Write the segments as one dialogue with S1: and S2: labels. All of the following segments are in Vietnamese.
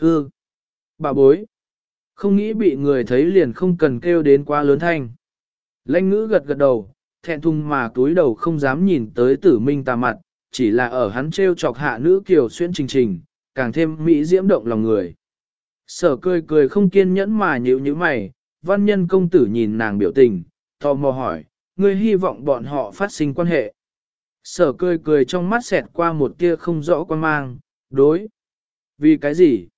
S1: Hư! Bà bối! Không nghĩ bị người thấy liền không cần kêu đến quá lớn thanh. Lanh ngữ gật gật đầu, thẹn thùng mà túi đầu không dám nhìn tới tử minh tà mặt, chỉ là ở hắn treo chọc hạ nữ kiều xuyên trình trình, càng thêm mỹ diễm động lòng người. Sở cười cười không kiên nhẫn mà nhíu như mày, văn nhân công tử nhìn nàng biểu tình, tò mò hỏi, ngươi hy vọng bọn họ phát sinh quan hệ. Sở cười cười trong mắt xẹt qua một tia không rõ quan mang, đối. Vì cái gì?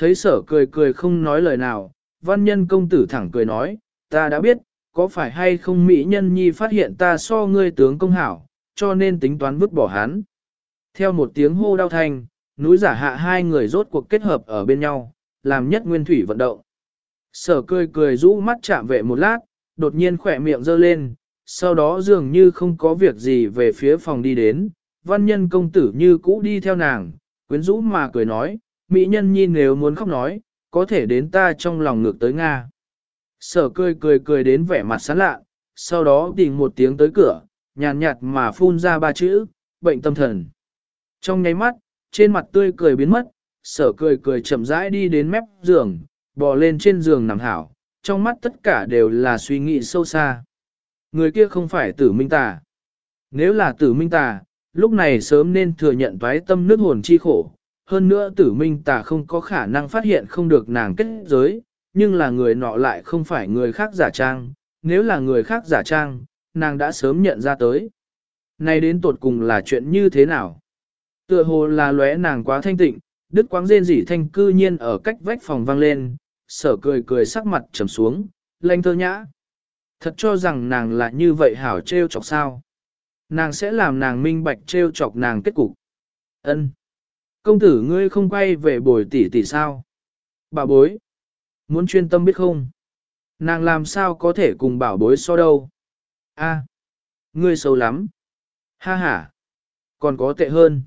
S1: Thấy sở cười cười không nói lời nào, văn nhân công tử thẳng cười nói, ta đã biết, có phải hay không Mỹ nhân nhi phát hiện ta so ngươi tướng công hảo, cho nên tính toán vứt bỏ hắn. Theo một tiếng hô đau thanh, núi giả hạ hai người rốt cuộc kết hợp ở bên nhau, làm nhất nguyên thủy vận động. Sở cười cười rũ mắt chạm vệ một lát, đột nhiên khỏe miệng giơ lên, sau đó dường như không có việc gì về phía phòng đi đến, văn nhân công tử như cũ đi theo nàng, quyến rũ mà cười nói, mỹ nhân nhi nếu muốn khóc nói, có thể đến ta trong lòng ngược tới Nga. Sở cười cười cười đến vẻ mặt sán lạ, sau đó tìm một tiếng tới cửa, nhàn nhạt mà phun ra ba chữ, bệnh tâm thần. Trong nháy mắt, trên mặt tươi cười biến mất, sở cười cười chậm rãi đi đến mép giường, bò lên trên giường nằm hảo, trong mắt tất cả đều là suy nghĩ sâu xa. Người kia không phải tử minh tà. Nếu là tử minh tà, lúc này sớm nên thừa nhận toái tâm nước hồn chi khổ. Hơn nữa tử minh tà không có khả năng phát hiện không được nàng kết giới, nhưng là người nọ lại không phải người khác giả trang. Nếu là người khác giả trang, nàng đã sớm nhận ra tới. Này đến tột cùng là chuyện như thế nào? Tựa hồ là lóe nàng quá thanh tịnh, đứt quáng rên rỉ thanh cư nhiên ở cách vách phòng vang lên, sở cười cười sắc mặt trầm xuống, lanh thơ nhã. Thật cho rằng nàng là như vậy hảo trêu chọc sao. Nàng sẽ làm nàng minh bạch trêu chọc nàng kết cục. Ân, Công tử ngươi không quay về bồi tỷ tỷ sao? Bà bối. Muốn chuyên tâm biết không? Nàng làm sao có thể cùng bảo bối so đâu? A, à, ngươi xấu lắm. Ha ha. Còn có tệ hơn.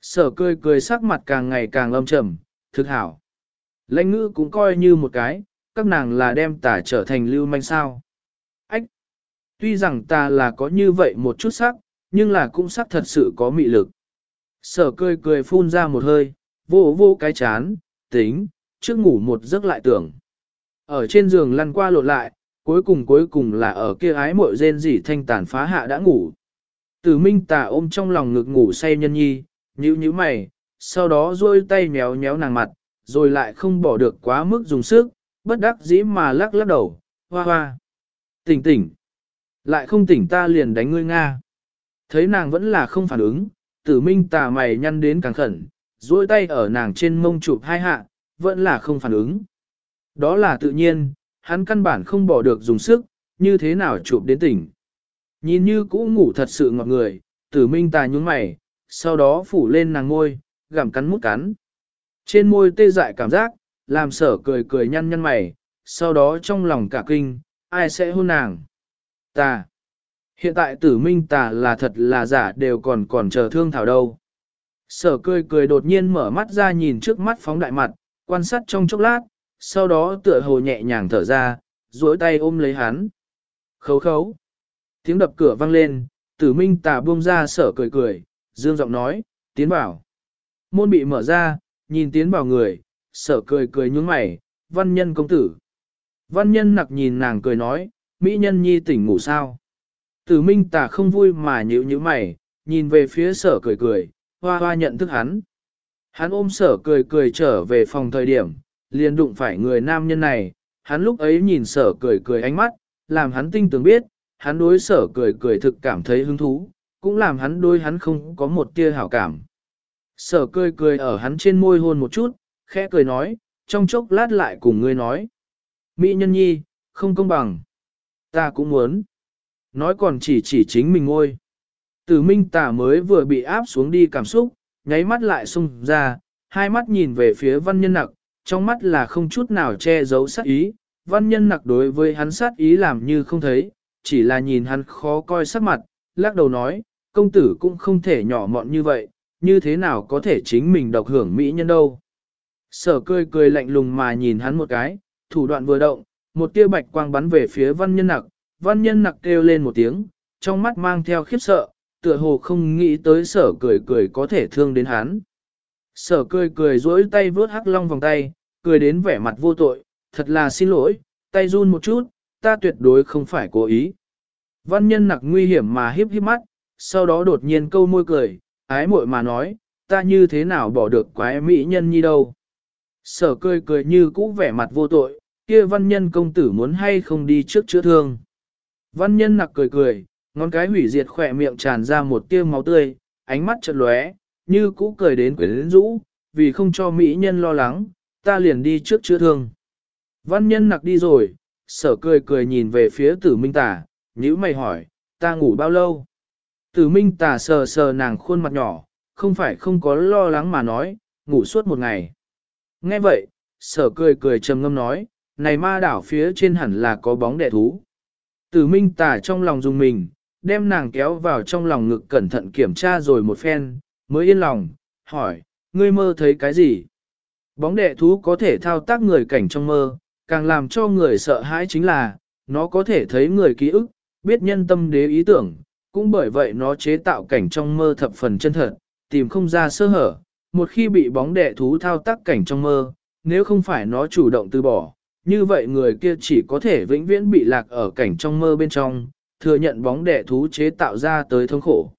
S1: Sở cười cười sắc mặt càng ngày càng âm trầm, thực hảo. Lãnh ngữ cũng coi như một cái, các nàng là đem tả trở thành lưu manh sao. Ách! Tuy rằng ta là có như vậy một chút sắc, nhưng là cũng sắc thật sự có mị lực. Sở cười cười phun ra một hơi, vô vô cái chán, tính, trước ngủ một giấc lại tưởng. Ở trên giường lăn qua lộn lại, cuối cùng cuối cùng là ở kia ái mội rên rỉ thanh tàn phá hạ đã ngủ. Tử minh tà ôm trong lòng ngực ngủ say nhân nhi, nhíu nhíu mày, sau đó duỗi tay méo méo nàng mặt, rồi lại không bỏ được quá mức dùng sức, bất đắc dĩ mà lắc lắc đầu, hoa hoa. Tỉnh tỉnh. Lại không tỉnh ta liền đánh ngươi Nga. Thấy nàng vẫn là không phản ứng, tử minh tà mày nhăn đến càng khẩn, duỗi tay ở nàng trên mông chụp hai hạ, vẫn là không phản ứng. Đó là tự nhiên, hắn căn bản không bỏ được dùng sức, như thế nào chụp đến tỉnh. Nhìn như cũ ngủ thật sự ngọt người, tử minh tà nhún mày, sau đó phủ lên nàng ngôi, gặm cắn mút cắn. Trên môi tê dại cảm giác, làm sở cười cười nhăn nhăn mày, sau đó trong lòng cả kinh, ai sẽ hôn nàng? Ta. Hiện tại tử minh tà là thật là giả đều còn còn chờ thương thảo đâu. Sở cười cười đột nhiên mở mắt ra nhìn trước mắt phóng đại mặt, quan sát trong chốc lát, sau đó tựa hồ nhẹ nhàng thở ra, duỗi tay ôm lấy hắn. Khấu khấu. Tiếng đập cửa vang lên, tử minh tà buông ra sở cười cười, dương giọng nói, tiến vào. Môn bị mở ra, nhìn tiến vào người, sở cười cười nhướng mày, văn nhân công tử. Văn nhân nặc nhìn nàng cười nói, mỹ nhân nhi tỉnh ngủ sao. Tử minh tà không vui mà nhíu nhíu mày, nhìn về phía sở cười cười, hoa hoa nhận thức hắn. Hắn ôm sở cười cười trở về phòng thời điểm, liền đụng phải người nam nhân này, hắn lúc ấy nhìn sở cười cười ánh mắt, làm hắn tinh tường biết, hắn đối sở cười cười thực cảm thấy hứng thú, cũng làm hắn đối hắn không có một tia hảo cảm. Sở cười cười ở hắn trên môi hôn một chút, khẽ cười nói, trong chốc lát lại cùng ngươi nói. Mỹ nhân nhi, không công bằng. Ta cũng muốn. Nói còn chỉ chỉ chính mình ngôi. Tử minh tả mới vừa bị áp xuống đi cảm xúc, nháy mắt lại sung ra, hai mắt nhìn về phía văn nhân nặc, trong mắt là không chút nào che giấu sát ý. Văn nhân nặc đối với hắn sát ý làm như không thấy, chỉ là nhìn hắn khó coi sắc mặt, lắc đầu nói, công tử cũng không thể nhỏ mọn như vậy, như thế nào có thể chính mình độc hưởng mỹ nhân đâu. Sở cười cười lạnh lùng mà nhìn hắn một cái, thủ đoạn vừa động, một tia bạch quang bắn về phía văn nhân nặc, văn nhân nặc kêu lên một tiếng, trong mắt mang theo khiếp sợ, tựa hồ không nghĩ tới sở cười cười có thể thương đến hắn. Sở cười cười duỗi tay vớt hắc long vòng tay, cười đến vẻ mặt vô tội, thật là xin lỗi, tay run một chút, ta tuyệt đối không phải cố ý. Văn nhân nặc nguy hiểm mà hiếp hiếp mắt, sau đó đột nhiên câu môi cười, ái muội mà nói, ta như thế nào bỏ được quái mỹ nhân nhi đâu. Sở cười cười như cũ vẻ mặt vô tội, kia văn nhân công tử muốn hay không đi trước chữa thương. Văn nhân nặc cười cười, ngón cái hủy diệt khỏe miệng tràn ra một tia máu tươi, ánh mắt chợt lóe, như cũ cười đến quyến rũ, vì không cho mỹ nhân lo lắng, ta liền đi trước chữa thương. Văn nhân nặc đi rồi, sở cười cười nhìn về phía tử minh tả, nhữ mày hỏi, ta ngủ bao lâu? Tử minh tả sờ sờ nàng khuôn mặt nhỏ, không phải không có lo lắng mà nói, ngủ suốt một ngày. Nghe vậy, sở cười cười trầm ngâm nói, này ma đảo phía trên hẳn là có bóng đẻ thú. Tử minh tả trong lòng dùng mình, đem nàng kéo vào trong lòng ngực cẩn thận kiểm tra rồi một phen, mới yên lòng, hỏi, ngươi mơ thấy cái gì? Bóng đệ thú có thể thao tác người cảnh trong mơ, càng làm cho người sợ hãi chính là, nó có thể thấy người ký ức, biết nhân tâm đế ý tưởng, cũng bởi vậy nó chế tạo cảnh trong mơ thập phần chân thật, tìm không ra sơ hở. Một khi bị bóng đệ thú thao tác cảnh trong mơ, nếu không phải nó chủ động từ bỏ, như vậy người kia chỉ có thể vĩnh viễn bị lạc ở cảnh trong mơ bên trong, thừa nhận bóng đệ thú chế tạo ra tới thống khổ.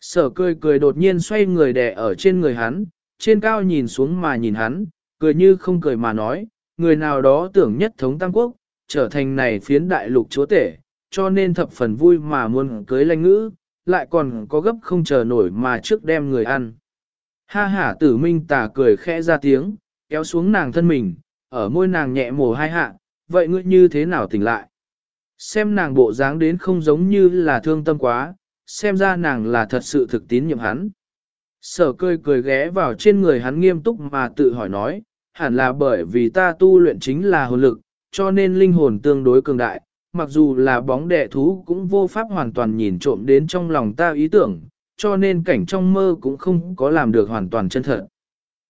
S1: Sở cười cười đột nhiên xoay người đẻ ở trên người hắn, trên cao nhìn xuống mà nhìn hắn, cười như không cười mà nói, người nào đó tưởng nhất thống tam quốc, trở thành này phiến đại lục chúa tể, cho nên thập phần vui mà muốn cưới lanh ngữ, lại còn có gấp không chờ nổi mà trước đem người ăn. Ha ha tử minh tà cười khẽ ra tiếng, kéo xuống nàng thân mình, ở môi nàng nhẹ mồ hai hạ, vậy ngươi như thế nào tỉnh lại? Xem nàng bộ dáng đến không giống như là thương tâm quá, xem ra nàng là thật sự thực tín nhiệm hắn. Sở cười cười ghé vào trên người hắn nghiêm túc mà tự hỏi nói, hẳn là bởi vì ta tu luyện chính là hồn lực, cho nên linh hồn tương đối cường đại, mặc dù là bóng đẻ thú cũng vô pháp hoàn toàn nhìn trộm đến trong lòng ta ý tưởng, cho nên cảnh trong mơ cũng không có làm được hoàn toàn chân thật.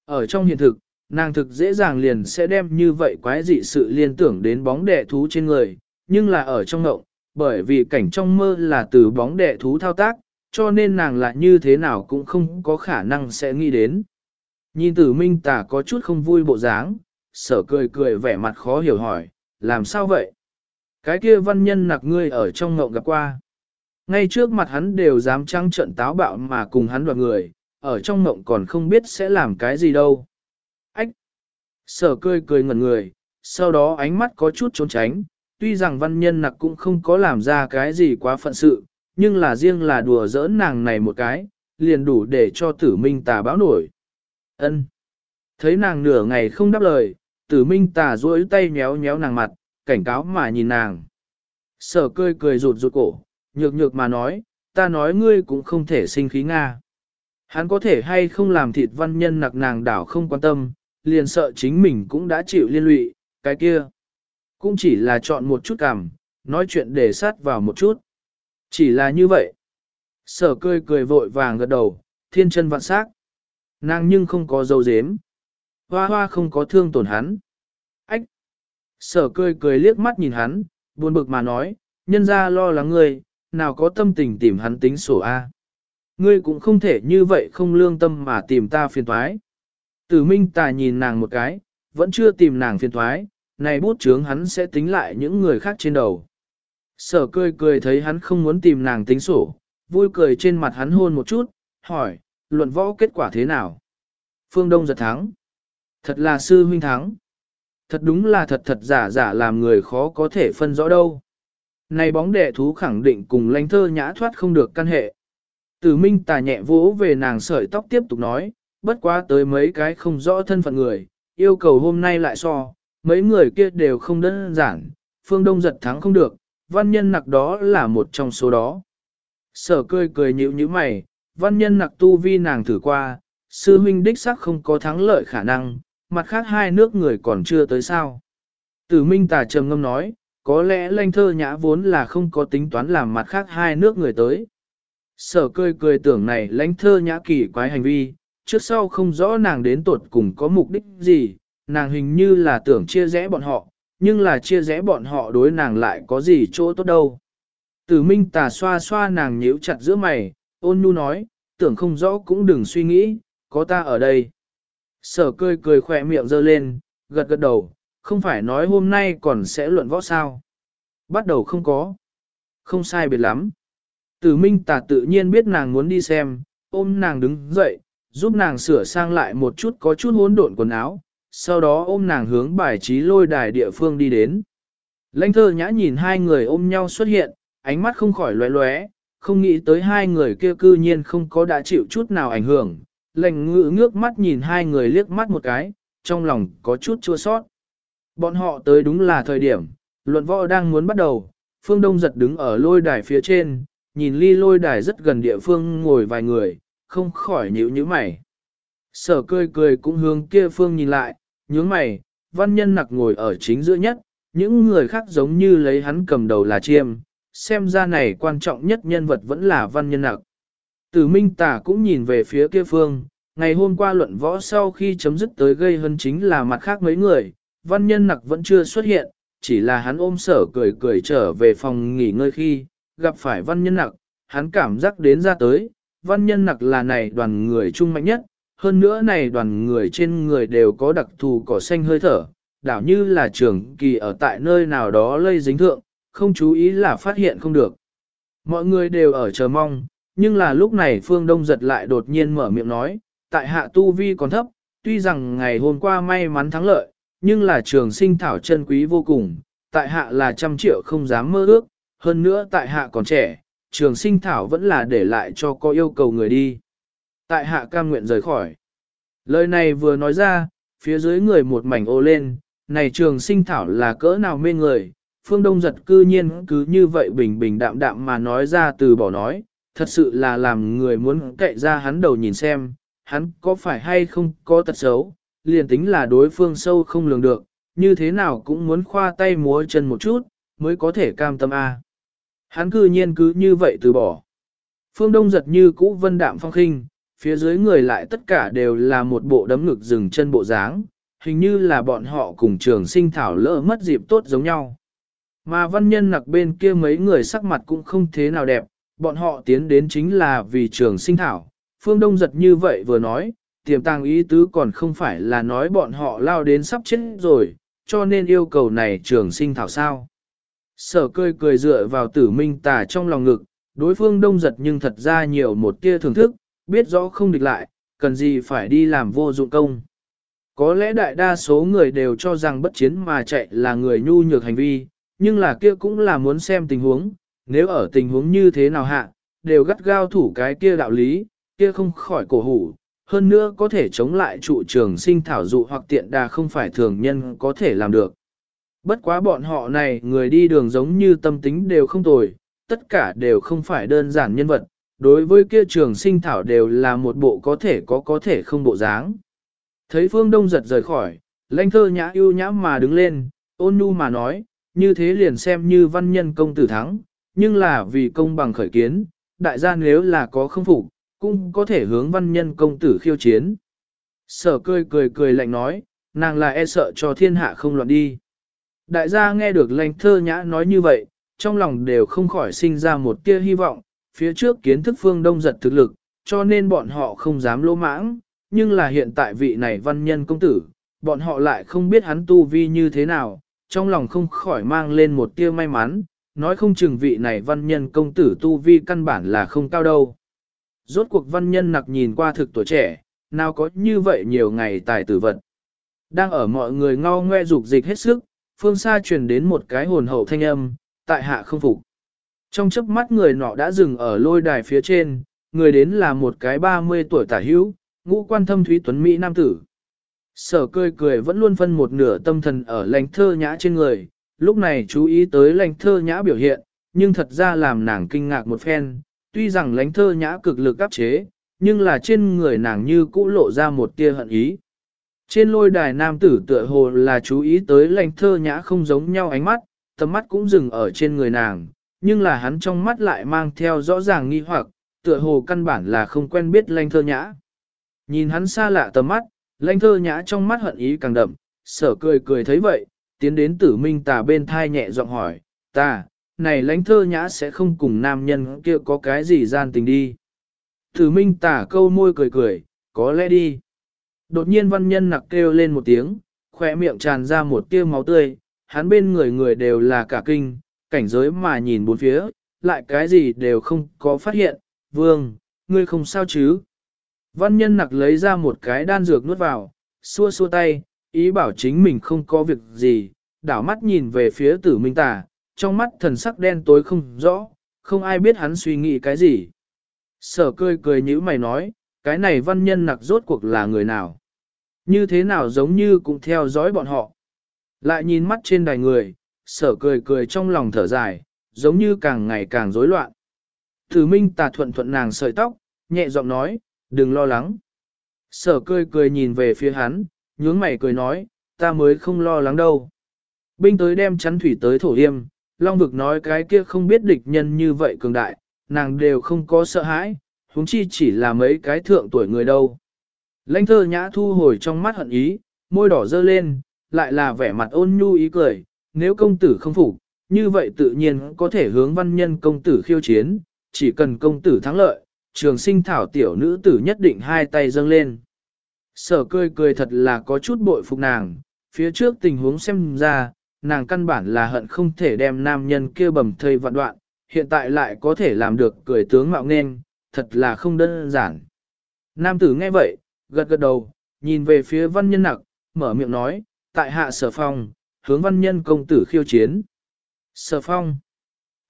S1: Ở trong hiện thực, nàng thực dễ dàng liền sẽ đem như vậy quái dị sự liên tưởng đến bóng đẻ thú trên người, nhưng là ở trong ngộng, bởi vì cảnh trong mơ là từ bóng đẻ thú thao tác, cho nên nàng lại như thế nào cũng không có khả năng sẽ nghĩ đến. Nhìn tử minh Tả có chút không vui bộ dáng, sở cười cười vẻ mặt khó hiểu hỏi, làm sao vậy? Cái kia văn nhân nặc ngươi ở trong ngộng gặp qua. Ngay trước mặt hắn đều dám trăng trận táo bạo mà cùng hắn đoạt người, ở trong ngộng còn không biết sẽ làm cái gì đâu. Sở cười cười ngẩn người, sau đó ánh mắt có chút trốn tránh, tuy rằng văn nhân nặc cũng không có làm ra cái gì quá phận sự, nhưng là riêng là đùa giỡn nàng này một cái, liền đủ để cho tử minh tà báo nổi. ân Thấy nàng nửa ngày không đáp lời, tử minh tà duỗi tay nhéo nhéo nàng mặt, cảnh cáo mà nhìn nàng. Sở cười cười rụt rụt cổ, nhược nhược mà nói, ta nói ngươi cũng không thể sinh khí Nga. Hắn có thể hay không làm thịt văn nhân nặc nàng đảo không quan tâm, liền sợ chính mình cũng đã chịu liên lụy, cái kia. Cũng chỉ là chọn một chút cảm, nói chuyện để sát vào một chút. Chỉ là như vậy. Sở cười cười vội vàng gật đầu, thiên chân vạn sắc. Nàng nhưng không có dấu dếm. Hoa hoa không có thương tổn hắn. Ách! Sở cười cười liếc mắt nhìn hắn, buồn bực mà nói, nhân ra lo lắng ngươi, nào có tâm tình tìm hắn tính sổ A. Ngươi cũng không thể như vậy không lương tâm mà tìm ta phiền thoái. Tử minh tà nhìn nàng một cái, vẫn chưa tìm nàng phiền thoái, này bút chướng hắn sẽ tính lại những người khác trên đầu. Sở cười cười thấy hắn không muốn tìm nàng tính sổ, vui cười trên mặt hắn hôn một chút, hỏi, luận võ kết quả thế nào? Phương Đông giật thắng. Thật là sư huynh thắng. Thật đúng là thật thật giả giả làm người khó có thể phân rõ đâu. Này bóng đệ thú khẳng định cùng lãnh thơ nhã thoát không được căn hệ. Tử minh tà nhẹ vỗ về nàng sợi tóc tiếp tục nói, bất quá tới mấy cái không rõ thân phận người, yêu cầu hôm nay lại so, mấy người kia đều không đơn giản, phương đông giật thắng không được, văn nhân nặc đó là một trong số đó. Sở cười cười nhịu như mày, văn nhân nặc tu vi nàng thử qua, sư huynh đích sắc không có thắng lợi khả năng, mặt khác hai nước người còn chưa tới sao. Tử minh tà trầm ngâm nói, có lẽ lanh thơ nhã vốn là không có tính toán làm mặt khác hai nước người tới. Sở cười cười tưởng này lãnh thơ nhã kỳ quái hành vi, trước sau không rõ nàng đến tuột cùng có mục đích gì, nàng hình như là tưởng chia rẽ bọn họ, nhưng là chia rẽ bọn họ đối nàng lại có gì chỗ tốt đâu. Tử minh tà xoa xoa nàng nhíu chặt giữa mày, ôn nhu nói, tưởng không rõ cũng đừng suy nghĩ, có ta ở đây. Sở cười cười khỏe miệng giơ lên, gật gật đầu, không phải nói hôm nay còn sẽ luận võ sao. Bắt đầu không có. Không sai biệt lắm. Tử Minh tà tự nhiên biết nàng muốn đi xem, ôm nàng đứng dậy, giúp nàng sửa sang lại một chút có chút hỗn độn quần áo, sau đó ôm nàng hướng bài trí lôi đài địa phương đi đến. Lãnh thơ nhã nhìn hai người ôm nhau xuất hiện, ánh mắt không khỏi lóe lóe, không nghĩ tới hai người kia cư nhiên không có đã chịu chút nào ảnh hưởng. Lệnh ngự ngước mắt nhìn hai người liếc mắt một cái, trong lòng có chút chua sót. Bọn họ tới đúng là thời điểm, luận võ đang muốn bắt đầu, phương đông giật đứng ở lôi đài phía trên, nhìn ly lôi đài rất gần địa phương ngồi vài người, không khỏi nhíu nhíu mày. Sở cười cười cũng hướng kia phương nhìn lại, nhướng mày, văn nhân nặc ngồi ở chính giữa nhất, những người khác giống như lấy hắn cầm đầu là chiêm, xem ra này quan trọng nhất nhân vật vẫn là văn nhân nặc. Tử Minh Tả cũng nhìn về phía kia phương, ngày hôm qua luận võ sau khi chấm dứt tới gây hơn chính là mặt khác mấy người, văn nhân nặc vẫn chưa xuất hiện, chỉ là hắn ôm sở cười cười trở về phòng nghỉ ngơi khi, gặp phải văn nhân nặc, hắn cảm giác đến ra tới, văn nhân nặc là này đoàn người trung mạnh nhất, hơn nữa này đoàn người trên người đều có đặc thù cỏ xanh hơi thở, đảo như là trường kỳ ở tại nơi nào đó lây dính thượng, không chú ý là phát hiện không được. Mọi người đều ở chờ mong, nhưng là lúc này Phương Đông giật lại đột nhiên mở miệng nói, tại hạ tu vi còn thấp, tuy rằng ngày hôm qua may mắn thắng lợi, nhưng là trường sinh thảo chân quý vô cùng, tại hạ là trăm triệu không dám mơ ước, hơn nữa tại hạ còn trẻ, trường sinh thảo vẫn là để lại cho có yêu cầu người đi. Tại hạ cam nguyện rời khỏi. Lời này vừa nói ra, phía dưới người một mảnh ô lên, này trường sinh thảo là cỡ nào mê người, phương đông giật cư nhiên cứ như vậy bình bình đạm đạm mà nói ra từ bỏ nói, thật sự là làm người muốn cậy ra hắn đầu nhìn xem, hắn có phải hay không có tật xấu, liền tính là đối phương sâu không lường được, như thế nào cũng muốn khoa tay múa chân một chút, mới có thể cam tâm A. Hắn cư nhiên cứ như vậy từ bỏ. Phương Đông giật như cũ vân đạm phong khinh, phía dưới người lại tất cả đều là một bộ đấm ngực dừng chân bộ dáng, hình như là bọn họ cùng trường sinh thảo lỡ mất dịp tốt giống nhau. Mà văn nhân nặc bên kia mấy người sắc mặt cũng không thế nào đẹp, bọn họ tiến đến chính là vì trường sinh thảo. Phương Đông giật như vậy vừa nói, tiềm tàng ý tứ còn không phải là nói bọn họ lao đến sắp chết rồi, cho nên yêu cầu này trường sinh thảo sao. Sở cười cười dựa vào tử minh tà trong lòng ngực, đối phương đông giật nhưng thật ra nhiều một tia thưởng thức, biết rõ không địch lại, cần gì phải đi làm vô dụng công. Có lẽ đại đa số người đều cho rằng bất chiến mà chạy là người nhu nhược hành vi, nhưng là kia cũng là muốn xem tình huống, nếu ở tình huống như thế nào hạ, đều gắt gao thủ cái kia đạo lý, kia không khỏi cổ hủ, hơn nữa có thể chống lại trụ trường sinh thảo dụ hoặc tiện đà không phải thường nhân có thể làm được. Bất quá bọn họ này người đi đường giống như tâm tính đều không tồi, tất cả đều không phải đơn giản nhân vật, đối với kia trường sinh thảo đều là một bộ có thể có có thể không bộ dáng. Thấy phương đông giật rời khỏi, lãnh thơ nhã ưu nhã mà đứng lên, ôn nhu mà nói, như thế liền xem như văn nhân công tử thắng, nhưng là vì công bằng khởi kiến, đại gia nếu là có không phục, cũng có thể hướng văn nhân công tử khiêu chiến. Sở cười cười cười lạnh nói, nàng là e sợ cho thiên hạ không loạn đi. Đại gia nghe được lãnh thơ nhã nói như vậy, trong lòng đều không khỏi sinh ra một tia hy vọng, phía trước kiến thức phương đông giật thực lực, cho nên bọn họ không dám lỗ mãng, nhưng là hiện tại vị này văn nhân công tử, bọn họ lại không biết hắn tu vi như thế nào, trong lòng không khỏi mang lên một tia may mắn, nói không chừng vị này văn nhân công tử tu vi căn bản là không cao đâu. Rốt cuộc văn nhân nặc nhìn qua thực tuổi trẻ, nào có như vậy nhiều ngày tài tử vật. Đang ở mọi người ngao ngoe dục dịch hết sức, phương xa truyền đến một cái hồn hậu thanh âm, tại hạ không phục. Trong chớp mắt người nọ đã dừng ở lôi đài phía trên, người đến là một cái 30 tuổi tả hữu, ngũ quan thâm thúy tuấn Mỹ nam tử. Sở cười cười vẫn luôn phân một nửa tâm thần ở lành thơ nhã trên người, lúc này chú ý tới lành thơ nhã biểu hiện, nhưng thật ra làm nàng kinh ngạc một phen, tuy rằng lãnh thơ nhã cực lực áp chế, nhưng là trên người nàng như cũ lộ ra một tia hận ý. Trên lôi đài nam tử tựa hồ là chú ý tới lãnh thơ nhã không giống nhau ánh mắt, tầm mắt cũng dừng ở trên người nàng, nhưng là hắn trong mắt lại mang theo rõ ràng nghi hoặc, tựa hồ căn bản là không quen biết lanh thơ nhã. Nhìn hắn xa lạ tầm mắt, lanh thơ nhã trong mắt hận ý càng đậm, sở cười cười thấy vậy, tiến đến tử minh tà bên thai nhẹ giọng hỏi, ta, này lãnh thơ nhã sẽ không cùng nam nhân kia có cái gì gian tình đi. Tử minh tả câu môi cười cười, có lẽ đi. Đột nhiên văn nhân nặc kêu lên một tiếng, khỏe miệng tràn ra một tia máu tươi, hắn bên người người đều là cả kinh, cảnh giới mà nhìn bốn phía, lại cái gì đều không có phát hiện, vương, ngươi không sao chứ. Văn nhân nặc lấy ra một cái đan dược nuốt vào, xua xua tay, ý bảo chính mình không có việc gì, đảo mắt nhìn về phía tử minh tà, trong mắt thần sắc đen tối không rõ, không ai biết hắn suy nghĩ cái gì. Sở cười cười như mày nói, cái này văn nhân nặc rốt cuộc là người nào? Như thế nào giống như cũng theo dõi bọn họ? Lại nhìn mắt trên đài người, sở cười cười trong lòng thở dài, giống như càng ngày càng rối loạn. Thử minh tà thuận thuận nàng sợi tóc, nhẹ giọng nói, đừng lo lắng. Sở cười cười nhìn về phía hắn, nhướng mày cười nói, ta mới không lo lắng đâu. Binh tới đem chắn thủy tới thổ yêm, Long vực nói cái kia không biết địch nhân như vậy cường đại, nàng đều không có sợ hãi, huống chi chỉ là mấy cái thượng tuổi người đâu. Lãnh thơ nhã thu hồi trong mắt hận ý, môi đỏ dơ lên, lại là vẻ mặt ôn nhu ý cười, nếu công tử không phục, như vậy tự nhiên có thể hướng văn nhân công tử khiêu chiến, chỉ cần công tử thắng lợi, trường sinh thảo tiểu nữ tử nhất định hai tay dâng lên. Sở cười cười thật là có chút bội phục nàng, phía trước tình huống xem ra, nàng căn bản là hận không thể đem nam nhân kia bầm thây vạn đoạn, hiện tại lại có thể làm được cười tướng mạo nên, thật là không đơn giản. Nam tử nghe vậy, gật gật đầu, nhìn về phía văn nhân nặc, mở miệng nói, tại hạ sở phong, hướng văn nhân công tử khiêu chiến. Sở phong.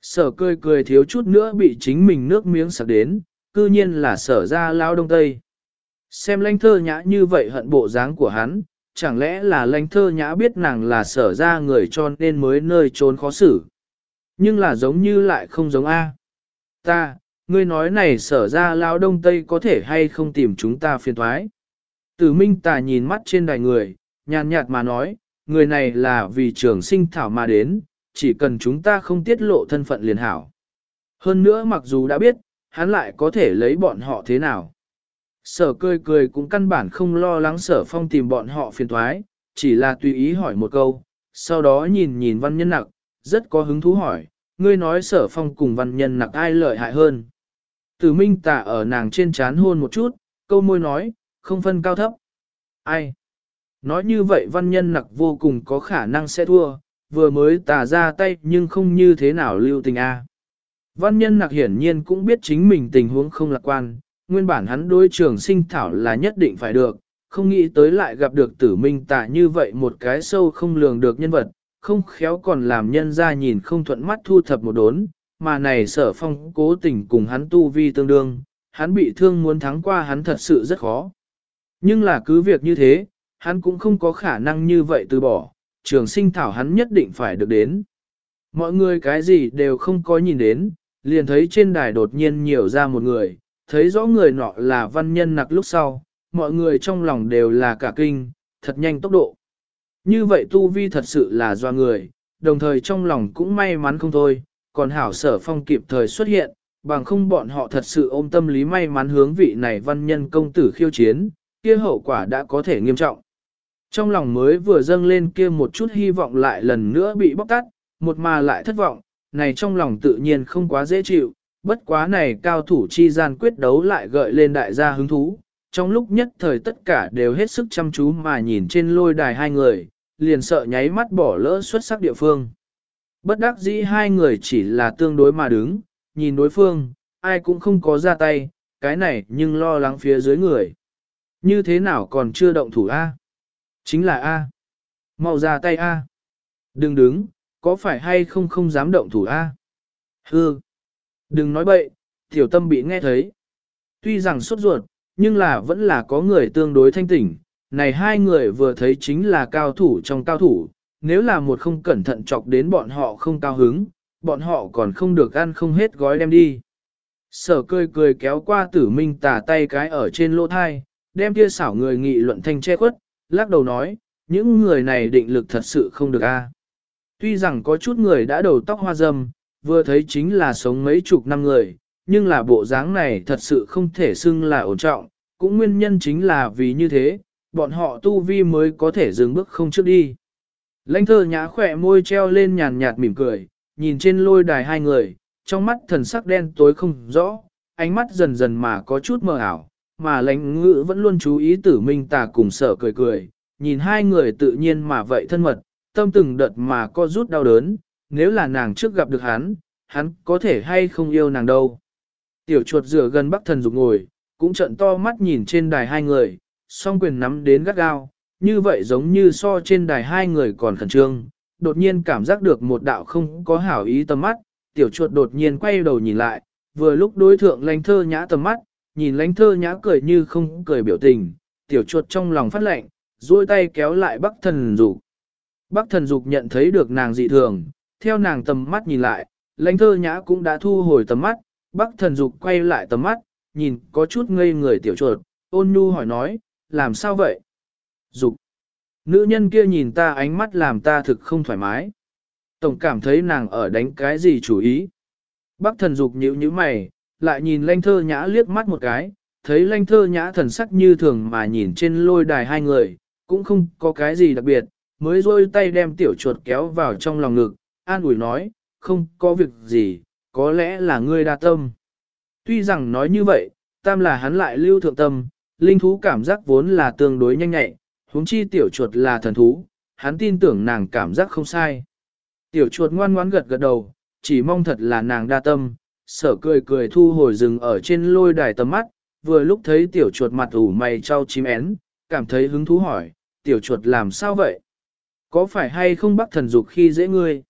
S1: Sở cười cười thiếu chút nữa bị chính mình nước miếng sặc đến, cư nhiên là sở ra lao đông tây. Xem lãnh thơ nhã như vậy hận bộ dáng của hắn, chẳng lẽ là lãnh thơ nhã biết nàng là sở ra người cho nên mới nơi trốn khó xử. Nhưng là giống như lại không giống A. Ta, ngươi nói này sở ra lao đông tây có thể hay không tìm chúng ta phiền thoái. Tử Minh Tà nhìn mắt trên đài người, nhàn nhạt mà nói, người này là vì trường sinh thảo mà đến, chỉ cần chúng ta không tiết lộ thân phận liền hảo. Hơn nữa mặc dù đã biết, hắn lại có thể lấy bọn họ thế nào. Sở cười cười cũng căn bản không lo lắng sở phong tìm bọn họ phiền thoái, chỉ là tùy ý hỏi một câu, sau đó nhìn nhìn văn nhân nặc, rất có hứng thú hỏi, ngươi nói sở phong cùng văn nhân nặc ai lợi hại hơn. Tử minh tả ở nàng trên chán hôn một chút, câu môi nói, không phân cao thấp. Ai? Nói như vậy văn nhân nặc vô cùng có khả năng sẽ thua, vừa mới tả ra tay nhưng không như thế nào lưu tình a. Văn nhân nặc hiển nhiên cũng biết chính mình tình huống không lạc quan, nguyên bản hắn đối trường sinh thảo là nhất định phải được, không nghĩ tới lại gặp được tử minh tả như vậy một cái sâu không lường được nhân vật, không khéo còn làm nhân ra nhìn không thuận mắt thu thập một đốn, mà này sở phong cố tình cùng hắn tu vi tương đương, hắn bị thương muốn thắng qua hắn thật sự rất khó. Nhưng là cứ việc như thế, hắn cũng không có khả năng như vậy từ bỏ, trường sinh thảo hắn nhất định phải được đến. Mọi người cái gì đều không có nhìn đến, liền thấy trên đài đột nhiên nhiều ra một người, thấy rõ người nọ là văn nhân nặc lúc sau, mọi người trong lòng đều là cả kinh, thật nhanh tốc độ. Như vậy tu vi thật sự là do người, đồng thời trong lòng cũng may mắn không thôi, còn hảo sở phong kịp thời xuất hiện, bằng không bọn họ thật sự ôm tâm lý may mắn hướng vị này văn nhân công tử khiêu chiến, kia hậu quả đã có thể nghiêm trọng. Trong lòng mới vừa dâng lên kia một chút hy vọng lại lần nữa bị bóc tắt, một mà lại thất vọng, này trong lòng tự nhiên không quá dễ chịu, bất quá này cao thủ chi gian quyết đấu lại gợi lên đại gia hứng thú. Trong lúc nhất thời tất cả đều hết sức chăm chú mà nhìn trên lôi đài hai người, liền sợ nháy mắt bỏ lỡ xuất sắc địa phương. Bất đắc dĩ hai người chỉ là tương đối mà đứng, nhìn đối phương, ai cũng không có ra tay, cái này nhưng lo lắng phía dưới người. Như thế nào còn chưa động thủ A? Chính là A. Mau ra tay A. Đừng đứng, có phải hay không không dám động thủ A? Hư. Đừng nói bậy, tiểu tâm bị nghe thấy. Tuy rằng sốt ruột, nhưng là vẫn là có người tương đối thanh tỉnh. Này hai người vừa thấy chính là cao thủ trong cao thủ, nếu là một không cẩn thận chọc đến bọn họ không cao hứng, bọn họ còn không được ăn không hết gói đem đi. Sở cười cười kéo qua tử minh tà tay cái ở trên lỗ thai, đem kia xảo người nghị luận thanh che khuất, lắc đầu nói, những người này định lực thật sự không được a. Tuy rằng có chút người đã đầu tóc hoa râm, vừa thấy chính là sống mấy chục năm người, nhưng là bộ dáng này thật sự không thể xưng là ổn trọng, cũng nguyên nhân chính là vì như thế, bọn họ tu vi mới có thể dừng bước không trước đi. Lãnh thơ nhã khỏe môi treo lên nhàn nhạt mỉm cười, nhìn trên lôi đài hai người, trong mắt thần sắc đen tối không rõ, ánh mắt dần dần mà có chút mờ ảo, mà lãnh ngữ vẫn luôn chú ý tử minh tà cùng sở cười cười, nhìn hai người tự nhiên mà vậy thân mật, tâm từng đợt mà có rút đau đớn, nếu là nàng trước gặp được hắn, hắn có thể hay không yêu nàng đâu. Tiểu chuột rửa gần bắc thần dục ngồi, cũng trận to mắt nhìn trên đài hai người, song quyền nắm đến gắt gao, như vậy giống như so trên đài hai người còn khẩn trương, đột nhiên cảm giác được một đạo không có hảo ý tầm mắt, tiểu chuột đột nhiên quay đầu nhìn lại, vừa lúc đối thượng lãnh thơ nhã tầm mắt, nhìn lãnh thơ nhã cười như không cười biểu tình, tiểu chuột trong lòng phát lệnh, duỗi tay kéo lại bắc thần dục. Bắc thần dục nhận thấy được nàng dị thường, theo nàng tầm mắt nhìn lại, lãnh thơ nhã cũng đã thu hồi tầm mắt, bắc thần dục quay lại tầm mắt, nhìn có chút ngây người tiểu chuột, ôn nhu hỏi nói, làm sao vậy? Dục. Nữ nhân kia nhìn ta ánh mắt làm ta thực không thoải mái. Tổng cảm thấy nàng ở đánh cái gì chủ ý. Bắc thần dục nhíu nhíu mày, lại nhìn lanh thơ nhã liếc mắt một cái, thấy lanh thơ nhã thần sắc như thường mà nhìn trên lôi đài hai người, cũng không có cái gì đặc biệt, mới rôi tay đem tiểu chuột kéo vào trong lòng ngực, an ủi nói, không có việc gì, có lẽ là ngươi đa tâm. Tuy rằng nói như vậy, tam là hắn lại lưu thượng tâm, linh thú cảm giác vốn là tương đối nhanh nhạy, huống chi tiểu chuột là thần thú, hắn tin tưởng nàng cảm giác không sai. Tiểu chuột ngoan ngoãn gật gật đầu, chỉ mong thật là nàng đa tâm, sở cười cười thu hồi rừng ở trên lôi đài tầm mắt, vừa lúc thấy tiểu chuột mặt ủ mày trao chim én, cảm thấy hứng thú hỏi, tiểu chuột làm sao vậy? Có phải hay không bắt thần dục khi dễ ngươi?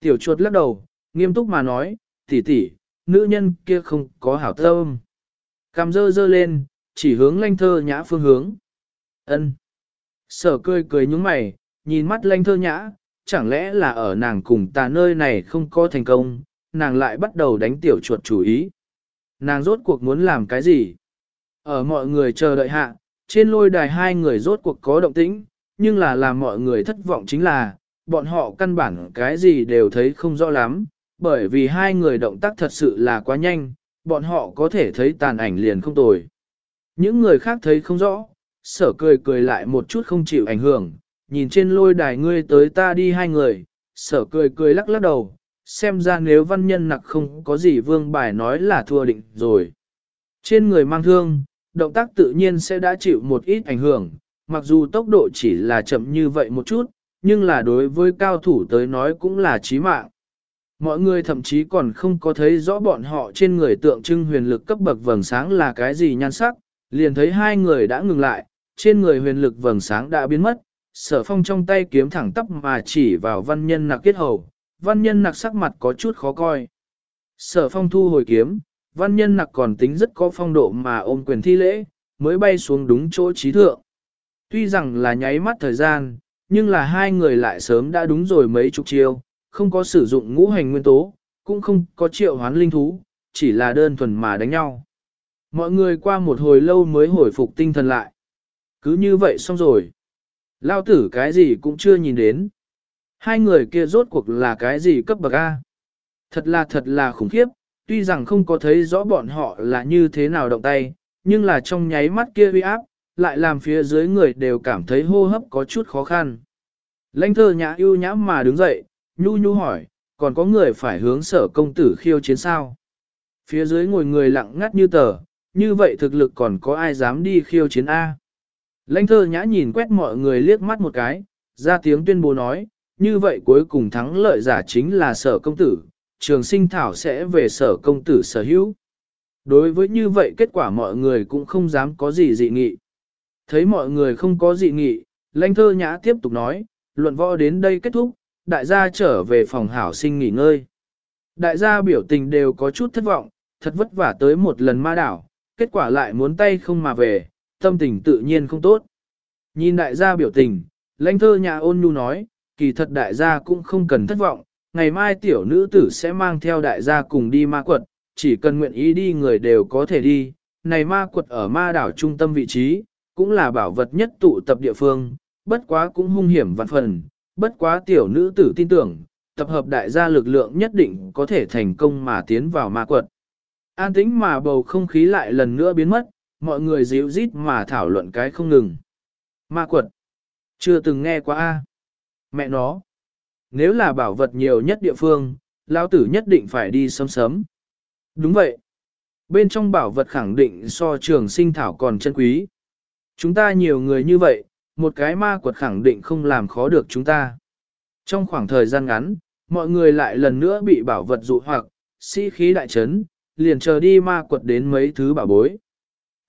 S1: Tiểu chuột lắc đầu, nghiêm túc mà nói, tỷ tỷ, nữ nhân kia không có hảo tâm. Cầm dơ dơ lên, chỉ hướng lanh thơ nhã phương hướng. ân Sở cười cười nhúng mày, nhìn mắt lanh thơ nhã, chẳng lẽ là ở nàng cùng ta nơi này không có thành công, nàng lại bắt đầu đánh tiểu chuột chủ ý. Nàng rốt cuộc muốn làm cái gì? Ở mọi người chờ đợi hạ, trên lôi đài hai người rốt cuộc có động tĩnh, nhưng là làm mọi người thất vọng chính là, bọn họ căn bản cái gì đều thấy không rõ lắm, bởi vì hai người động tác thật sự là quá nhanh, bọn họ có thể thấy tàn ảnh liền không tồi. Những người khác thấy không rõ, sở cười cười lại một chút không chịu ảnh hưởng, nhìn trên lôi đài ngươi tới ta đi hai người, sở cười cười lắc lắc đầu, xem ra nếu văn nhân nặc không có gì vương bài nói là thua định rồi. Trên người mang thương, động tác tự nhiên sẽ đã chịu một ít ảnh hưởng, mặc dù tốc độ chỉ là chậm như vậy một chút, nhưng là đối với cao thủ tới nói cũng là chí mạng. Mọi người thậm chí còn không có thấy rõ bọn họ trên người tượng trưng huyền lực cấp bậc vầng sáng là cái gì nhan sắc, liền thấy hai người đã ngừng lại, trên người huyền lực vầng sáng đã biến mất, sở phong trong tay kiếm thẳng tắp mà chỉ vào văn nhân nặc kết hầu, văn nhân nặc sắc mặt có chút khó coi. Sở phong thu hồi kiếm, văn nhân nặc còn tính rất có phong độ mà ôm quyền thi lễ, mới bay xuống đúng chỗ trí thượng. Tuy rằng là nháy mắt thời gian, nhưng là hai người lại sớm đã đúng rồi mấy chục chiêu, không có sử dụng ngũ hành nguyên tố, cũng không có triệu hoán linh thú, chỉ là đơn thuần mà đánh nhau. Mọi người qua một hồi lâu mới hồi phục tinh thần lại. Cứ như vậy xong rồi. Lao tử cái gì cũng chưa nhìn đến. Hai người kia rốt cuộc là cái gì cấp bậc A. Thật là thật là khủng khiếp, tuy rằng không có thấy rõ bọn họ là như thế nào động tay, nhưng là trong nháy mắt kia uy áp, lại làm phía dưới người đều cảm thấy hô hấp có chút khó khăn. Lãnh thơ nhã ưu nhã mà đứng dậy, nhu nhu hỏi, còn có người phải hướng sở công tử khiêu chiến sao? Phía dưới ngồi người lặng ngắt như tờ, như vậy thực lực còn có ai dám đi khiêu chiến A? Lãnh thơ nhã nhìn quét mọi người liếc mắt một cái, ra tiếng tuyên bố nói, như vậy cuối cùng thắng lợi giả chính là sở công tử, trường sinh thảo sẽ về sở công tử sở hữu. Đối với như vậy kết quả mọi người cũng không dám có gì dị nghị. Thấy mọi người không có dị nghị, lãnh thơ nhã tiếp tục nói, luận võ đến đây kết thúc, đại gia trở về phòng hảo sinh nghỉ ngơi. Đại gia biểu tình đều có chút thất vọng, thật vất vả tới một lần ma đảo, kết quả lại muốn tay không mà về, tâm tình tự nhiên không tốt. Nhìn đại gia biểu tình, lãnh thơ nhà ôn nhu nói, kỳ thật đại gia cũng không cần thất vọng, ngày mai tiểu nữ tử sẽ mang theo đại gia cùng đi ma quật, chỉ cần nguyện ý đi người đều có thể đi, này ma quật ở ma đảo trung tâm vị trí, cũng là bảo vật nhất tụ tập địa phương, bất quá cũng hung hiểm vạn phần, bất quá tiểu nữ tử tin tưởng, tập hợp đại gia lực lượng nhất định có thể thành công mà tiến vào ma quật. An tĩnh mà bầu không khí lại lần nữa biến mất, mọi người díu rít mà thảo luận cái không ngừng. Ma quật. Chưa từng nghe qua a. Mẹ nó. Nếu là bảo vật nhiều nhất địa phương, lao tử nhất định phải đi sớm sớm. Đúng vậy. Bên trong bảo vật khẳng định so trường sinh thảo còn chân quý. Chúng ta nhiều người như vậy, một cái ma quật khẳng định không làm khó được chúng ta. Trong khoảng thời gian ngắn, mọi người lại lần nữa bị bảo vật dụ hoặc, sĩ khí đại chấn, liền chờ đi ma quật đến mấy thứ bảo bối.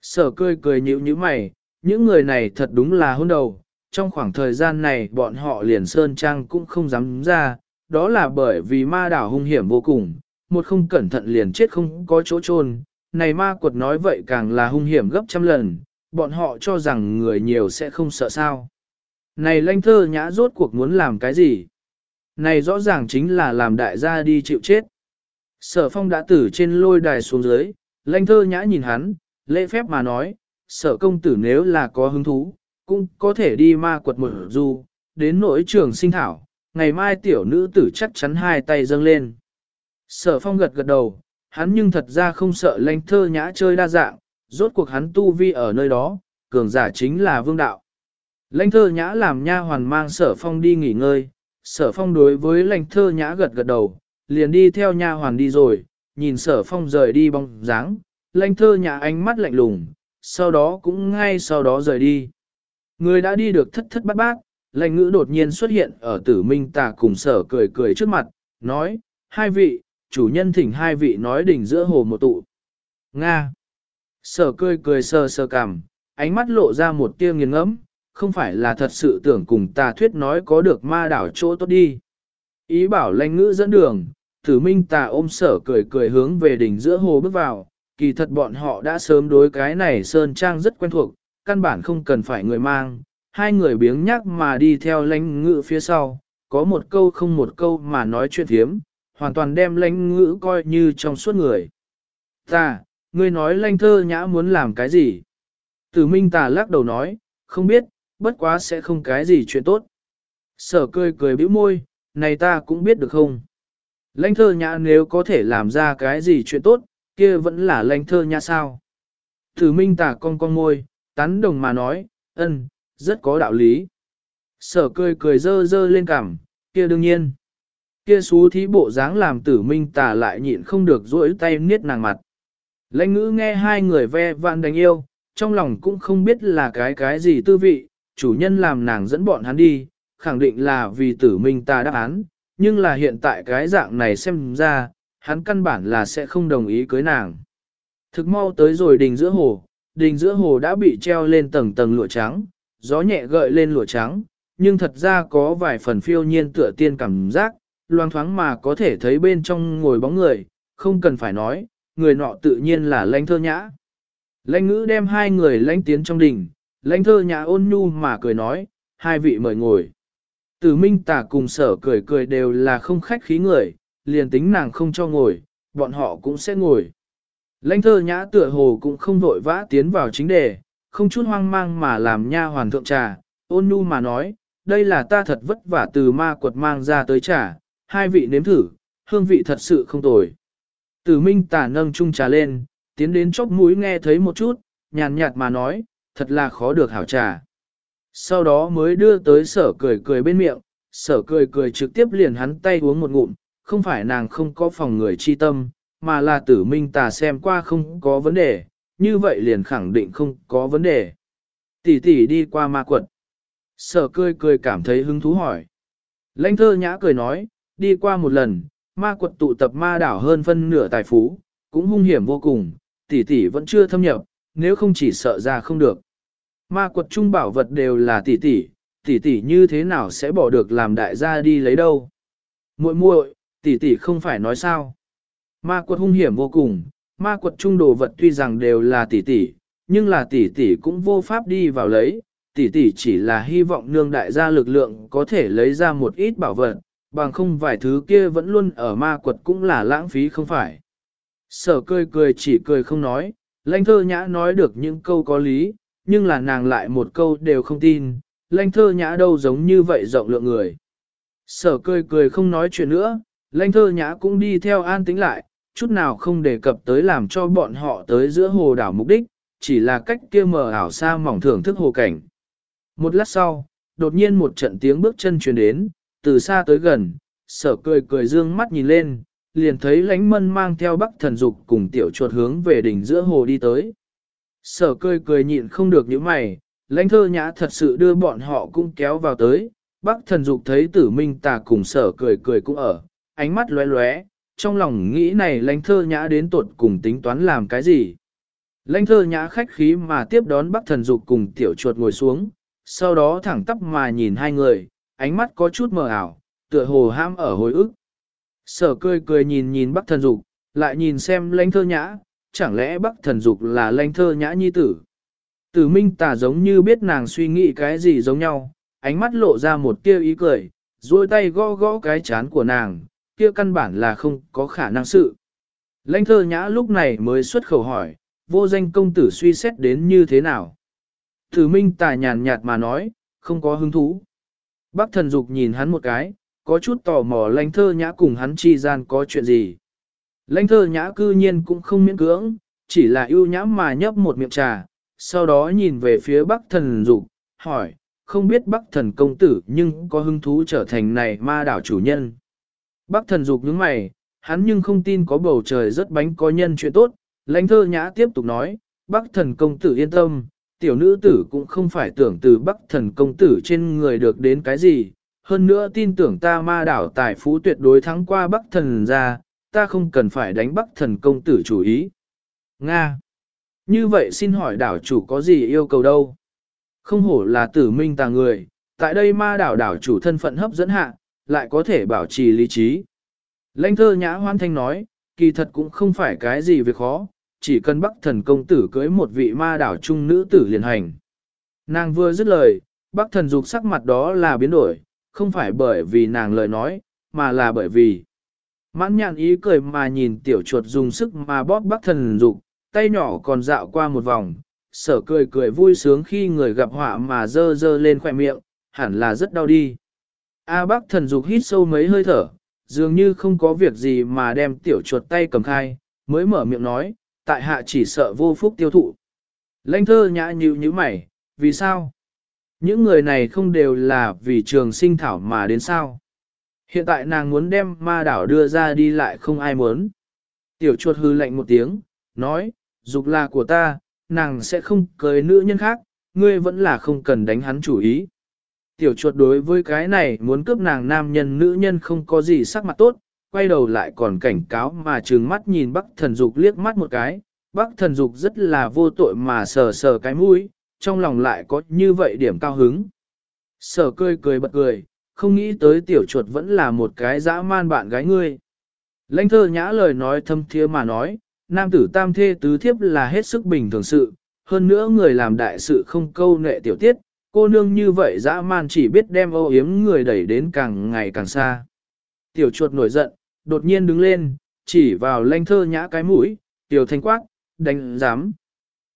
S1: Sở cười cười nhíu như mày, những người này thật đúng là hôn đầu, trong khoảng thời gian này bọn họ liền sơn trang cũng không dám ra, đó là bởi vì ma đảo hung hiểm vô cùng, một không cẩn thận liền chết không có chỗ chôn. Này ma quật nói vậy càng là hung hiểm gấp trăm lần, bọn họ cho rằng người nhiều sẽ không sợ sao. Này lanh thơ nhã rốt cuộc muốn làm cái gì? Này rõ ràng chính là làm đại gia đi chịu chết. Sở phong đã tử trên lôi đài xuống dưới, lanh thơ nhã nhìn hắn, lễ phép mà nói, sở công tử nếu là có hứng thú, cũng có thể đi ma quật một du, đến nỗi trường sinh thảo, ngày mai tiểu nữ tử chắc chắn hai tay dâng lên. Sở phong gật gật đầu, hắn nhưng thật ra không sợ lanh thơ nhã chơi đa dạng, rốt cuộc hắn tu vi ở nơi đó, cường giả chính là vương đạo. Lanh thơ nhã làm nha hoàn mang sở phong đi nghỉ ngơi, sở phong đối với lanh thơ nhã gật gật đầu, liền đi theo nha hoàn đi rồi, nhìn sở phong rời đi bóng dáng, lanh thơ nhà ánh mắt lạnh lùng, sau đó cũng ngay sau đó rời đi. Người đã đi được thất thất bát bát, lanh ngữ đột nhiên xuất hiện ở tử minh tà cùng sở cười cười trước mặt, nói, hai vị, chủ nhân thỉnh hai vị nói đỉnh giữa hồ một tụ. Nga. Sở cười cười sờ sờ cằm, ánh mắt lộ ra một tia nghiền ngẫm, không phải là thật sự tưởng cùng tà thuyết nói có được ma đảo chỗ tốt đi. Ý bảo lanh ngữ dẫn đường, tử minh tà ôm sở cười cười hướng về đỉnh giữa hồ bước vào, kỳ thật bọn họ đã sớm đối cái này Sơn Trang rất quen thuộc, căn bản không cần phải người mang, hai người biếng nhắc mà đi theo lãnh ngữ phía sau, có một câu không một câu mà nói chuyện thiếm, hoàn toàn đem lãnh ngữ coi như trong suốt người. Ta, ngươi nói lãnh thơ nhã muốn làm cái gì? Tử Minh Tà lắc đầu nói, không biết, bất quá sẽ không cái gì chuyện tốt. Sở cười cười bĩu môi, này ta cũng biết được không? Lãnh thơ nhã nếu có thể làm ra cái gì chuyện tốt, kia vẫn là lãnh thơ nha sao? Tử Minh tả con con môi, tán đồng mà nói, ân, rất có đạo lý. Sở cười cười dơ dơ lên cằm, kia đương nhiên. Kia xú thí bộ dáng làm tử minh tả lại nhịn không được rỗi tay niết nàng mặt. Lãnh ngữ nghe hai người ve vạn đánh yêu, trong lòng cũng không biết là cái cái gì tư vị, chủ nhân làm nàng dẫn bọn hắn đi, khẳng định là vì tử minh tả đáp án, nhưng là hiện tại cái dạng này xem ra, hắn căn bản là sẽ không đồng ý cưới nàng. Thực mau tới rồi đình giữa hồ, đình giữa hồ đã bị treo lên tầng tầng lụa trắng, gió nhẹ gợi lên lụa trắng, nhưng thật ra có vài phần phiêu nhiên tựa tiên cảm giác, loang thoáng mà có thể thấy bên trong ngồi bóng người, không cần phải nói, người nọ tự nhiên là lãnh thơ nhã. Lãnh ngữ đem hai người lãnh tiến trong đình, lãnh thơ nhã ôn nhu mà cười nói, hai vị mời ngồi. Tử minh tả cùng sở cười cười đều là không khách khí người, liền tính nàng không cho ngồi, bọn họ cũng sẽ ngồi. Lãnh thơ nhã tựa hồ cũng không vội vã tiến vào chính đề, không chút hoang mang mà làm nha hoàn thượng trà, ôn nhu mà nói, đây là ta thật vất vả từ ma quật mang ra tới trà, hai vị nếm thử, hương vị thật sự không tồi. Tử minh tả nâng chung trà lên, tiến đến chóp mũi nghe thấy một chút, nhàn nhạt mà nói, thật là khó được hảo trà. Sau đó mới đưa tới sở cười cười bên miệng, sở cười cười trực tiếp liền hắn tay uống một ngụm, không phải nàng không có phòng người chi tâm, mà là tử minh tà xem qua không có vấn đề, như vậy liền khẳng định không có vấn đề. Tỷ tỷ đi qua ma quật. Sở cười cười cảm thấy hứng thú hỏi. Lãnh thơ nhã cười nói, đi qua một lần, ma quật tụ tập ma đảo hơn phân nửa tài phú, cũng hung hiểm vô cùng, tỷ tỷ vẫn chưa thâm nhập, nếu không chỉ sợ ra không được. Ma quật trung bảo vật đều là tỷ tỷ, tỷ tỷ như thế nào sẽ bỏ được làm đại gia đi lấy đâu. Muội muội, tỷ tỷ không phải nói sao. Ma quật hung hiểm vô cùng, ma quật trung đồ vật tuy rằng đều là tỷ tỷ, nhưng là tỷ tỷ cũng vô pháp đi vào lấy, tỷ tỷ chỉ là hy vọng nương đại gia lực lượng có thể lấy ra một ít bảo vật, bằng không vài thứ kia vẫn luôn ở ma quật cũng là lãng phí không phải. Sở cười cười chỉ cười không nói, lãnh thơ nhã nói được những câu có lý, nhưng là nàng lại một câu đều không tin, lãnh thơ nhã đâu giống như vậy rộng lượng người. Sở cười cười không nói chuyện nữa, lãnh thơ nhã cũng đi theo an tĩnh lại, chút nào không đề cập tới làm cho bọn họ tới giữa hồ đảo mục đích, chỉ là cách kia mờ ảo xa mỏng thưởng thức hồ cảnh. Một lát sau, đột nhiên một trận tiếng bước chân truyền đến, từ xa tới gần, sở cười cười dương mắt nhìn lên, liền thấy lánh mân mang theo bắc thần dục cùng tiểu chuột hướng về đỉnh giữa hồ đi tới. Sở cười cười nhịn không được những mày, lãnh thơ nhã thật sự đưa bọn họ cũng kéo vào tới, bắc thần dục thấy tử minh tà cùng sở cười cười cũng ở, ánh mắt lóe lóe, trong lòng nghĩ này lãnh thơ nhã đến tuột cùng tính toán làm cái gì. Lãnh thơ nhã khách khí mà tiếp đón Bác thần dục cùng tiểu chuột ngồi xuống, sau đó thẳng tắp mà nhìn hai người, ánh mắt có chút mờ ảo, tựa hồ ham ở hồi ức. Sở cười cười nhìn nhìn Bác thần dục, lại nhìn xem lãnh thơ nhã, chẳng lẽ Bác thần dục là lãnh thơ nhã nhi tử. Tử minh Tả giống như biết nàng suy nghĩ cái gì giống nhau, ánh mắt lộ ra một tia ý cười, duỗi tay gõ gõ cái chán của nàng, kia căn bản là không có khả năng sự. Lãnh thơ nhã lúc này mới xuất khẩu hỏi, vô danh công tử suy xét đến như thế nào? Tử minh tài nhàn nhạt mà nói, không có hứng thú. Bác thần dục nhìn hắn một cái, có chút tò mò lãnh thơ nhã cùng hắn chi gian có chuyện gì. Lãnh thơ nhã cư nhiên cũng không miễn cưỡng, chỉ là ưu nhã mà nhấp một miệng trà, sau đó nhìn về phía bắc thần dục, hỏi, không biết bắc thần công tử nhưng có hứng thú trở thành này ma đảo chủ nhân. Bắc thần dục nhướng mày, hắn nhưng không tin có bầu trời rất bánh có nhân chuyện tốt, lãnh thơ nhã tiếp tục nói, bắc thần công tử yên tâm, tiểu nữ tử cũng không phải tưởng từ bắc thần công tử trên người được đến cái gì, hơn nữa tin tưởng ta ma đảo tài phú tuyệt đối thắng qua bắc thần ra, ta không cần phải đánh bắc thần công tử chủ ý. Nga Như vậy xin hỏi đảo chủ có gì yêu cầu đâu? Không hổ là tử minh tà người, tại đây ma đảo đảo chủ thân phận hấp dẫn hạ, lại có thể bảo trì lý trí. Lãnh thơ nhã hoan thanh nói, kỳ thật cũng không phải cái gì việc khó, chỉ cần bắc thần công tử cưới một vị ma đảo trung nữ tử liền hành. Nàng vừa dứt lời, bắc thần dục sắc mặt đó là biến đổi, không phải bởi vì nàng lời nói, mà là bởi vì mãn nhạn ý cười mà nhìn tiểu chuột dùng sức mà bóp bắc thần dục, tay nhỏ còn dạo qua một vòng, sở cười cười vui sướng khi người gặp họa mà dơ dơ lên khỏe miệng, hẳn là rất đau đi. A bác thần dục hít sâu mấy hơi thở, dường như không có việc gì mà đem tiểu chuột tay cầm khai, mới mở miệng nói, tại hạ chỉ sợ vô phúc tiêu thụ. Lãnh thơ nhã nhíu như mày, vì sao? Những người này không đều là vì trường sinh thảo mà đến sao? Hiện tại nàng muốn đem ma đảo đưa ra đi lại không ai muốn. Tiểu chuột hư lạnh một tiếng, nói, dục là của ta, nàng sẽ không cưới nữ nhân khác, ngươi vẫn là không cần đánh hắn chủ ý. Tiểu chuột đối với cái này muốn cướp nàng nam nhân nữ nhân không có gì sắc mặt tốt, quay đầu lại còn cảnh cáo mà trừng mắt nhìn bắc thần dục liếc mắt một cái, bắc thần dục rất là vô tội mà sờ sờ cái mũi, trong lòng lại có như vậy điểm cao hứng. Sở cười cười bật cười, không nghĩ tới tiểu chuột vẫn là một cái dã man bạn gái ngươi. Lãnh thơ nhã lời nói thâm thiế mà nói, nam tử tam thê tứ thiếp là hết sức bình thường sự, hơn nữa người làm đại sự không câu nệ tiểu tiết, cô nương như vậy dã man chỉ biết đem âu yếm người đẩy đến càng ngày càng xa. Tiểu chuột nổi giận, đột nhiên đứng lên, chỉ vào lanh thơ nhã cái mũi, tiểu thanh quát, đánh giám.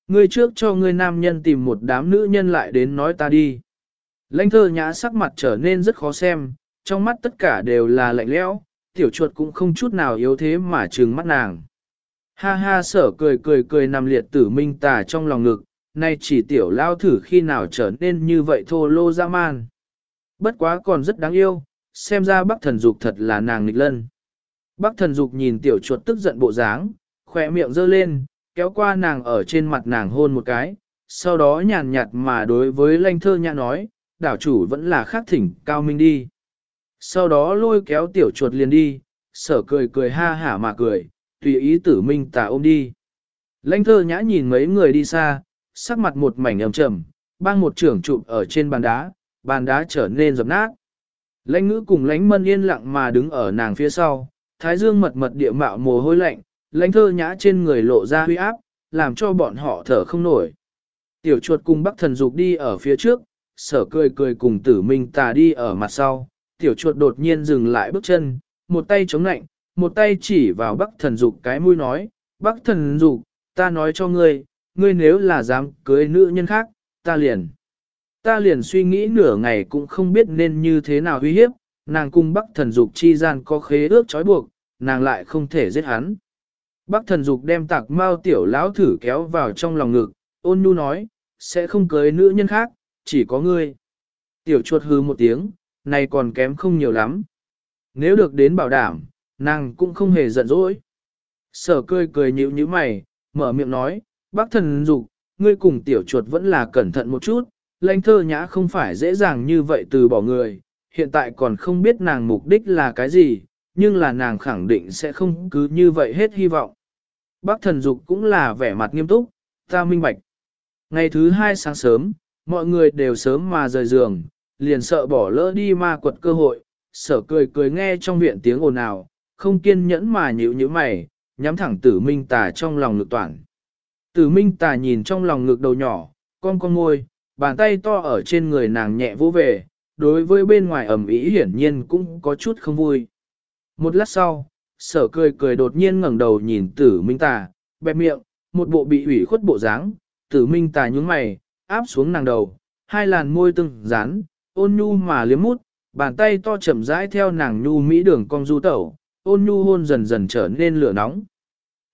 S1: Ngươi trước cho ngươi nam nhân tìm một đám nữ nhân lại đến nói ta đi. Lanh thơ nhã sắc mặt trở nên rất khó xem, trong mắt tất cả đều là lạnh lẽo, tiểu chuột cũng không chút nào yếu thế mà trừng mắt nàng. Ha ha sở cười cười cười nằm liệt tử minh tà trong lòng ngực, nay chỉ tiểu lao thử khi nào trở nên như vậy thô lô ra man. Bất quá còn rất đáng yêu, xem ra bác thần dục thật là nàng nghịch lân. Bác thần dục nhìn tiểu chuột tức giận bộ dáng, khỏe miệng giơ lên, kéo qua nàng ở trên mặt nàng hôn một cái, sau đó nhàn nhạt mà đối với lanh thơ nhã nói, đảo chủ vẫn là khác thỉnh cao minh đi. Sau đó lôi kéo tiểu chuột liền đi, sở cười cười ha hả mà cười, tùy ý tử minh tà ôm đi. Lanh thơ nhã nhìn mấy người đi xa, sắc mặt một mảnh ầm trầm, bang một trưởng chụp ở trên bàn đá, bàn đá trở nên dập nát. Lãnh ngữ cùng lãnh mân yên lặng mà đứng ở nàng phía sau, thái dương mật mật địa mạo mồ hôi lạnh, lãnh thơ nhã trên người lộ ra huy áp, làm cho bọn họ thở không nổi. Tiểu chuột cùng bắc thần dục đi ở phía trước, sở cười cười cùng tử minh tà đi ở mặt sau, tiểu chuột đột nhiên dừng lại bước chân, một tay chống lạnh, một tay chỉ vào bắc thần dục cái mũi nói, bắc thần dục, ta nói cho ngươi, ngươi nếu là dám cưới nữ nhân khác, ta liền. Ta liền suy nghĩ nửa ngày cũng không biết nên như thế nào uy hiếp, nàng cung bắc thần dục chi gian có khế ước trói buộc, nàng lại không thể giết hắn. Bắc thần dục đem tạc mao tiểu lão thử kéo vào trong lòng ngực, ôn nhu nói, sẽ không cưới nữ nhân khác, chỉ có ngươi. Tiểu chuột hư một tiếng, này còn kém không nhiều lắm. Nếu được đến bảo đảm, Nàng cũng không hề giận dỗi. Sở cười cười nhíu nhíu mày, mở miệng nói, bác thần dục, ngươi cùng tiểu chuột vẫn là cẩn thận một chút, lãnh thơ nhã không phải dễ dàng như vậy từ bỏ người, hiện tại còn không biết nàng mục đích là cái gì, nhưng là nàng khẳng định sẽ không cứ như vậy hết hy vọng. Bác thần dục cũng là vẻ mặt nghiêm túc, ta minh bạch. Ngày thứ hai sáng sớm, mọi người đều sớm mà rời giường, liền sợ bỏ lỡ đi ma quật cơ hội, sở cười cười nghe trong viện tiếng ồn ào, không kiên nhẫn mà nhíu nhíu mày, nhắm thẳng tử minh tà trong lòng lực toàn. Tử minh tà nhìn trong lòng ngực đầu nhỏ, con con môi, bàn tay to ở trên người nàng nhẹ vỗ về, đối với bên ngoài ẩm ý hiển nhiên cũng có chút không vui. Một lát sau, sở cười cười đột nhiên ngẩng đầu nhìn tử minh tà, bẹp miệng, một bộ bị ủy khuất bộ dáng, tử minh tà nhúng mày, áp xuống nàng đầu, hai làn môi từng dán, ôn nhu mà liếm mút, bàn tay to chậm rãi theo nàng nhu mỹ đường cong du tẩu, ôn nhu hôn dần dần trở nên lửa nóng.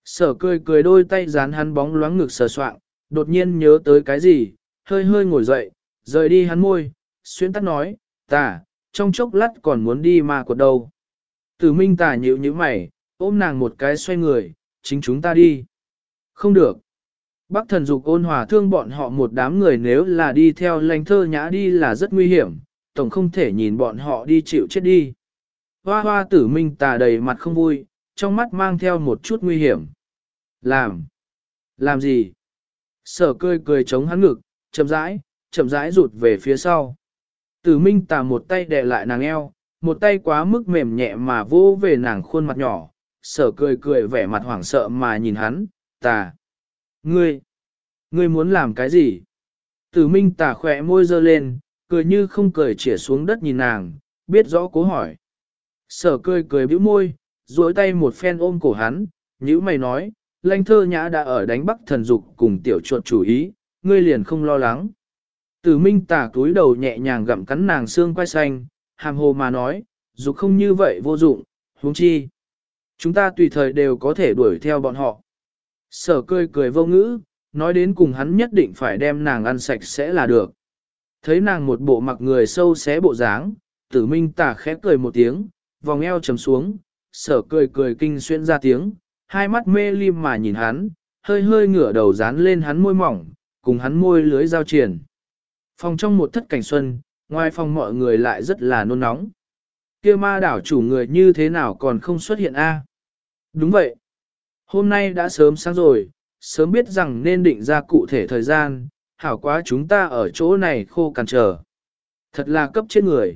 S1: Sở cười cười đôi tay dán hắn bóng loáng ngực sờ soạng, đột nhiên nhớ tới cái gì, hơi hơi ngồi dậy, rời đi hắn môi, xuyên tắt nói, tà, trong chốc lát còn muốn đi mà quật đâu. Tử minh tà nhịu như mày, ôm nàng một cái xoay người, chính chúng ta đi. Không được. Bác thần dục ôn hòa thương bọn họ một đám người nếu là đi theo lãnh thơ nhã đi là rất nguy hiểm, tổng không thể nhìn bọn họ đi chịu chết đi. Hoa hoa tử minh tà đầy mặt không vui, trong mắt mang theo một chút nguy hiểm. Làm? Làm gì? Sở cười cười chống hắn ngực, chậm rãi, chậm rãi rụt về phía sau. Tử minh tà một tay đè lại nàng eo, một tay quá mức mềm nhẹ mà vô về nàng khuôn mặt nhỏ. Sở cười cười vẻ mặt hoảng sợ mà nhìn hắn, tà. Ngươi, ngươi muốn làm cái gì? Tử minh tà khỏe môi dơ lên, cười như không cười chỉa xuống đất nhìn nàng, biết rõ cố hỏi. Sở cười cười bĩu môi, duỗi tay một phen ôm cổ hắn, nhữ mày nói, lanh thơ nhã đã ở đánh bắc thần dục cùng tiểu chuột chủ ý, ngươi liền không lo lắng. Tử minh Tả túi đầu nhẹ nhàng gặm cắn nàng xương quai xanh, hàm hồ mà nói, dục không như vậy vô dụng, huống chi. Chúng ta tùy thời đều có thể đuổi theo bọn họ. Sở cười cười vô ngữ, nói đến cùng hắn nhất định phải đem nàng ăn sạch sẽ là được. Thấy nàng một bộ mặc người sâu xé bộ dáng, tử minh Tả khẽ cười một tiếng, vòng eo trầm xuống, sở cười cười kinh xuyên ra tiếng, hai mắt mê ly mà nhìn hắn, hơi hơi ngửa đầu dán lên hắn môi mỏng, cùng hắn môi lưới giao triển. Phòng trong một thất cảnh xuân, ngoài phòng mọi người lại rất là nôn nóng. kia ma đảo chủ người như thế nào còn không xuất hiện a? Đúng vậy. Hôm nay đã sớm sáng rồi, sớm biết rằng nên định ra cụ thể thời gian, hảo quá chúng ta ở chỗ này khô cằn trở. Thật là cấp chết người.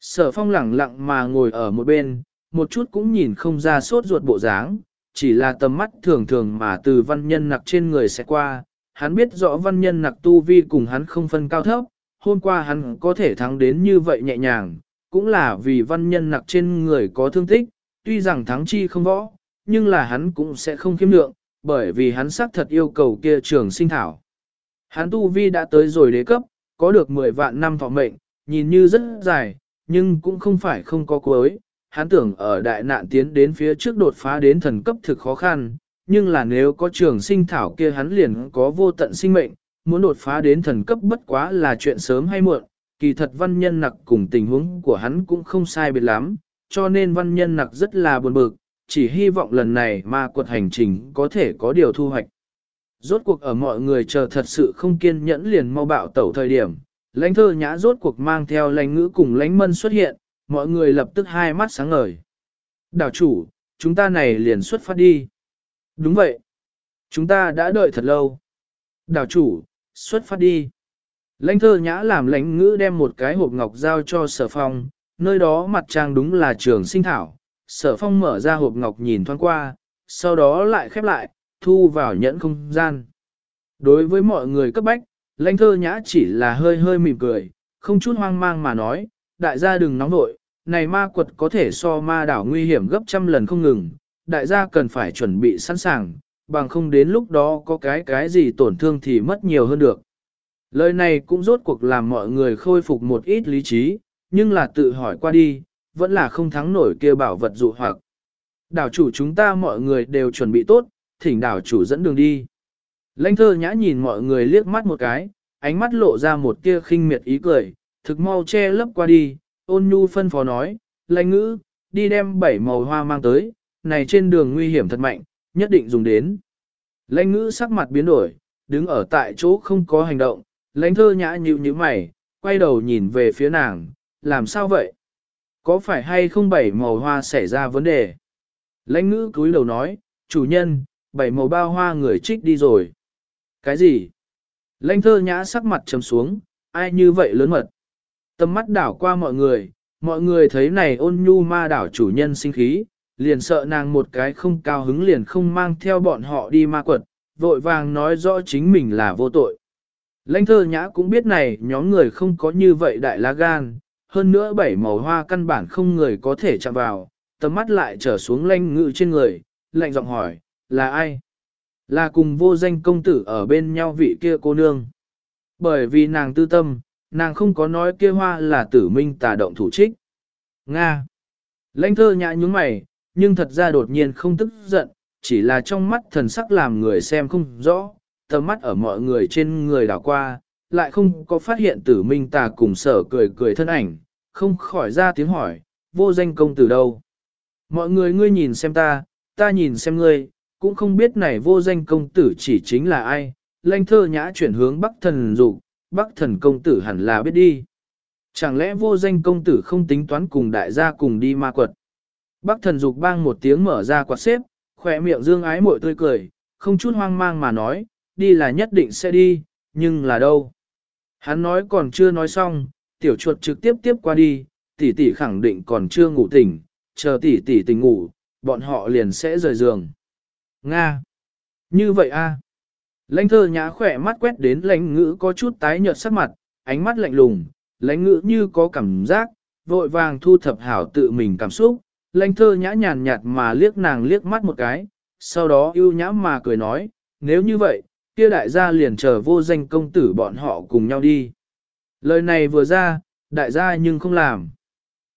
S1: Sở phong lẳng lặng mà ngồi ở một bên, một chút cũng nhìn không ra sốt ruột bộ dáng, chỉ là tầm mắt thường thường mà từ văn nhân nặc trên người sẽ qua. Hắn biết rõ văn nhân nặc tu vi cùng hắn không phân cao thấp, hôm qua hắn có thể thắng đến như vậy nhẹ nhàng, cũng là vì văn nhân nặc trên người có thương tích, tuy rằng thắng chi không võ, nhưng là hắn cũng sẽ không khiêm lượng, bởi vì hắn xác thật yêu cầu kia trường sinh thảo. Hắn tu vi đã tới rồi đế cấp, có được 10 vạn năm thọ mệnh, nhìn như rất dài, nhưng cũng không phải không có cuối. Hắn tưởng ở đại nạn tiến đến phía trước đột phá đến thần cấp thực khó khăn, nhưng là nếu có trường sinh thảo kia hắn liền có vô tận sinh mệnh, muốn đột phá đến thần cấp bất quá là chuyện sớm hay muộn, kỳ thật văn nhân nặc cùng tình huống của hắn cũng không sai biệt lắm, cho nên văn nhân nặc rất là buồn bực, chỉ hy vọng lần này ma quật hành trình có thể có điều thu hoạch. Rốt cuộc ở mọi người chờ thật sự không kiên nhẫn liền mau bạo tẩu thời điểm, lãnh thơ nhã rốt cuộc mang theo lãnh ngữ cùng lãnh mân xuất hiện, mọi người lập tức hai mắt sáng ngời. Đảo chủ, chúng ta này liền xuất phát đi. Đúng vậy. Chúng ta đã đợi thật lâu. Đảo chủ, xuất phát đi. Lãnh thơ nhã làm lãnh ngữ đem một cái hộp ngọc giao cho sở phong, nơi đó mặt trang đúng là trường sinh thảo. Sở phong mở ra hộp ngọc nhìn thoáng qua, sau đó lại khép lại, thu vào nhẫn không gian. Đối với mọi người cấp bách, lãnh thơ nhã chỉ là hơi hơi mỉm cười, không chút hoang mang mà nói, đại gia đừng nóng nội, này ma quật có thể so ma đảo nguy hiểm gấp trăm lần không ngừng, đại gia cần phải chuẩn bị sẵn sàng, bằng không đến lúc đó có cái cái gì tổn thương thì mất nhiều hơn được. Lời này cũng rốt cuộc làm mọi người khôi phục một ít lý trí, nhưng là tự hỏi qua đi, vẫn là không thắng nổi kia bảo vật dụ hoặc. Đảo chủ chúng ta mọi người đều chuẩn bị tốt, thỉnh đảo chủ dẫn đường đi. Lãnh thơ nhã nhìn mọi người liếc mắt một cái, ánh mắt lộ ra một tia khinh miệt ý cười, thực mau che lấp qua đi, ôn nhu phân phó nói, lãnh ngữ, đi đem bảy màu hoa mang tới, này trên đường nguy hiểm thật mạnh, nhất định dùng đến. Lãnh ngữ sắc mặt biến đổi, đứng ở tại chỗ không có hành động, lãnh thơ nhã nhịu như mày, quay đầu nhìn về phía nàng, làm sao vậy? Có phải hay không bảy màu hoa xảy ra vấn đề? Lãnh ngữ cúi đầu nói, chủ nhân, bảy màu bao hoa người trích đi rồi. Cái gì? Lãnh thơ nhã sắc mặt trầm xuống, ai như vậy lớn mật? Tâm mắt đảo qua mọi người, mọi người thấy này ôn nhu ma đảo chủ nhân sinh khí, liền sợ nàng một cái không cao hứng liền không mang theo bọn họ đi ma quật, vội vàng nói rõ chính mình là vô tội. Lãnh thơ nhã cũng biết này nhóm người không có như vậy đại lá gan, hơn nữa bảy màu hoa căn bản không người có thể chạm vào, tầm mắt lại trở xuống lãnh ngự trên người, lạnh giọng hỏi, là ai? Là cùng vô danh công tử ở bên nhau vị kia cô nương. Bởi vì nàng tư tâm, nàng không có nói kia hoa là tử minh tà động thủ trích. Nga. Lãnh thơ nhã nhúng mày, nhưng thật ra đột nhiên không tức giận, chỉ là trong mắt thần sắc làm người xem không rõ, tầm mắt ở mọi người trên người đảo qua, lại không có phát hiện tử minh tà cùng sở cười cười thân ảnh, không khỏi ra tiếng hỏi, vô danh công tử đâu. Mọi người ngươi nhìn xem ta, ta nhìn xem ngươi, cũng không biết này vô danh công tử chỉ chính là ai, lanh thơ nhã chuyển hướng bắc thần dục bắc thần công tử hẳn là biết đi. Chẳng lẽ vô danh công tử không tính toán cùng đại gia cùng đi ma quật. Bắc thần dục bang một tiếng mở ra quạt xếp, khỏe miệng dương ái mội tươi cười, không chút hoang mang mà nói, đi là nhất định sẽ đi, nhưng là đâu. Hắn nói còn chưa nói xong, tiểu chuột trực tiếp tiếp qua đi, tỷ tỷ khẳng định còn chưa ngủ tỉnh, chờ tỷ tỷ tỉnh ngủ, bọn họ liền sẽ rời giường. Nga! Như vậy a Lãnh thơ nhã khỏe mắt quét đến lãnh ngữ có chút tái nhợt sắc mặt, ánh mắt lạnh lùng, lãnh ngữ như có cảm giác, vội vàng thu thập hảo tự mình cảm xúc, lãnh thơ nhã nhàn nhạt mà liếc nàng liếc mắt một cái, sau đó yêu nhã mà cười nói, nếu như vậy, kia đại gia liền chờ vô danh công tử bọn họ cùng nhau đi. Lời này vừa ra, đại gia nhưng không làm.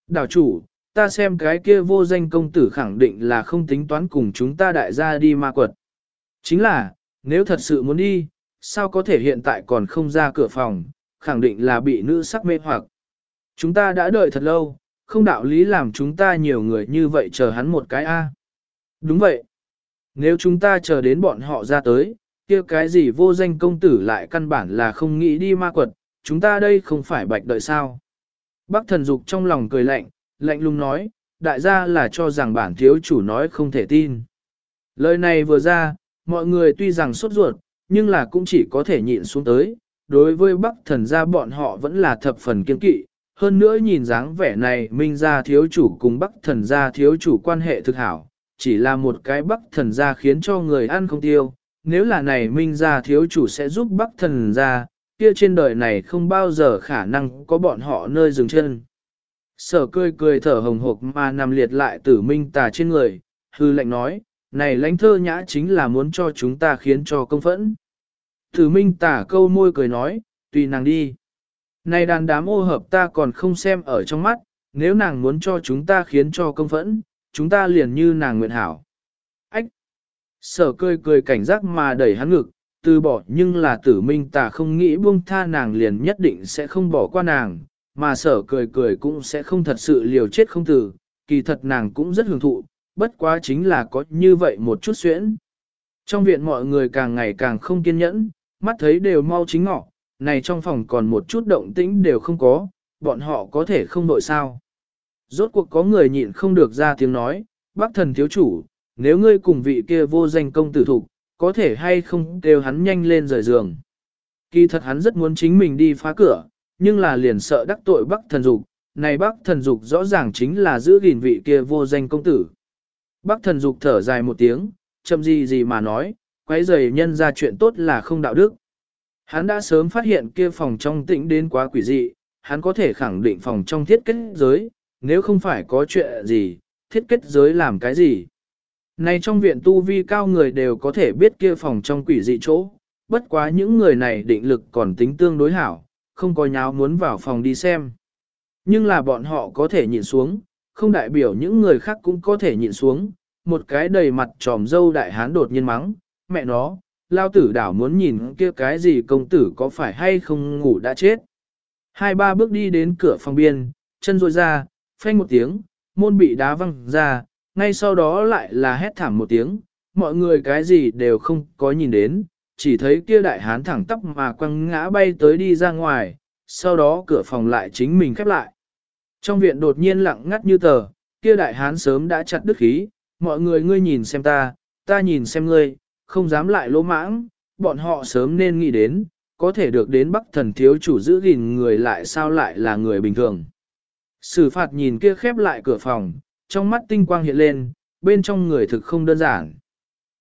S1: Đảo chủ, ta xem cái kia vô danh công tử khẳng định là không tính toán cùng chúng ta đại gia đi ma quật. Chính là, nếu thật sự muốn đi, sao có thể hiện tại còn không ra cửa phòng, khẳng định là bị nữ sắc mê hoặc. Chúng ta đã đợi thật lâu, không đạo lý làm chúng ta nhiều người như vậy chờ hắn một cái A. Đúng vậy. Nếu chúng ta chờ đến bọn họ ra tới, kia cái gì vô danh công tử lại căn bản là không nghĩ đi ma quật, chúng ta đây không phải bạch đợi sao. Bác thần dục trong lòng cười lạnh, lạnh lùng nói, đại gia là cho rằng bản thiếu chủ nói không thể tin. Lời này vừa ra, mọi người tuy rằng sốt ruột, nhưng là cũng chỉ có thể nhịn xuống tới. Đối với bắc thần gia bọn họ vẫn là thập phần kiên kỵ, hơn nữa nhìn dáng vẻ này minh gia thiếu chủ cùng bắc thần gia thiếu chủ quan hệ thực hảo, chỉ là một cái bắc thần gia khiến cho người ăn không tiêu. Nếu là này minh gia thiếu chủ sẽ giúp bắc thần gia, kia trên đời này không bao giờ khả năng có bọn họ nơi dừng chân. Sở cười cười thở hồng hộc mà nằm liệt lại tử minh tà trên người, hư lệnh nói, này lãnh thơ nhã chính là muốn cho chúng ta khiến cho công phẫn. Tử minh tả câu môi cười nói, tùy nàng đi. Này đàn đám ô hợp ta còn không xem ở trong mắt, nếu nàng muốn cho chúng ta khiến cho công phẫn, chúng ta liền như nàng nguyện hảo. Ách! Sở cười cười cảnh giác mà đẩy hắn ngực, từ bỏ nhưng là tử minh tà không nghĩ buông tha nàng liền nhất định sẽ không bỏ qua nàng, mà sở cười cười cũng sẽ không thật sự liều chết không tử, kỳ thật nàng cũng rất hưởng thụ, bất quá chính là có như vậy một chút xuyễn. Trong viện mọi người càng ngày càng không kiên nhẫn, mắt thấy đều mau chính ngọ, này trong phòng còn một chút động tĩnh đều không có, bọn họ có thể không đội sao. Rốt cuộc có người nhịn không được ra tiếng nói, bác thần thiếu chủ, nếu ngươi cùng vị kia vô danh công tử thục, có thể hay không kêu hắn nhanh lên rời giường. Kỳ thật hắn rất muốn chính mình đi phá cửa, nhưng là liền sợ đắc tội Bắc thần dục, này Bắc thần dục rõ ràng chính là giữ gìn vị kia vô danh công tử. Bắc thần dục thở dài một tiếng, chậm gì gì mà nói, quấy rầy nhân ra chuyện tốt là không đạo đức. Hắn đã sớm phát hiện kia phòng trong tĩnh đến quá quỷ dị, hắn có thể khẳng định phòng trong thiết kết giới, nếu không phải có chuyện gì, thiết kết giới làm cái gì. Này trong viện tu vi cao người đều có thể biết kia phòng trong quỷ dị chỗ, bất quá những người này định lực còn tính tương đối hảo, không có nháo muốn vào phòng đi xem. Nhưng là bọn họ có thể nhìn xuống, không đại biểu những người khác cũng có thể nhịn xuống, một cái đầy mặt tròm dâu đại hán đột nhiên mắng, mẹ nó, lao tử đảo muốn nhìn kia cái gì công tử có phải hay không ngủ đã chết. Hai ba bước đi đến cửa phòng biên, chân rôi ra, phanh một tiếng, môn bị đá văng ra, ngay sau đó lại là hét thảm một tiếng, mọi người cái gì đều không có nhìn đến, chỉ thấy kia đại hán thẳng tóc mà quăng ngã bay tới đi ra ngoài, sau đó cửa phòng lại chính mình khép lại. Trong viện đột nhiên lặng ngắt như tờ, kia đại hán sớm đã chặt đứt khí, mọi người ngươi nhìn xem ta, ta nhìn xem ngươi, không dám lại lỗ mãng, bọn họ sớm nên nghĩ đến, có thể được đến bắc thần thiếu chủ giữ gìn người lại sao lại là người bình thường. Sử phạt nhìn kia khép lại cửa phòng, trong mắt tinh quang hiện lên, bên trong người thực không đơn giản.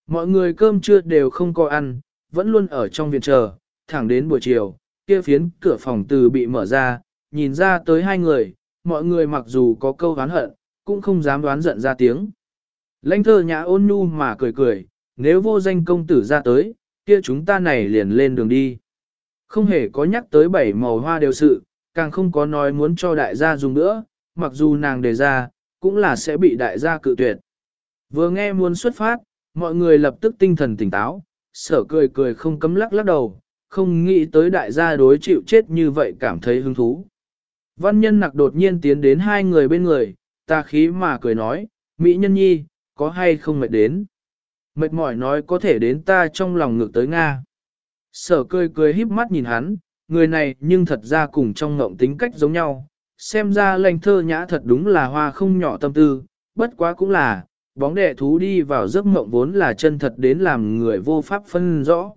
S1: Mọi người cơm trưa đều không có ăn, vẫn luôn ở trong viện chờ, thẳng đến buổi chiều, kia phiến cửa phòng từ bị mở ra, nhìn ra tới hai người, mọi người mặc dù có câu oán hận, cũng không dám đoán giận ra tiếng. Lãnh thơ nhã ôn nhu mà cười cười, nếu vô danh công tử ra tới, kia chúng ta này liền lên đường đi. Không hề có nhắc tới bảy màu hoa đều sự, càng không có nói muốn cho đại gia dùng nữa, mặc dù nàng đề ra, cũng là sẽ bị đại gia cự tuyệt. Vừa nghe muốn xuất phát, mọi người lập tức tinh thần tỉnh táo, sở cười cười không cấm lắc lắc đầu, không nghĩ tới đại gia đối chịu chết như vậy cảm thấy hứng thú. Văn nhân nặc đột nhiên tiến đến hai người bên người, ta khí mà cười nói, Mỹ nhân nhi, có hay không mệt đến? Mệt mỏi nói có thể đến ta trong lòng ngược tới Nga. Sở cười cười híp mắt nhìn hắn, người này nhưng thật ra cùng trong ngộng tính cách giống nhau, xem ra lành thơ nhã thật đúng là hoa không nhỏ tâm tư, bất quá cũng là, bóng đệ thú đi vào giấc mộng vốn là chân thật đến làm người vô pháp phân rõ.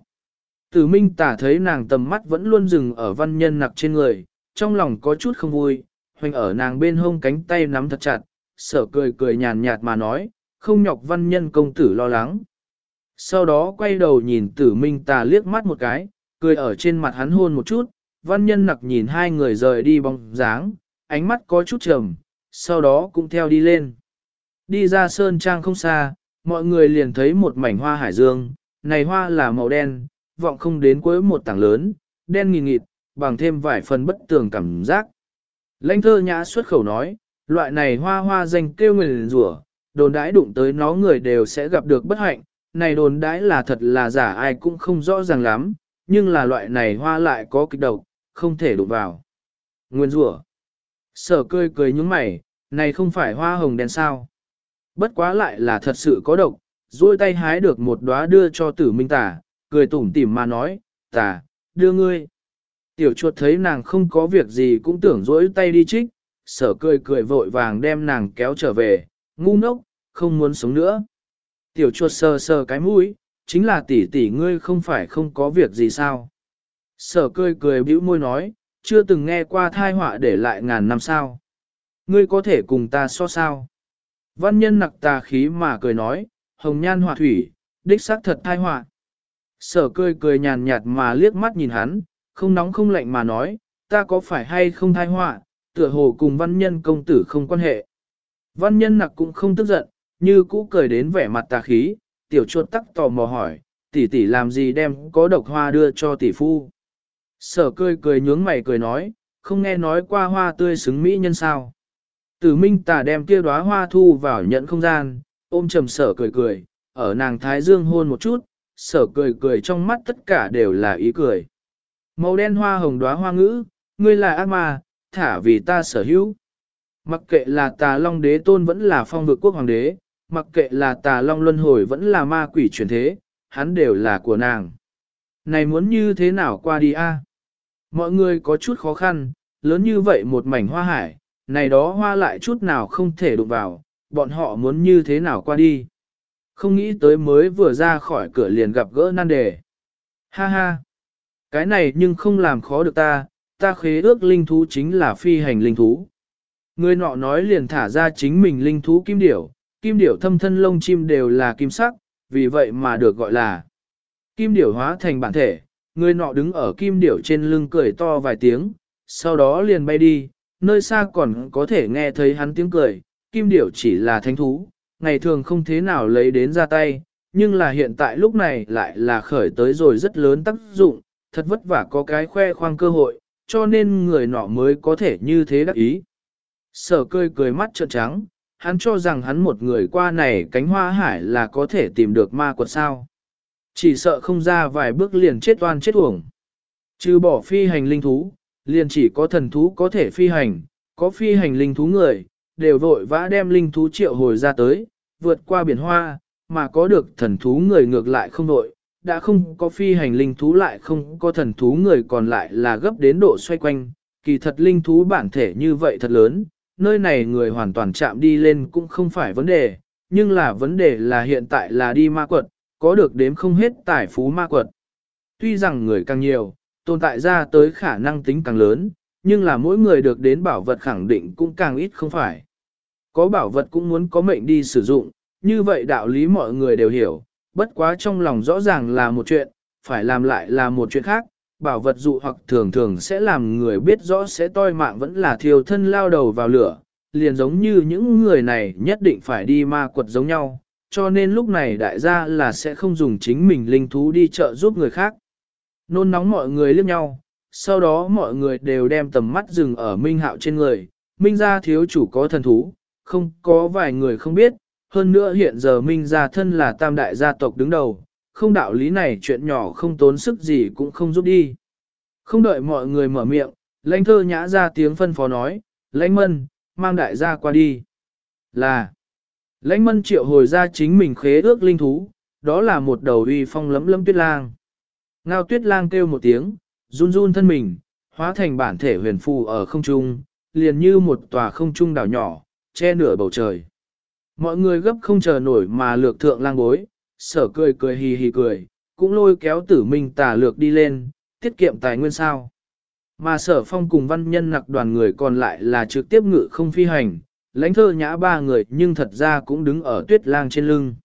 S1: Tử Minh tả thấy nàng tầm mắt vẫn luôn dừng ở văn nhân nặc trên người, trong lòng có chút không vui, hoành ở nàng bên hông cánh tay nắm thật chặt, sở cười cười nhàn nhạt mà nói, không nhọc văn nhân công tử lo lắng. Sau đó quay đầu nhìn tử minh tà liếc mắt một cái, cười ở trên mặt hắn hôn một chút, văn nhân nặc nhìn hai người rời đi bóng dáng, ánh mắt có chút trầm, sau đó cũng theo đi lên. Đi ra sơn trang không xa, mọi người liền thấy một mảnh hoa hải dương, này hoa là màu đen, vọng không đến cuối một tảng lớn, đen nghìn nghịt, bằng thêm vài phần bất tường cảm giác. Lãnh thơ nhã xuất khẩu nói, loại này hoa hoa danh kêu người rủa, đồn đãi đụng tới nó người đều sẽ gặp được bất hạnh, này đồn đãi là thật là giả ai cũng không rõ ràng lắm, nhưng là loại này hoa lại có kịch độc, không thể đụng vào. Nguyên rủa Sở cười cười nhúng mày, này không phải hoa hồng đen sao. Bất quá lại là thật sự có độc, duỗi tay hái được một đóa đưa cho tử minh tả, cười tủm tỉm mà nói, tả, đưa ngươi. Tiểu chuột thấy nàng không có việc gì cũng tưởng rỗi tay đi trích, sở cười cười vội vàng đem nàng kéo trở về, ngu ngốc, không muốn sống nữa. Tiểu chuột sờ sờ cái mũi, chính là tỷ tỷ ngươi không phải không có việc gì sao. Sở cười cười bĩu môi nói, chưa từng nghe qua thai họa để lại ngàn năm sao. Ngươi có thể cùng ta so sao. Văn nhân nặc tà khí mà cười nói, hồng nhan họa thủy, đích xác thật thai họa. Sở cười cười nhàn nhạt mà liếc mắt nhìn hắn, không nóng không lạnh mà nói, ta có phải hay không thai họa, tựa hồ cùng văn nhân công tử không quan hệ. Văn nhân nặc cũng không tức giận, như cũ cười đến vẻ mặt tà khí, tiểu chuột tắc tò mò hỏi, tỷ tỷ làm gì đem có độc hoa đưa cho tỷ phu. Sở cười cười nhướng mày cười nói, không nghe nói qua hoa tươi xứng mỹ nhân sao. Tử minh tà đem kia đóa hoa thu vào nhận không gian, ôm trầm sở cười cười, ở nàng thái dương hôn một chút, sở cười cười trong mắt tất cả đều là ý cười. Màu đen hoa hồng đóa hoa ngữ, ngươi là ác ma, thả vì ta sở hữu. Mặc kệ là tà long đế tôn vẫn là phong vực quốc hoàng đế, mặc kệ là tà long luân hồi vẫn là ma quỷ truyền thế, hắn đều là của nàng. Này muốn như thế nào qua đi a? Mọi người có chút khó khăn, lớn như vậy một mảnh hoa hải, này đó hoa lại chút nào không thể đụng vào, bọn họ muốn như thế nào qua đi. Không nghĩ tới mới vừa ra khỏi cửa liền gặp gỡ nan đề. Ha ha! Cái này nhưng không làm khó được ta, ta khế ước linh thú chính là phi hành linh thú. Người nọ nói liền thả ra chính mình linh thú kim điểu, kim điểu thâm thân lông chim đều là kim sắc, vì vậy mà được gọi là kim điểu hóa thành bản thể. Người nọ đứng ở kim điểu trên lưng cười to vài tiếng, sau đó liền bay đi, nơi xa còn có thể nghe thấy hắn tiếng cười, kim điểu chỉ là thánh thú, ngày thường không thế nào lấy đến ra tay, nhưng là hiện tại lúc này lại là khởi tới rồi rất lớn tác dụng, thật vất vả có cái khoe khoang cơ hội, cho nên người nọ mới có thể như thế đắc ý. Sở cười cười mắt trợn trắng, hắn cho rằng hắn một người qua này cánh hoa hải là có thể tìm được ma quật sao. Chỉ sợ không ra vài bước liền chết oan chết uổng. Trừ bỏ phi hành linh thú, liền chỉ có thần thú có thể phi hành, có phi hành linh thú người, đều vội vã đem linh thú triệu hồi ra tới, vượt qua biển hoa, mà có được thần thú người ngược lại không nội, đã không có phi hành linh thú lại không có thần thú người còn lại là gấp đến độ xoay quanh, kỳ thật linh thú bản thể như vậy thật lớn, nơi này người hoàn toàn chạm đi lên cũng không phải vấn đề, nhưng là vấn đề là hiện tại là đi ma quật, có được đếm không hết tài phú ma quật. Tuy rằng người càng nhiều, tồn tại ra tới khả năng tính càng lớn, nhưng là mỗi người được đến bảo vật khẳng định cũng càng ít không phải. Có bảo vật cũng muốn có mệnh đi sử dụng, như vậy đạo lý mọi người đều hiểu, bất quá trong lòng rõ ràng là một chuyện, phải làm lại là một chuyện khác, bảo vật dụ hoặc thường thường sẽ làm người biết rõ sẽ toi mạng vẫn là thiêu thân lao đầu vào lửa, liền giống như những người này nhất định phải đi ma quật giống nhau, cho nên lúc này đại gia là sẽ không dùng chính mình linh thú đi chợ giúp người khác. Nôn nóng mọi người liếc nhau, sau đó mọi người đều đem tầm mắt dừng ở Minh Hạo trên người, Minh gia thiếu chủ có thần thú, không có vài người không biết, hơn nữa hiện giờ Minh gia thân là tam đại gia tộc đứng đầu, không đạo lý này chuyện nhỏ không tốn sức gì cũng không giúp đi. Không đợi mọi người mở miệng, lãnh thơ nhã ra tiếng phân phó nói, lãnh mân, mang đại gia qua đi. Là, lãnh mân triệu hồi ra chính mình khế ước linh thú, đó là một đầu uy phong lấm lấm tuyết lang. Ngao tuyết lang kêu một tiếng, run run thân mình, hóa thành bản thể huyền phù ở không trung, liền như một tòa không trung đảo nhỏ, che nửa bầu trời. Mọi người gấp không chờ nổi mà lược thượng lang bối, sở cười cười hì hì cười, cũng lôi kéo tử minh tả lược đi lên, tiết kiệm tài nguyên sao. Mà sở phong cùng văn nhân nặc đoàn người còn lại là trực tiếp ngự không phi hành, lãnh thơ nhã ba người nhưng thật ra cũng đứng ở tuyết lang trên lưng.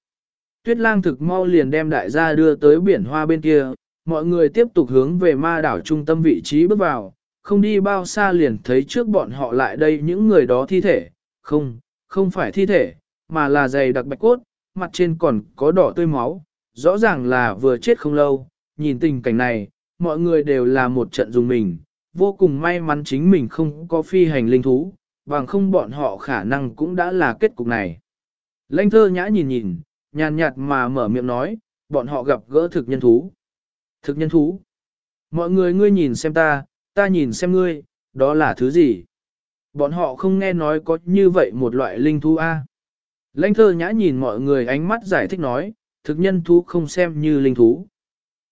S1: Tuyết lang thực mau liền đem đại gia đưa tới biển hoa bên kia, mọi người tiếp tục hướng về ma đảo trung tâm vị trí bước vào, không đi bao xa liền thấy trước bọn họ lại đây những người đó thi thể, không, không phải thi thể, mà là dày đặc bạch cốt, mặt trên còn có đỏ tươi máu, rõ ràng là vừa chết không lâu, nhìn tình cảnh này, mọi người đều là một trận dùng mình, vô cùng may mắn chính mình không có phi hành linh thú, bằng không bọn họ khả năng cũng đã là kết cục này. Lanh thơ nhã nhìn nhìn, nhàn nhạt mà mở miệng nói, bọn họ gặp gỡ thực nhân thú. Thực nhân thú. Mọi người ngươi nhìn xem ta, ta nhìn xem ngươi, đó là thứ gì? Bọn họ không nghe nói có như vậy một loại linh thú A. Lãnh thơ nhã nhìn mọi người ánh mắt giải thích nói, thực nhân thú không xem như linh thú.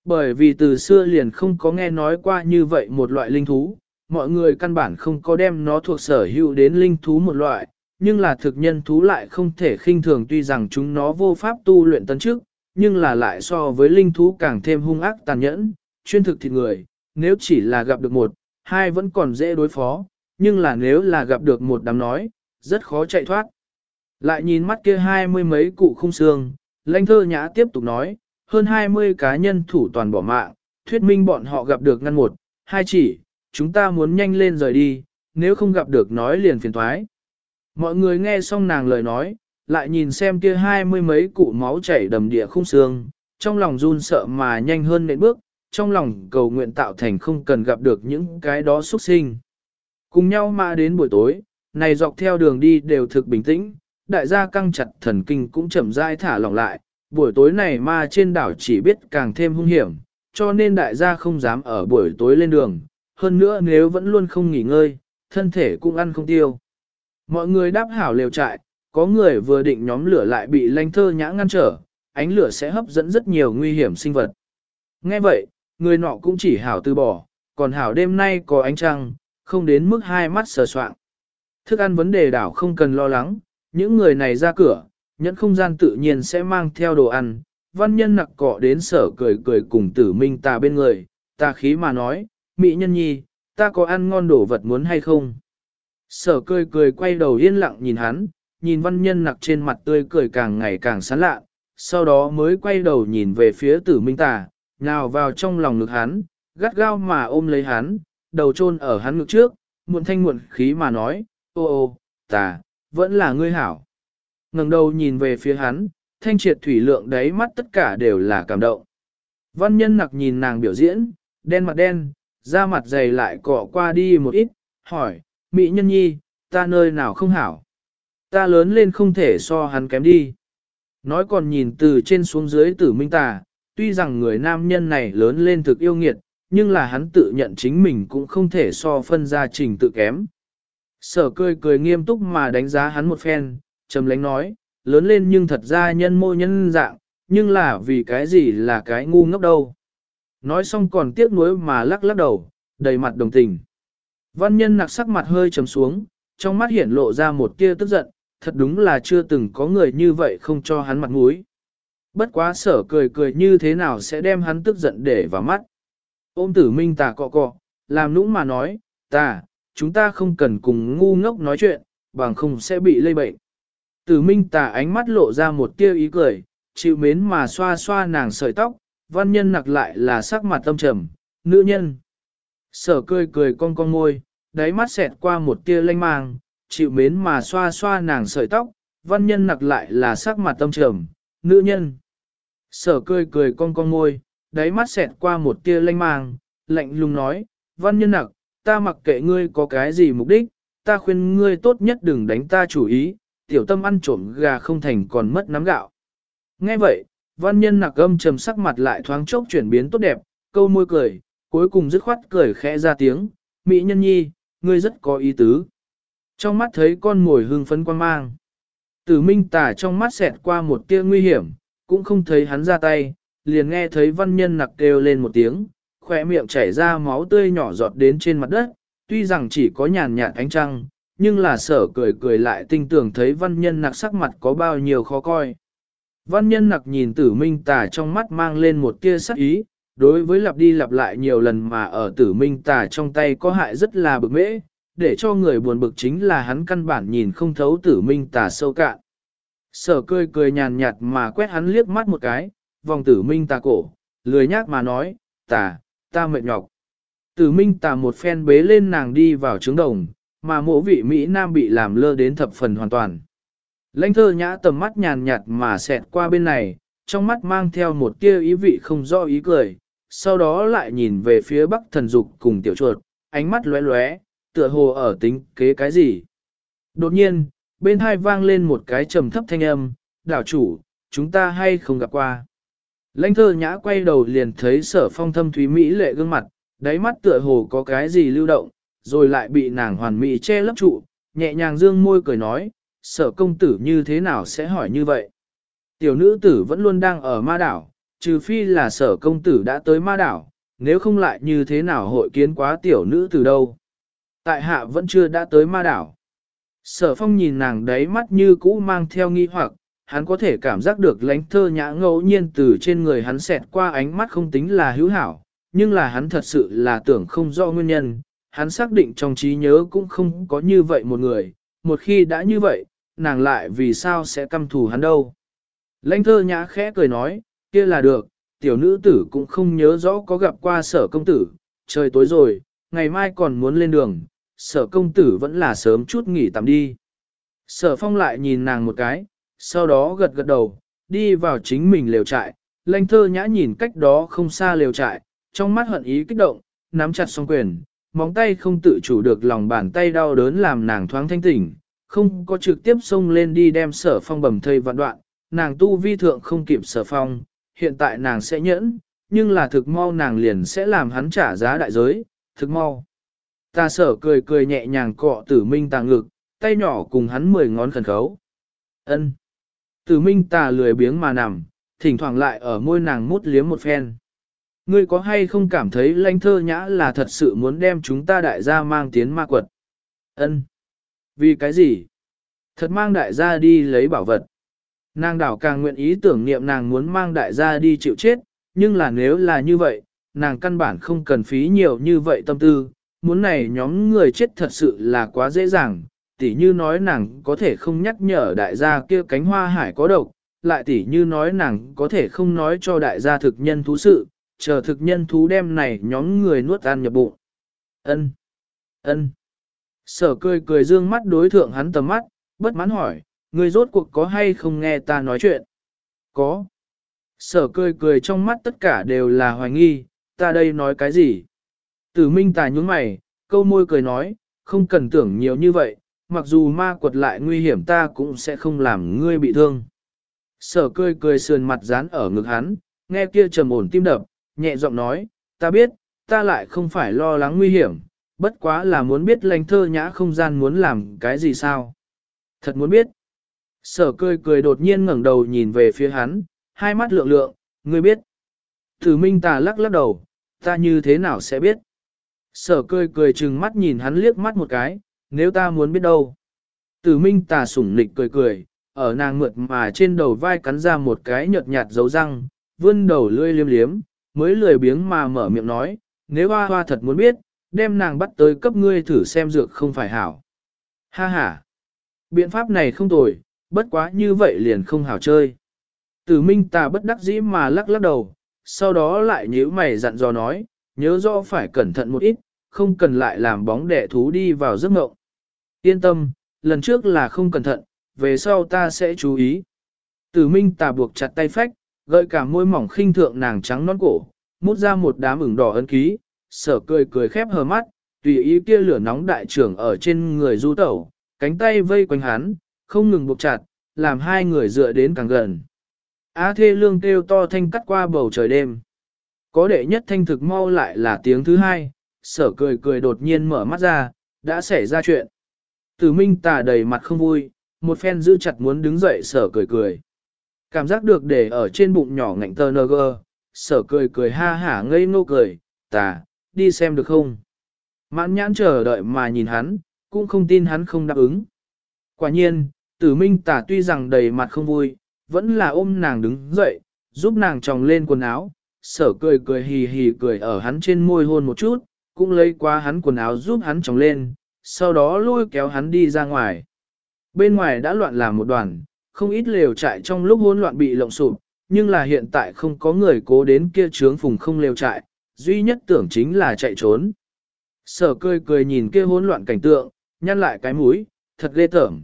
S1: Bởi vì từ xưa liền không có nghe nói qua như vậy một loại linh thú, mọi người căn bản không có đem nó thuộc sở hữu đến linh thú một loại, nhưng là thực nhân thú lại không thể khinh thường tuy rằng chúng nó vô pháp tu luyện tấn trước, nhưng là lại so với linh thú càng thêm hung ác tàn nhẫn, chuyên thực thịt người, nếu chỉ là gặp được một, hai vẫn còn dễ đối phó, nhưng là nếu là gặp được một đám nói, rất khó chạy thoát. Lại nhìn mắt kia hai mươi mấy cụ không xương, lãnh thơ nhã tiếp tục nói, hơn hai mươi cá nhân thủ toàn bỏ mạng, thuyết minh bọn họ gặp được ngăn một, hai chỉ, chúng ta muốn nhanh lên rời đi, nếu không gặp được nói liền phiền thoái. Mọi người nghe xong nàng lời nói, lại nhìn xem kia hai mươi mấy cụ máu chảy đầm địa không xương, trong lòng run sợ mà nhanh hơn nệm bước, trong lòng cầu nguyện tạo thành không cần gặp được những cái đó xuất sinh. Cùng nhau mà đến buổi tối, này dọc theo đường đi đều thực bình tĩnh, đại gia căng chặt thần kinh cũng chậm rãi thả lỏng lại, buổi tối này ma trên đảo chỉ biết càng thêm hung hiểm, cho nên đại gia không dám ở buổi tối lên đường, hơn nữa nếu vẫn luôn không nghỉ ngơi, thân thể cũng ăn không tiêu. Mọi người đáp hảo liều trại, có người vừa định nhóm lửa lại bị lanh thơ nhã ngăn trở, ánh lửa sẽ hấp dẫn rất nhiều nguy hiểm sinh vật. Nghe vậy, người nọ cũng chỉ hảo từ bỏ, còn hảo đêm nay có ánh trăng, không đến mức hai mắt sờ soạng. Thức ăn vấn đề đảo không cần lo lắng, những người này ra cửa, nhẫn không gian tự nhiên sẽ mang theo đồ ăn. Văn nhân nặc cọ đến sở cười cười cùng tử minh ta bên người, ta khí mà nói, mỹ nhân nhi, ta có ăn ngon đồ vật muốn hay không? Sở cười cười quay đầu yên lặng nhìn hắn, nhìn văn nhân nặc trên mặt tươi cười càng ngày càng sán lạ, sau đó mới quay đầu nhìn về phía tử minh tà, nào vào trong lòng ngực hắn, gắt gao mà ôm lấy hắn, đầu chôn ở hắn ngực trước, muộn thanh muộn khí mà nói, ô ô, tà, vẫn là ngươi hảo. ngẩng đầu nhìn về phía hắn, thanh triệt thủy lượng đấy mắt tất cả đều là cảm động. Văn nhân nặc nhìn nàng biểu diễn, đen mặt đen, da mặt dày lại cọ qua đi một ít, hỏi, Mỹ nhân nhi, ta nơi nào không hảo? Ta lớn lên không thể so hắn kém đi. Nói còn nhìn từ trên xuống dưới tử minh tà, tuy rằng người nam nhân này lớn lên thực yêu nghiệt, nhưng là hắn tự nhận chính mình cũng không thể so phân ra trình tự kém. Sở cười cười nghiêm túc mà đánh giá hắn một phen, trầm lánh nói, lớn lên nhưng thật ra nhân mô nhân dạng, nhưng là vì cái gì là cái ngu ngốc đâu. Nói xong còn tiếc nuối mà lắc lắc đầu, đầy mặt đồng tình. Văn nhân nặc sắc mặt hơi trầm xuống, trong mắt hiển lộ ra một tia tức giận, thật đúng là chưa từng có người như vậy không cho hắn mặt mũi. Bất quá sở cười cười như thế nào sẽ đem hắn tức giận để vào mắt. Ôm tử minh tà cọ cọ, làm nũng mà nói, ta, chúng ta không cần cùng ngu ngốc nói chuyện, bằng không sẽ bị lây bệnh. Tử minh tà ánh mắt lộ ra một tia ý cười, chịu mến mà xoa xoa nàng sợi tóc, văn nhân nặc lại là sắc mặt tâm trầm, nữ nhân. Sở cười cười cong cong môi, đáy mắt xẹt qua một tia lanh mang, chịu mến mà xoa xoa nàng sợi tóc, văn nhân nặc lại là sắc mặt tâm trầm, nữ nhân. Sở cười cười cong cong môi, đáy mắt xẹt qua một tia lanh mang, lạnh lùng nói, văn nhân nặc, ta mặc kệ ngươi có cái gì mục đích, ta khuyên ngươi tốt nhất đừng đánh ta chủ ý, tiểu tâm ăn trộm gà không thành còn mất nắm gạo. Nghe vậy, văn nhân nặc âm trầm sắc mặt lại thoáng chốc chuyển biến tốt đẹp, câu môi cười, cuối cùng dứt khoát cười khẽ ra tiếng, Mỹ nhân nhi, ngươi rất có ý tứ. Trong mắt thấy con ngồi hưng phấn quan mang. Tử minh tả trong mắt xẹt qua một tia nguy hiểm, cũng không thấy hắn ra tay, liền nghe thấy văn nhân nặc kêu lên một tiếng, khỏe miệng chảy ra máu tươi nhỏ giọt đến trên mặt đất, tuy rằng chỉ có nhàn nhạt ánh trăng, nhưng là sở cười cười lại tinh tưởng thấy văn nhân nặc sắc mặt có bao nhiêu khó coi. Văn nhân nặc nhìn tử minh tà trong mắt mang lên một tia sắc ý, đối với lặp đi lặp lại nhiều lần mà ở tử minh tà trong tay có hại rất là bực mễ, để cho người buồn bực chính là hắn căn bản nhìn không thấu tử minh tà sâu cạn. Sở cười cười nhàn nhạt mà quét hắn liếc mắt một cái, vòng tử minh tà cổ, lười nhác mà nói, tà, ta mệt nhọc. Tử minh tà một phen bế lên nàng đi vào trứng đồng, mà mộ vị Mỹ Nam bị làm lơ đến thập phần hoàn toàn. Lãnh thơ nhã tầm mắt nhàn nhạt mà xẹt qua bên này, trong mắt mang theo một tia ý vị không rõ ý cười, sau đó lại nhìn về phía bắc thần dục cùng tiểu chuột, ánh mắt lóe lóe, tựa hồ ở tính kế cái gì. Đột nhiên, bên hai vang lên một cái trầm thấp thanh âm, đảo chủ, chúng ta hay không gặp qua. Lãnh thơ nhã quay đầu liền thấy sở phong thâm thúy mỹ lệ gương mặt, đáy mắt tựa hồ có cái gì lưu động, rồi lại bị nàng hoàn mỹ che lấp trụ, nhẹ nhàng dương môi cười nói, sở công tử như thế nào sẽ hỏi như vậy. Tiểu nữ tử vẫn luôn đang ở ma đảo, trừ phi là sở công tử đã tới ma đảo, nếu không lại như thế nào hội kiến quá tiểu nữ tử đâu. Tại hạ vẫn chưa đã tới ma đảo. Sở phong nhìn nàng đấy mắt như cũ mang theo nghi hoặc, hắn có thể cảm giác được lánh thơ nhã ngẫu nhiên từ trên người hắn xẹt qua ánh mắt không tính là hữu hảo, nhưng là hắn thật sự là tưởng không rõ nguyên nhân, hắn xác định trong trí nhớ cũng không có như vậy một người, một khi đã như vậy, nàng lại vì sao sẽ căm thù hắn đâu. Lãnh thơ nhã khẽ cười nói, kia là được, tiểu nữ tử cũng không nhớ rõ có gặp qua sở công tử, trời tối rồi, ngày mai còn muốn lên đường, sở công tử vẫn là sớm chút nghỉ tạm đi. Sở phong lại nhìn nàng một cái, sau đó gật gật đầu, đi vào chính mình lều trại, lãnh thơ nhã nhìn cách đó không xa lều trại, trong mắt hận ý kích động, nắm chặt song quyền, móng tay không tự chủ được lòng bàn tay đau đớn làm nàng thoáng thanh tỉnh, không có trực tiếp xông lên đi đem sở phong bầm thây vạn đoạn, nàng tu vi thượng không kịp sở phong, hiện tại nàng sẽ nhẫn, nhưng là thực mau nàng liền sẽ làm hắn trả giá đại giới, thực mau. Ta sở cười cười nhẹ nhàng cọ tử minh tàng ngực, tay nhỏ cùng hắn mười ngón khẩn khấu. ân Tử minh tà lười biếng mà nằm, thỉnh thoảng lại ở môi nàng mút liếm một phen. Ngươi có hay không cảm thấy lãnh thơ nhã là thật sự muốn đem chúng ta đại gia mang tiến ma quật? ân Vì cái gì? Thật mang đại gia đi lấy bảo vật. Nàng đảo càng nguyện ý tưởng niệm nàng muốn mang đại gia đi chịu chết, nhưng là nếu là như vậy, nàng căn bản không cần phí nhiều như vậy tâm tư, muốn này nhóm người chết thật sự là quá dễ dàng, tỉ như nói nàng có thể không nhắc nhở đại gia kia cánh hoa hải có độc, lại tỉ như nói nàng có thể không nói cho đại gia thực nhân thú sự, chờ thực nhân thú đem này nhóm người nuốt ăn nhập bụng. Ân, ân. Sở cười cười dương mắt đối thượng hắn tầm mắt, bất mãn hỏi, người rốt cuộc có hay không nghe ta nói chuyện? Có. Sở cười cười trong mắt tất cả đều là hoài nghi, ta đây nói cái gì? Tử minh tài nhúng mày, câu môi cười nói, không cần tưởng nhiều như vậy, mặc dù ma quật lại nguy hiểm ta cũng sẽ không làm ngươi bị thương. Sở cười cười sườn mặt dán ở ngực hắn, nghe kia trầm ổn tim đập, nhẹ giọng nói, ta biết, ta lại không phải lo lắng nguy hiểm, bất quá là muốn biết lãnh thơ nhã không gian muốn làm cái gì sao. Thật muốn biết. Sở cười cười đột nhiên ngẩng đầu nhìn về phía hắn, hai mắt lượng lượng, ngươi biết. Thử minh tà lắc lắc đầu, ta như thế nào sẽ biết. Sở cười cười chừng mắt nhìn hắn liếc mắt một cái, nếu ta muốn biết đâu. Tử minh tà sủng nịch cười cười, ở nàng mượt mà trên đầu vai cắn ra một cái nhợt nhạt dấu răng, vươn đầu lươi liếm liếm, mới lười biếng mà mở miệng nói, nếu hoa hoa thật muốn biết, đem nàng bắt tới cấp ngươi thử xem dược không phải hảo. Ha ha! Biện pháp này không tồi, bất quá như vậy liền không hảo chơi. Tử minh tà bất đắc dĩ mà lắc lắc đầu, sau đó lại nhíu mày dặn dò nói, nhớ rõ phải cẩn thận một ít, không cần lại làm bóng đẻ thú đi vào giấc mộng. Yên tâm, lần trước là không cẩn thận, về sau ta sẽ chú ý. Tử minh tà buộc chặt tay phách, gợi cả môi mỏng khinh thượng nàng trắng non cổ, mút ra một đám ửng đỏ ấn ký, sở cười cười khép hờ mắt, tùy ý kia lửa nóng đại trưởng ở trên người du tẩu, cánh tay vây quanh hắn, không ngừng buộc chặt, làm hai người dựa đến càng gần. Á thê lương kêu to thanh cắt qua bầu trời đêm. Có đệ nhất thanh thực mau lại là tiếng thứ hai, sở cười cười đột nhiên mở mắt ra, đã xảy ra chuyện. Tử minh tà đầy mặt không vui, một phen giữ chặt muốn đứng dậy sở cười cười. Cảm giác được để ở trên bụng nhỏ ngạnh tơ nơ gơ, sở cười cười ha hả ngây ngô cười, tà, đi xem được không? Mãn nhãn chờ đợi mà nhìn hắn, cũng không tin hắn không đáp ứng. Quả nhiên, tử minh tà tuy rằng đầy mặt không vui, vẫn là ôm nàng đứng dậy, giúp nàng tròng lên quần áo, sở cười cười hì hì cười ở hắn trên môi hôn một chút, cũng lấy qua hắn quần áo giúp hắn tròng lên, sau đó lôi kéo hắn đi ra ngoài. Bên ngoài đã loạn làm một đoàn, không ít lều trại trong lúc hỗn loạn bị lộng sụp, nhưng là hiện tại không có người cố đến kia trướng phùng không lều trại, duy nhất tưởng chính là chạy trốn. Sở cười cười nhìn kia hỗn loạn cảnh tượng, nhăn lại cái mũi, thật ghê tởm.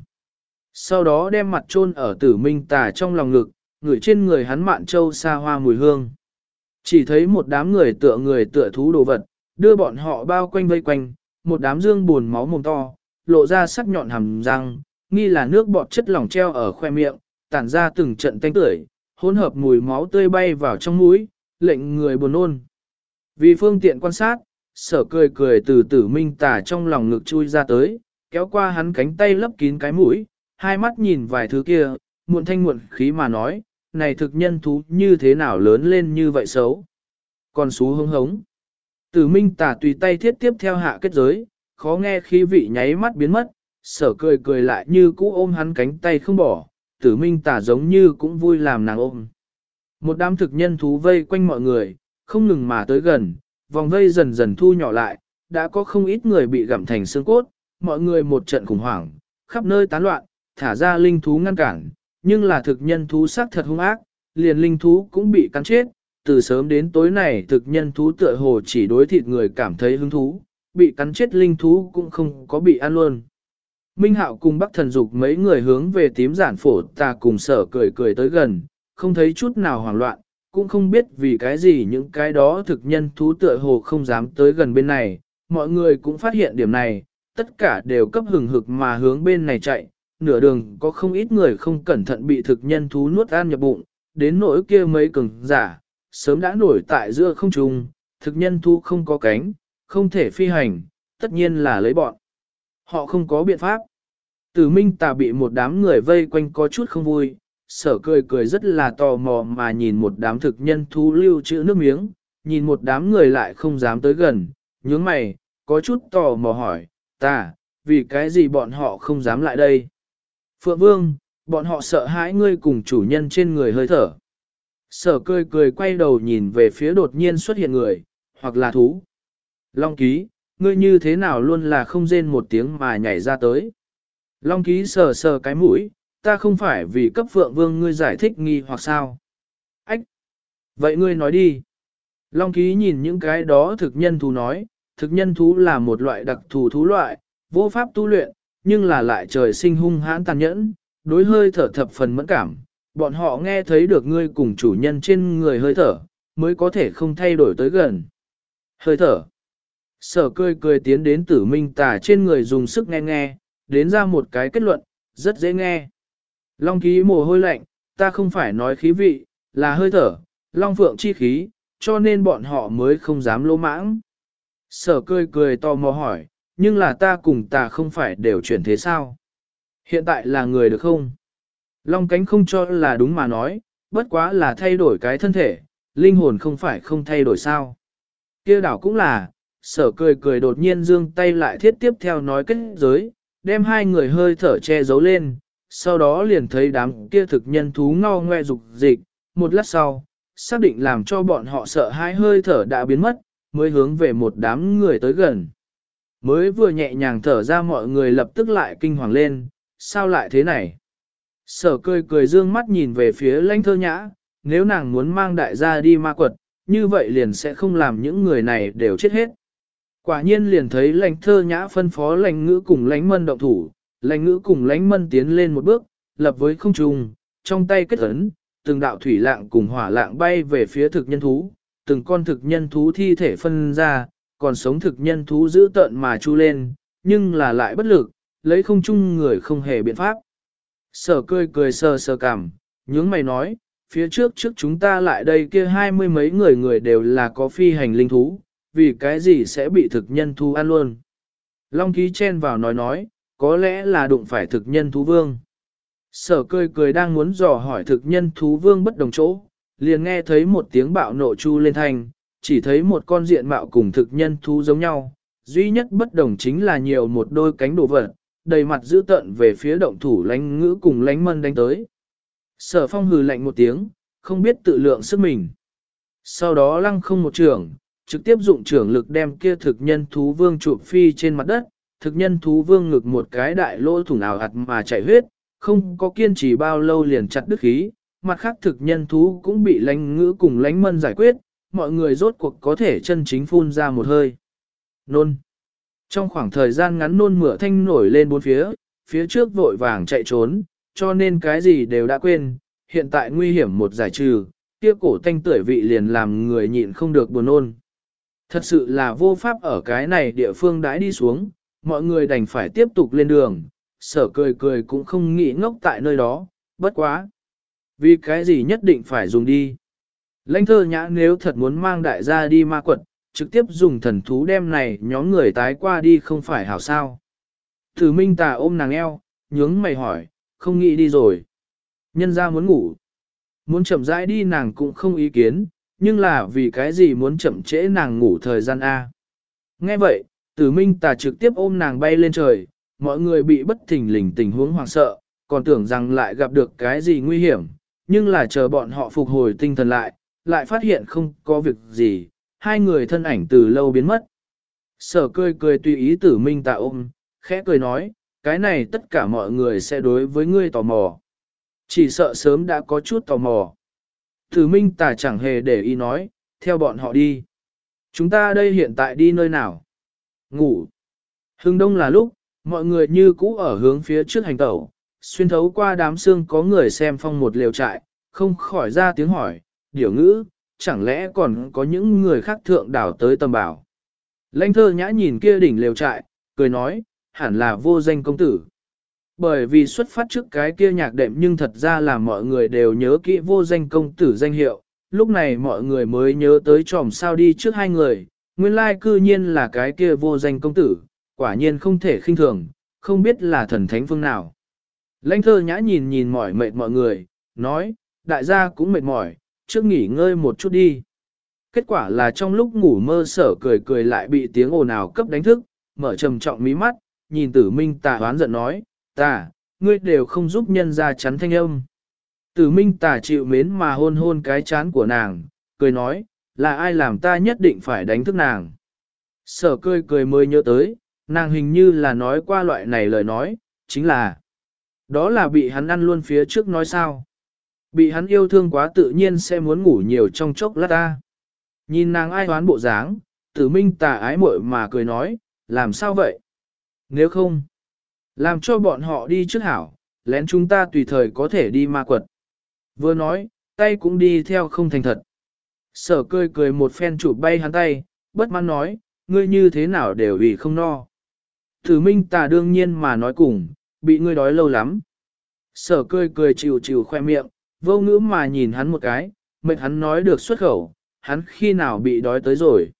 S1: Sau đó đem mặt chôn ở tử minh tà trong lòng ngực, ngửi trên người hắn mạn châu xa hoa mùi hương. Chỉ thấy một đám người tựa người tựa thú đồ vật, đưa bọn họ bao quanh vây quanh, một đám dương buồn máu mồm to, lộ ra sắc nhọn hàm răng, nghi là nước bọt chất lỏng treo ở khoe miệng, tản ra từng trận tanh tưởi, hỗn hợp mùi máu tươi bay vào trong mũi, lệnh người buồn nôn. Vì phương tiện quan sát, sở cười cười từ tử minh tả trong lòng ngực chui ra tới, kéo qua hắn cánh tay lấp kín cái mũi, hai mắt nhìn vài thứ kia, muộn thanh muộn khí mà nói, này thực nhân thú như thế nào lớn lên như vậy xấu. Còn xú hứng hống. Tử minh tả tùy tay thiết tiếp theo hạ kết giới, khó nghe khi vị nháy mắt biến mất, sở cười cười lại như cũ ôm hắn cánh tay không bỏ, tử minh tả giống như cũng vui làm nàng ôm. Một đám thực nhân thú vây quanh mọi người, không ngừng mà tới gần, vòng vây dần dần thu nhỏ lại, đã có không ít người bị gặm thành xương cốt, mọi người một trận khủng hoảng, khắp nơi tán loạn, thả ra linh thú ngăn cản, nhưng là thực nhân thú xác thật hung ác, liền linh thú cũng bị cắn chết, từ sớm đến tối này thực nhân thú tựa hồ chỉ đối thịt người cảm thấy hứng thú, bị cắn chết linh thú cũng không có bị ăn luôn. Minh Hạo cùng Bắc Thần Dục mấy người hướng về tím giản phổ ta cùng sở cười cười tới gần, không thấy chút nào hoảng loạn, cũng không biết vì cái gì những cái đó thực nhân thú tựa hồ không dám tới gần bên này, mọi người cũng phát hiện điểm này, tất cả đều cấp hừng hực mà hướng bên này chạy, nửa đường có không ít người không cẩn thận bị thực nhân thú nuốt ăn nhập bụng, đến nỗi kia mấy cường giả, sớm đã nổi tại giữa không trung, thực nhân thú không có cánh, không thể phi hành, tất nhiên là lấy bọn. Họ không có biện pháp. Tử Minh Tà bị một đám người vây quanh có chút không vui, sở cười cười rất là tò mò mà nhìn một đám thực nhân thú lưu trữ nước miếng, nhìn một đám người lại không dám tới gần, nhướng mày, có chút tò mò hỏi, ta, vì cái gì bọn họ không dám lại đây? Phượng Vương, bọn họ sợ hãi ngươi cùng chủ nhân trên người hơi thở. Sở cười cười quay đầu nhìn về phía đột nhiên xuất hiện người, hoặc là thú. Long ký, ngươi như thế nào luôn là không rên một tiếng mà nhảy ra tới. Long ký sờ sờ cái mũi, ta không phải vì cấp phượng vương ngươi giải thích nghi hoặc sao. Ách! Vậy ngươi nói đi. Long ký nhìn những cái đó thực nhân thú nói, thực nhân thú là một loại đặc thù thú loại, vô pháp tu luyện, nhưng là lại trời sinh hung hãn tàn nhẫn, đối hơi thở thập phần mẫn cảm. Bọn họ nghe thấy được ngươi cùng chủ nhân trên người hơi thở, mới có thể không thay đổi tới gần. Hơi thở. Sở cười cười tiến đến tử minh tả trên người dùng sức nghe nghe, đến ra một cái kết luận, rất dễ nghe. Long ký mồ hôi lạnh, ta không phải nói khí vị, là hơi thở, long phượng chi khí, cho nên bọn họ mới không dám lỗ mãng. Sở cười cười tò mò hỏi, nhưng là ta cùng ta không phải đều chuyển thế sao? Hiện tại là người được không? Long cánh không cho là đúng mà nói, bất quá là thay đổi cái thân thể, linh hồn không phải không thay đổi sao. kia đảo cũng là, sở cười cười đột nhiên dương tay lại thiết tiếp theo nói kết giới, đem hai người hơi thở che giấu lên, sau đó liền thấy đám kia thực nhân thú ngao ngoe dục dịch, một lát sau, xác định làm cho bọn họ sợ hai hơi thở đã biến mất, mới hướng về một đám người tới gần. Mới vừa nhẹ nhàng thở ra mọi người lập tức lại kinh hoàng lên, sao lại thế này? Sở cười cười dương mắt nhìn về phía lãnh thơ nhã, nếu nàng muốn mang đại gia đi ma quật, như vậy liền sẽ không làm những người này đều chết hết. Quả nhiên liền thấy lãnh thơ nhã phân phó lãnh ngữ cùng lãnh mân động thủ, lãnh ngữ cùng lãnh mân tiến lên một bước, lập với không trung, trong tay kết ấn, từng đạo thủy lạng cùng hỏa lạng bay về phía thực nhân thú, từng con thực nhân thú thi thể phân ra, còn sống thực nhân thú giữ tợn mà chu lên, nhưng là lại bất lực, lấy không chung người không hề biện pháp. Sở cười cười sờ sờ cằm, nhướng mày nói, phía trước trước chúng ta lại đây kia hai mươi mấy người người đều là có phi hành linh thú, vì cái gì sẽ bị thực nhân thú ăn luôn. Long ký chen vào nói nói, có lẽ là đụng phải thực nhân thú vương. Sở cười cười đang muốn dò hỏi thực nhân thú vương bất đồng chỗ, liền nghe thấy một tiếng bạo nộ chu lên thành, chỉ thấy một con diện mạo cùng thực nhân thú giống nhau, duy nhất bất đồng chính là nhiều một đôi cánh đồ vật, đầy mặt dữ tợn về phía động thủ lánh ngữ cùng lánh mân đánh tới. Sở phong hừ lạnh một tiếng, không biết tự lượng sức mình. Sau đó lăng không một trưởng trực tiếp dụng trưởng lực đem kia thực nhân thú vương chụp phi trên mặt đất, thực nhân thú vương ngực một cái đại lỗ thủng nào hạt mà chảy huyết, không có kiên trì bao lâu liền chặt đứt khí, mặt khác thực nhân thú cũng bị lánh ngữ cùng lánh mân giải quyết, mọi người rốt cuộc có thể chân chính phun ra một hơi. Nôn. Trong khoảng thời gian ngắn nôn mửa thanh nổi lên bốn phía, phía trước vội vàng chạy trốn, cho nên cái gì đều đã quên, hiện tại nguy hiểm một giải trừ, kia cổ thanh tuổi vị liền làm người nhịn không được buồn nôn. Thật sự là vô pháp ở cái này địa phương đãi đi xuống, mọi người đành phải tiếp tục lên đường, sở cười cười cũng không nghĩ ngốc tại nơi đó, bất quá. Vì cái gì nhất định phải dùng đi. Lãnh thơ nhã nếu thật muốn mang đại gia đi ma quật, trực tiếp dùng thần thú đem này nhóm người tái qua đi không phải hảo sao. Thử minh tà ôm nàng eo, nhướng mày hỏi, không nghĩ đi rồi. Nhân ra muốn ngủ. Muốn chậm rãi đi nàng cũng không ý kiến, nhưng là vì cái gì muốn chậm trễ nàng ngủ thời gian A. Nghe vậy, tử minh tà trực tiếp ôm nàng bay lên trời, mọi người bị bất thình lình tình huống hoảng sợ, còn tưởng rằng lại gặp được cái gì nguy hiểm, nhưng là chờ bọn họ phục hồi tinh thần lại, lại phát hiện không có việc gì, hai người thân ảnh từ lâu biến mất. Sở cười cười tùy ý tử minh tạ ôm, khẽ cười nói, cái này tất cả mọi người sẽ đối với ngươi tò mò. Chỉ sợ sớm đã có chút tò mò. Tử minh tà chẳng hề để ý nói, theo bọn họ đi. Chúng ta đây hiện tại đi nơi nào? Ngủ. Hưng đông là lúc, mọi người như cũ ở hướng phía trước hành tẩu, xuyên thấu qua đám xương có người xem phong một liều trại, không khỏi ra tiếng hỏi, điểu ngữ, chẳng lẽ còn có những người khác thượng đảo tới tầm bảo. Lãnh thơ nhã nhìn kia đỉnh lều trại, cười nói, hẳn là vô danh công tử. Bởi vì xuất phát trước cái kia nhạc đệm nhưng thật ra là mọi người đều nhớ kỹ vô danh công tử danh hiệu, lúc này mọi người mới nhớ tới tròm sao đi trước hai người, nguyên lai cư nhiên là cái kia vô danh công tử, quả nhiên không thể khinh thường, không biết là thần thánh phương nào. Lãnh thơ nhã nhìn nhìn mỏi mệt mọi người, nói, đại gia cũng mệt mỏi, trước nghỉ ngơi một chút đi. Kết quả là trong lúc ngủ mơ sở cười cười lại bị tiếng ồn ào cấp đánh thức, mở trầm trọng mí mắt, nhìn tử minh tà hoán giận nói, tà, ngươi đều không giúp nhân ra chắn thanh âm. Tử minh tà chịu mến mà hôn hôn cái chán của nàng, cười nói, là ai làm ta nhất định phải đánh thức nàng. Sở cười cười mới nhớ tới, nàng hình như là nói qua loại này lời nói, chính là, đó là bị hắn ăn luôn phía trước nói sao. Bị hắn yêu thương quá tự nhiên sẽ muốn ngủ nhiều trong chốc lát ta. Nhìn nàng ai hoán bộ dáng, tử minh tà ái muội mà cười nói, làm sao vậy? Nếu không, làm cho bọn họ đi trước hảo, lén chúng ta tùy thời có thể đi ma quật. Vừa nói, tay cũng đi theo không thành thật. Sở cười cười một phen chụp bay hắn tay, bất mãn nói, ngươi như thế nào đều vì không no. Tử minh tà đương nhiên mà nói cùng, bị ngươi đói lâu lắm. Sở cười cười chịu chịu khoe miệng, vô ngữ mà nhìn hắn một cái, mệnh hắn nói được xuất khẩu, hắn khi nào bị đói tới rồi.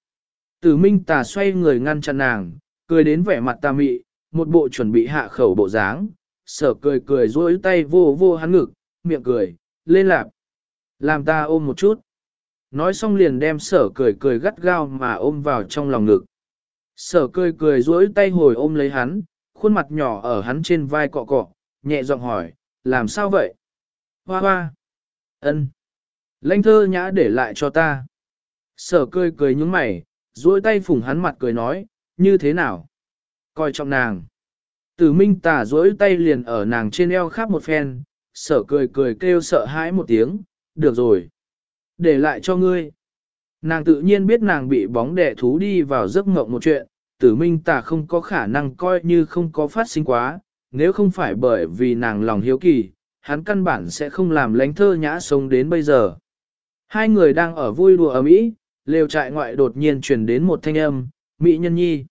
S1: Tử minh tà xoay người ngăn chặn nàng, cười đến vẻ mặt tà mị, một bộ chuẩn bị hạ khẩu bộ dáng, sở cười cười duỗi tay vô vô hắn ngực, miệng cười, lên lạp. Làm ta ôm một chút. Nói xong liền đem sở cười cười gắt gao mà ôm vào trong lòng ngực. Sở cười cười duỗi tay hồi ôm lấy hắn, khuôn mặt nhỏ ở hắn trên vai cọ cọ, nhẹ giọng hỏi, làm sao vậy? Hoa hoa. ân, Lanh thơ nhã để lại cho ta. Sở cười cười nhúng mày, duỗi tay phủng hắn mặt cười nói, như thế nào? Coi trọng nàng. Tử minh Tả duỗi tay liền ở nàng trên eo khắp một phen, sở cười cười kêu sợ hãi một tiếng, được rồi. Để lại cho ngươi. Nàng tự nhiên biết nàng bị bóng đẻ thú đi vào giấc ngộng một chuyện, tử minh Tả không có khả năng coi như không có phát sinh quá, nếu không phải bởi vì nàng lòng hiếu kỳ, hắn căn bản sẽ không làm lánh thơ nhã sống đến bây giờ. Hai người đang ở vui đùa ở Mỹ, lều trại ngoại đột nhiên truyền đến một thanh âm, Mỹ nhân nhi.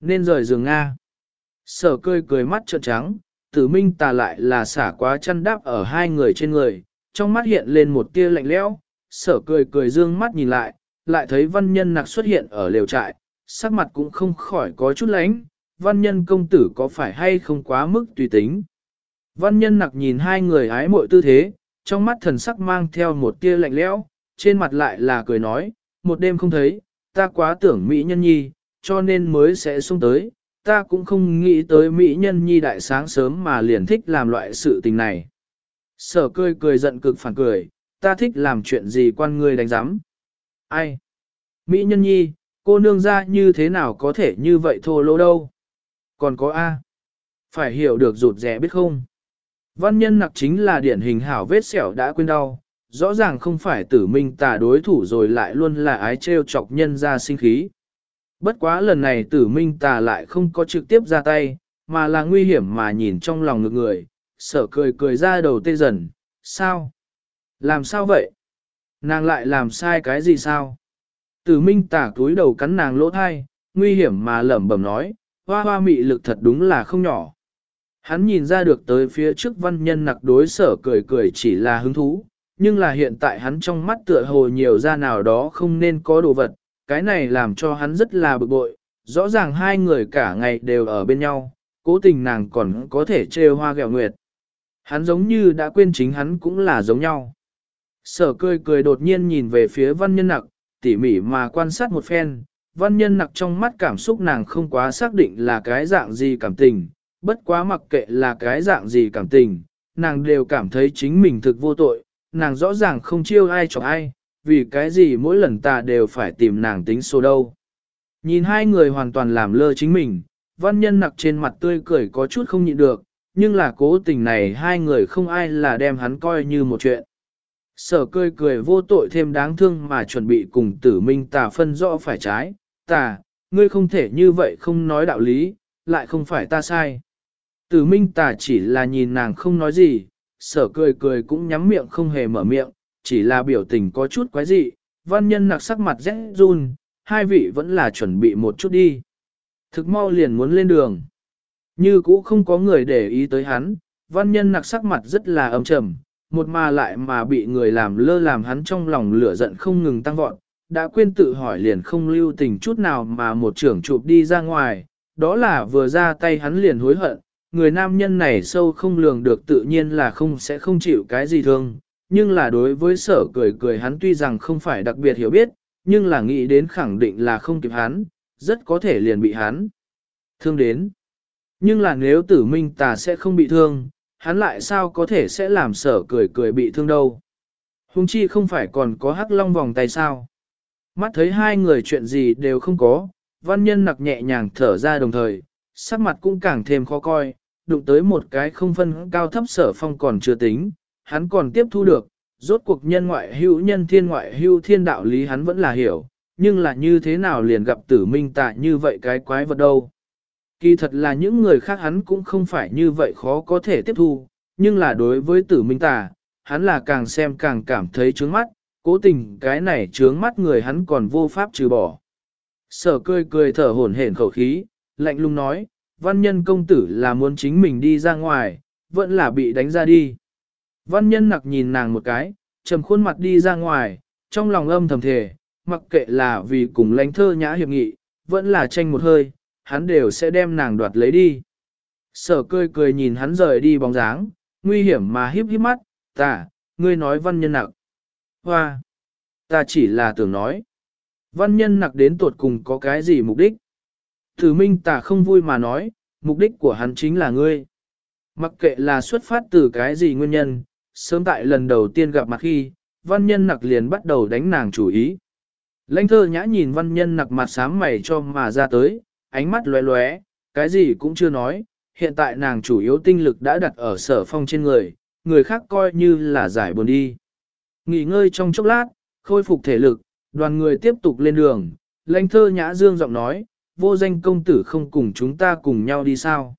S1: Nên rời giường Nga. Sở cười cười mắt trợn trắng, tử minh tà lại là xả quá chăn đáp ở hai người trên người, trong mắt hiện lên một tia lạnh lẽo, sở cười cười dương mắt nhìn lại, lại thấy văn nhân nặc xuất hiện ở lều trại, sắc mặt cũng không khỏi có chút lánh, văn nhân công tử có phải hay không quá mức tùy tính. Văn nhân nặc nhìn hai người ái mội tư thế, trong mắt thần sắc mang theo một tia lạnh lẽo, trên mặt lại là cười nói, một đêm không thấy, ta quá tưởng Mỹ nhân nhi, cho nên mới sẽ xuống tới, ta cũng không nghĩ tới Mỹ nhân nhi đại sáng sớm mà liền thích làm loại sự tình này. Sở cười cười giận cực phản cười, ta thích làm chuyện gì quan ngươi đánh giám. Ai? Mỹ nhân nhi, cô nương ra như thế nào có thể như vậy thô lỗ đâu? Còn có A. Phải hiểu được rụt rẻ biết không? Văn nhân nặc chính là điển hình hảo vết sẹo đã quên đau, rõ ràng không phải tử minh tà đối thủ rồi lại luôn là ái trêu chọc nhân ra sinh khí. Bất quá lần này tử minh tà lại không có trực tiếp ra tay, mà là nguy hiểm mà nhìn trong lòng ngược người, sợ cười cười ra đầu tê dần, sao? Làm sao vậy? Nàng lại làm sai cái gì sao? Tử minh tả túi đầu cắn nàng lỗ thai, nguy hiểm mà lẩm bẩm nói, hoa hoa mị lực thật đúng là không nhỏ. Hắn nhìn ra được tới phía trước văn nhân nặc đối sở cười cười chỉ là hứng thú, nhưng là hiện tại hắn trong mắt tựa hồ nhiều ra nào đó không nên có đồ vật, cái này làm cho hắn rất là bực bội, rõ ràng hai người cả ngày đều ở bên nhau, cố tình nàng còn có thể trêu hoa gẹo nguyệt. Hắn giống như đã quên chính hắn cũng là giống nhau. Sở cười cười đột nhiên nhìn về phía văn nhân nặc, tỉ mỉ mà quan sát một phen, văn nhân nặc trong mắt cảm xúc nàng không quá xác định là cái dạng gì cảm tình, bất quá mặc kệ là cái dạng gì cảm tình, nàng đều cảm thấy chính mình thực vô tội, nàng rõ ràng không chiêu ai cho ai, vì cái gì mỗi lần ta đều phải tìm nàng tính số đâu. Nhìn hai người hoàn toàn làm lơ chính mình, văn nhân nặc trên mặt tươi cười có chút không nhịn được, nhưng là cố tình này hai người không ai là đem hắn coi như một chuyện. Sở cười cười vô tội thêm đáng thương mà chuẩn bị cùng tử minh tà phân rõ phải trái, tà, ngươi không thể như vậy không nói đạo lý, lại không phải ta sai. Tử minh tà chỉ là nhìn nàng không nói gì, sở cười cười cũng nhắm miệng không hề mở miệng, chỉ là biểu tình có chút quái dị, văn nhân nặc sắc mặt rẽ run, hai vị vẫn là chuẩn bị một chút đi. Thực mau liền muốn lên đường. Như cũ không có người để ý tới hắn, văn nhân nặc sắc mặt rất là âm trầm, một mà lại mà bị người làm lơ làm hắn trong lòng lửa giận không ngừng tăng vọt, đã quên tự hỏi liền không lưu tình chút nào mà một trưởng chụp đi ra ngoài, đó là vừa ra tay hắn liền hối hận, người nam nhân này sâu không lường được tự nhiên là không sẽ không chịu cái gì thương, nhưng là đối với sở cười cười hắn tuy rằng không phải đặc biệt hiểu biết, nhưng là nghĩ đến khẳng định là không kịp hắn, rất có thể liền bị hắn thương đến. Nhưng là nếu tử minh tà sẽ không bị thương, hắn lại sao có thể sẽ làm sở cười cười bị thương đâu. Hùng chi không phải còn có hắc long vòng tay sao. Mắt thấy hai người chuyện gì đều không có, văn nhân nặc nhẹ nhàng thở ra đồng thời, sắc mặt cũng càng thêm khó coi, đụng tới một cái không phân cao thấp sở phong còn chưa tính, hắn còn tiếp thu được, rốt cuộc nhân ngoại hữu nhân thiên ngoại hữu thiên đạo lý hắn vẫn là hiểu, nhưng là như thế nào liền gặp tử minh tạ như vậy cái quái vật đâu. Kỳ thật là những người khác hắn cũng không phải như vậy khó có thể tiếp thu, nhưng là đối với tử minh tà, hắn là càng xem càng cảm thấy trướng mắt, cố tình cái này trướng mắt người hắn còn vô pháp trừ bỏ. Sở cười cười thở hổn hển khẩu khí, lạnh lùng nói, văn nhân công tử là muốn chính mình đi ra ngoài, vẫn là bị đánh ra đi. Văn nhân nặc nhìn nàng một cái, trầm khuôn mặt đi ra ngoài, trong lòng âm thầm thề, mặc kệ là vì cùng lãnh thơ nhã hiệp nghị, vẫn là tranh một hơi, hắn đều sẽ đem nàng đoạt lấy đi. Sở cười cười nhìn hắn rời đi bóng dáng, nguy hiểm mà hiếp hiếp mắt, ta, ngươi nói văn nhân nặc. Hoa, ta chỉ là tưởng nói. Văn nhân nặc đến tuột cùng có cái gì mục đích? Thử minh tả không vui mà nói, mục đích của hắn chính là ngươi. Mặc kệ là xuất phát từ cái gì nguyên nhân, sớm tại lần đầu tiên gặp mặt khi, văn nhân nặc liền bắt đầu đánh nàng chủ ý. Lãnh thơ nhã nhìn văn nhân nặc mặt sám mày cho mà ra tới, ánh mắt lóe lóe, cái gì cũng chưa nói, hiện tại nàng chủ yếu tinh lực đã đặt ở sở phong trên người, người khác coi như là giải buồn đi. Nghỉ ngơi trong chốc lát, khôi phục thể lực, đoàn người tiếp tục lên đường, lãnh thơ nhã dương giọng nói, vô danh công tử không cùng chúng ta cùng nhau đi sao.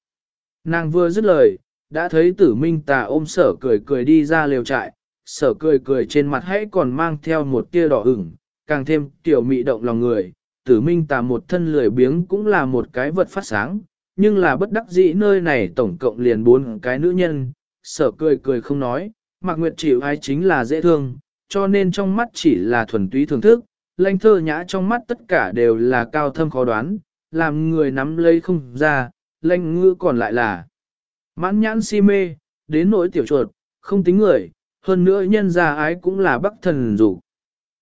S1: Nàng vừa dứt lời, đã thấy tử minh tà ôm sở cười cười đi ra lều trại, sở cười cười trên mặt hãy còn mang theo một tia đỏ ửng, càng thêm tiểu mị động lòng người, tử minh tà một thân lười biếng cũng là một cái vật phát sáng, nhưng là bất đắc dĩ nơi này tổng cộng liền bốn cái nữ nhân, sở cười cười không nói, mặc Nguyệt chịu ai chính là dễ thương, cho nên trong mắt chỉ là thuần túy thưởng thức, lanh thơ nhã trong mắt tất cả đều là cao thâm khó đoán, làm người nắm lấy không ra, lanh ngữ còn lại là mãn nhãn si mê, đến nỗi tiểu chuột, không tính người, hơn nữa nhân gia ái cũng là bắc thần dục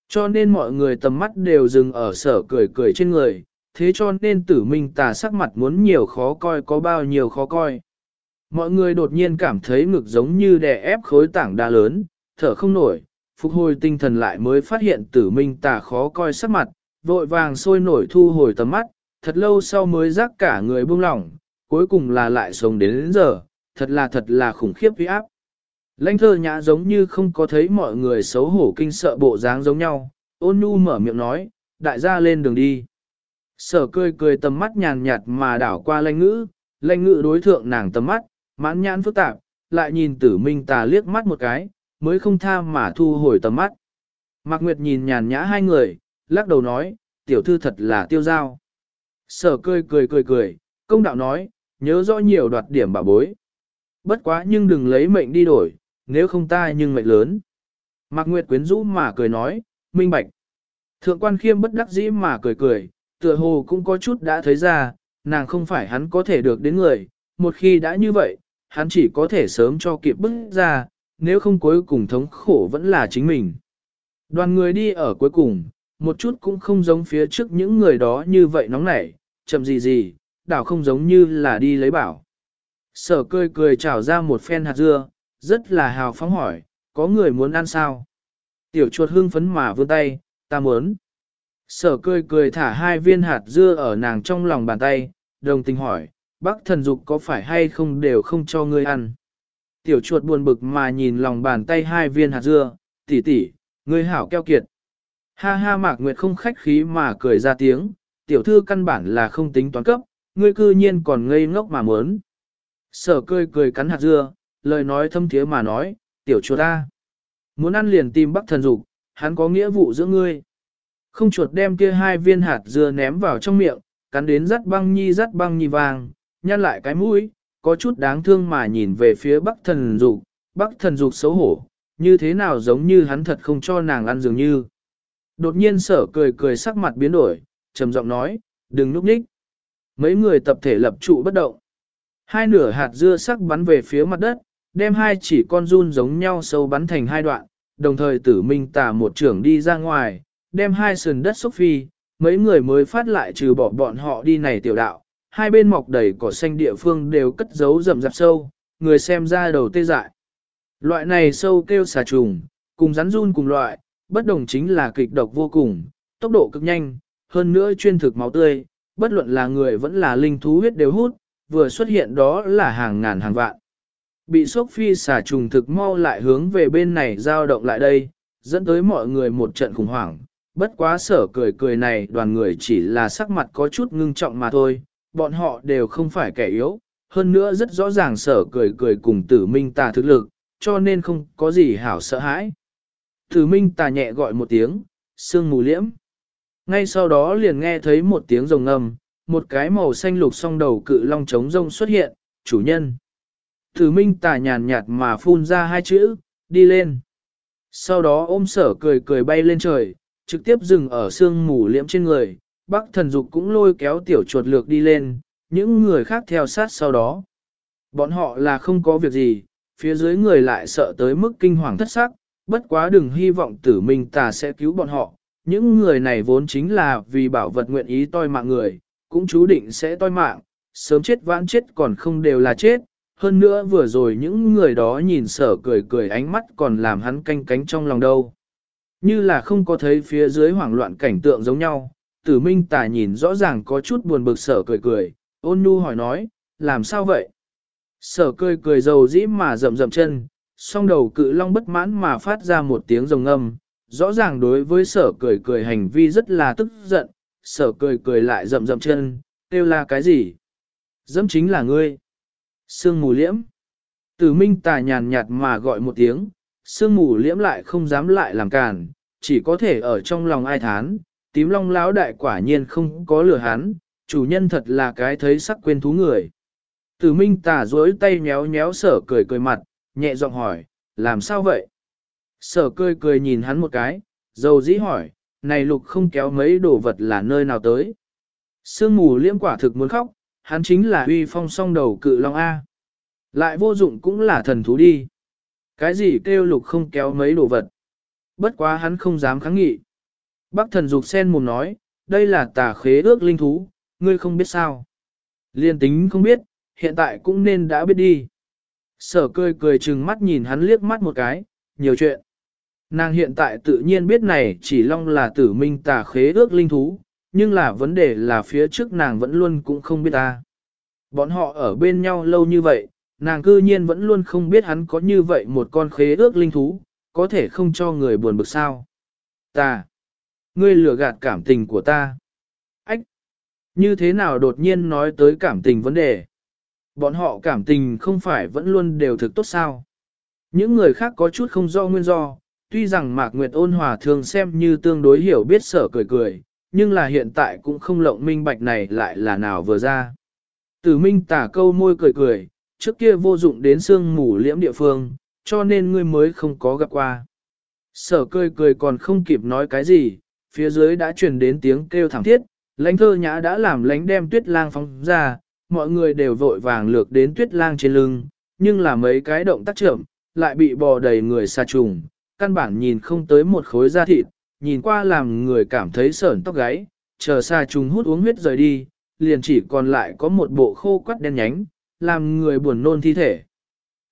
S1: Cho nên mọi người tầm mắt đều dừng ở sở cười cười trên người, thế cho nên tử minh tà sắc mặt muốn nhiều khó coi có bao nhiêu khó coi. Mọi người đột nhiên cảm thấy ngực giống như đè ép khối tảng đa lớn, thở không nổi, phục hồi tinh thần lại mới phát hiện tử minh tà khó coi sắc mặt, vội vàng sôi nổi thu hồi tầm mắt, thật lâu sau mới rác cả người buông lỏng, cuối cùng là lại sống đến, đến giờ, thật là thật là khủng khiếp uy áp. Lãnh thơ nhã giống như không có thấy mọi người xấu hổ kinh sợ bộ dáng giống nhau, ôn nhu mở miệng nói, đại gia lên đường đi. Sở cười cười tầm mắt nhàn nhạt mà đảo qua lãnh ngữ, lãnh ngữ đối thượng nàng tầm mắt, mãn nhãn phức tạp, lại nhìn tử minh tà liếc mắt một cái, mới không tha mà thu hồi tầm mắt. Mạc Nguyệt nhìn nhàn nhã hai người, lắc đầu nói, tiểu thư thật là tiêu giao. Sở cười cười cười cười, công đạo nói, nhớ rõ nhiều đoạt điểm bảo bối. Bất quá nhưng đừng lấy mệnh đi đổi, nếu không ta nhưng mệnh lớn. Mạc Nguyệt quyến rũ mà cười nói, minh bạch. Thượng quan khiêm bất đắc dĩ mà cười cười, tựa hồ cũng có chút đã thấy ra, nàng không phải hắn có thể được đến người, một khi đã như vậy, hắn chỉ có thể sớm cho kịp bước ra, nếu không cuối cùng thống khổ vẫn là chính mình. Đoàn người đi ở cuối cùng, một chút cũng không giống phía trước những người đó như vậy nóng nảy, chậm gì gì, đảo không giống như là đi lấy bảo. Sở cười cười trào ra một phen hạt dưa, rất là hào phóng hỏi, có người muốn ăn sao? Tiểu chuột hưng phấn mà vươn tay, ta muốn. Sở cười cười thả hai viên hạt dưa ở nàng trong lòng bàn tay, đồng tình hỏi, bác thần dục có phải hay không đều không cho ngươi ăn. Tiểu chuột buồn bực mà nhìn lòng bàn tay hai viên hạt dưa, tỷ tỷ, ngươi hảo keo kiệt. Ha ha mạc nguyệt không khách khí mà cười ra tiếng, tiểu thư căn bản là không tính toán cấp, ngươi cư nhiên còn ngây ngốc mà muốn. Sở cười cười cắn hạt dưa, lời nói thâm thiế mà nói, tiểu chuột ta. Muốn ăn liền tìm bắc thần dục, hắn có nghĩa vụ giữa ngươi. Không chuột đem kia hai viên hạt dưa ném vào trong miệng, cắn đến rắt băng nhi rắt băng nhi vàng, nhăn lại cái mũi, có chút đáng thương mà nhìn về phía bắc thần dục, bắc thần dục xấu hổ, như thế nào giống như hắn thật không cho nàng ăn dường như. Đột nhiên sở cười cười sắc mặt biến đổi, trầm giọng nói, đừng núp nhích. Mấy người tập thể lập trụ bất động. Hai nửa hạt dưa sắc bắn về phía mặt đất, đem hai chỉ con run giống nhau sâu bắn thành hai đoạn, đồng thời tử minh tả một trưởng đi ra ngoài, đem hai sườn đất xúc phi, mấy người mới phát lại trừ bỏ bọn họ đi này tiểu đạo, hai bên mọc đầy cỏ xanh địa phương đều cất giấu rậm rạp sâu, người xem ra đầu tê dại. Loại này sâu kêu xà trùng, cùng rắn run cùng loại, bất đồng chính là kịch độc vô cùng, tốc độ cực nhanh, hơn nữa chuyên thực máu tươi, bất luận là người vẫn là linh thú huyết đều hút, vừa xuất hiện đó là hàng ngàn hàng vạn. Bị sốc phi xà trùng thực mau lại hướng về bên này giao động lại đây, dẫn tới mọi người một trận khủng hoảng. Bất quá sở cười cười này đoàn người chỉ là sắc mặt có chút ngưng trọng mà thôi, bọn họ đều không phải kẻ yếu, hơn nữa rất rõ ràng sở cười cười cùng tử minh tà thực lực, cho nên không có gì hảo sợ hãi. Tử minh tà nhẹ gọi một tiếng, sương mù liễm. Ngay sau đó liền nghe thấy một tiếng rồng ngầm, một cái màu xanh lục song đầu cự long trống rông xuất hiện, chủ nhân. Tử minh tà nhàn nhạt mà phun ra hai chữ, đi lên. Sau đó ôm sở cười cười bay lên trời, trực tiếp dừng ở xương mù liễm trên người, Bắc thần dục cũng lôi kéo tiểu chuột lược đi lên, những người khác theo sát sau đó. Bọn họ là không có việc gì, phía dưới người lại sợ tới mức kinh hoàng thất sắc, bất quá đừng hy vọng tử minh tà sẽ cứu bọn họ. Những người này vốn chính là vì bảo vật nguyện ý toi mạng người, cũng chú định sẽ toi mạng, sớm chết vãn chết còn không đều là chết. Hơn nữa vừa rồi những người đó nhìn sở cười cười ánh mắt còn làm hắn canh cánh trong lòng đâu. Như là không có thấy phía dưới hoảng loạn cảnh tượng giống nhau, tử minh Tả nhìn rõ ràng có chút buồn bực sở cười cười, ôn nhu hỏi nói, làm sao vậy? Sở cười cười dầu dĩ mà rậm rậm chân, song đầu cự long bất mãn mà phát ra một tiếng rồng âm, rõ ràng đối với sở cười cười hành vi rất là tức giận, sở cười cười lại rậm rậm chân, kêu là cái gì? Dẫm chính là ngươi. Sương mù liễm. Tử minh tà nhàn nhạt mà gọi một tiếng, sương mù liễm lại không dám lại làm càn, chỉ có thể ở trong lòng ai thán, tím long lão đại quả nhiên không có lừa hắn, chủ nhân thật là cái thấy sắc quên thú người. Tử minh tà duỗi tay nhéo nhéo sở cười cười mặt, nhẹ giọng hỏi, làm sao vậy? Sở cười cười nhìn hắn một cái, dầu dĩ hỏi, này lục không kéo mấy đồ vật là nơi nào tới? Sương mù liễm quả thực muốn khóc, hắn chính là uy phong song đầu cự long A. Lại vô dụng cũng là thần thú đi. Cái gì kêu lục không kéo mấy đồ vật? Bất quá hắn không dám kháng nghị. Bác thần dục sen mồm nói, đây là tà khế ước linh thú, ngươi không biết sao. Liên tính không biết, hiện tại cũng nên đã biết đi. Sở cười cười chừng mắt nhìn hắn liếc mắt một cái, nhiều chuyện. Nàng hiện tại tự nhiên biết này chỉ long là tử minh tà khế ước linh thú, nhưng là vấn đề là phía trước nàng vẫn luôn cũng không biết ta. Bọn họ ở bên nhau lâu như vậy, nàng cư nhiên vẫn luôn không biết hắn có như vậy một con khế ước linh thú, có thể không cho người buồn bực sao. Ta, ngươi lừa gạt cảm tình của ta. Ách, như thế nào đột nhiên nói tới cảm tình vấn đề? Bọn họ cảm tình không phải vẫn luôn đều thực tốt sao? Những người khác có chút không do nguyên do, tuy rằng Mạc Nguyệt ôn hòa thường xem như tương đối hiểu biết sở cười cười, nhưng là hiện tại cũng không lộng minh bạch này lại là nào vừa ra. Tử minh tả câu môi cười cười, trước kia vô dụng đến xương mù liễm địa phương, cho nên ngươi mới không có gặp qua. Sở cười cười còn không kịp nói cái gì, phía dưới đã truyền đến tiếng kêu thảm thiết, lãnh thơ nhã đã làm lãnh đem tuyết lang phóng ra, mọi người đều vội vàng lược đến tuyết lang trên lưng, nhưng là mấy cái động tác chậm, lại bị bò đầy người xa trùng, căn bản nhìn không tới một khối da thịt, nhìn qua làm người cảm thấy sởn tóc gáy, chờ xa trùng hút uống huyết rời đi, liền chỉ còn lại có một bộ khô quắt đen nhánh, làm người buồn nôn thi thể.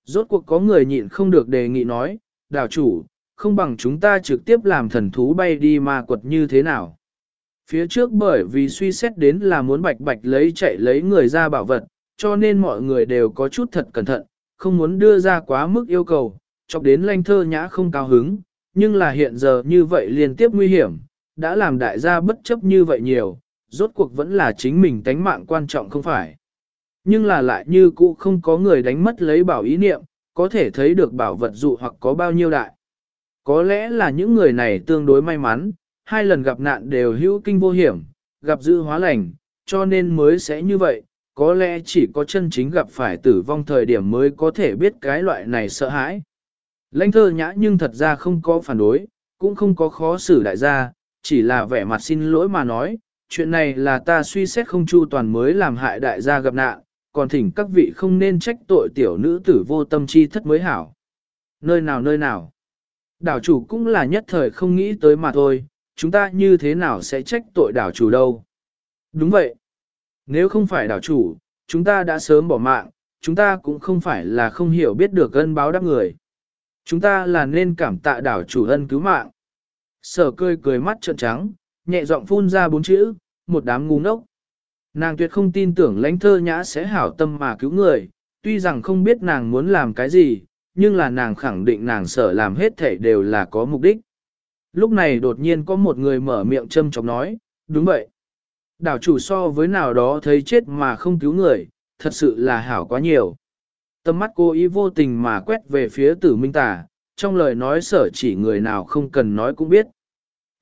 S1: Rốt cuộc có người nhịn không được đề nghị nói, đảo chủ, không bằng chúng ta trực tiếp làm thần thú bay đi ma quật như thế nào. Phía trước bởi vì suy xét đến là muốn bạch bạch lấy chạy lấy người ra bảo vật, cho nên mọi người đều có chút thật cẩn thận, không muốn đưa ra quá mức yêu cầu, chọc đến lanh thơ nhã không cao hứng, nhưng là hiện giờ như vậy liên tiếp nguy hiểm, đã làm đại gia bất chấp như vậy nhiều, rốt cuộc vẫn là chính mình tánh mạng quan trọng không phải. Nhưng là lại như cũ không có người đánh mất lấy bảo ý niệm, có thể thấy được bảo vật dụ hoặc có bao nhiêu đại. Có lẽ là những người này tương đối may mắn, hai lần gặp nạn đều hữu kinh vô hiểm, gặp dư hóa lành, cho nên mới sẽ như vậy, có lẽ chỉ có chân chính gặp phải tử vong thời điểm mới có thể biết cái loại này sợ hãi. Lãnh thơ nhã nhưng thật ra không có phản đối, cũng không có khó xử đại gia, chỉ là vẻ mặt xin lỗi mà nói, chuyện này là ta suy xét không chu toàn mới làm hại đại gia gặp nạn, còn thỉnh các vị không nên trách tội tiểu nữ tử vô tâm chi thất mới hảo. Nơi nào nơi nào. Đảo chủ cũng là nhất thời không nghĩ tới mà thôi, chúng ta như thế nào sẽ trách tội đảo chủ đâu. Đúng vậy. Nếu không phải đảo chủ, chúng ta đã sớm bỏ mạng, chúng ta cũng không phải là không hiểu biết được ân báo đáp người. Chúng ta là nên cảm tạ đảo chủ ân cứu mạng. Sở cười cười mắt trợn trắng, nhẹ giọng phun ra bốn chữ, một đám ngu ngốc. Nàng tuyệt không tin tưởng lãnh thơ nhã sẽ hảo tâm mà cứu người, tuy rằng không biết nàng muốn làm cái gì, nhưng là nàng khẳng định nàng sở làm hết thể đều là có mục đích. Lúc này đột nhiên có một người mở miệng châm chọc nói, đúng vậy. Đảo chủ so với nào đó thấy chết mà không cứu người, thật sự là hảo quá nhiều. Tâm mắt cô ý vô tình mà quét về phía tử minh Tả, trong lời nói sở chỉ người nào không cần nói cũng biết.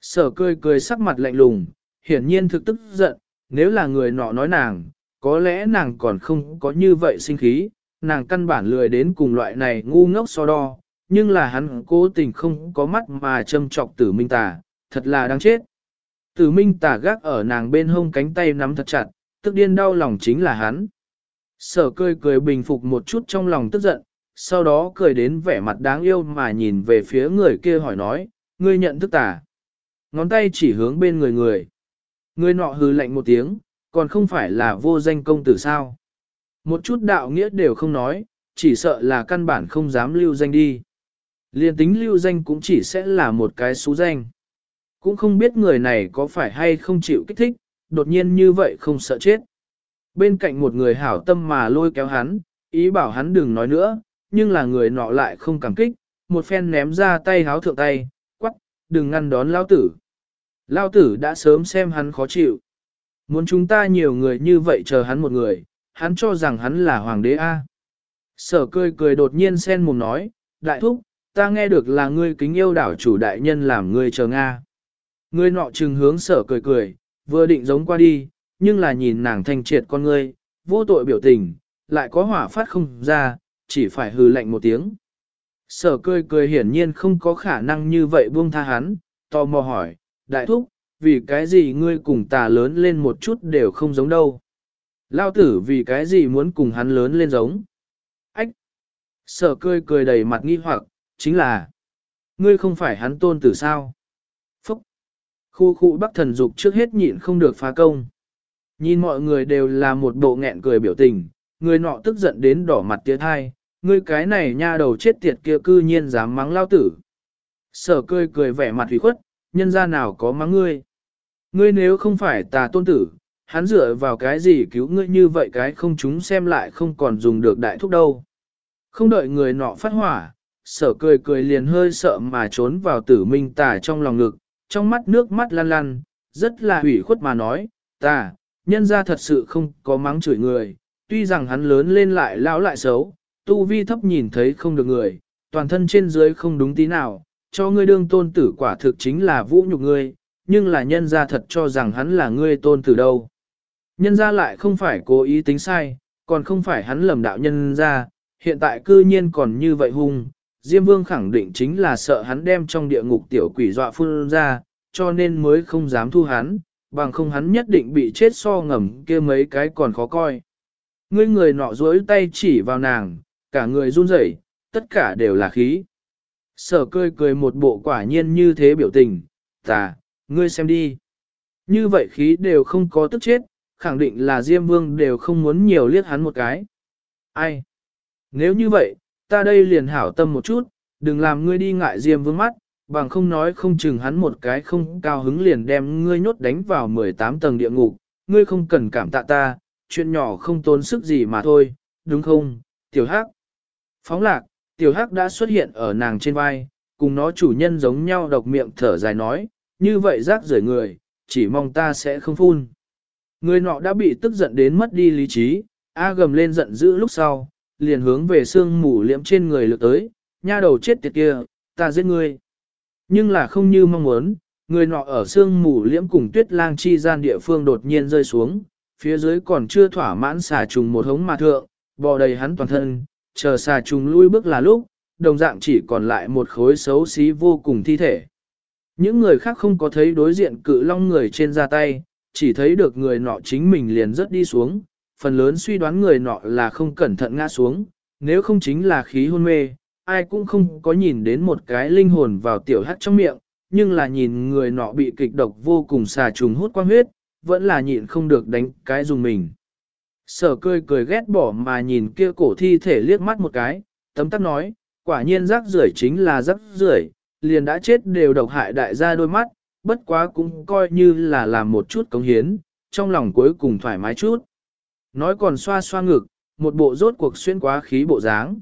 S1: Sở cười cười sắc mặt lạnh lùng, hiển nhiên thực tức giận, nếu là người nọ nói nàng, có lẽ nàng còn không có như vậy sinh khí, nàng căn bản lười đến cùng loại này ngu ngốc so đo, nhưng là hắn cố tình không có mắt mà châm trọc tử minh tà, thật là đáng chết. Tử minh tà gác ở nàng bên hông cánh tay nắm thật chặt, tức điên đau lòng chính là hắn. Sở cười cười bình phục một chút trong lòng tức giận, sau đó cười đến vẻ mặt đáng yêu mà nhìn về phía người kia hỏi nói, ngươi nhận thức tà. Ngón tay chỉ hướng bên người người. Người nọ hừ lạnh một tiếng, còn không phải là vô danh công tử sao. Một chút đạo nghĩa đều không nói, chỉ sợ là căn bản không dám lưu danh đi. Liên tính lưu danh cũng chỉ sẽ là một cái số danh. Cũng không biết người này có phải hay không chịu kích thích, đột nhiên như vậy không sợ chết. Bên cạnh một người hảo tâm mà lôi kéo hắn, ý bảo hắn đừng nói nữa, nhưng là người nọ lại không cảm kích, một phen ném ra tay háo thượng tay, quắc, đừng ngăn đón lao tử. Lao tử đã sớm xem hắn khó chịu. Muốn chúng ta nhiều người như vậy chờ hắn một người, hắn cho rằng hắn là hoàng đế A. Sở cười cười đột nhiên sen mồm nói, đại thúc, ta nghe được là ngươi kính yêu đảo chủ đại nhân làm ngươi chờ Nga. Ngươi nọ trừng hướng sở cười cười, vừa định giống qua đi, nhưng là nhìn nàng thanh triệt con ngươi, vô tội biểu tình, lại có hỏa phát không ra, chỉ phải hừ lạnh một tiếng. Sở cười cười hiển nhiên không có khả năng như vậy buông tha hắn, tò mò hỏi, đại thúc, vì cái gì ngươi cùng tà lớn lên một chút đều không giống đâu. Lao tử vì cái gì muốn cùng hắn lớn lên giống. Ách! Sở cười cười đầy mặt nghi hoặc, chính là, ngươi không phải hắn tôn tử sao. Phúc! Khu khu bắc thần dục trước hết nhịn không được phá công. Nhìn mọi người đều là một bộ nghẹn cười biểu tình, người nọ tức giận đến đỏ mặt tiết thai, ngươi cái này nha đầu chết tiệt kia cư nhiên dám mắng lao tử. Sở cười cười vẻ mặt hủy khuất, nhân ra nào có mắng ngươi. Ngươi nếu không phải tà tôn tử, hắn dựa vào cái gì cứu ngươi như vậy cái không chúng xem lại không còn dùng được đại thúc đâu. Không đợi người nọ phát hỏa, sở cười cười liền hơi sợ mà trốn vào tử minh tà trong lòng ngực, trong mắt nước mắt lăn lăn, rất là hủy khuất mà nói, tà, nhân ra thật sự không có mắng chửi người, tuy rằng hắn lớn lên lại lão lại xấu, tu vi thấp nhìn thấy không được người, toàn thân trên dưới không đúng tí nào, cho ngươi đương tôn tử quả thực chính là vũ nhục ngươi, nhưng là nhân ra thật cho rằng hắn là ngươi tôn tử đâu. Nhân ra lại không phải cố ý tính sai, còn không phải hắn lầm đạo nhân ra, hiện tại cư nhiên còn như vậy hung. Diêm vương khẳng định chính là sợ hắn đem trong địa ngục tiểu quỷ dọa phun ra, cho nên mới không dám thu hắn, bằng không hắn nhất định bị chết so ngầm kia mấy cái còn khó coi. Ngươi người nọ dối tay chỉ vào nàng, cả người run rẩy, tất cả đều là khí. Sở cười cười một bộ quả nhiên như thế biểu tình, ta, ngươi xem đi. Như vậy khí đều không có tức chết, khẳng định là Diêm Vương đều không muốn nhiều liếc hắn một cái. Ai? Nếu như vậy, ta đây liền hảo tâm một chút, đừng làm ngươi đi ngại Diêm Vương mắt, bằng không nói không chừng hắn một cái không cao hứng liền đem ngươi nhốt đánh vào 18 tầng địa ngục, ngươi không cần cảm tạ ta, chuyện nhỏ không tốn sức gì mà thôi, đúng không, tiểu hắc. Phóng lạc, tiểu hắc đã xuất hiện ở nàng trên vai, cùng nó chủ nhân giống nhau độc miệng thở dài nói, như vậy rác rời người, chỉ mong ta sẽ không phun. Người nọ đã bị tức giận đến mất đi lý trí, A gầm lên giận dữ lúc sau, liền hướng về xương mù liễm trên người lượt tới, nha đầu chết tiệt kia, ta giết ngươi. Nhưng là không như mong muốn, người nọ ở xương mù liễm cùng tuyết lang chi gian địa phương đột nhiên rơi xuống, phía dưới còn chưa thỏa mãn xà trùng một hống mà thượng, bò đầy hắn toàn thân, chờ xà trùng lui bước là lúc, đồng dạng chỉ còn lại một khối xấu xí vô cùng thi thể. Những người khác không có thấy đối diện cự long người trên ra tay, chỉ thấy được người nọ chính mình liền rất đi xuống, phần lớn suy đoán người nọ là không cẩn thận ngã xuống, nếu không chính là khí hôn mê, ai cũng không có nhìn đến một cái linh hồn vào tiểu hắt trong miệng, nhưng là nhìn người nọ bị kịch độc vô cùng xà trùng hút quang huyết, vẫn là nhịn không được đánh cái dùng mình. Sở cười cười ghét bỏ mà nhìn kia cổ thi thể liếc mắt một cái, tấm tắc nói, quả nhiên rác rưởi chính là rác rưởi, liền đã chết đều độc hại đại gia đôi mắt, bất quá cũng coi như là làm một chút cống hiến, trong lòng cuối cùng thoải mái chút. Nói còn xoa xoa ngực, một bộ rốt cuộc xuyên quá khí bộ dáng.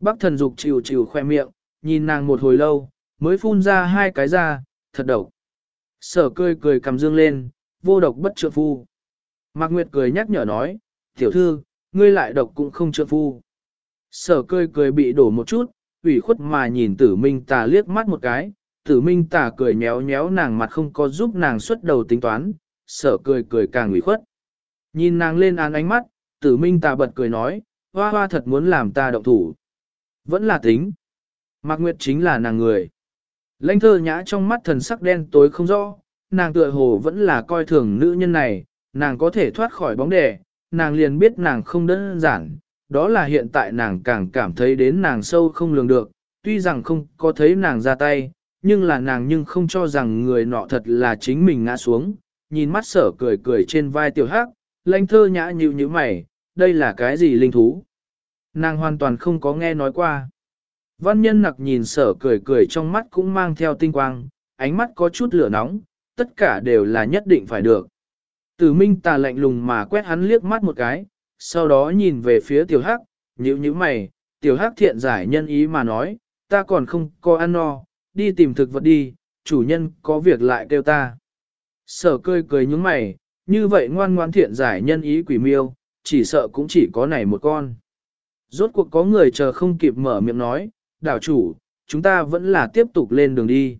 S1: Bác thần dục chịu chịu khoe miệng, nhìn nàng một hồi lâu, mới phun ra hai cái ra, thật độc. Sở cười cười cầm dương lên, vô độc bất trượng phu. Mạc Nguyệt cười nhắc nhở nói, tiểu thư, ngươi lại độc cũng không trượng phu. Sở cười cười bị đổ một chút, ủy khuất mà nhìn tử minh tà liếc mắt một cái, tử minh tà cười nhéo nhéo nàng mặt không có giúp nàng xuất đầu tính toán, sở cười cười càng ủy khuất. Nhìn nàng lên án ánh mắt, tử minh tà bật cười nói, hoa hoa thật muốn làm ta động thủ. Vẫn là tính. Mạc Nguyệt chính là nàng người. Lãnh thơ nhã trong mắt thần sắc đen tối không rõ, nàng tựa hồ vẫn là coi thường nữ nhân này, nàng có thể thoát khỏi bóng đè, nàng liền biết nàng không đơn giản, đó là hiện tại nàng càng cảm thấy đến nàng sâu không lường được, tuy rằng không có thấy nàng ra tay, nhưng là nàng nhưng không cho rằng người nọ thật là chính mình ngã xuống, nhìn mắt sở cười cười trên vai tiểu hắc, lãnh thơ nhã nhịu như mày, đây là cái gì linh thú? Nàng hoàn toàn không có nghe nói qua. Văn nhân nặc nhìn sở cười cười trong mắt cũng mang theo tinh quang, ánh mắt có chút lửa nóng, tất cả đều là nhất định phải được. Tử minh tà lạnh lùng mà quét hắn liếc mắt một cái, sau đó nhìn về phía tiểu hắc, nhíu nhíu mày, tiểu hắc thiện giải nhân ý mà nói, ta còn không có ăn no, đi tìm thực vật đi, chủ nhân có việc lại kêu ta. Sở cười cười nhúng mày, như vậy ngoan ngoan thiện giải nhân ý quỷ miêu, chỉ sợ cũng chỉ có này một con. Rốt cuộc có người chờ không kịp mở miệng nói, đảo chủ, chúng ta vẫn là tiếp tục lên đường đi.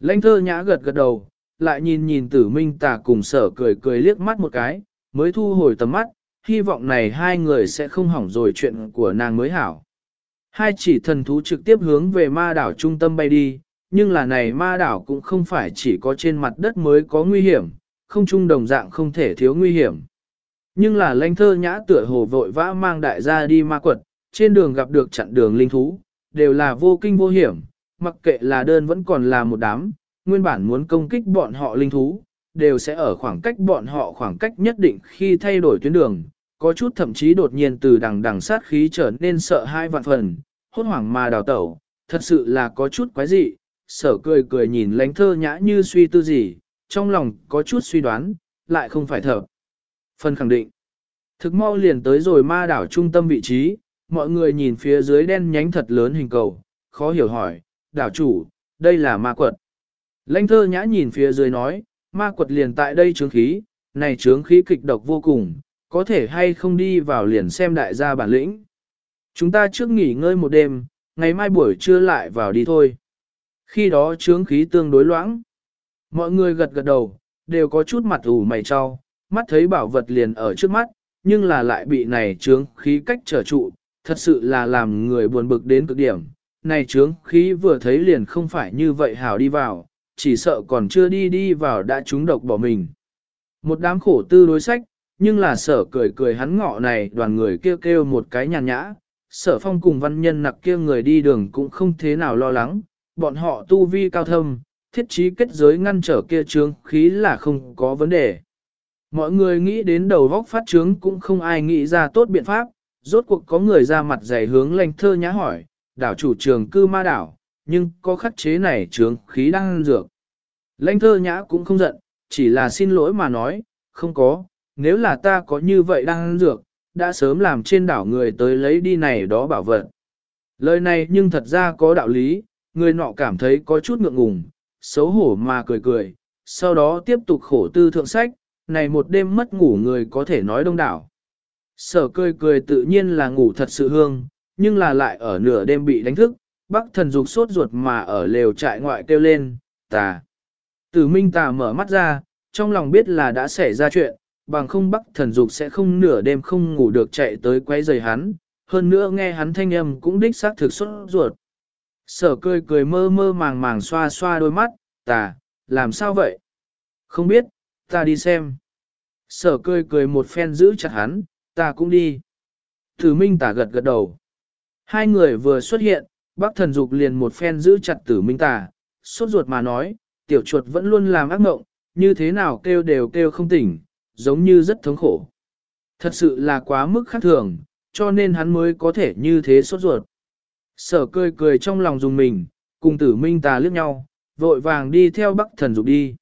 S1: Lãnh thơ nhã gật gật đầu, lại nhìn nhìn tử minh tà cùng sở cười cười liếc mắt một cái, mới thu hồi tầm mắt, hy vọng này hai người sẽ không hỏng rồi chuyện của nàng mới hảo. Hai chỉ thần thú trực tiếp hướng về ma đảo trung tâm bay đi, nhưng là này ma đảo cũng không phải chỉ có trên mặt đất mới có nguy hiểm, không chung đồng dạng không thể thiếu nguy hiểm. Nhưng là lãnh thơ nhã tựa hồ vội vã mang đại gia đi ma quật, trên đường gặp được chặn đường linh thú, đều là vô kinh vô hiểm, mặc kệ là đơn vẫn còn là một đám, nguyên bản muốn công kích bọn họ linh thú, đều sẽ ở khoảng cách bọn họ khoảng cách nhất định khi thay đổi tuyến đường, có chút thậm chí đột nhiên từ đằng đằng sát khí trở nên sợ hai vạn phần, hốt hoảng mà đào tẩu, thật sự là có chút quái dị, sở cười cười nhìn lánh thơ nhã như suy tư gì, trong lòng có chút suy đoán, lại không phải thở. Phần khẳng định, thực mau liền tới rồi ma đảo trung tâm vị trí, mọi người nhìn phía dưới đen nhánh thật lớn hình cầu, khó hiểu hỏi, đảo chủ, đây là ma quật. Lanh thơ nhã nhìn phía dưới nói, ma quật liền tại đây trướng khí, này trướng khí kịch độc vô cùng, có thể hay không đi vào liền xem đại gia bản lĩnh. Chúng ta trước nghỉ ngơi một đêm, ngày mai buổi trưa lại vào đi thôi. Khi đó trướng khí tương đối loãng. Mọi người gật gật đầu, đều có chút mặt ủ mày cho, mắt thấy bảo vật liền ở trước mắt, nhưng là lại bị này trướng khí cách trở trụ, thật sự là làm người buồn bực đến cực điểm. Này trướng khí vừa thấy liền không phải như vậy hảo đi vào, chỉ sợ còn chưa đi đi vào đã trúng độc bỏ mình. Một đám khổ tư đối sách, nhưng là sở cười cười hắn ngọ này đoàn người kêu kêu một cái nhàn nhã, sở phong cùng văn nhân nặc kia người đi đường cũng không thế nào lo lắng, bọn họ tu vi cao thâm, thiết trí kết giới ngăn trở kia trướng khí là không có vấn đề. Mọi người nghĩ đến đầu vóc phát trướng cũng không ai nghĩ ra tốt biện pháp, rốt cuộc có người ra mặt dày hướng lành thơ nhã hỏi, đảo chủ trường cư ma đảo, nhưng có khắc chế này trướng khí đang dược. Lãnh thơ nhã cũng không giận, chỉ là xin lỗi mà nói, không có, nếu là ta có như vậy đang dược, đã sớm làm trên đảo người tới lấy đi này đó bảo vật. Lời này nhưng thật ra có đạo lý, người nọ cảm thấy có chút ngượng ngùng, xấu hổ mà cười cười, sau đó tiếp tục khổ tư thượng sách, này một đêm mất ngủ người có thể nói đông đảo. Sở cười cười tự nhiên là ngủ thật sự hương, nhưng là lại ở nửa đêm bị đánh thức, bắc thần dục sốt ruột mà ở lều trại ngoại kêu lên, tà. Tử minh tà mở mắt ra, trong lòng biết là đã xảy ra chuyện, bằng không bắc thần dục sẽ không nửa đêm không ngủ được chạy tới quay giày hắn, hơn nữa nghe hắn thanh âm cũng đích xác thực sốt ruột. Sở cười cười mơ mơ màng màng xoa xoa đôi mắt, tà, làm sao vậy? Không biết, ta đi xem. Sở cười cười một phen giữ chặt hắn, ta cũng đi. Tử minh Tả gật gật đầu. Hai người vừa xuất hiện, bác thần dục liền một phen giữ chặt tử minh Tả, sốt ruột mà nói, tiểu chuột vẫn luôn làm ác mộng, như thế nào kêu đều kêu không tỉnh, giống như rất thống khổ. Thật sự là quá mức khác thường, cho nên hắn mới có thể như thế sốt ruột. Sở cười cười trong lòng dùng mình, cùng tử minh tà liếc nhau, vội vàng đi theo bắc thần dục đi.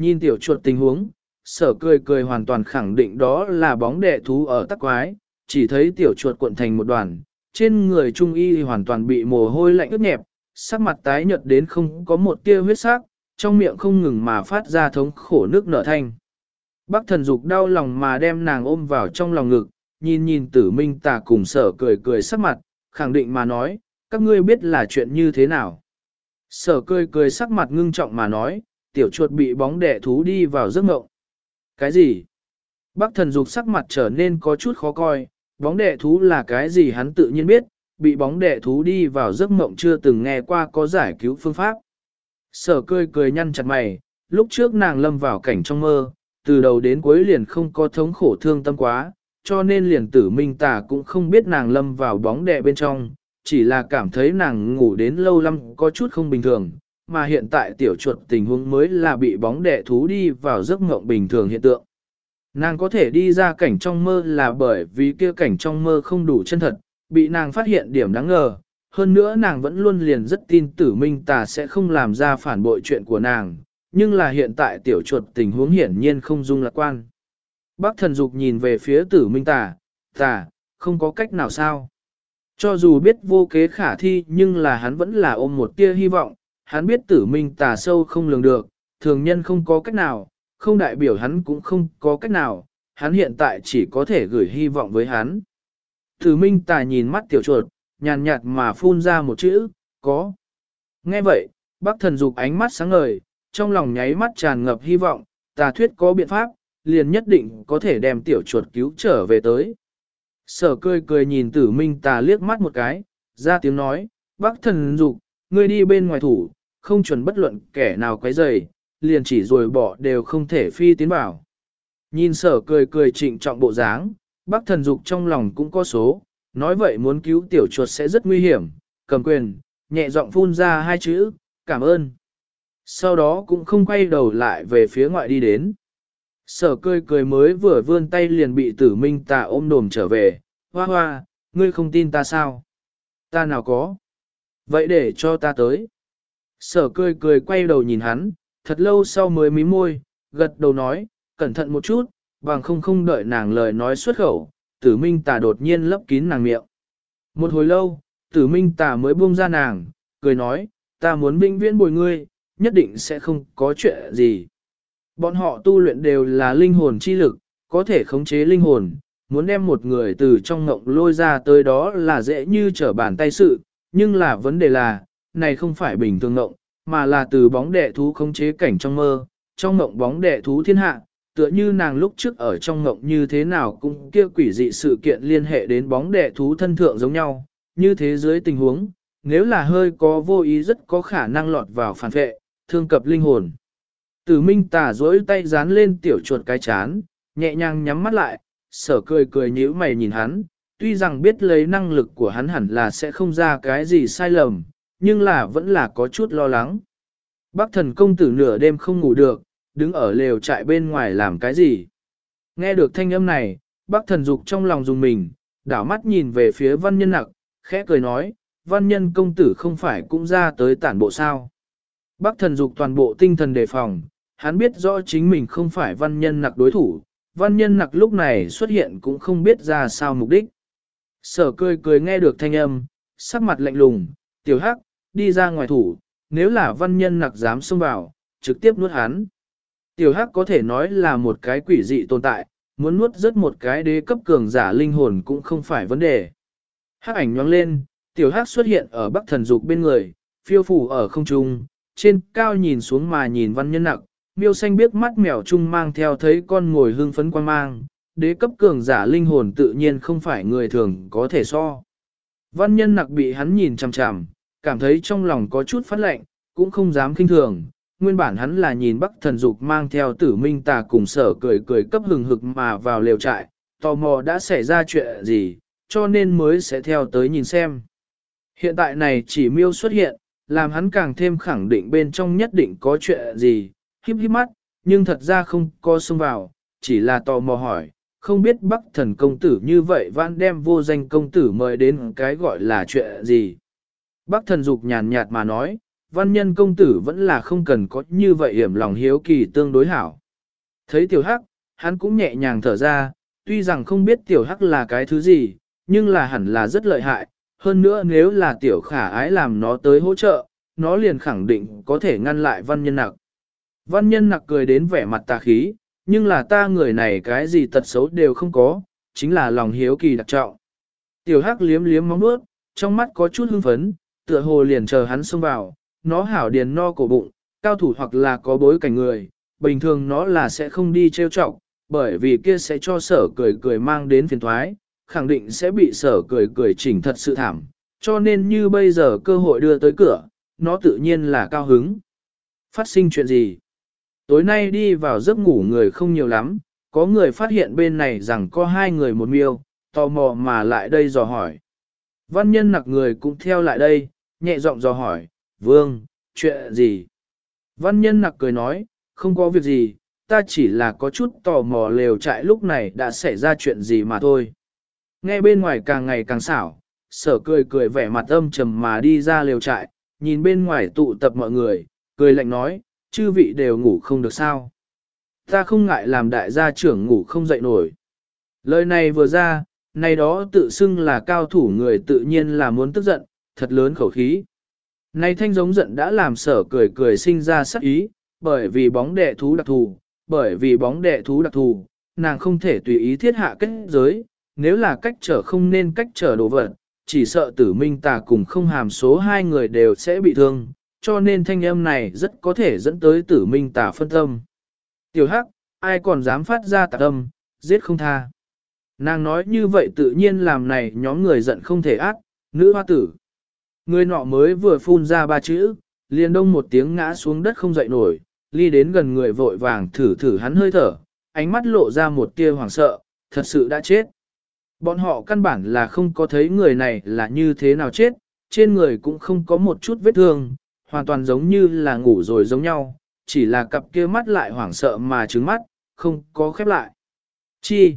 S1: Nhìn tiểu chuột tình huống, sở cười cười hoàn toàn khẳng định đó là bóng đệ thú ở tắc quái, chỉ thấy tiểu chuột cuộn thành một đoàn, trên người trung y hoàn toàn bị mồ hôi lạnh ướt nhẹp, sắc mặt tái nhợt đến không có một tia huyết sắc, trong miệng không ngừng mà phát ra thống khổ nước nở thanh. Bác thần dục đau lòng mà đem nàng ôm vào trong lòng ngực, nhìn nhìn tử minh tà cùng sở cười cười sắc mặt, khẳng định mà nói, các ngươi biết là chuyện như thế nào. Sở cười cười sắc mặt ngưng trọng mà nói, tiểu chuột bị bóng đẻ thú đi vào giấc mộng. Cái gì? Bác thần dục sắc mặt trở nên có chút khó coi, bóng đẻ thú là cái gì hắn tự nhiên biết, bị bóng đẻ thú đi vào giấc mộng chưa từng nghe qua có giải cứu phương pháp. Sở cười cười nhăn chặt mày, lúc trước nàng lâm vào cảnh trong mơ, từ đầu đến cuối liền không có thống khổ thương tâm quá, cho nên liền tử minh tà cũng không biết nàng lâm vào bóng đè bên trong, chỉ là cảm thấy nàng ngủ đến lâu lắm có chút không bình thường, mà hiện tại tiểu chuột tình huống mới là bị bóng đẻ thú đi vào giấc ngộng bình thường hiện tượng. Nàng có thể đi ra cảnh trong mơ là bởi vì kia cảnh trong mơ không đủ chân thật, bị nàng phát hiện điểm đáng ngờ. Hơn nữa nàng vẫn luôn liền rất tin tử minh tà sẽ không làm ra phản bội chuyện của nàng, nhưng là hiện tại tiểu chuột tình huống hiển nhiên không dung lạc quan. Bác thần dục nhìn về phía tử minh tà, tà, không có cách nào sao. Cho dù biết vô kế khả thi nhưng là hắn vẫn là ôm một tia hy vọng, hắn biết tử minh tà sâu không lường được, thường nhân không có cách nào, không đại biểu hắn cũng không có cách nào, hắn hiện tại chỉ có thể gửi hy vọng với hắn. Tử minh tà nhìn mắt tiểu chuột, nhàn nhạt mà phun ra một chữ, có. Nghe vậy, bác thần dục ánh mắt sáng ngời, trong lòng nháy mắt tràn ngập hy vọng, tà thuyết có biện pháp, liền nhất định có thể đem tiểu chuột cứu trở về tới. Sở cười cười nhìn tử minh tà liếc mắt một cái, ra tiếng nói, bác thần dục, ngươi đi bên ngoài thủ, không chuẩn bất luận kẻ nào quấy rầy, liền chỉ rồi bỏ đều không thể phi tiến vào. Nhìn sở cười cười trịnh trọng bộ dáng, bác thần dục trong lòng cũng có số, nói vậy muốn cứu tiểu chuột sẽ rất nguy hiểm, cầm quyền, nhẹ giọng phun ra hai chữ, cảm ơn. Sau đó cũng không quay đầu lại về phía ngoại đi đến. Sở cười cười mới vừa vươn tay liền bị tử minh tà ôm đồm trở về, hoa hoa, ngươi không tin ta sao? Ta nào có? Vậy để cho ta tới. Sở cười cười quay đầu nhìn hắn, thật lâu sau mới mí môi, gật đầu nói, cẩn thận một chút, bằng không không đợi nàng lời nói xuất khẩu, tử minh tà đột nhiên lấp kín nàng miệng. Một hồi lâu, tử minh tà mới buông ra nàng, cười nói, ta muốn vinh viễn bồi ngươi, nhất định sẽ không có chuyện gì. Bọn họ tu luyện đều là linh hồn chi lực, có thể khống chế linh hồn, muốn đem một người từ trong ngộng lôi ra tới đó là dễ như trở bàn tay sự, nhưng là vấn đề là, này không phải bình thường ngộng, mà là từ bóng đệ thú khống chế cảnh trong mơ, trong ngộng bóng đệ thú thiên hạ, tựa như nàng lúc trước ở trong ngộng như thế nào cũng kia quỷ dị sự kiện liên hệ đến bóng đệ thú thân thượng giống nhau, như thế dưới tình huống, nếu là hơi có vô ý rất có khả năng lọt vào phản vệ, thương cập linh hồn. Tử Minh Tả dối tay dán lên tiểu chuột cái chán, nhẹ nhàng nhắm mắt lại, sở cười cười nhíu mày nhìn hắn, tuy rằng biết lấy năng lực của hắn hẳn là sẽ không ra cái gì sai lầm, nhưng là vẫn là có chút lo lắng. Bác thần công tử nửa đêm không ngủ được, đứng ở lều trại bên ngoài làm cái gì. Nghe được thanh âm này, bác thần dục trong lòng dùng mình, đảo mắt nhìn về phía văn nhân nặc, khẽ cười nói, văn nhân công tử không phải cũng ra tới tản bộ sao. Bác thần dục toàn bộ tinh thần đề phòng, hắn biết rõ chính mình không phải văn nhân nặc đối thủ, văn nhân nặc lúc này xuất hiện cũng không biết ra sao mục đích. Sở cười cười nghe được thanh âm, sắc mặt lạnh lùng, tiểu hắc, đi ra ngoài thủ, nếu là văn nhân nặc dám xông vào, trực tiếp nuốt hắn. Tiểu hắc có thể nói là một cái quỷ dị tồn tại, muốn nuốt rất một cái đế cấp cường giả linh hồn cũng không phải vấn đề. Hắc ảnh nhoáng lên, tiểu hắc xuất hiện ở bắc thần dục bên người, phiêu phủ ở không trung, trên cao nhìn xuống mà nhìn văn nhân nặc, miêu xanh biết mắt mèo trung mang theo thấy con ngồi hương phấn quan mang, đế cấp cường giả linh hồn tự nhiên không phải người thường có thể so. Văn nhân nặc bị hắn nhìn chằm chằm, cảm thấy trong lòng có chút phát lệnh, cũng không dám kinh thường. Nguyên bản hắn là nhìn bắc thần dục mang theo tử minh tà cùng sở cười cười cấp hừng hực mà vào lều trại, tò mò đã xảy ra chuyện gì, cho nên mới sẽ theo tới nhìn xem. Hiện tại này chỉ miêu xuất hiện, làm hắn càng thêm khẳng định bên trong nhất định có chuyện gì, híp híp mắt, nhưng thật ra không có xông vào, chỉ là tò mò hỏi, không biết bắc thần công tử như vậy vãn đem vô danh công tử mời đến cái gọi là chuyện gì. Bắc thần dục nhàn nhạt mà nói, văn nhân công tử vẫn là không cần có như vậy hiểm lòng hiếu kỳ tương đối hảo. Thấy tiểu hắc, hắn cũng nhẹ nhàng thở ra, tuy rằng không biết tiểu hắc là cái thứ gì, nhưng là hẳn là rất lợi hại, hơn nữa nếu là tiểu khả ái làm nó tới hỗ trợ, nó liền khẳng định có thể ngăn lại văn nhân nặc. Văn nhân nặc cười đến vẻ mặt tà khí, nhưng là ta người này cái gì tật xấu đều không có, chính là lòng hiếu kỳ đặc trọng. Tiểu hắc liếm liếm móng nuốt, trong mắt có chút hưng phấn, tựa hồ liền chờ hắn xông vào, nó hảo điền no cổ bụng, cao thủ hoặc là có bối cảnh người, bình thường nó là sẽ không đi trêu chọc, bởi vì kia sẽ cho sở cười cười mang đến phiền thoái, khẳng định sẽ bị sở cười cười chỉnh thật sự thảm, cho nên như bây giờ cơ hội đưa tới cửa, nó tự nhiên là cao hứng. Phát sinh chuyện gì? Tối nay đi vào giấc ngủ người không nhiều lắm, có người phát hiện bên này rằng có hai người một miêu, tò mò mà lại đây dò hỏi. Văn nhân nặc người cũng theo lại đây, nhẹ giọng dò hỏi, vương, chuyện gì? Văn nhân nặc cười nói, không có việc gì, ta chỉ là có chút tò mò lều trại lúc này đã xảy ra chuyện gì mà thôi. Nghe bên ngoài càng ngày càng xảo, sở cười cười vẻ mặt âm trầm mà đi ra lều trại, nhìn bên ngoài tụ tập mọi người, cười lạnh nói, chư vị đều ngủ không được sao. Ta không ngại làm đại gia trưởng ngủ không dậy nổi. Lời này vừa ra, này đó tự xưng là cao thủ người tự nhiên là muốn tức giận, thật lớn khẩu khí. Này thanh giống giận đã làm sở cười cười sinh ra sắc ý, bởi vì bóng đệ thú đặc thù, bởi vì bóng đệ thú đặc thù, nàng không thể tùy ý thiết hạ kết giới, nếu là cách trở không nên cách trở đồ vật, chỉ sợ tử minh tà cùng không hàm số hai người đều sẽ bị thương, cho nên thanh âm này rất có thể dẫn tới tử minh tà phân tâm. Tiểu hắc, ai còn dám phát ra tà tâm, giết không tha. Nàng nói như vậy tự nhiên làm này nhóm người giận không thể ác, nữ hoa tử. Người nọ mới vừa phun ra ba chữ, liền đông một tiếng ngã xuống đất không dậy nổi, ly đến gần người vội vàng thử thử hắn hơi thở, ánh mắt lộ ra một tia hoảng sợ, thật sự đã chết. Bọn họ căn bản là không có thấy người này là như thế nào chết, trên người cũng không có một chút vết thương, hoàn toàn giống như là ngủ rồi giống nhau, chỉ là cặp kia mắt lại hoảng sợ mà trứng mắt, không có khép lại. Chi?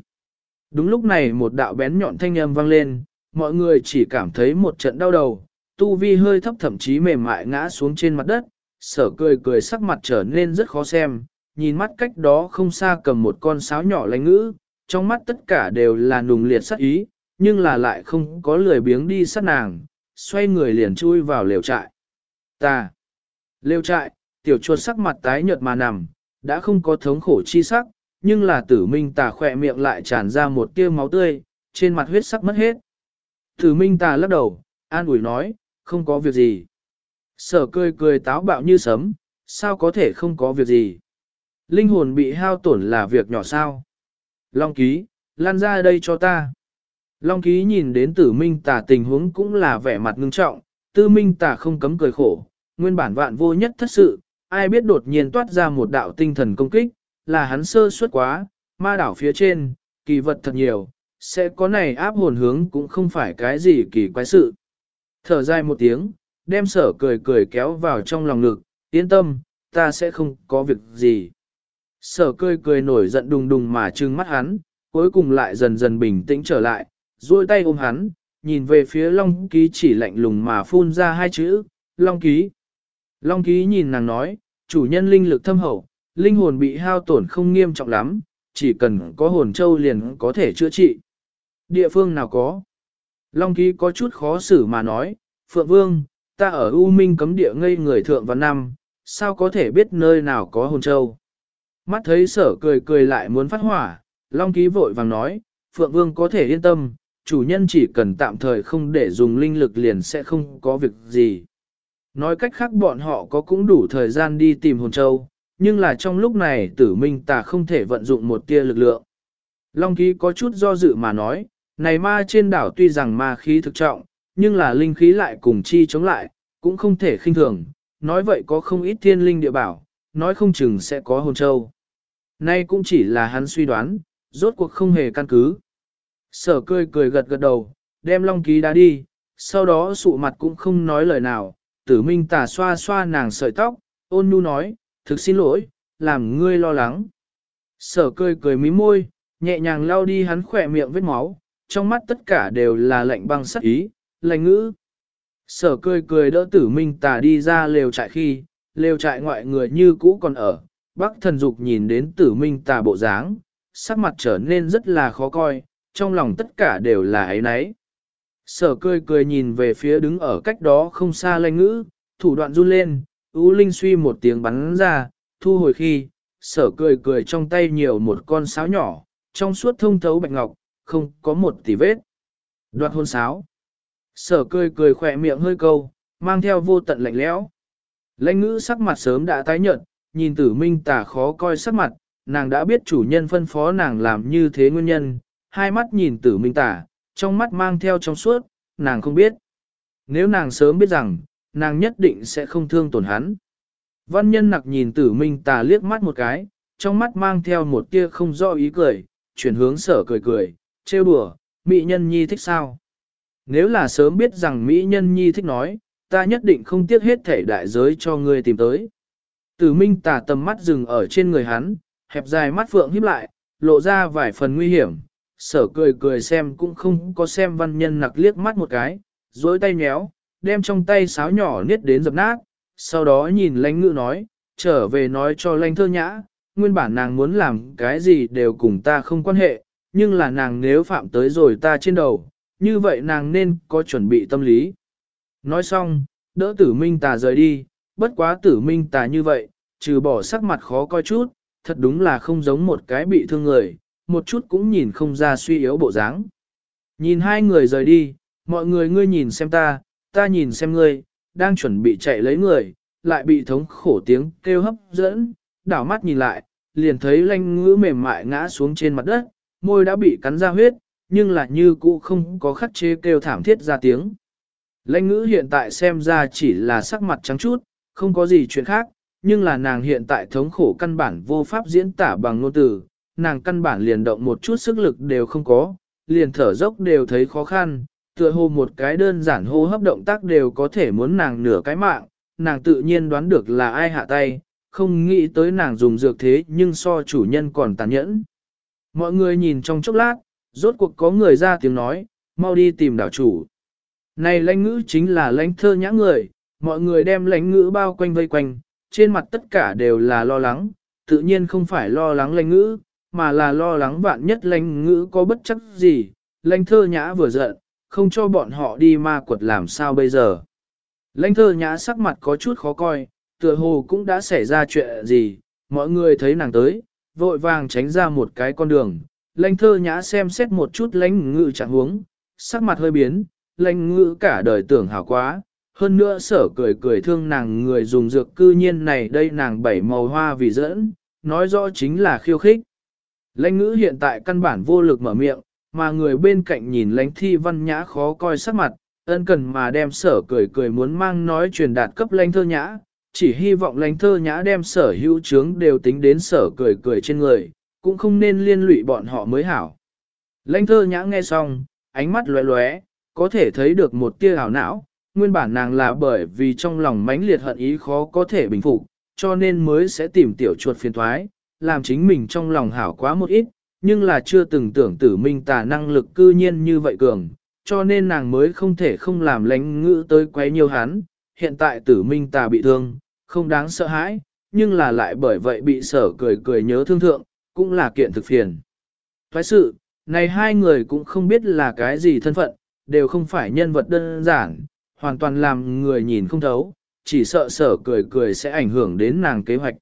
S1: Đúng lúc này một đạo bén nhọn thanh âm vang lên, mọi người chỉ cảm thấy một trận đau đầu, tu vi hơi thấp thậm chí mềm mại ngã xuống trên mặt đất, sở cười cười sắc mặt trở nên rất khó xem, nhìn mắt cách đó không xa cầm một con sáo nhỏ lánh ngữ, trong mắt tất cả đều là nùng liệt sắc ý, nhưng là lại không có lười biếng đi sát nàng, xoay người liền chui vào lều trại. Ta! Lều trại, tiểu chuột sắc mặt tái nhợt mà nằm, đã không có thống khổ chi sắc, nhưng là tử minh tà khỏe miệng lại tràn ra một tia máu tươi, trên mặt huyết sắc mất hết. Tử minh tà lắc đầu, an ủi nói, không có việc gì. Sở cười cười táo bạo như sấm, sao có thể không có việc gì. Linh hồn bị hao tổn là việc nhỏ sao. Long ký, lan ra đây cho ta. Long ký nhìn đến tử minh tả tình huống cũng là vẻ mặt ngưng trọng, tư minh tả không cấm cười khổ, nguyên bản vạn vô nhất thất sự, ai biết đột nhiên toát ra một đạo tinh thần công kích, là hắn sơ suất quá, ma đảo phía trên, kỳ vật thật nhiều, sẽ có này áp hồn hướng cũng không phải cái gì kỳ quái sự. Thở dài một tiếng, đem sở cười cười kéo vào trong lòng ngực, yên tâm, ta sẽ không có việc gì. Sở cười cười nổi giận đùng đùng mà trừng mắt hắn, cuối cùng lại dần dần bình tĩnh trở lại, duỗi tay ôm hắn, nhìn về phía Long Ký chỉ lạnh lùng mà phun ra hai chữ, Long Ký. Long Ký nhìn nàng nói, chủ nhân linh lực thâm hậu, linh hồn bị hao tổn không nghiêm trọng lắm, chỉ cần có hồn châu liền có thể chữa trị. Địa phương nào có? Long Ký có chút khó xử mà nói, Phượng Vương, ta ở U Minh cấm địa ngây người thượng và năm, sao có thể biết nơi nào có hồn châu? Mắt thấy sở cười cười lại muốn phát hỏa, Long Ký vội vàng nói, Phượng Vương có thể yên tâm, chủ nhân chỉ cần tạm thời không để dùng linh lực liền sẽ không có việc gì. Nói cách khác bọn họ có cũng đủ thời gian đi tìm hồn châu, nhưng là trong lúc này tử minh ta không thể vận dụng một tia lực lượng. Long ký có chút do dự mà nói, này ma trên đảo tuy rằng ma khí thực trọng, nhưng là linh khí lại cùng chi chống lại, cũng không thể khinh thường, nói vậy có không ít thiên linh địa bảo, nói không chừng sẽ có hồn châu. Nay cũng chỉ là hắn suy đoán, rốt cuộc không hề căn cứ. Sở cười cười gật gật đầu, đem long ký đá đi, sau đó sụ mặt cũng không nói lời nào, tử minh tà xoa xoa nàng sợi tóc, ôn nhu nói, thực xin lỗi, làm ngươi lo lắng. Sở cười cười mí môi, nhẹ nhàng lau đi hắn khỏe miệng vết máu, trong mắt tất cả đều là lạnh băng sắc ý, lạnh ngữ. Sở cười cười đỡ tử minh tà đi ra lều trại khi, lều trại ngoại người như cũ còn ở, bác thần dục nhìn đến tử minh tà bộ dáng, sắc mặt trở nên rất là khó coi, trong lòng tất cả đều là ấy nấy. Sở cười cười nhìn về phía đứng ở cách đó không xa lanh ngữ, thủ đoạn run lên, U Linh suy một tiếng bắn ra, thu hồi khi, sở cười cười trong tay nhiều một con sáo nhỏ, trong suốt thông thấu bạch ngọc, không có một tỷ vết. Đoạt hôn sáo. Sở cười cười khỏe miệng hơi câu, mang theo vô tận lạnh lẽo. Lãnh ngữ sắc mặt sớm đã tái nhợt, nhìn tử minh tả khó coi sắc mặt, nàng đã biết chủ nhân phân phó nàng làm như thế nguyên nhân, hai mắt nhìn tử minh tả trong mắt mang theo trong suốt, nàng không biết. Nếu nàng sớm biết rằng, nàng nhất định sẽ không thương tổn hắn. Văn nhân nặc nhìn tử minh tà liếc mắt một cái, trong mắt mang theo một tia không rõ ý cười, chuyển hướng sở cười cười, trêu đùa, mỹ nhân nhi thích sao? Nếu là sớm biết rằng mỹ nhân nhi thích nói, ta nhất định không tiếc hết thể đại giới cho ngươi tìm tới. Tử minh tà tầm mắt dừng ở trên người hắn, hẹp dài mắt phượng híp lại, lộ ra vài phần nguy hiểm, sở cười cười xem cũng không có xem văn nhân nặc liếc mắt một cái, dối tay nhéo, đem trong tay sáo nhỏ niết đến dập nát, sau đó nhìn lãnh ngữ nói, trở về nói cho lãnh thơ nhã, nguyên bản nàng muốn làm cái gì đều cùng ta không quan hệ, nhưng là nàng nếu phạm tới rồi ta trên đầu, như vậy nàng nên có chuẩn bị tâm lý. Nói xong, đỡ tử minh tà rời đi, bất quá tử minh tà như vậy, trừ bỏ sắc mặt khó coi chút, thật đúng là không giống một cái bị thương người, một chút cũng nhìn không ra suy yếu bộ dáng. Nhìn hai người rời đi, mọi người ngươi nhìn xem ta, ta nhìn xem ngươi, đang chuẩn bị chạy lấy người, lại bị thống khổ tiếng kêu hấp dẫn, đảo mắt nhìn lại, liền thấy lanh ngữ mềm mại ngã xuống trên mặt đất, môi đã bị cắn ra huyết, nhưng là như cũ không có khắc chế kêu thảm thiết ra tiếng. Lãnh ngữ hiện tại xem ra chỉ là sắc mặt trắng chút, không có gì chuyện khác, nhưng là nàng hiện tại thống khổ căn bản vô pháp diễn tả bằng ngôn từ, nàng căn bản liền động một chút sức lực đều không có, liền thở dốc đều thấy khó khăn, tựa hồ một cái đơn giản hô hấp động tác đều có thể muốn nàng nửa cái mạng, nàng tự nhiên đoán được là ai hạ tay, không nghĩ tới nàng dùng dược thế nhưng so chủ nhân còn tàn nhẫn. Mọi người nhìn trong chốc lát, rốt cuộc có người ra tiếng nói, mau đi tìm đảo chủ. Này lãnh ngữ chính là lãnh thơ nhã người, mọi người đem lãnh ngữ bao quanh vây quanh, trên mặt tất cả đều là lo lắng, tự nhiên không phải lo lắng lãnh ngữ, mà là lo lắng vạn nhất lãnh ngữ có bất chấp gì, lãnh thơ nhã vừa giận, không cho bọn họ đi ma quật làm sao bây giờ. Lãnh thơ nhã sắc mặt có chút khó coi, tựa hồ cũng đã xảy ra chuyện gì, mọi người thấy nàng tới, vội vàng tránh ra một cái con đường. Lãnh thơ nhã xem xét một chút lãnh ngự trạng huống, sắc mặt hơi biến, lãnh ngự cả đời tưởng hảo quá, hơn nữa sở cười cười thương nàng người dùng dược cư nhiên này đây nàng bảy màu hoa vì dẫn, nói rõ chính là khiêu khích. Lãnh ngữ hiện tại căn bản vô lực mở miệng, mà người bên cạnh nhìn lãnh thi văn nhã khó coi sắc mặt, ân cần mà đem sở cười cười muốn mang nói truyền đạt cấp lãnh thơ nhã, chỉ hy vọng lãnh thơ nhã đem sở hữu trướng đều tính đến sở cười cười trên người, cũng không nên liên lụy bọn họ mới hảo. Lãnh thơ nhã nghe xong, ánh mắt lóe lóe, có thể thấy được một tia hảo não, nguyên bản nàng là bởi vì trong lòng mãnh liệt hận ý khó có thể bình phục, cho nên mới sẽ tìm tiểu chuột phiền thoái, làm chính mình trong lòng hảo quá một ít, nhưng là chưa từng tưởng tử minh tà năng lực cư nhiên như vậy cường, cho nên nàng mới không thể không làm lánh ngữ tới quấy nhiều hắn. Hiện tại tử minh tà bị thương, không đáng sợ hãi, nhưng là lại bởi vậy bị sở cười cười nhớ thương thượng, cũng là kiện thực phiền. Thoái sự, này hai người cũng không biết là cái gì thân phận, đều không phải nhân vật đơn giản, hoàn toàn làm người nhìn không thấu, chỉ sợ sở cười cười sẽ ảnh hưởng đến nàng kế hoạch.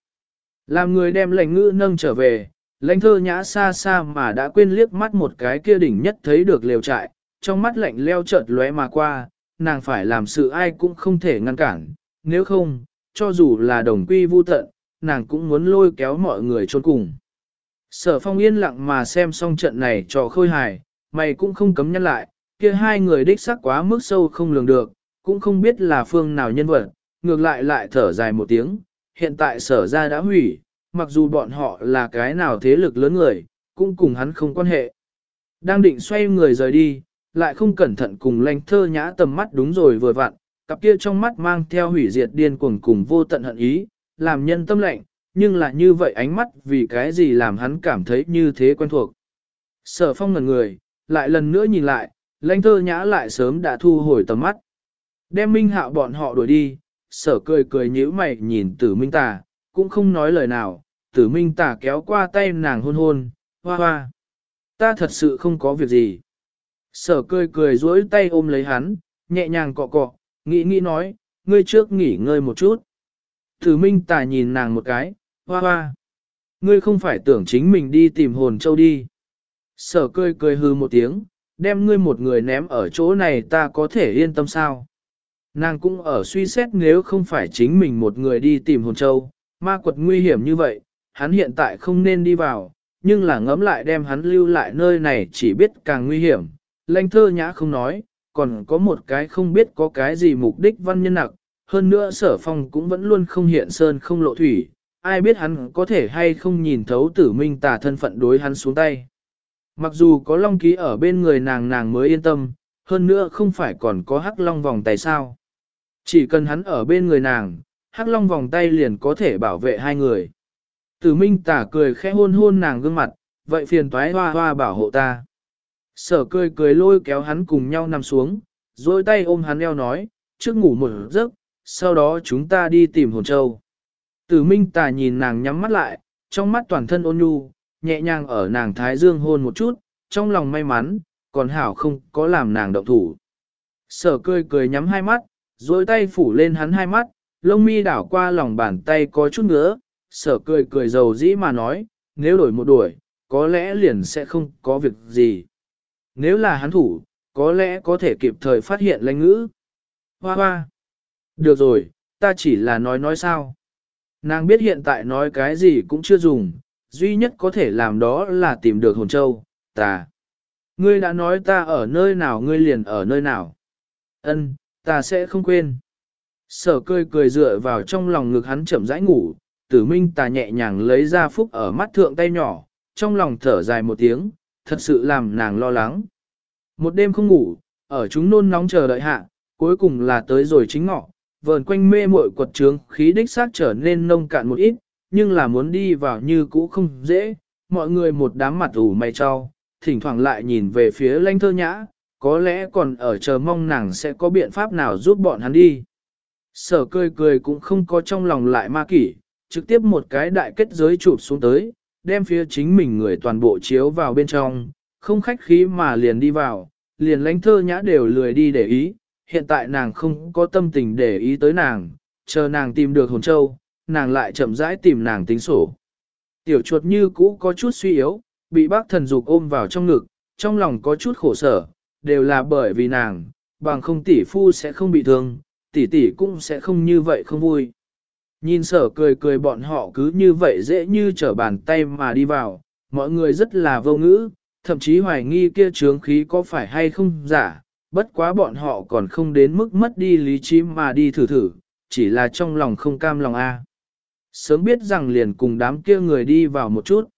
S1: Làm người đem lệnh ngữ nâng trở về, lãnh thơ nhã xa xa mà đã quên liếc mắt một cái kia đỉnh nhất thấy được lều trại, trong mắt lạnh leo chợt lóe mà qua, nàng phải làm sự ai cũng không thể ngăn cản, nếu không, cho dù là đồng quy vu tận, nàng cũng muốn lôi kéo mọi người chôn cùng. Sở phong yên lặng mà xem xong trận này cho khôi hài, mày cũng không cấm nhắc lại, kia hai người đích sắc quá mức sâu không lường được, cũng không biết là phương nào nhân vật, ngược lại lại thở dài một tiếng, hiện tại sở ra đã hủy, mặc dù bọn họ là cái nào thế lực lớn người, cũng cùng hắn không quan hệ. Đang định xoay người rời đi, lại không cẩn thận cùng lanh thơ nhã tầm mắt đúng rồi vừa vặn, cặp kia trong mắt mang theo hủy diệt điên cuồng cùng vô tận hận ý, làm nhân tâm lạnh. nhưng là như vậy ánh mắt vì cái gì làm hắn cảm thấy như thế quen thuộc. Sở phong ngần người, lại lần nữa nhìn lại, lãnh thơ nhã lại sớm đã thu hồi tầm mắt. Đem minh hạo bọn họ đuổi đi, sở cười cười nhíu mày nhìn tử minh tà, cũng không nói lời nào, tử minh tà kéo qua tay nàng hôn hôn, hoa hoa. Ta thật sự không có việc gì. Sở cười cười duỗi tay ôm lấy hắn, nhẹ nhàng cọ cọ, nghĩ nghĩ nói, ngươi trước nghỉ ngơi một chút. Thử minh tà nhìn nàng một cái, hoa hoa. Ngươi không phải tưởng chính mình đi tìm hồn châu đi. Sở cười cười hư một tiếng, đem ngươi một người ném ở chỗ này ta có thể yên tâm sao. Nàng cũng ở suy xét nếu không phải chính mình một người đi tìm hồn châu, ma quật nguy hiểm như vậy, hắn hiện tại không nên đi vào, nhưng là ngấm lại đem hắn lưu lại nơi này chỉ biết càng nguy hiểm. Lanh thơ nhã không nói, còn có một cái không biết có cái gì mục đích văn nhân nặc, hơn nữa sở phong cũng vẫn luôn không hiện sơn không lộ thủy, ai biết hắn có thể hay không nhìn thấu tử minh tà thân phận đối hắn xuống tay. Mặc dù có long ký ở bên người nàng nàng mới yên tâm, hơn nữa không phải còn có hắc long vòng tay sao. Chỉ cần hắn ở bên người nàng, hắc long vòng tay liền có thể bảo vệ hai người. Tử minh tả cười khẽ hôn hôn nàng gương mặt, vậy phiền toái hoa hoa bảo hộ ta. Sở cười cười lôi kéo hắn cùng nhau nằm xuống, rồi tay ôm hắn eo nói, trước ngủ một giấc, sau đó chúng ta đi tìm hồn châu. Tử minh tà nhìn nàng nhắm mắt lại, trong mắt toàn thân ôn nhu, nhẹ nhàng ở nàng thái dương hôn một chút, trong lòng may mắn, còn hảo không có làm nàng động thủ. Sở cười cười nhắm hai mắt, rồi tay phủ lên hắn hai mắt, lông mi đảo qua lòng bàn tay có chút nữa, sở cười cười giàu dĩ mà nói, nếu đổi một đuổi, có lẽ liền sẽ không có việc gì. Nếu là hắn thủ, có lẽ có thể kịp thời phát hiện lãnh ngữ. Hoa hoa. Được rồi, ta chỉ là nói nói sao. Nàng biết hiện tại nói cái gì cũng chưa dùng, duy nhất có thể làm đó là tìm được hồn châu, ta. Ngươi đã nói ta ở nơi nào ngươi liền ở nơi nào. Ân, ta sẽ không quên. Sở cười cười dựa vào trong lòng ngực hắn chậm rãi ngủ, tử minh ta nhẹ nhàng lấy ra phúc ở mắt thượng tay nhỏ, trong lòng thở dài một tiếng, thật sự làm nàng lo lắng. Một đêm không ngủ, ở chúng nôn nóng chờ đợi hạ, cuối cùng là tới rồi chính ngọ, vờn quanh mê muội quật trướng khí đích xác trở nên nông cạn một ít, nhưng là muốn đi vào như cũ không dễ, mọi người một đám mặt ủ mày cho, thỉnh thoảng lại nhìn về phía lanh thơ nhã, có lẽ còn ở chờ mong nàng sẽ có biện pháp nào giúp bọn hắn đi. Sở cười cười cũng không có trong lòng lại ma kỷ, trực tiếp một cái đại kết giới chụp xuống tới, đem phía chính mình người toàn bộ chiếu vào bên trong, không khách khí mà liền đi vào, liền lãnh thơ nhã đều lười đi để ý, hiện tại nàng không có tâm tình để ý tới nàng, chờ nàng tìm được hồn châu, nàng lại chậm rãi tìm nàng tính sổ. Tiểu chuột như cũ có chút suy yếu, bị bác thần dục ôm vào trong ngực, trong lòng có chút khổ sở, đều là bởi vì nàng, bằng không tỷ phu sẽ không bị thương, tỷ tỷ cũng sẽ không như vậy không vui. Nhìn sở cười cười bọn họ cứ như vậy dễ như trở bàn tay mà đi vào, mọi người rất là vô ngữ, thậm chí hoài nghi kia trướng khí có phải hay không giả, bất quá bọn họ còn không đến mức mất đi lý trí mà đi thử thử, chỉ là trong lòng không cam lòng a. Sớm biết rằng liền cùng đám kia người đi vào một chút.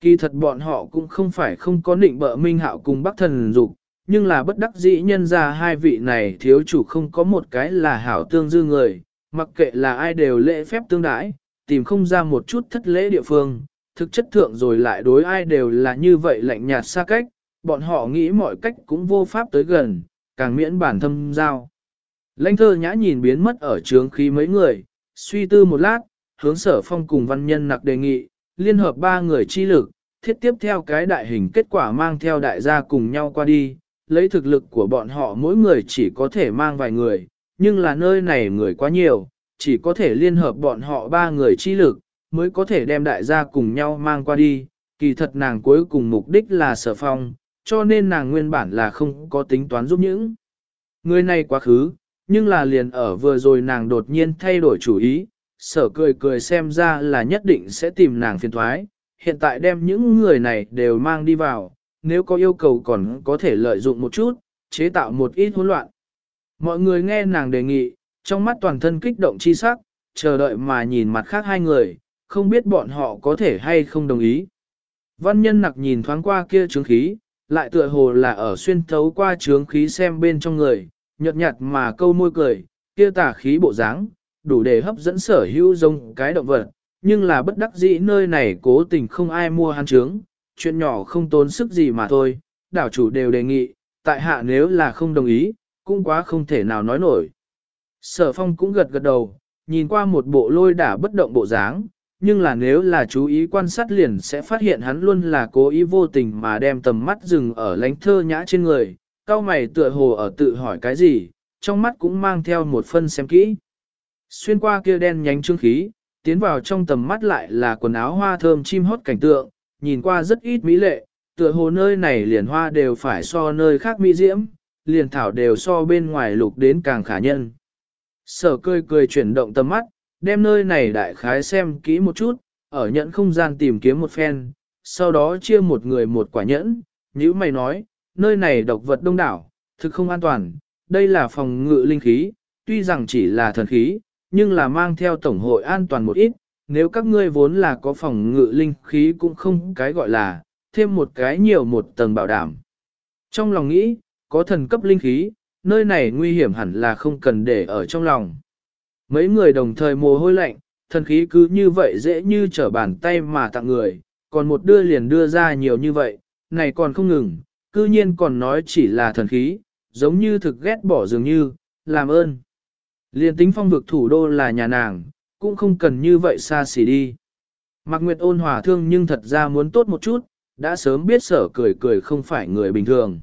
S1: Kỳ thật bọn họ cũng không phải không có định bợ minh hạo cùng bác thần dục, nhưng là bất đắc dĩ nhân ra hai vị này thiếu chủ không có một cái là hảo tương dư người, mặc kệ là ai đều lễ phép tương đãi, tìm không ra một chút thất lễ địa phương, thực chất thượng rồi lại đối ai đều là như vậy lạnh nhạt xa cách, bọn họ nghĩ mọi cách cũng vô pháp tới gần, càng miễn bản thâm giao. Lãnh thơ nhã nhìn biến mất ở trướng khí mấy người, suy tư một lát, hướng sở phong cùng văn nhân nặc đề nghị, liên hợp ba người chi lực, thiết tiếp theo cái đại hình kết quả mang theo đại gia cùng nhau qua đi, lấy thực lực của bọn họ mỗi người chỉ có thể mang vài người, nhưng là nơi này người quá nhiều, chỉ có thể liên hợp bọn họ ba người chi lực, mới có thể đem đại gia cùng nhau mang qua đi, kỳ thật nàng cuối cùng mục đích là sở phong, cho nên nàng nguyên bản là không có tính toán giúp những người này quá khứ, nhưng là liền ở vừa rồi nàng đột nhiên thay đổi chủ ý, sở cười cười xem ra là nhất định sẽ tìm nàng phiền thoái, hiện tại đem những người này đều mang đi vào, nếu có yêu cầu còn có thể lợi dụng một chút, chế tạo một ít hỗn loạn. Mọi người nghe nàng đề nghị, trong mắt toàn thân kích động chi sắc, chờ đợi mà nhìn mặt khác hai người, không biết bọn họ có thể hay không đồng ý. Văn nhân nặc nhìn thoáng qua kia trướng khí, lại tựa hồ là ở xuyên thấu qua trướng khí xem bên trong người, nhợt nhạt mà câu môi cười, kia tả khí bộ dáng, đủ để hấp dẫn sở hữu rông cái động vật, nhưng là bất đắc dĩ nơi này cố tình không ai mua hắn trướng, chuyện nhỏ không tốn sức gì mà thôi, đảo chủ đều đề nghị, tại hạ nếu là không đồng ý, cũng quá không thể nào nói nổi. Sở phong cũng gật gật đầu, nhìn qua một bộ lôi đả bất động bộ dáng, nhưng là nếu là chú ý quan sát liền sẽ phát hiện hắn luôn là cố ý vô tình mà đem tầm mắt dừng ở lánh thơ nhã trên người, cao mày tựa hồ ở tự hỏi cái gì, trong mắt cũng mang theo một phân xem kỹ. Xuyên qua kia đen nhánh trương khí, tiến vào trong tầm mắt lại là quần áo hoa thơm chim hót cảnh tượng, nhìn qua rất ít mỹ lệ, tựa hồ nơi này liền hoa đều phải so nơi khác mỹ diễm, liền thảo đều so bên ngoài lục đến càng khả nhân. Sở cười cười chuyển động tầm mắt, đem nơi này đại khái xem kỹ một chút, ở nhẫn không gian tìm kiếm một phen, sau đó chia một người một quả nhẫn, như mày nói, nơi này độc vật đông đảo, thực không an toàn, đây là phòng ngự linh khí, tuy rằng chỉ là thần khí, nhưng là mang theo tổng hội an toàn một ít, nếu các ngươi vốn là có phòng ngự linh khí cũng không cái gọi là, thêm một cái nhiều một tầng bảo đảm. Trong lòng nghĩ, có thần cấp linh khí, nơi này nguy hiểm hẳn là không cần để ở trong lòng. Mấy người đồng thời mồ hôi lạnh, thần khí cứ như vậy dễ như trở bàn tay mà tặng người, còn một đưa liền đưa ra nhiều như vậy, này còn không ngừng, cư nhiên còn nói chỉ là thần khí, giống như thực ghét bỏ dường như, làm ơn. Liên tính phong vực thủ đô là nhà nàng, cũng không cần như vậy xa xỉ đi. Mạc Nguyệt ôn hòa thương nhưng thật ra muốn tốt một chút, đã sớm biết sở cười cười không phải người bình thường.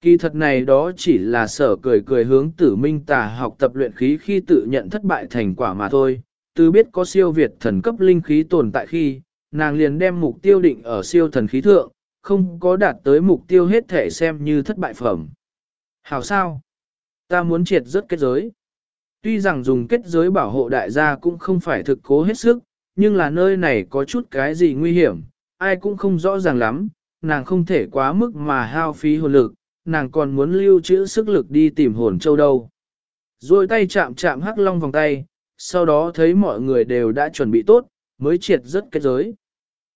S1: Kỳ thật này đó chỉ là sở cười cười hướng tử minh tà học tập luyện khí khi tự nhận thất bại thành quả mà thôi. Từ biết có siêu việt thần cấp linh khí tồn tại khi, nàng liền đem mục tiêu định ở siêu thần khí thượng, không có đạt tới mục tiêu hết thể xem như thất bại phẩm. Hảo sao? Ta muốn triệt rất kết giới. Tuy rằng dùng kết giới bảo hộ đại gia cũng không phải thực cố hết sức, nhưng là nơi này có chút cái gì nguy hiểm, ai cũng không rõ ràng lắm, nàng không thể quá mức mà hao phí hồn lực, nàng còn muốn lưu trữ sức lực đi tìm hồn châu đâu. Rồi tay chạm chạm hắc long vòng tay, sau đó thấy mọi người đều đã chuẩn bị tốt, mới triệt rất kết giới.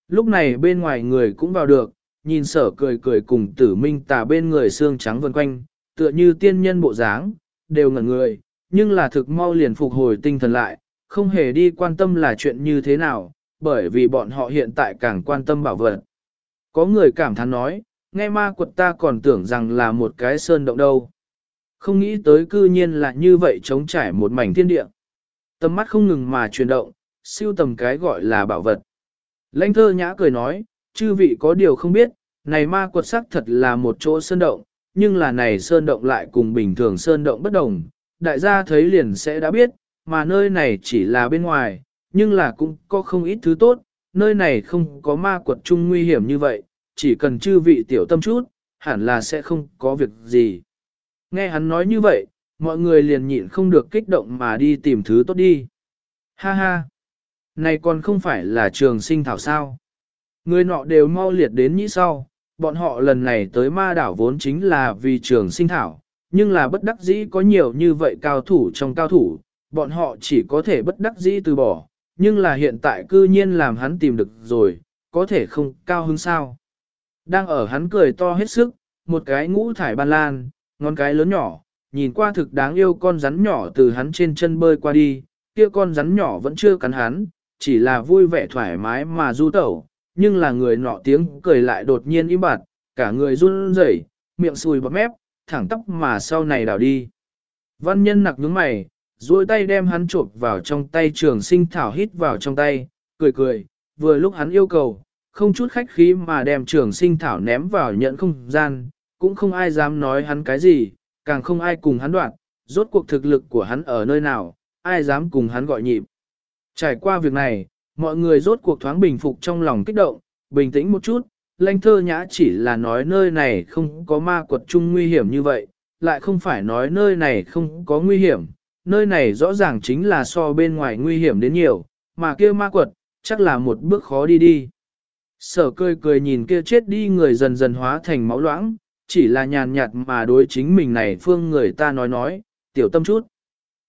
S1: Lúc này bên ngoài người cũng vào được, nhìn sở cười cười cùng tử minh tà bên người xương trắng vần quanh, tựa như tiên nhân bộ dáng, đều ngẩn người, nhưng là thực mau liền phục hồi tinh thần lại, không hề đi quan tâm là chuyện như thế nào, bởi vì bọn họ hiện tại càng quan tâm bảo vật. Có người cảm thán nói, nghe ma quật ta còn tưởng rằng là một cái sơn động đâu. Không nghĩ tới cư nhiên là như vậy chống trải một mảnh thiên địa. Tầm mắt không ngừng mà chuyển động, siêu tầm cái gọi là bảo vật. Lãnh thơ nhã cười nói, chư vị có điều không biết, này ma quật sắc thật là một chỗ sơn động, nhưng là này sơn động lại cùng bình thường sơn động bất đồng, đại gia thấy liền sẽ đã biết, mà nơi này chỉ là bên ngoài, nhưng là cũng có không ít thứ tốt, nơi này không có ma quật chung nguy hiểm như vậy, chỉ cần chư vị tiểu tâm chút, hẳn là sẽ không có việc gì. Nghe hắn nói như vậy, mọi người liền nhịn không được kích động mà đi tìm thứ tốt đi. Ha ha! Này còn không phải là trường sinh thảo sao. Người nọ đều mau liệt đến nhĩ sau, bọn họ lần này tới ma đảo vốn chính là vì trường sinh thảo, nhưng là bất đắc dĩ có nhiều như vậy cao thủ trong cao thủ, bọn họ chỉ có thể bất đắc dĩ từ bỏ, nhưng là hiện tại cư nhiên làm hắn tìm được rồi, có thể không cao hứng sao. Đang ở hắn cười to hết sức, một cái ngũ thải ban lan, ngón cái lớn nhỏ, nhìn qua thực đáng yêu con rắn nhỏ từ hắn trên chân bơi qua đi, kia con rắn nhỏ vẫn chưa cắn hắn, chỉ là vui vẻ thoải mái mà du tẩu, nhưng là người nọ tiếng cười lại đột nhiên im bặt, cả người run rẩy, miệng sùi bọt mép, thẳng tóc mà sau này đảo đi. Văn nhân nặc nhướng mày, duỗi tay đem hắn chộp vào trong tay trường sinh thảo hít vào trong tay, cười cười, vừa lúc hắn yêu cầu, không chút khách khí mà đem trường sinh thảo ném vào nhận không gian, cũng không ai dám nói hắn cái gì, càng không ai cùng hắn đoạn, rốt cuộc thực lực của hắn ở nơi nào, ai dám cùng hắn gọi nhịp. Trải qua việc này, mọi người rốt cuộc thoáng bình phục trong lòng kích động, bình tĩnh một chút, lanh thơ nhã chỉ là nói nơi này không có ma quật chung nguy hiểm như vậy, lại không phải nói nơi này không có nguy hiểm, nơi này rõ ràng chính là so bên ngoài nguy hiểm đến nhiều, mà kia ma quật, chắc là một bước khó đi đi. Sở cười cười nhìn kia chết đi người dần dần hóa thành máu loãng, chỉ là nhàn nhạt mà đối chính mình này phương người ta nói nói, tiểu tâm chút.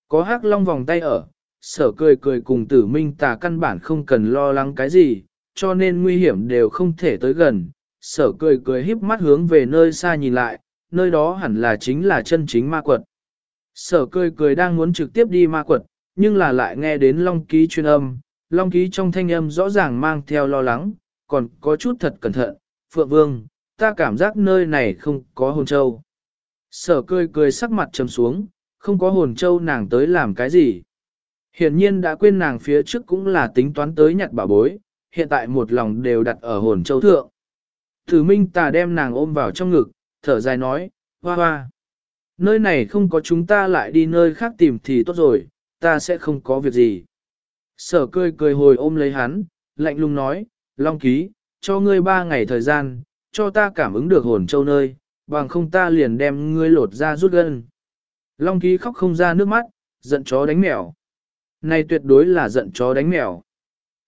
S1: Có hắc long vòng tay ở, sở cười cười cùng tử minh tà căn bản không cần lo lắng cái gì, cho nên nguy hiểm đều không thể tới gần. Sở cười cười híp mắt hướng về nơi xa nhìn lại, nơi đó hẳn là chính là chân chính ma quật. Sở cười cười đang muốn trực tiếp đi ma quật, nhưng là lại nghe đến long ký chuyên âm, long ký trong thanh âm rõ ràng mang theo lo lắng, còn có chút thật cẩn thận, Phượng Vương, ta cảm giác nơi này không có hồn châu. Sở cười cười sắc mặt trầm xuống, không có hồn châu nàng tới làm cái gì. Hiển nhiên đã quên nàng phía trước cũng là tính toán tới nhặt bảo bối, hiện tại một lòng đều đặt ở hồn châu thượng. Thử minh tà đem nàng ôm vào trong ngực, thở dài nói, hoa hoa. Nơi này không có chúng ta lại đi nơi khác tìm thì tốt rồi, ta sẽ không có việc gì. Sở cười cười hồi ôm lấy hắn, lạnh lùng nói, Long ký, cho ngươi ba ngày thời gian, cho ta cảm ứng được hồn châu nơi, bằng không ta liền đem ngươi lột ra rút gân. Long ký khóc không ra nước mắt, giận chó đánh mèo. Này tuyệt đối là giận chó đánh mèo.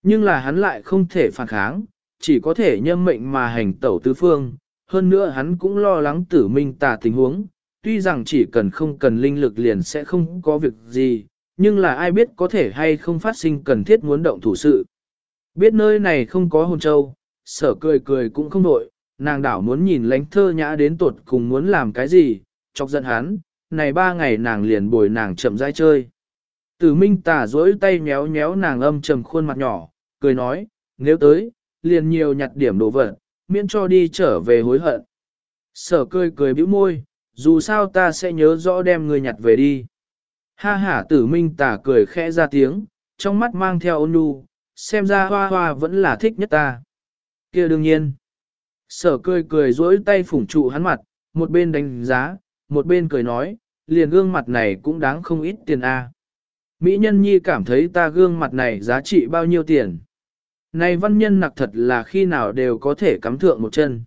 S1: Nhưng là hắn lại không thể phản kháng, chỉ có thể nhâm mệnh mà hành tẩu tứ phương. Hơn nữa hắn cũng lo lắng tử minh tà tình huống, tuy rằng chỉ cần không cần linh lực liền sẽ không có việc gì, nhưng là ai biết có thể hay không phát sinh cần thiết muốn động thủ sự. Biết nơi này không có hồn châu, sở cười cười cũng không đội, nàng đảo muốn nhìn lánh thơ nhã đến tuột cùng muốn làm cái gì, chọc giận hắn, này ba ngày nàng liền bồi nàng chậm rãi chơi. Tử Minh tả duỗi tay méo méo nàng âm trầm khuôn mặt nhỏ, cười nói, nếu tới, liền nhiều nhặt điểm đồ vật, miễn cho đi trở về hối hận. Sở cười cười bĩu môi, dù sao ta sẽ nhớ rõ đem người nhặt về đi. Ha ha tử minh tả cười khẽ ra tiếng, trong mắt mang theo ôn nhu, xem ra hoa hoa vẫn là thích nhất ta. kia đương nhiên. Sở cười cười dỗi tay phủng trụ hắn mặt, một bên đánh giá, một bên cười nói, liền gương mặt này cũng đáng không ít tiền a. Mỹ nhân nhi cảm thấy ta gương mặt này giá trị bao nhiêu tiền. Này văn nhân nặc thật là khi nào đều có thể cắm thượng một chân.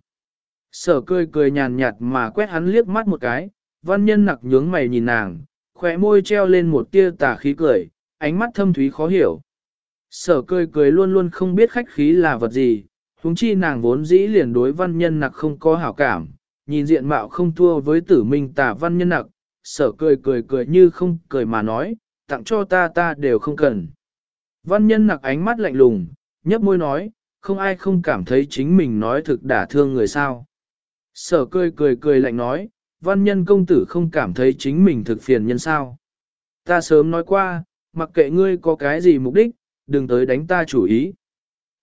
S1: Sở cười cười nhàn nhạt mà quét hắn liếc mắt một cái, văn nhân nặc nhướng mày nhìn nàng, khỏe môi treo lên một tia tà khí cười, ánh mắt thâm thúy khó hiểu. Sở cười cười luôn luôn không biết khách khí là vật gì, huống chi nàng vốn dĩ liền đối văn nhân nặc không có hảo cảm, nhìn diện mạo không thua với tử minh tả văn nhân nặc, sở cười cười cười như không cười mà nói, tặng cho ta ta đều không cần. Văn nhân nặc ánh mắt lạnh lùng, nhấp môi nói, không ai không cảm thấy chính mình nói thực đả thương người sao. Sở cười cười cười lạnh nói, văn nhân công tử không cảm thấy chính mình thực phiền nhân sao. Ta sớm nói qua, mặc kệ ngươi có cái gì mục đích, đừng tới đánh ta chủ ý.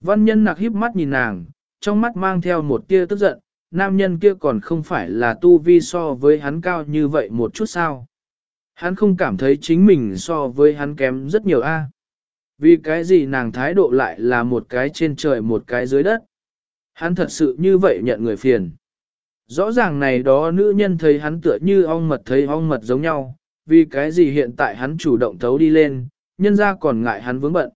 S1: Văn nhân nặc híp mắt nhìn nàng, trong mắt mang theo một tia tức giận, nam nhân kia còn không phải là tu vi so với hắn cao như vậy một chút sao. Hắn không cảm thấy chính mình so với hắn kém rất nhiều a. Vì cái gì nàng thái độ lại là một cái trên trời một cái dưới đất. Hắn thật sự như vậy nhận người phiền. Rõ ràng này đó nữ nhân thấy hắn tựa như ong mật thấy ong mật giống nhau, vì cái gì hiện tại hắn chủ động thấu đi lên, nhân ra còn ngại hắn vướng bận.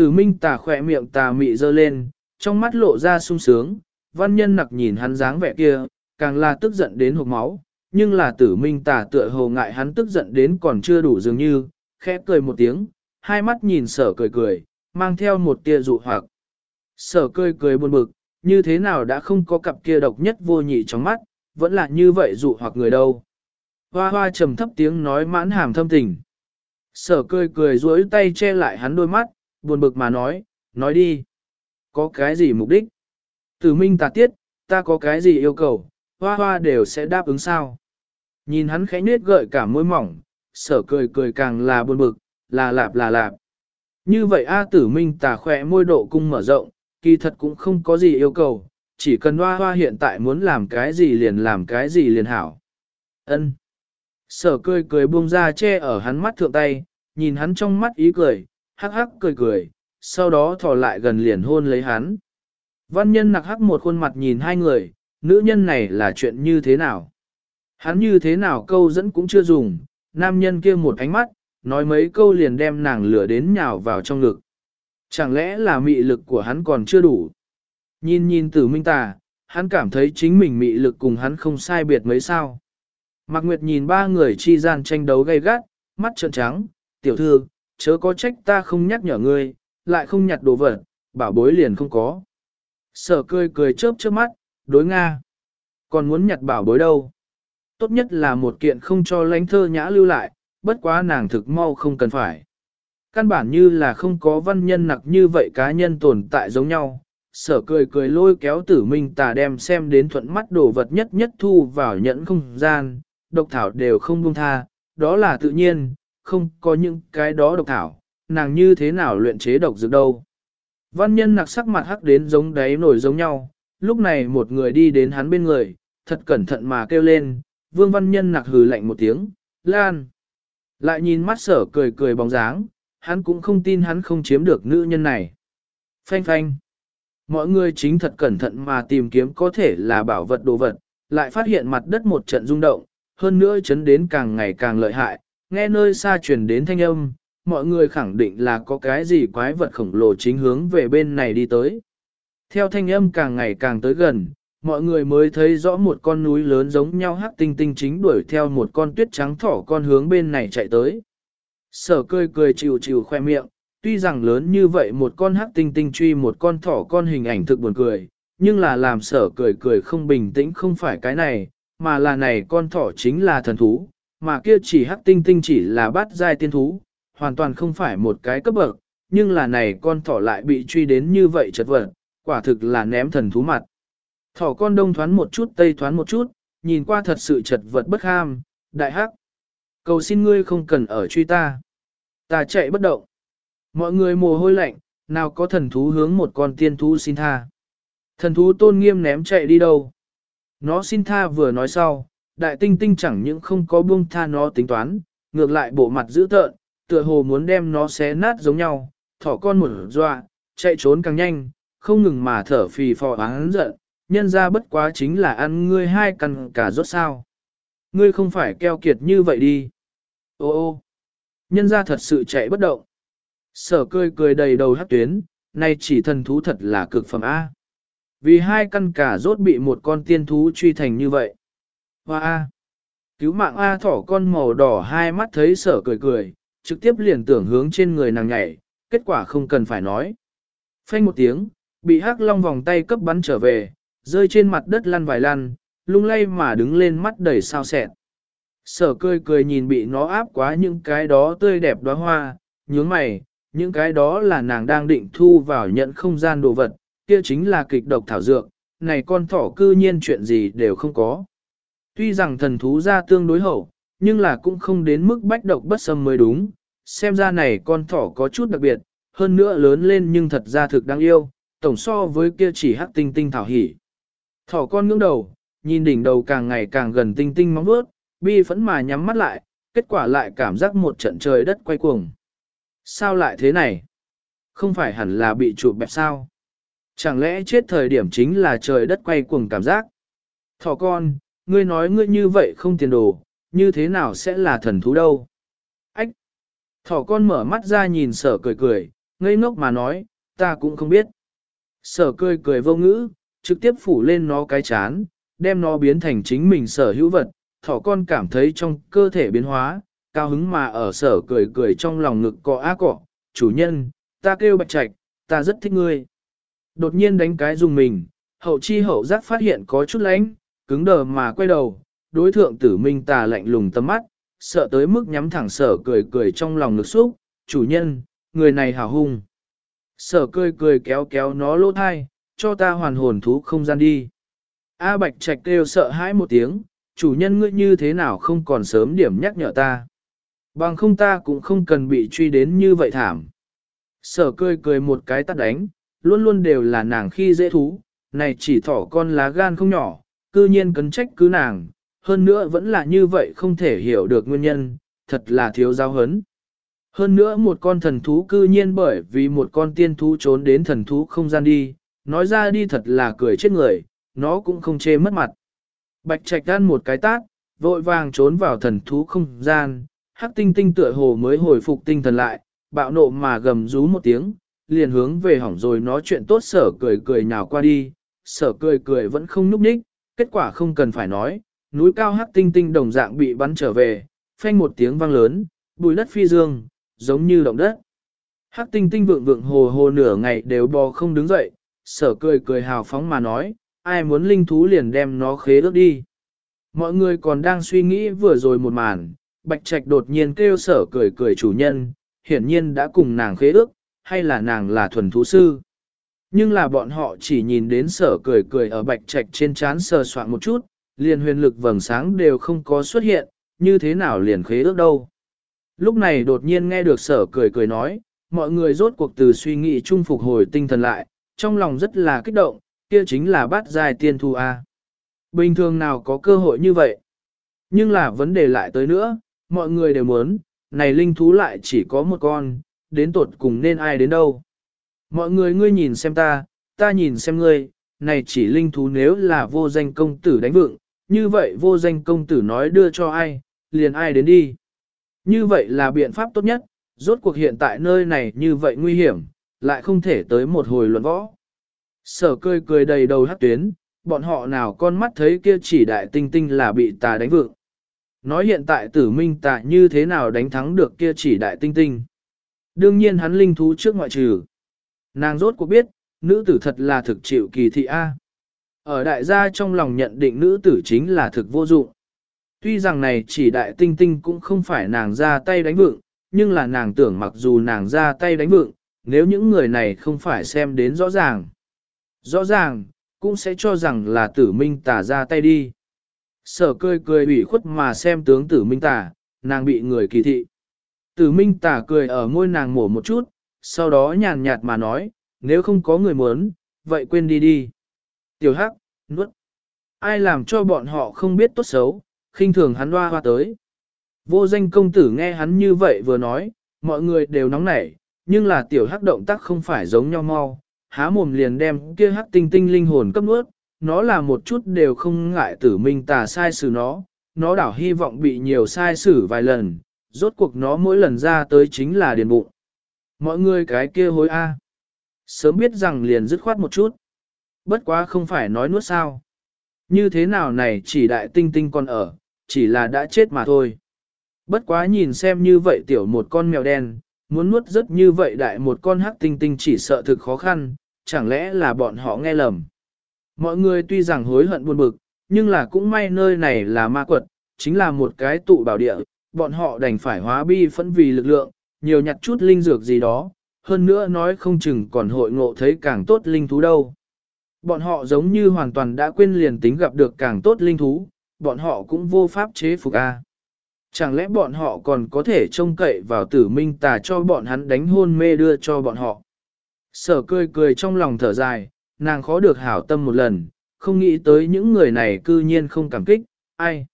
S1: Tử minh tà khỏe miệng tà mị dơ lên, trong mắt lộ ra sung sướng, văn nhân nặc nhìn hắn dáng vẻ kia, càng là tức giận đến hộp máu, nhưng là tử minh tà tựa hồ ngại hắn tức giận đến còn chưa đủ dường như, khẽ cười một tiếng, hai mắt nhìn sở cười cười, mang theo một tia dụ hoặc. Sở cười cười buồn bực, như thế nào đã không có cặp kia độc nhất vô nhị trong mắt, vẫn là như vậy dụ hoặc người đâu. Hoa hoa trầm thấp tiếng nói mãn hàm thâm tình. Sở cười cười duỗi tay che lại hắn đôi mắt, buồn bực mà nói, nói đi. Có cái gì mục đích? Tử minh tà tiết, ta có cái gì yêu cầu, hoa hoa đều sẽ đáp ứng sao. Nhìn hắn khẽ nết gợi cả môi mỏng, sở cười cười càng là buồn bực, là lạp là lạp. Như vậy A tử minh tà khỏe môi độ cung mở rộng, kỳ thật cũng không có gì yêu cầu, chỉ cần hoa hoa hiện tại muốn làm cái gì liền làm cái gì liền hảo. ân Sở cười cười buông ra che ở hắn mắt thượng tay, nhìn hắn trong mắt ý cười, hắc hắc cười cười, sau đó thò lại gần liền hôn lấy hắn. Văn nhân nặc hắc một khuôn mặt nhìn hai người, nữ nhân này là chuyện như thế nào? Hắn như thế nào câu dẫn cũng chưa dùng, nam nhân kia một ánh mắt, nói mấy câu liền đem nàng lửa đến nhào vào trong ngực. Chẳng lẽ là mị lực của hắn còn chưa đủ? Nhìn nhìn tử minh tà, hắn cảm thấy chính mình mị lực cùng hắn không sai biệt mấy sao. Mạc Nguyệt nhìn ba người chi gian tranh đấu gay gắt, mắt trợn trắng, tiểu thư, chớ có trách ta không nhắc nhở ngươi, lại không nhặt đồ vật, bảo bối liền không có. Sở cười cười chớp chớp mắt, đối Nga. Còn muốn nhặt bảo bối đâu? Tốt nhất là một kiện không cho lãnh thơ nhã lưu lại, bất quá nàng thực mau không cần phải. Căn bản như là không có văn nhân nặc như vậy cá nhân tồn tại giống nhau. Sở cười cười lôi kéo tử minh tà đem xem đến thuận mắt đồ vật nhất nhất thu vào nhẫn không gian, độc thảo đều không buông tha, đó là tự nhiên, không có những cái đó độc thảo, nàng như thế nào luyện chế độc dược đâu. Văn nhân nặc sắc mặt hắc đến giống đáy nổi giống nhau, lúc này một người đi đến hắn bên người, thật cẩn thận mà kêu lên, vương văn nhân nặc hừ lạnh một tiếng, lan. Lại nhìn mắt sở cười cười bóng dáng, hắn cũng không tin hắn không chiếm được nữ nhân này. Phanh phanh. Mọi người chính thật cẩn thận mà tìm kiếm có thể là bảo vật đồ vật, lại phát hiện mặt đất một trận rung động, hơn nữa chấn đến càng ngày càng lợi hại, nghe nơi xa truyền đến thanh âm, mọi người khẳng định là có cái gì quái vật khổng lồ chính hướng về bên này đi tới. Theo thanh âm càng ngày càng tới gần, mọi người mới thấy rõ một con núi lớn giống nhau hắc tinh tinh chính đuổi theo một con tuyết trắng thỏ con hướng bên này chạy tới. Sở cười cười chịu chịu khoe miệng, tuy rằng lớn như vậy một con hắc tinh tinh truy một con thỏ con hình ảnh thực buồn cười, nhưng là làm sở cười cười không bình tĩnh không phải cái này, mà là này con thỏ chính là thần thú, mà kia chỉ hắc tinh tinh chỉ là bát giai tiên thú, hoàn toàn không phải một cái cấp bậc, nhưng là này con thỏ lại bị truy đến như vậy chật vật, quả thực là ném thần thú mặt. Thỏ con đông thoán một chút tây thoán một chút, nhìn qua thật sự chật vật bất ham, đại hắc. Cầu xin ngươi không cần ở truy ta. Ta chạy bất động. Mọi người mồ hôi lạnh, nào có thần thú hướng một con tiên thú xin tha. Thần thú tôn nghiêm ném chạy đi đâu. Nó xin tha vừa nói sau, đại tinh tinh chẳng những không có buông tha nó tính toán, ngược lại bộ mặt dữ tợn, tựa hồ muốn đem nó xé nát giống nhau, thỏ con một dọa, chạy trốn càng nhanh, không ngừng mà thở phì phò oán giận, nhân ra bất quá chính là ăn ngươi hai căn cả rốt sao. Ngươi không phải keo kiệt như vậy đi. Ô ô, nhân ra thật sự chạy bất động. Sở cười cười đầy đầu hát tuyến, nay chỉ thần thú thật là cực phẩm A. Vì hai căn cả rốt bị một con tiên thú truy thành như vậy. Hoa A. Cứu mạng A thỏ con màu đỏ hai mắt thấy sở cười cười, trực tiếp liền tưởng hướng trên người nàng nhảy, kết quả không cần phải nói. Phanh một tiếng, bị hắc long vòng tay cấp bắn trở về, rơi trên mặt đất lăn vài lăn, lung lay mà đứng lên mắt đầy sao sẹn. Sở cười cười nhìn bị nó áp quá những cái đó tươi đẹp đóa hoa, nhướng mày, những cái đó là nàng đang định thu vào nhận không gian đồ vật, kia chính là kịch độc thảo dược, này con thỏ cư nhiên chuyện gì đều không có. Tuy rằng thần thú ra tương đối hậu, nhưng là cũng không đến mức bách độc bất xâm mới đúng, xem ra này con thỏ có chút đặc biệt, hơn nữa lớn lên nhưng thật ra thực đáng yêu, tổng so với kia chỉ hắc tinh tinh thảo hỉ. Thỏ con ngưỡng đầu, nhìn đỉnh đầu càng ngày càng gần tinh tinh móng vuốt, bi phẫn mà nhắm mắt lại, kết quả lại cảm giác một trận trời đất quay cuồng. Sao lại thế này? Không phải hẳn là bị chụp bẹp sao? Chẳng lẽ chết thời điểm chính là trời đất quay cuồng cảm giác? Thỏ con, ngươi nói ngươi như vậy không tiền đồ, như thế nào sẽ là thần thú đâu? Ách! Thỏ con mở mắt ra nhìn sở cười cười, ngây ngốc mà nói, ta cũng không biết. Sở cười cười vô ngữ, trực tiếp phủ lên nó cái chán, đem nó biến thành chính mình sở hữu vật, thỏ con cảm thấy trong cơ thể biến hóa, cao hứng mà ở sở cười cười trong lòng ngực cọ á cọ, chủ nhân, ta kêu bạch trạch, ta rất thích ngươi. Đột nhiên đánh cái dùng mình, hậu chi hậu giác phát hiện có chút lánh, cứng đờ mà quay đầu, đối thượng tử minh tà lạnh lùng tầm mắt, sợ tới mức nhắm thẳng sở cười cười trong lòng ngực xúc, chủ nhân, người này hào hung. Sở cười cười kéo kéo nó lỗ thai, cho ta hoàn hồn thú không gian đi. A Bạch Trạch kêu sợ hãi một tiếng, chủ nhân ngươi như thế nào không còn sớm điểm nhắc nhở ta. Bằng không ta cũng không cần bị truy đến như vậy thảm. Sở cười cười một cái tắt đánh, luôn luôn đều là nàng khi dễ thú, này chỉ thỏ con lá gan không nhỏ, cư nhiên cấn trách cứ nàng, hơn nữa vẫn là như vậy không thể hiểu được nguyên nhân, thật là thiếu giáo hấn. Hơn nữa một con thần thú cư nhiên bởi vì một con tiên thú trốn đến thần thú không gian đi, nói ra đi thật là cười chết người, nó cũng không chê mất mặt. Bạch trạch gan một cái tát, vội vàng trốn vào thần thú không gian, hắc tinh tinh tựa hồ mới hồi phục tinh thần lại, bạo nộ mà gầm rú một tiếng, liền hướng về hỏng rồi nói chuyện tốt sở cười cười nhào qua đi, sở cười cười vẫn không núp ních, kết quả không cần phải nói, núi cao hắc tinh tinh đồng dạng bị bắn trở về, phanh một tiếng vang lớn, bùi đất phi dương, giống như động đất. Hắc tinh tinh vượng vượng hồ hồ nửa ngày đều bò không đứng dậy, sở cười cười hào phóng mà nói, ai muốn linh thú liền đem nó khế ước đi. Mọi người còn đang suy nghĩ vừa rồi một màn, bạch trạch đột nhiên kêu sở cười cười chủ nhân, hiển nhiên đã cùng nàng khế ước, hay là nàng là thuần thú sư. Nhưng là bọn họ chỉ nhìn đến sở cười cười ở bạch trạch trên trán sờ soạn một chút, liền huyền lực vầng sáng đều không có xuất hiện, như thế nào liền khế ước đâu. Lúc này đột nhiên nghe được sở cười cười nói, mọi người rốt cuộc từ suy nghĩ chung phục hồi tinh thần lại, trong lòng rất là kích động, kia chính là bát dài tiên thu A. Bình thường nào có cơ hội như vậy? Nhưng là vấn đề lại tới nữa, mọi người đều muốn, này linh thú lại chỉ có một con, đến tột cùng nên ai đến đâu. Mọi người ngươi nhìn xem ta, ta nhìn xem ngươi, này chỉ linh thú nếu là vô danh công tử đánh vượng, như vậy vô danh công tử nói đưa cho ai, liền ai đến đi. Như vậy là biện pháp tốt nhất, rốt cuộc hiện tại nơi này như vậy nguy hiểm, lại không thể tới một hồi luận võ. Sở cười cười đầy đầu hát tuyến, bọn họ nào con mắt thấy kia chỉ đại tinh tinh là bị tà đánh vượng. Nói hiện tại tử minh tà như thế nào đánh thắng được kia chỉ đại tinh tinh. Đương nhiên hắn linh thú trước ngoại trừ. Nàng rốt cuộc biết, nữ tử thật là thực chịu kỳ thị A. Ở đại gia trong lòng nhận định nữ tử chính là thực vô dụng. Tuy rằng này chỉ đại tinh tinh cũng không phải nàng ra tay đánh vượng, nhưng là nàng tưởng mặc dù nàng ra tay đánh vượng, nếu những người này không phải xem đến rõ ràng. Rõ ràng, cũng sẽ cho rằng là tử minh tả ra tay đi. Sở cười cười ủy khuất mà xem tướng tử minh tả, nàng bị người kỳ thị. Tử minh tả cười ở ngôi nàng mổ một chút, sau đó nhàn nhạt mà nói, nếu không có người muốn, vậy quên đi đi. Tiểu hắc, nuốt. Ai làm cho bọn họ không biết tốt xấu, khinh thường hắn hoa hoa tới. Vô danh công tử nghe hắn như vậy vừa nói, mọi người đều nóng nảy, nhưng là tiểu hắc động tác không phải giống nhau mau, há mồm liền đem kia hắc tinh tinh linh hồn cấp nuốt, nó là một chút đều không ngại tử minh tà sai xử nó, nó đảo hy vọng bị nhiều sai xử vài lần, rốt cuộc nó mỗi lần ra tới chính là điền bụng. Mọi người cái kia hối A. Sớm biết rằng liền dứt khoát một chút. Bất quá không phải nói nuốt sao. Như thế nào này chỉ đại tinh tinh còn ở, chỉ là đã chết mà thôi. Bất quá nhìn xem như vậy tiểu một con mèo đen, muốn nuốt rất như vậy đại một con hắc tinh tinh chỉ sợ thực khó khăn, chẳng lẽ là bọn họ nghe lầm. Mọi người tuy rằng hối hận buồn bực, nhưng là cũng may nơi này là ma quật, chính là một cái tụ bảo địa, bọn họ đành phải hóa bi phẫn vì lực lượng, nhiều nhặt chút linh dược gì đó, hơn nữa nói không chừng còn hội ngộ thấy càng tốt linh thú đâu. Bọn họ giống như hoàn toàn đã quên liền tính gặp được càng tốt linh thú, bọn họ cũng vô pháp chế phục A. Chẳng lẽ bọn họ còn có thể trông cậy vào tử minh tà cho bọn hắn đánh hôn mê đưa cho bọn họ. Sở cười cười trong lòng thở dài, nàng khó được hảo tâm một lần, không nghĩ tới những người này cư nhiên không cảm kích, ai.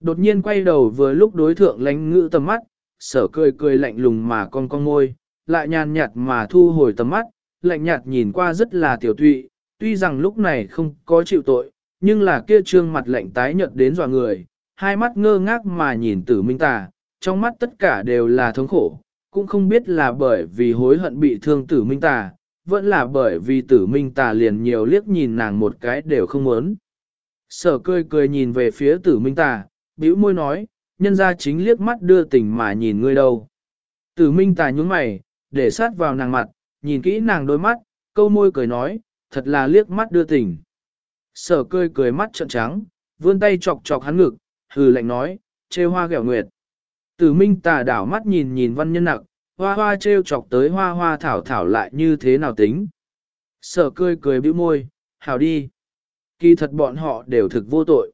S1: Đột nhiên quay đầu vừa lúc đối thượng lánh ngữ tầm mắt, sở cười cười lạnh lùng mà con con ngôi, lại nhàn nhạt mà thu hồi tầm mắt, lạnh nhạt nhìn qua rất là tiểu tụy, tuy rằng lúc này không có chịu tội, nhưng là kia trương mặt lạnh tái nhợt đến dọa người, hai mắt ngơ ngác mà nhìn tử minh tà, trong mắt tất cả đều là thống khổ, cũng không biết là bởi vì hối hận bị thương tử minh tà, vẫn là bởi vì tử minh tà liền nhiều liếc nhìn nàng một cái đều không muốn. Sở cười cười nhìn về phía tử minh tà, bĩu môi nói, nhân ra chính liếc mắt đưa tình mà nhìn ngươi đâu. Tử minh tài nhúng mày, để sát vào nàng mặt, nhìn kỹ nàng đôi mắt, câu môi cười nói, thật là liếc mắt đưa tình. Sở cười cười mắt trợn trắng, vươn tay chọc chọc hắn ngực, hừ lạnh nói, chê hoa ghẹo nguyệt. Tử minh tà đảo mắt nhìn nhìn văn nhân nặc, hoa hoa trêu chọc tới hoa hoa thảo thảo lại như thế nào tính. Sở cười cười bĩu môi, hảo đi. Kỳ thật bọn họ đều thực vô tội.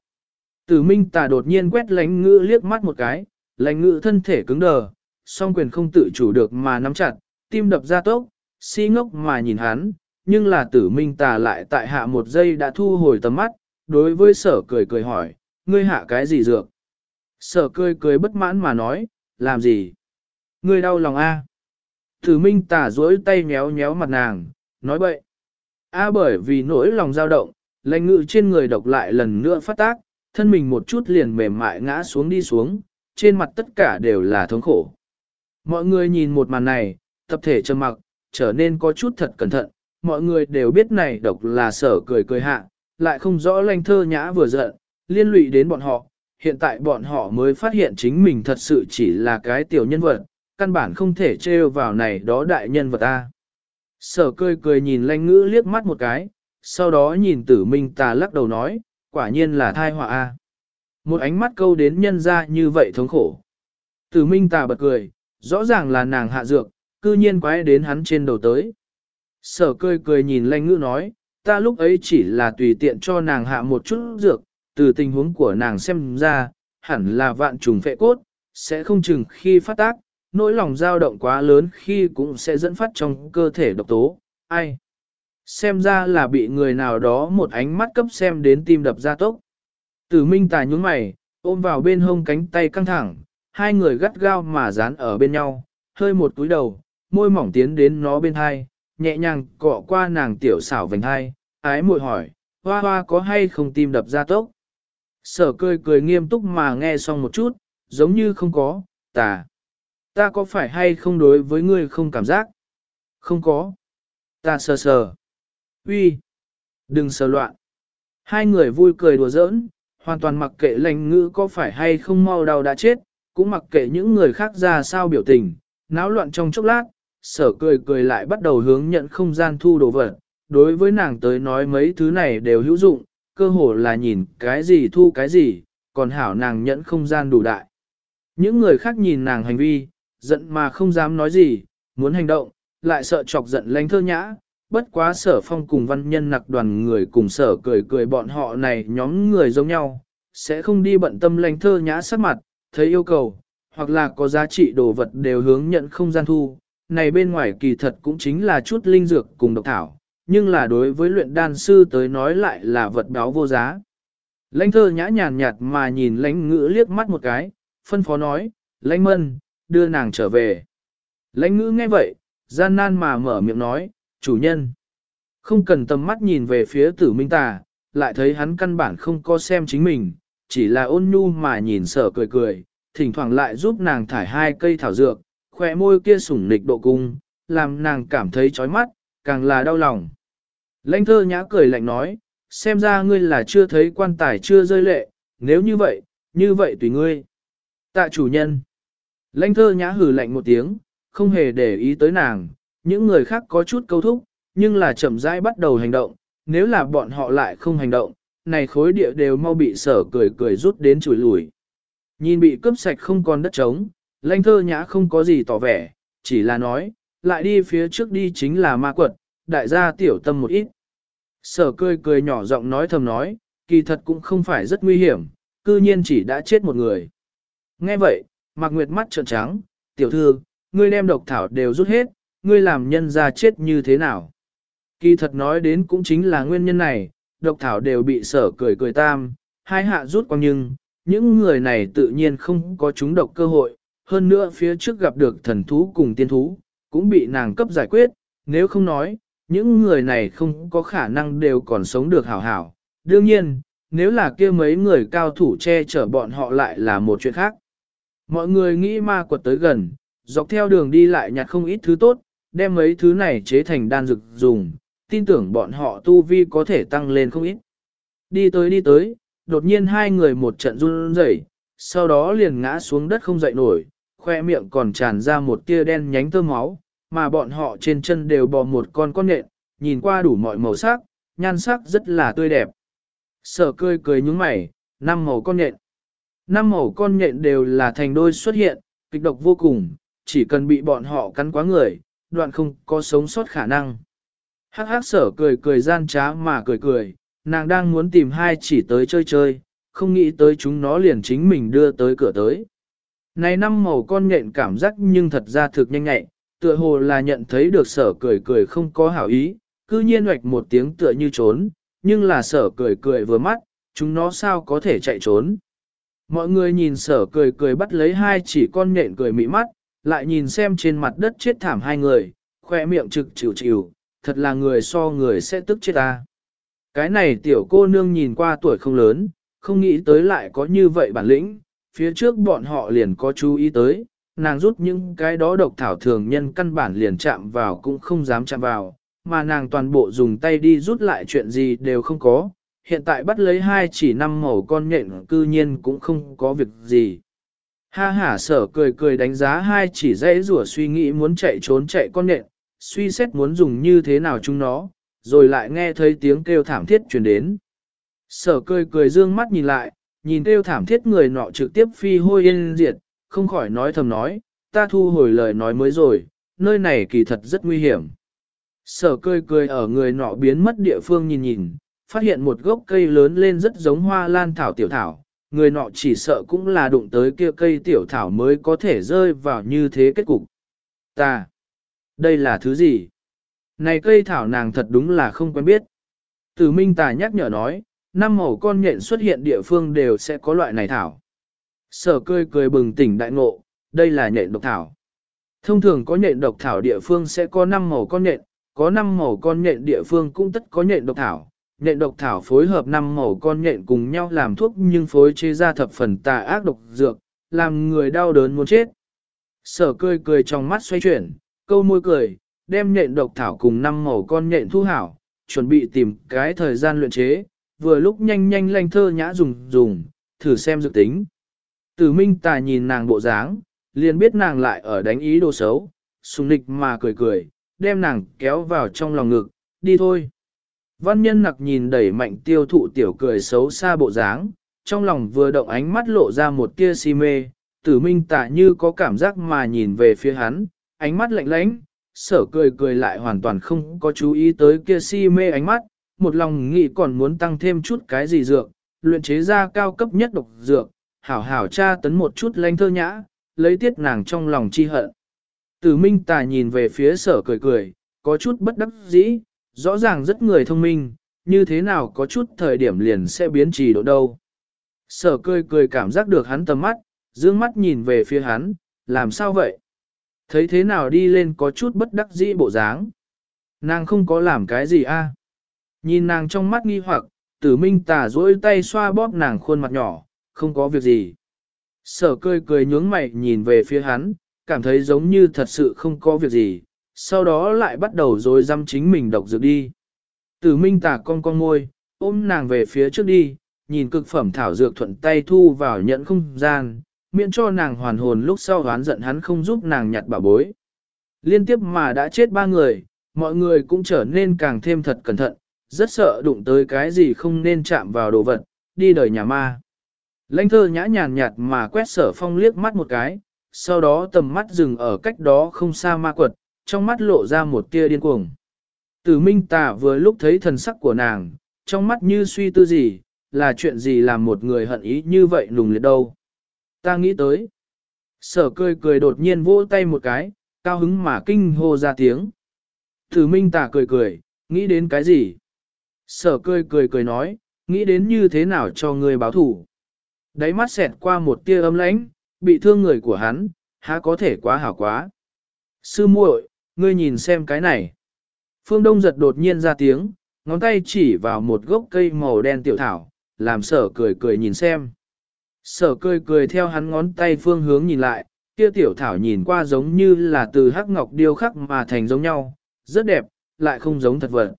S1: Tử minh tà đột nhiên quét lánh ngữ liếc mắt một cái, lánh ngữ thân thể cứng đờ, song quyền không tự chủ được mà nắm chặt, tim đập ra tốc, si ngốc mà nhìn hắn, nhưng là tử minh tà lại tại hạ một giây đã thu hồi tầm mắt, đối với sở cười cười hỏi, ngươi hạ cái gì dược? Sở cười cười bất mãn mà nói, làm gì? Ngươi đau lòng a? Tử minh tà duỗi tay nhéo nhéo mặt nàng, nói bậy. A bởi vì nỗi lòng dao động, lãnh ngự trên người độc lại lần nữa phát tác, thân mình một chút liền mềm mại ngã xuống đi xuống, trên mặt tất cả đều là thống khổ. Mọi người nhìn một màn này, tập thể trầm mặc, trở nên có chút thật cẩn thận, mọi người đều biết này độc là sở cười cười hạ, lại không rõ lanh thơ nhã vừa giận, liên lụy đến bọn họ, hiện tại bọn họ mới phát hiện chính mình thật sự chỉ là cái tiểu nhân vật, căn bản không thể trêu vào này đó đại nhân vật ta. Sở cười cười nhìn lanh ngữ liếc mắt một cái, sau đó nhìn tử minh tà lắc đầu nói, quả nhiên là thai họa a. Một ánh mắt câu đến nhân ra như vậy thống khổ. Tử minh tà bật cười, rõ ràng là nàng hạ dược, cư nhiên quái đến hắn trên đầu tới. Sở cười cười nhìn lanh ngữ nói, ta lúc ấy chỉ là tùy tiện cho nàng hạ một chút dược, từ tình huống của nàng xem ra, hẳn là vạn trùng phệ cốt, sẽ không chừng khi phát tác, nỗi lòng dao động quá lớn khi cũng sẽ dẫn phát trong cơ thể độc tố, ai. Xem ra là bị người nào đó một ánh mắt cấp xem đến tim đập ra tốc. Tử minh tài nhúng mày, ôm vào bên hông cánh tay căng thẳng, hai người gắt gao mà dán ở bên nhau, hơi một túi đầu, môi mỏng tiến đến nó bên hai, nhẹ nhàng cọ qua nàng tiểu xảo vành hai, ái muội hỏi, hoa hoa có hay không tim đập ra tốc. Sở cười cười nghiêm túc mà nghe xong một chút, giống như không có, ta. Ta có phải hay không đối với ngươi không cảm giác? Không có. Ta sờ sờ. Uy, Đừng sờ loạn. Hai người vui cười đùa giỡn, hoàn toàn mặc kệ lành ngữ có phải hay không mau đau đã chết, cũng mặc kệ những người khác ra sao biểu tình, náo loạn trong chốc lát, sở cười cười lại bắt đầu hướng nhận không gian thu đồ vật. Đối với nàng tới nói mấy thứ này đều hữu dụng, cơ hồ là nhìn cái gì thu cái gì, còn hảo nàng nhẫn không gian đủ đại. Những người khác nhìn nàng hành vi, giận mà không dám nói gì, muốn hành động, lại sợ chọc giận lãnh thơ nhã, bất quá sở phong cùng văn nhân nặc đoàn người cùng sở cười cười bọn họ này nhóm người giống nhau, sẽ không đi bận tâm lãnh thơ nhã sắc mặt, thấy yêu cầu, hoặc là có giá trị đồ vật đều hướng nhận không gian thu, này bên ngoài kỳ thật cũng chính là chút linh dược cùng độc thảo, nhưng là đối với luyện đan sư tới nói lại là vật báo vô giá. Lãnh thơ nhã nhàn nhạt mà nhìn lãnh ngữ liếc mắt một cái, phân phó nói, lãnh mân, đưa nàng trở về. Lãnh ngữ nghe vậy, gian nan mà mở miệng nói, chủ nhân. Không cần tầm mắt nhìn về phía tử minh tà, lại thấy hắn căn bản không có xem chính mình, chỉ là ôn nhu mà nhìn sở cười cười, thỉnh thoảng lại giúp nàng thải hai cây thảo dược, khỏe môi kia sủng nịch độ cung, làm nàng cảm thấy chói mắt, càng là đau lòng. Lãnh thơ nhã cười lạnh nói, xem ra ngươi là chưa thấy quan tài chưa rơi lệ, nếu như vậy, như vậy tùy ngươi. Tạ chủ nhân. Lãnh thơ nhã hừ lạnh một tiếng, không hề để ý tới nàng, những người khác có chút câu thúc, nhưng là chậm rãi bắt đầu hành động, nếu là bọn họ lại không hành động, này khối địa đều mau bị sở cười cười rút đến chùi lùi. Nhìn bị cướp sạch không còn đất trống, lãnh thơ nhã không có gì tỏ vẻ, chỉ là nói, lại đi phía trước đi chính là ma quật, đại gia tiểu tâm một ít. Sở cười cười nhỏ giọng nói thầm nói, kỳ thật cũng không phải rất nguy hiểm, cư nhiên chỉ đã chết một người. Nghe vậy, Mạc Nguyệt mắt trợn trắng, tiểu thư, ngươi đem độc thảo đều rút hết, ngươi làm nhân ra chết như thế nào? Kỳ thật nói đến cũng chính là nguyên nhân này, độc thảo đều bị sở cười cười tam, hai hạ rút quang nhưng, những người này tự nhiên không có chúng độc cơ hội, hơn nữa phía trước gặp được thần thú cùng tiên thú, cũng bị nàng cấp giải quyết, nếu không nói, những người này không có khả năng đều còn sống được hảo hảo. Đương nhiên, nếu là kia mấy người cao thủ che chở bọn họ lại là một chuyện khác. Mọi người nghĩ ma quật tới gần, dọc theo đường đi lại nhặt không ít thứ tốt, đem mấy thứ này chế thành đan dược dùng, tin tưởng bọn họ tu vi có thể tăng lên không ít. Đi tới đi tới, đột nhiên hai người một trận run rẩy, sau đó liền ngã xuống đất không dậy nổi, khoe miệng còn tràn ra một tia đen nhánh tơ máu, mà bọn họ trên chân đều bò một con con nện nhìn qua đủ mọi màu sắc, nhan sắc rất là tươi đẹp. Sở cười cười nhúng mày, năm màu con nhện. Năm màu con nhện đều là thành đôi xuất hiện, kịch độc vô cùng, chỉ cần bị bọn họ cắn quá người, đoạn không có sống sót khả năng. Hắc hắc sở cười cười gian trá mà cười cười, nàng đang muốn tìm hai chỉ tới chơi chơi, không nghĩ tới chúng nó liền chính mình đưa tới cửa tới. Này năm màu con nhện cảm giác nhưng thật ra thực nhanh nhẹ, tựa hồ là nhận thấy được sở cười cười không có hảo ý, cư nhiên hoạch một tiếng tựa như trốn, nhưng là sở cười cười vừa mắt, chúng nó sao có thể chạy trốn. Mọi người nhìn sở cười cười bắt lấy hai chỉ con nhện cười mị mắt, lại nhìn xem trên mặt đất chết thảm hai người, khoe miệng trực chịu chịu, thật là người so người sẽ tức chết ta. Cái này tiểu cô nương nhìn qua tuổi không lớn, không nghĩ tới lại có như vậy bản lĩnh, phía trước bọn họ liền có chú ý tới, nàng rút những cái đó độc thảo thường nhân căn bản liền chạm vào cũng không dám chạm vào, mà nàng toàn bộ dùng tay đi rút lại chuyện gì đều không có, hiện tại bắt lấy hai chỉ năm màu con nhện cư nhiên cũng không có việc gì. Ha hả sở cười cười đánh giá hai chỉ dãy rủa suy nghĩ muốn chạy trốn chạy con nện, suy xét muốn dùng như thế nào chúng nó, rồi lại nghe thấy tiếng kêu thảm thiết truyền đến. Sở cười cười dương mắt nhìn lại, nhìn kêu thảm thiết người nọ trực tiếp phi hôi yên diệt, không khỏi nói thầm nói, ta thu hồi lời nói mới rồi, nơi này kỳ thật rất nguy hiểm. Sở cười cười ở người nọ biến mất địa phương nhìn nhìn, phát hiện một gốc cây lớn lên rất giống hoa lan thảo tiểu thảo, người nọ chỉ sợ cũng là đụng tới kia cây tiểu thảo mới có thể rơi vào như thế kết cục. Ta, đây là thứ gì? Này cây thảo nàng thật đúng là không quen biết. Tử Minh Tà nhắc nhở nói, năm màu con nhện xuất hiện địa phương đều sẽ có loại này thảo. Sở cười cười bừng tỉnh đại ngộ, đây là nhện độc thảo. Thông thường có nhện độc thảo địa phương sẽ có năm màu con nhện, có năm màu con nhện địa phương cũng tất có nhện độc thảo. Nhện độc thảo phối hợp năm màu con nhện cùng nhau làm thuốc nhưng phối chế ra thập phần tà ác độc dược, làm người đau đớn muốn chết. Sở cười cười trong mắt xoay chuyển, câu môi cười, đem nhện độc thảo cùng năm màu con nhện thu hảo, chuẩn bị tìm cái thời gian luyện chế, vừa lúc nhanh nhanh lanh thơ nhã dùng dùng, thử xem dự tính. Tử Minh Tài nhìn nàng bộ dáng, liền biết nàng lại ở đánh ý đồ xấu, sùng nịch mà cười cười, đem nàng kéo vào trong lòng ngực, đi thôi. Văn nhân nặc nhìn đẩy mạnh tiêu thụ tiểu cười xấu xa bộ dáng, trong lòng vừa động ánh mắt lộ ra một tia si mê, tử minh tạ như có cảm giác mà nhìn về phía hắn, ánh mắt lạnh lãnh, sở cười cười lại hoàn toàn không có chú ý tới kia si mê ánh mắt, một lòng nghĩ còn muốn tăng thêm chút cái gì dược, luyện chế ra cao cấp nhất độc dược, hảo hảo tra tấn một chút lanh thơ nhã, lấy tiết nàng trong lòng chi hận. Tử minh tà nhìn về phía sở cười cười, có chút bất đắc dĩ, rõ ràng rất người thông minh, như thế nào có chút thời điểm liền sẽ biến trì độ đâu. Sở cười cười cảm giác được hắn tầm mắt, dương mắt nhìn về phía hắn, làm sao vậy? Thấy thế nào đi lên có chút bất đắc dĩ bộ dáng. Nàng không có làm cái gì a? Nhìn nàng trong mắt nghi hoặc, tử minh tà duỗi tay xoa bóp nàng khuôn mặt nhỏ, không có việc gì. Sở cười cười nhướng mày nhìn về phía hắn, cảm thấy giống như thật sự không có việc gì, sau đó lại bắt đầu rồi dăm chính mình độc dược đi. Tử minh tà con con môi, ôm nàng về phía trước đi, nhìn cực phẩm thảo dược thuận tay thu vào nhận không gian, miễn cho nàng hoàn hồn lúc sau hoán giận hắn không giúp nàng nhặt bảo bối. Liên tiếp mà đã chết ba người, mọi người cũng trở nên càng thêm thật cẩn thận, rất sợ đụng tới cái gì không nên chạm vào đồ vật, đi đời nhà ma. Lãnh thơ nhã nhàn nhạt mà quét sở phong liếc mắt một cái, sau đó tầm mắt dừng ở cách đó không xa ma quật, trong mắt lộ ra một tia điên cuồng. Tử minh tà vừa lúc thấy thần sắc của nàng, trong mắt như suy tư gì, là chuyện gì làm một người hận ý như vậy nùng liệt đâu. Ta nghĩ tới. Sở cười cười đột nhiên vỗ tay một cái, cao hứng mà kinh hô ra tiếng. Tử minh tà cười cười, nghĩ đến cái gì? Sở cười cười cười nói, nghĩ đến như thế nào cho người báo thủ. Đáy mắt xẹt qua một tia âm lãnh, bị thương người của hắn, há có thể quá hảo quá. Sư muội, ngươi nhìn xem cái này. Phương Đông giật đột nhiên ra tiếng, ngón tay chỉ vào một gốc cây màu đen tiểu thảo, làm sở cười cười nhìn xem. Sở cười cười theo hắn ngón tay phương hướng nhìn lại, kia tiểu thảo nhìn qua giống như là từ hắc ngọc điêu khắc mà thành giống nhau, rất đẹp, lại không giống thật vật.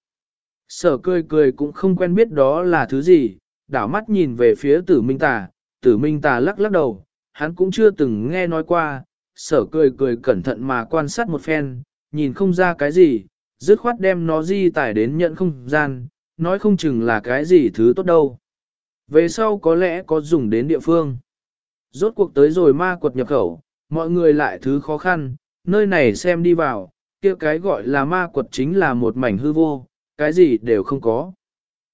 S1: Sở cười cười cũng không quen biết đó là thứ gì, đảo mắt nhìn về phía tử minh tà, tử minh tà lắc lắc đầu, hắn cũng chưa từng nghe nói qua, sở cười cười cẩn thận mà quan sát một phen, nhìn không ra cái gì, dứt khoát đem nó di tải đến nhận không gian, nói không chừng là cái gì thứ tốt đâu. Về sau có lẽ có dùng đến địa phương. Rốt cuộc tới rồi ma quật nhập khẩu, mọi người lại thứ khó khăn, nơi này xem đi vào, kia cái gọi là ma quật chính là một mảnh hư vô, cái gì đều không có.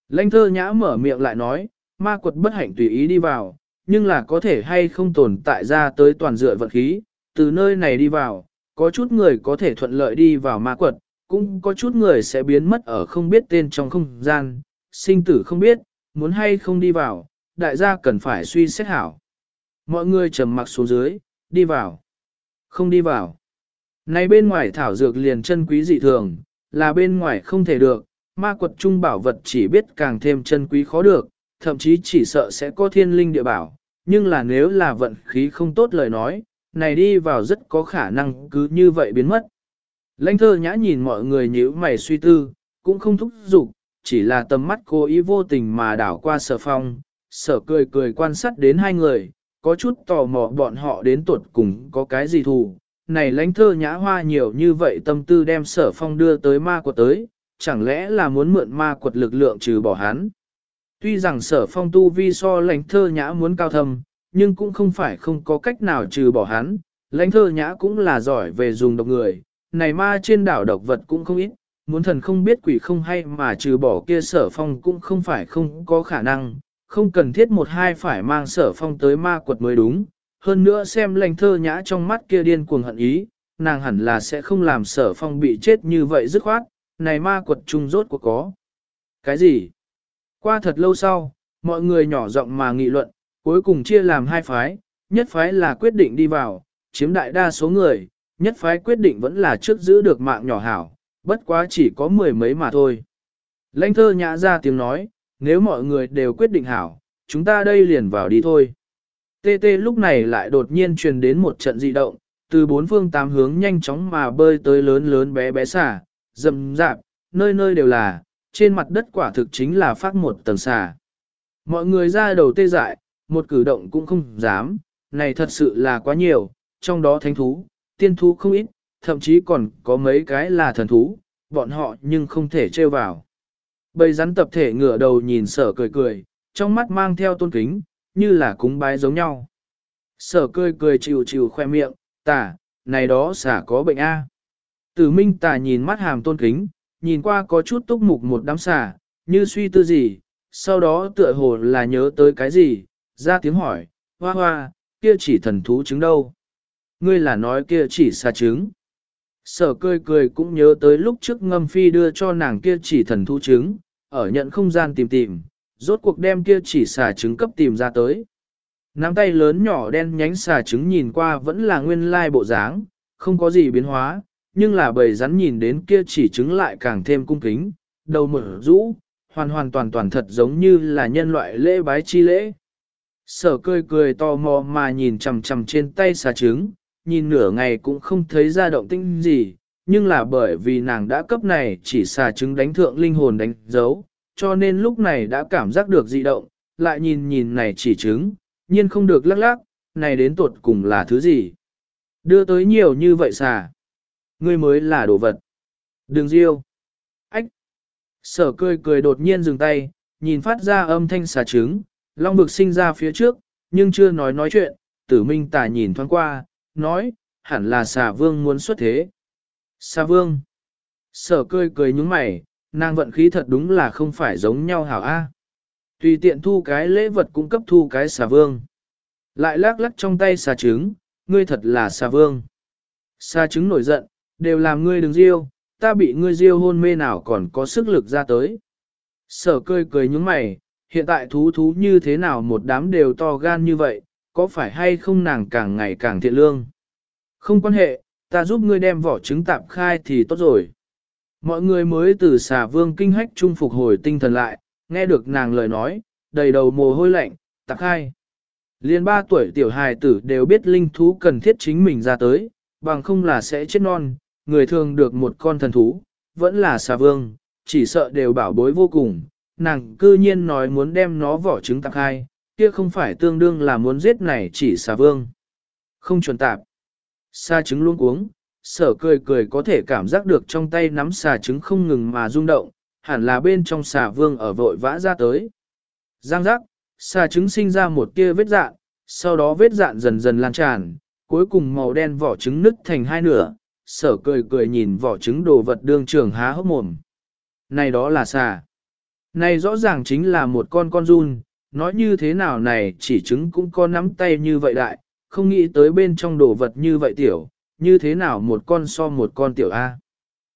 S1: Lãnh thơ nhã mở miệng lại nói, ma quật bất hạnh tùy ý đi vào, nhưng là có thể hay không tồn tại ra tới toàn dựa vận khí, từ nơi này đi vào, có chút người có thể thuận lợi đi vào ma quật, cũng có chút người sẽ biến mất ở không biết tên trong không gian, sinh tử không biết, muốn hay không đi vào, đại gia cần phải suy xét hảo. Mọi người trầm mặc xuống dưới, đi vào. Không đi vào. Này bên ngoài thảo dược liền chân quý dị thường, là bên ngoài không thể được, ma quật trung bảo vật chỉ biết càng thêm chân quý khó được, thậm chí chỉ sợ sẽ có thiên linh địa bảo, nhưng là nếu là vận khí không tốt lời nói, này đi vào rất có khả năng cứ như vậy biến mất. Lãnh thơ nhã nhìn mọi người nhíu mày suy tư, cũng không thúc giục, chỉ là tầm mắt cô ý vô tình mà đảo qua sở phong, sở cười cười quan sát đến hai người, có chút tò mò bọn họ đến tuột cùng có cái gì thù. Này lãnh thơ nhã hoa nhiều như vậy tâm tư đem sở phong đưa tới ma quật tới, chẳng lẽ là muốn mượn ma quật lực lượng trừ bỏ hắn. Tuy rằng sở phong tu vi so lãnh thơ nhã muốn cao thâm, nhưng cũng không phải không có cách nào trừ bỏ hắn, lãnh thơ nhã cũng là giỏi về dùng độc người, này ma trên đảo độc vật cũng không ít, muốn thần không biết quỷ không hay mà trừ bỏ kia sở phong cũng không phải không có khả năng, không cần thiết một hai phải mang sở phong tới ma quật mới đúng. Hơn nữa xem lãnh thơ nhã trong mắt kia điên cuồng hận ý, nàng hẳn là sẽ không làm sở phong bị chết như vậy dứt khoát, này ma quật trung rốt của có. Cái gì? Qua thật lâu sau, mọi người nhỏ giọng mà nghị luận, cuối cùng chia làm hai phái, nhất phái là quyết định đi vào, chiếm đại đa số người, nhất phái quyết định vẫn là trước giữ được mạng nhỏ hảo, bất quá chỉ có mười mấy mà thôi. Lãnh thơ nhã ra tiếng nói, nếu mọi người đều quyết định hảo, chúng ta đây liền vào đi thôi. Tê tê lúc này lại đột nhiên truyền đến một trận dị động, từ bốn phương tám hướng nhanh chóng mà bơi tới lớn lớn bé bé xả, rầm rạp, nơi nơi đều là, trên mặt đất quả thực chính là phát một tầng xả. Mọi người ra đầu tê dại, một cử động cũng không dám, này thật sự là quá nhiều, trong đó thánh thú, tiên thú không ít, thậm chí còn có mấy cái là thần thú, bọn họ nhưng không thể trêu vào. Bầy rắn tập thể ngửa đầu nhìn sở cười cười, trong mắt mang theo tôn kính, như là cúng bái giống nhau. Sở cười cười chịu chịu khoe miệng, tả, này đó xả có bệnh A. Tử minh Tả nhìn mắt hàm tôn kính, nhìn qua có chút túc mục một đám xả, như suy tư gì, sau đó tựa hồ là nhớ tới cái gì, ra tiếng hỏi, hoa hoa, kia chỉ thần thú trứng đâu? Ngươi là nói kia chỉ xà trứng. Sở cười cười cũng nhớ tới lúc trước ngâm phi đưa cho nàng kia chỉ thần thú trứng, ở nhận không gian tìm tìm, rốt cuộc đem kia chỉ xà trứng cấp tìm ra tới. Nắm tay lớn nhỏ đen nhánh xà trứng nhìn qua vẫn là nguyên lai bộ dáng, không có gì biến hóa, nhưng là bầy rắn nhìn đến kia chỉ trứng lại càng thêm cung kính, đầu mở rũ, hoàn hoàn toàn toàn thật giống như là nhân loại lễ bái chi lễ. Sở cười cười tò mò mà nhìn chằm chằm trên tay xà trứng, nhìn nửa ngày cũng không thấy ra động tĩnh gì, nhưng là bởi vì nàng đã cấp này chỉ xà trứng đánh thượng linh hồn đánh dấu, cho nên lúc này đã cảm giác được dị động, lại nhìn nhìn này chỉ trứng, nhiên không được lắc lắc, này đến tuột cùng là thứ gì. Đưa tới nhiều như vậy xà. Ngươi mới là đồ vật. Đừng riêu. Ách. Sở cười cười đột nhiên dừng tay, nhìn phát ra âm thanh xà trứng, long bực sinh ra phía trước, nhưng chưa nói nói chuyện, tử minh tà nhìn thoáng qua, nói, hẳn là xà vương muốn xuất thế. Xà vương. Sở cười cười nhúng mày, nàng vận khí thật đúng là không phải giống nhau hảo A. Tùy tiện thu cái lễ vật cung cấp thu cái xà vương. Lại lắc lắc trong tay xà trứng, ngươi thật là xà vương. Xà trứng nổi giận, đều làm ngươi đừng riêu, ta bị ngươi riêu hôn mê nào còn có sức lực ra tới. Sở cười cười nhúng mày, hiện tại thú thú như thế nào một đám đều to gan như vậy, có phải hay không nàng càng ngày càng thiện lương? Không quan hệ, ta giúp ngươi đem vỏ trứng tạm khai thì tốt rồi. Mọi người mới từ xà vương kinh hách trung phục hồi tinh thần lại, nghe được nàng lời nói, đầy đầu mồ hôi lạnh, tạp khai. Liên ba tuổi tiểu hài tử đều biết linh thú cần thiết chính mình ra tới, bằng không là sẽ chết non, người thường được một con thần thú, vẫn là xà vương, chỉ sợ đều bảo bối vô cùng, nàng cư nhiên nói muốn đem nó vỏ trứng tạp hai, kia không phải tương đương là muốn giết này chỉ xà vương. Không chuẩn tạp. Xà trứng luôn uống, sở cười cười có thể cảm giác được trong tay nắm xà trứng không ngừng mà rung động, hẳn là bên trong xà vương ở vội vã ra tới. Giang giác, xà trứng sinh ra một tia vết dạn, sau đó vết dạn dần dần lan tràn, cuối cùng màu đen vỏ trứng nứt thành hai nửa, sở cười cười nhìn vỏ trứng đồ vật đương trường há hốc mồm. Này đó là xà. Này rõ ràng chính là một con con run, nói như thế nào này chỉ trứng cũng có nắm tay như vậy đại, không nghĩ tới bên trong đồ vật như vậy tiểu, như thế nào một con so một con tiểu A.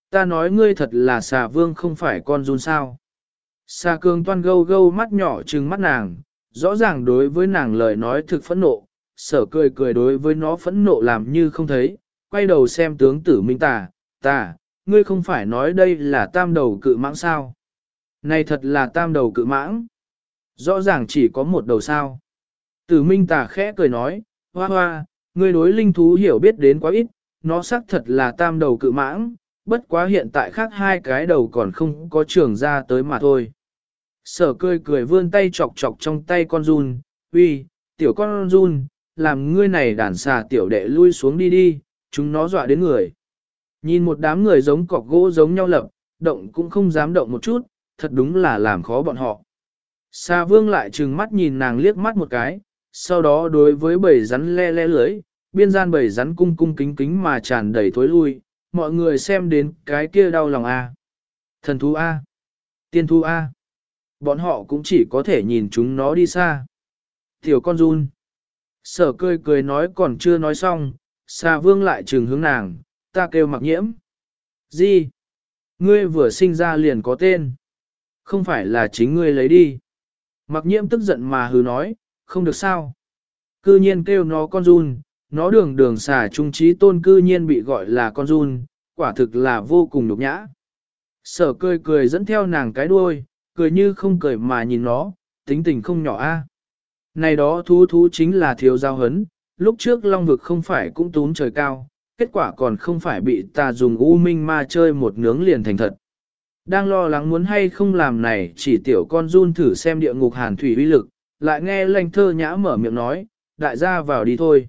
S1: Ta nói ngươi thật là xà vương không phải con run sao. Xà cường toan gâu gâu mắt nhỏ trừng mắt nàng, rõ ràng đối với nàng lời nói thực phẫn nộ, sở cười cười đối với nó phẫn nộ làm như không thấy, quay đầu xem tướng tử minh tà, tà, ngươi không phải nói đây là tam đầu cự mãng sao. Này thật là tam đầu cự mãng. Rõ ràng chỉ có một đầu sao. Tử minh tà khẽ cười nói, hoa hoa, ngươi đối linh thú hiểu biết đến quá ít, nó xác thật là tam đầu cự mãng, bất quá hiện tại khác hai cái đầu còn không có trường ra tới mà thôi. Sở cười cười vươn tay chọc chọc trong tay con run, uy, tiểu con run, làm ngươi này đàn xà tiểu đệ lui xuống đi đi, chúng nó dọa đến người. Nhìn một đám người giống cọc gỗ giống nhau lập, động cũng không dám động một chút, thật đúng là làm khó bọn họ. Sa vương lại trừng mắt nhìn nàng liếc mắt một cái, sau đó đối với bầy rắn le le lưới, biên gian bầy rắn cung cung kính kính mà tràn đầy thối lui, mọi người xem đến cái kia đau lòng a. Thần thú a, tiên thú a. Bọn họ cũng chỉ có thể nhìn chúng nó đi xa. Tiểu con run. Sở cười cười nói còn chưa nói xong, xà vương lại trừng hướng nàng, ta kêu mặc nhiễm. Gì? Ngươi vừa sinh ra liền có tên. Không phải là chính ngươi lấy đi. Mặc nhiễm tức giận mà hừ nói, không được sao. Cư nhiên kêu nó con run, nó đường đường xà trung trí tôn cư nhiên bị gọi là con run, quả thực là vô cùng nhục nhã. Sở cười cười dẫn theo nàng cái đuôi, cười như không cười mà nhìn nó, tính tình không nhỏ a. Này đó thú thú chính là thiếu giao hấn, lúc trước long vực không phải cũng tún trời cao, kết quả còn không phải bị ta dùng u minh ma chơi một nướng liền thành thật. Đang lo lắng muốn hay không làm này chỉ tiểu con run thử xem địa ngục hàn thủy uy lực, lại nghe lành thơ nhã mở miệng nói, đại gia vào đi thôi.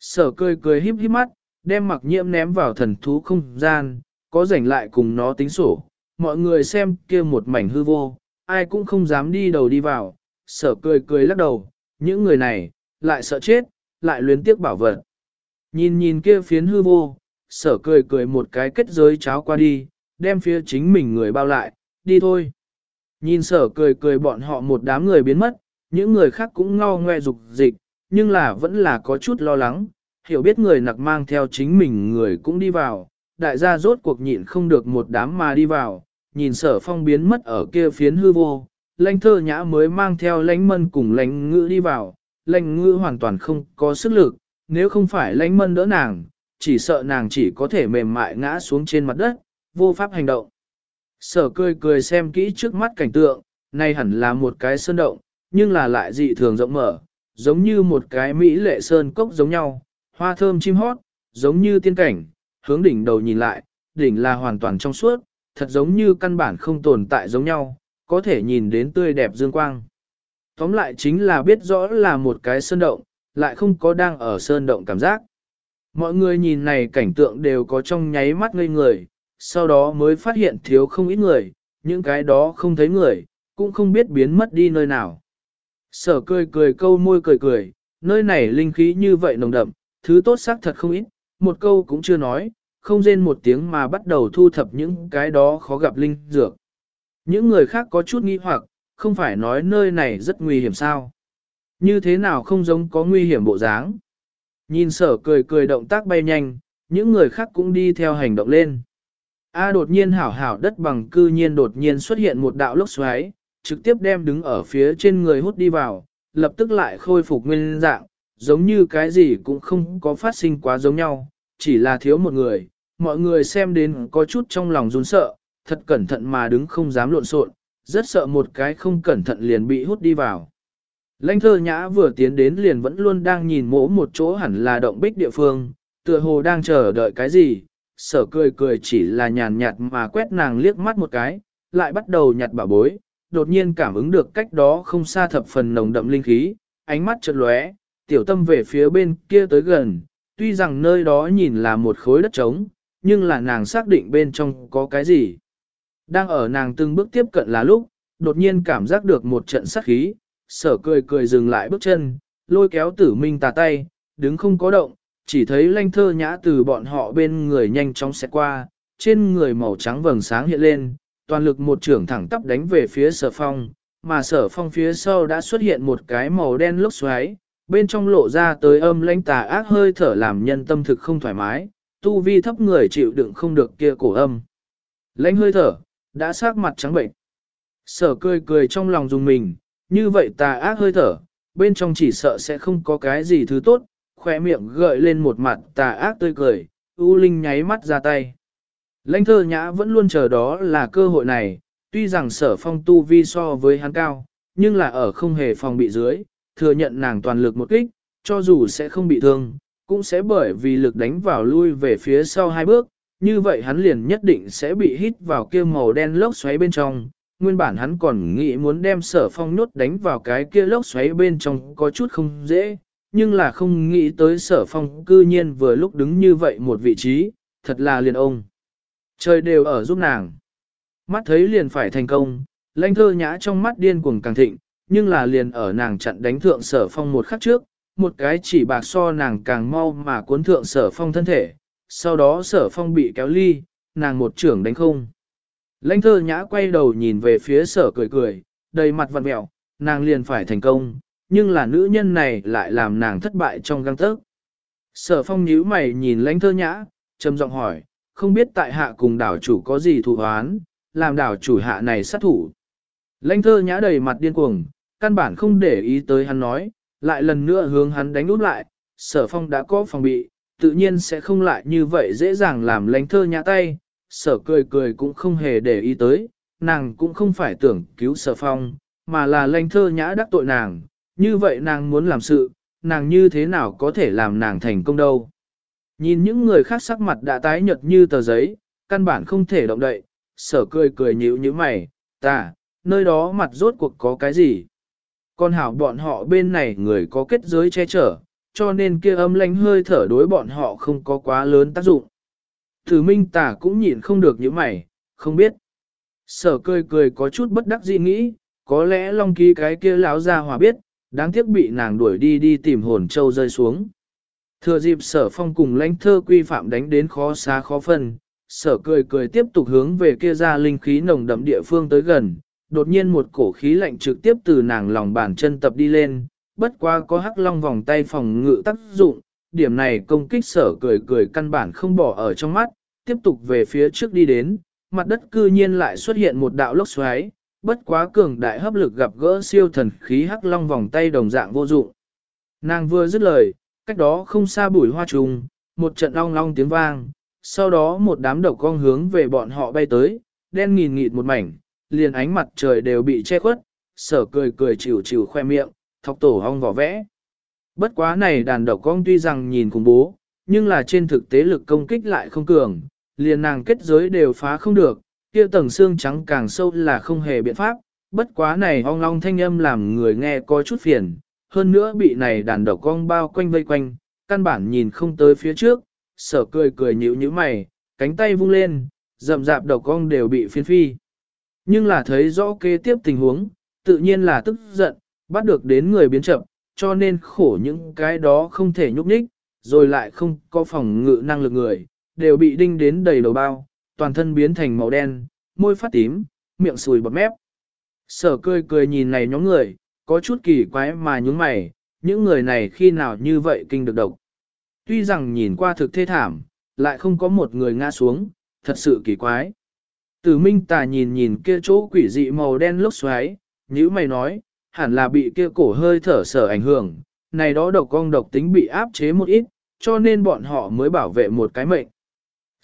S1: Sở cười cười híp híp mắt, đem mặc nhiễm ném vào thần thú không gian, có rảnh lại cùng nó tính sổ, mọi người xem kia một mảnh hư vô, ai cũng không dám đi đầu đi vào, sở cười cười lắc đầu, những người này, lại sợ chết, lại luyến tiếc bảo vật. Nhìn nhìn kia phiến hư vô, sở cười cười một cái kết giới cháo qua đi, đem phía chính mình người bao lại, đi thôi. Nhìn sở cười cười bọn họ một đám người biến mất, những người khác cũng ngao ngoe dục dịch, nhưng là vẫn là có chút lo lắng, hiểu biết người nặc mang theo chính mình người cũng đi vào, đại gia rốt cuộc nhịn không được một đám mà đi vào, nhìn sở phong biến mất ở kia phiến hư vô, lãnh thơ nhã mới mang theo lãnh mân cùng lãnh ngữ đi vào, lãnh ngữ hoàn toàn không có sức lực, nếu không phải lãnh mân đỡ nàng, chỉ sợ nàng chỉ có thể mềm mại ngã xuống trên mặt đất, vô pháp hành động. Sở cười cười xem kỹ trước mắt cảnh tượng, này hẳn là một cái sơn động, nhưng là lại dị thường rộng mở, giống như một cái mỹ lệ sơn cốc giống nhau, hoa thơm chim hót, giống như tiên cảnh, hướng đỉnh đầu nhìn lại, đỉnh là hoàn toàn trong suốt, thật giống như căn bản không tồn tại giống nhau, có thể nhìn đến tươi đẹp dương quang. Tóm lại chính là biết rõ là một cái sơn động, lại không có đang ở sơn động cảm giác. Mọi người nhìn này cảnh tượng đều có trong nháy mắt ngây người, sau đó mới phát hiện thiếu không ít người, những cái đó không thấy người, cũng không biết biến mất đi nơi nào. Sở cười cười câu môi cười cười, nơi này linh khí như vậy nồng đậm, thứ tốt xác thật không ít, một câu cũng chưa nói, không rên một tiếng mà bắt đầu thu thập những cái đó khó gặp linh dược. Những người khác có chút nghi hoặc, không phải nói nơi này rất nguy hiểm sao. Như thế nào không giống có nguy hiểm bộ dáng. Nhìn sở cười cười động tác bay nhanh, những người khác cũng đi theo hành động lên. A đột nhiên hảo hảo đất bằng cư nhiên đột nhiên xuất hiện một đạo lốc xoáy, trực tiếp đem đứng ở phía trên người hút đi vào, lập tức lại khôi phục nguyên dạng, giống như cái gì cũng không có phát sinh quá giống nhau, chỉ là thiếu một người, mọi người xem đến có chút trong lòng run sợ, thật cẩn thận mà đứng không dám lộn xộn, rất sợ một cái không cẩn thận liền bị hút đi vào. Lãnh thơ nhã vừa tiến đến liền vẫn luôn đang nhìn mỗ một chỗ hẳn là động bích địa phương, tựa hồ đang chờ đợi cái gì, sở cười cười chỉ là nhàn nhạt mà quét nàng liếc mắt một cái, lại bắt đầu nhặt bảo bối, đột nhiên cảm ứng được cách đó không xa thập phần nồng đậm linh khí, ánh mắt chợt lóe, tiểu tâm về phía bên kia tới gần, tuy rằng nơi đó nhìn là một khối đất trống, nhưng là nàng xác định bên trong có cái gì. Đang ở nàng từng bước tiếp cận là lúc, đột nhiên cảm giác được một trận sát khí, sở cười cười dừng lại bước chân, lôi kéo tử minh tà tay, đứng không có động, chỉ thấy lanh thơ nhã từ bọn họ bên người nhanh chóng xẹt qua, trên người màu trắng vầng sáng hiện lên, toàn lực một trưởng thẳng tắp đánh về phía sở phong, mà sở phong phía sau đã xuất hiện một cái màu đen lốc xoáy, bên trong lộ ra tới âm lãnh tà ác hơi thở làm nhân tâm thực không thoải mái, tu vi thấp người chịu đựng không được kia cổ âm. Lãnh hơi thở, đã sát mặt trắng bệnh. Sở cười cười trong lòng dùng mình, như vậy tà ác hơi thở, bên trong chỉ sợ sẽ không có cái gì thứ tốt, khoe miệng gợi lên một mặt tà ác tươi cười, U Linh nháy mắt ra tay. Lãnh thơ nhã vẫn luôn chờ đó là cơ hội này, tuy rằng sở phong tu vi so với hắn cao, nhưng là ở không hề phòng bị dưới, thừa nhận nàng toàn lực một kích, cho dù sẽ không bị thương, cũng sẽ bởi vì lực đánh vào lui về phía sau hai bước, như vậy hắn liền nhất định sẽ bị hít vào kia màu đen lốc xoáy bên trong. Nguyên bản hắn còn nghĩ muốn đem sở phong nốt đánh vào cái kia lốc xoáy bên trong có chút không dễ, nhưng là không nghĩ tới sở phong cư nhiên vừa lúc đứng như vậy một vị trí, thật là liền ông. Trời đều ở giúp nàng. Mắt thấy liền phải thành công, lãnh thơ nhã trong mắt điên cuồng càng thịnh, nhưng là liền ở nàng chặn đánh thượng sở phong một khắc trước, một cái chỉ bạc so nàng càng mau mà cuốn thượng sở phong thân thể, sau đó sở phong bị kéo ly, nàng một trưởng đánh không. Lãnh thơ nhã quay đầu nhìn về phía sở cười cười, đầy mặt vặn mẹo, nàng liền phải thành công, nhưng là nữ nhân này lại làm nàng thất bại trong găng tớc. Sở phong nhíu mày nhìn lãnh thơ nhã, trầm giọng hỏi, không biết tại hạ cùng đảo chủ có gì thù hoán, làm đảo chủ hạ này sát thủ. Lãnh thơ nhã đầy mặt điên cuồng, căn bản không để ý tới hắn nói, lại lần nữa hướng hắn đánh út lại, sở phong đã có phòng bị, tự nhiên sẽ không lại như vậy dễ dàng làm lãnh thơ nhã tay, sở cười cười cũng không hề để ý tới, nàng cũng không phải tưởng cứu sở phong, mà là lãnh thơ nhã đắc tội nàng, như vậy nàng muốn làm sự, nàng như thế nào có thể làm nàng thành công đâu. Nhìn những người khác sắc mặt đã tái nhợt như tờ giấy, căn bản không thể động đậy, sở cười cười nhíu như mày, ta, nơi đó mặt rốt cuộc có cái gì? Còn hảo bọn họ bên này người có kết giới che chở, cho nên kia âm lánh hơi thở đối bọn họ không có quá lớn tác dụng. Thử minh tả cũng nhịn không được những mày, không biết. Sở cười cười có chút bất đắc dĩ nghĩ, có lẽ long ký cái kia láo ra hòa biết, đáng tiếc bị nàng đuổi đi đi tìm hồn châu rơi xuống. Thừa dịp sở phong cùng lãnh thơ quy phạm đánh đến khó xá khó phân, sở cười cười tiếp tục hướng về kia ra linh khí nồng đậm địa phương tới gần, đột nhiên một cổ khí lạnh trực tiếp từ nàng lòng bàn chân tập đi lên, bất qua có hắc long vòng tay phòng ngự tác dụng, điểm này công kích sở cười cười căn bản không bỏ ở trong mắt, tiếp tục về phía trước đi đến, mặt đất cư nhiên lại xuất hiện một đạo lốc xoáy, bất quá cường đại hấp lực gặp gỡ siêu thần khí hắc long vòng tay đồng dạng vô dụng. Nàng vừa dứt lời, cách đó không xa bụi hoa trùng, một trận long long tiếng vang, sau đó một đám độc con hướng về bọn họ bay tới, đen nghìn nghịt một mảnh, liền ánh mặt trời đều bị che khuất, sở cười cười chịu chịu khoe miệng, thọc tổ hong vỏ vẽ. Bất quá này đàn độc con tuy rằng nhìn cùng bố, nhưng là trên thực tế lực công kích lại không cường, liền nàng kết giới đều phá không được, kia tầng xương trắng càng sâu là không hề biện pháp, bất quá này ong long thanh âm làm người nghe có chút phiền, hơn nữa bị này đàn độc cong bao quanh vây quanh, căn bản nhìn không tới phía trước, sở cười cười nhíu nhíu mày, cánh tay vung lên, rậm rạp độc cong đều bị phiến phi. Nhưng là thấy rõ kế tiếp tình huống, tự nhiên là tức giận, bắt được đến người biến chậm, cho nên khổ những cái đó không thể nhúc nhích, rồi lại không có phòng ngự năng lực người, đều bị đinh đến đầy đầu bao, toàn thân biến thành màu đen, môi phát tím, miệng sùi bọt mép. Sở cười cười nhìn này nhóm người, có chút kỳ quái mà nhúng mày, những người này khi nào như vậy kinh được độc. Tuy rằng nhìn qua thực thê thảm, lại không có một người ngã xuống, thật sự kỳ quái. Tử Minh Tà nhìn nhìn kia chỗ quỷ dị màu đen lốc xoáy, như mày nói, hẳn là bị kia cổ hơi thở sở ảnh hưởng, này đó độc con độc tính bị áp chế một ít, cho nên bọn họ mới bảo vệ một cái mệnh.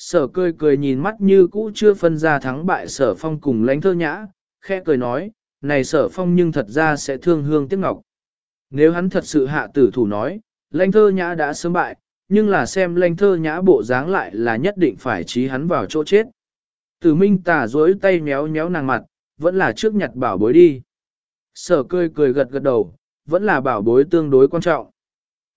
S1: Sở cười cười nhìn mắt như cũ chưa phân ra thắng bại sở phong cùng lãnh thơ nhã, khẽ cười nói, này sở phong nhưng thật ra sẽ thương hương tiếc ngọc. Nếu hắn thật sự hạ tử thủ nói, lãnh thơ nhã đã sớm bại, nhưng là xem lãnh thơ nhã bộ dáng lại là nhất định phải trí hắn vào chỗ chết. Tử minh tà dối tay méo méo nàng mặt, vẫn là trước nhặt bảo bối đi. Sở cười cười gật gật đầu, vẫn là bảo bối tương đối quan trọng.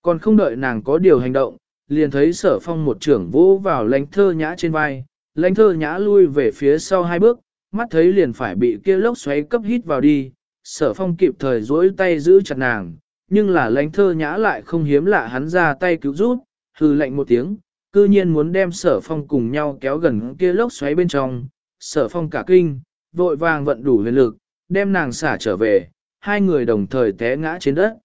S1: Còn không đợi nàng có điều hành động, liền thấy sở phong một trưởng vỗ vào lãnh thơ nhã trên vai, lãnh thơ nhã lui về phía sau hai bước, mắt thấy liền phải bị kia lốc xoáy cấp hít vào đi, sở phong kịp thời duỗi tay giữ chặt nàng, nhưng là lãnh thơ nhã lại không hiếm lạ hắn ra tay cứu rút, hư lạnh một tiếng, cư nhiên muốn đem sở phong cùng nhau kéo gần kia lốc xoáy bên trong, sở phong cả kinh, vội vàng vận đủ huyền lực, đem nàng xả trở về, hai người đồng thời té ngã trên đất.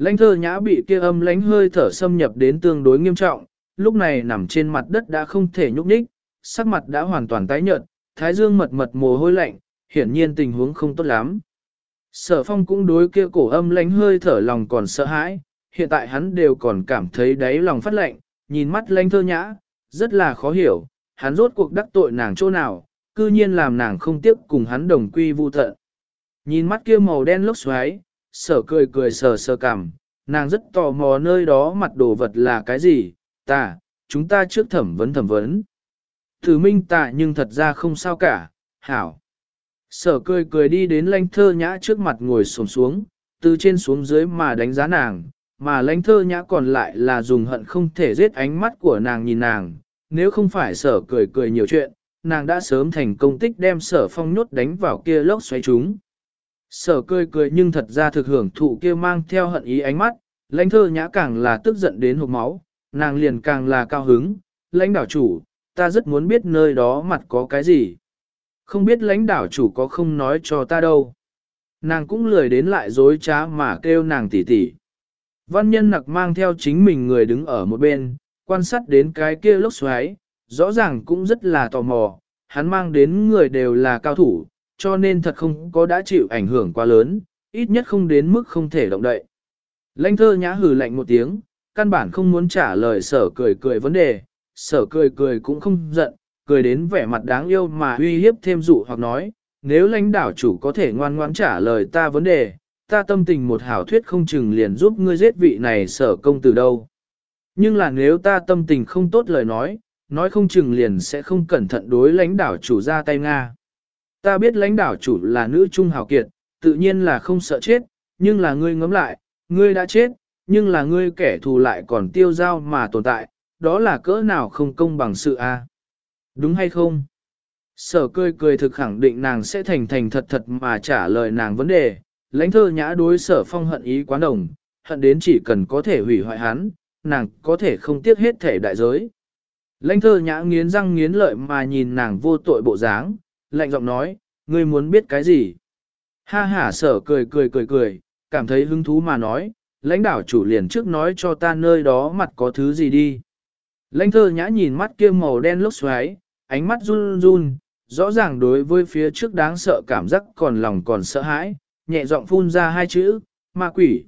S1: Lãnh thơ nhã bị kia âm lánh hơi thở xâm nhập đến tương đối nghiêm trọng, lúc này nằm trên mặt đất đã không thể nhúc nhích, sắc mặt đã hoàn toàn tái nhợt, thái dương mật mật mồ hôi lạnh, hiển nhiên tình huống không tốt lắm. Sở phong cũng đối kia cổ âm lánh hơi thở lòng còn sợ hãi, hiện tại hắn đều còn cảm thấy đáy lòng phát lạnh, nhìn mắt lãnh thơ nhã, rất là khó hiểu, hắn rốt cuộc đắc tội nàng chỗ nào, cư nhiên làm nàng không tiếp cùng hắn đồng quy vu thận. Nhìn mắt kia màu đen lốc xoáy, sở cười cười sờ sờ cằm, nàng rất tò mò nơi đó mặt đồ vật là cái gì, ta, chúng ta trước thẩm vấn thẩm vấn. Thử minh tạ nhưng thật ra không sao cả, hảo. Sở cười cười đi đến lãnh thơ nhã trước mặt ngồi xổm xuống, từ trên xuống dưới mà đánh giá nàng, mà lãnh thơ nhã còn lại là dùng hận không thể giết ánh mắt của nàng nhìn nàng, nếu không phải sở cười cười nhiều chuyện, nàng đã sớm thành công tích đem sở phong nhốt đánh vào kia lốc xoáy chúng. Sở cười cười nhưng thật ra thực hưởng thụ kia mang theo hận ý ánh mắt, lãnh thơ nhã càng là tức giận đến hộp máu, nàng liền càng là cao hứng, lãnh đảo chủ, ta rất muốn biết nơi đó mặt có cái gì. Không biết lãnh đảo chủ có không nói cho ta đâu. Nàng cũng lười đến lại dối trá mà kêu nàng tỉ tỉ. Văn nhân nặc mang theo chính mình người đứng ở một bên, quan sát đến cái kia lốc xoáy, rõ ràng cũng rất là tò mò, hắn mang đến người đều là cao thủ, cho nên thật không có đã chịu ảnh hưởng quá lớn, ít nhất không đến mức không thể động đậy. Lãnh thơ nhã hừ lạnh một tiếng, căn bản không muốn trả lời sở cười cười vấn đề, sở cười cười cũng không giận, cười đến vẻ mặt đáng yêu mà uy hiếp thêm dụ hoặc nói, nếu lãnh đảo chủ có thể ngoan ngoãn trả lời ta vấn đề, ta tâm tình một hảo thuyết không chừng liền giúp ngươi giết vị này sở công từ đâu. Nhưng là nếu ta tâm tình không tốt lời nói, nói không chừng liền sẽ không cẩn thận đối lãnh đảo chủ ra tay Nga. Ta biết lãnh đảo chủ là nữ trung hào kiệt, tự nhiên là không sợ chết, nhưng là ngươi ngấm lại, ngươi đã chết, nhưng là ngươi kẻ thù lại còn tiêu giao mà tồn tại, đó là cỡ nào không công bằng sự a? Đúng hay không? Sở cười cười thực khẳng định nàng sẽ thành thành thật thật mà trả lời nàng vấn đề, lãnh thơ nhã đối sở phong hận ý quá đồng, hận đến chỉ cần có thể hủy hoại hắn, nàng có thể không tiếc hết thể đại giới. Lãnh thơ nhã nghiến răng nghiến lợi mà nhìn nàng vô tội bộ dáng, lạnh giọng nói, ngươi muốn biết cái gì? Ha ha sở cười cười cười cười, cảm thấy hứng thú mà nói, lãnh đạo chủ liền trước nói cho ta nơi đó mặt có thứ gì đi. Lãnh thơ nhã nhìn mắt kia màu đen lốc xoáy, ánh mắt run run, rõ ràng đối với phía trước đáng sợ cảm giác còn lòng còn sợ hãi, nhẹ giọng phun ra hai chữ, ma quỷ,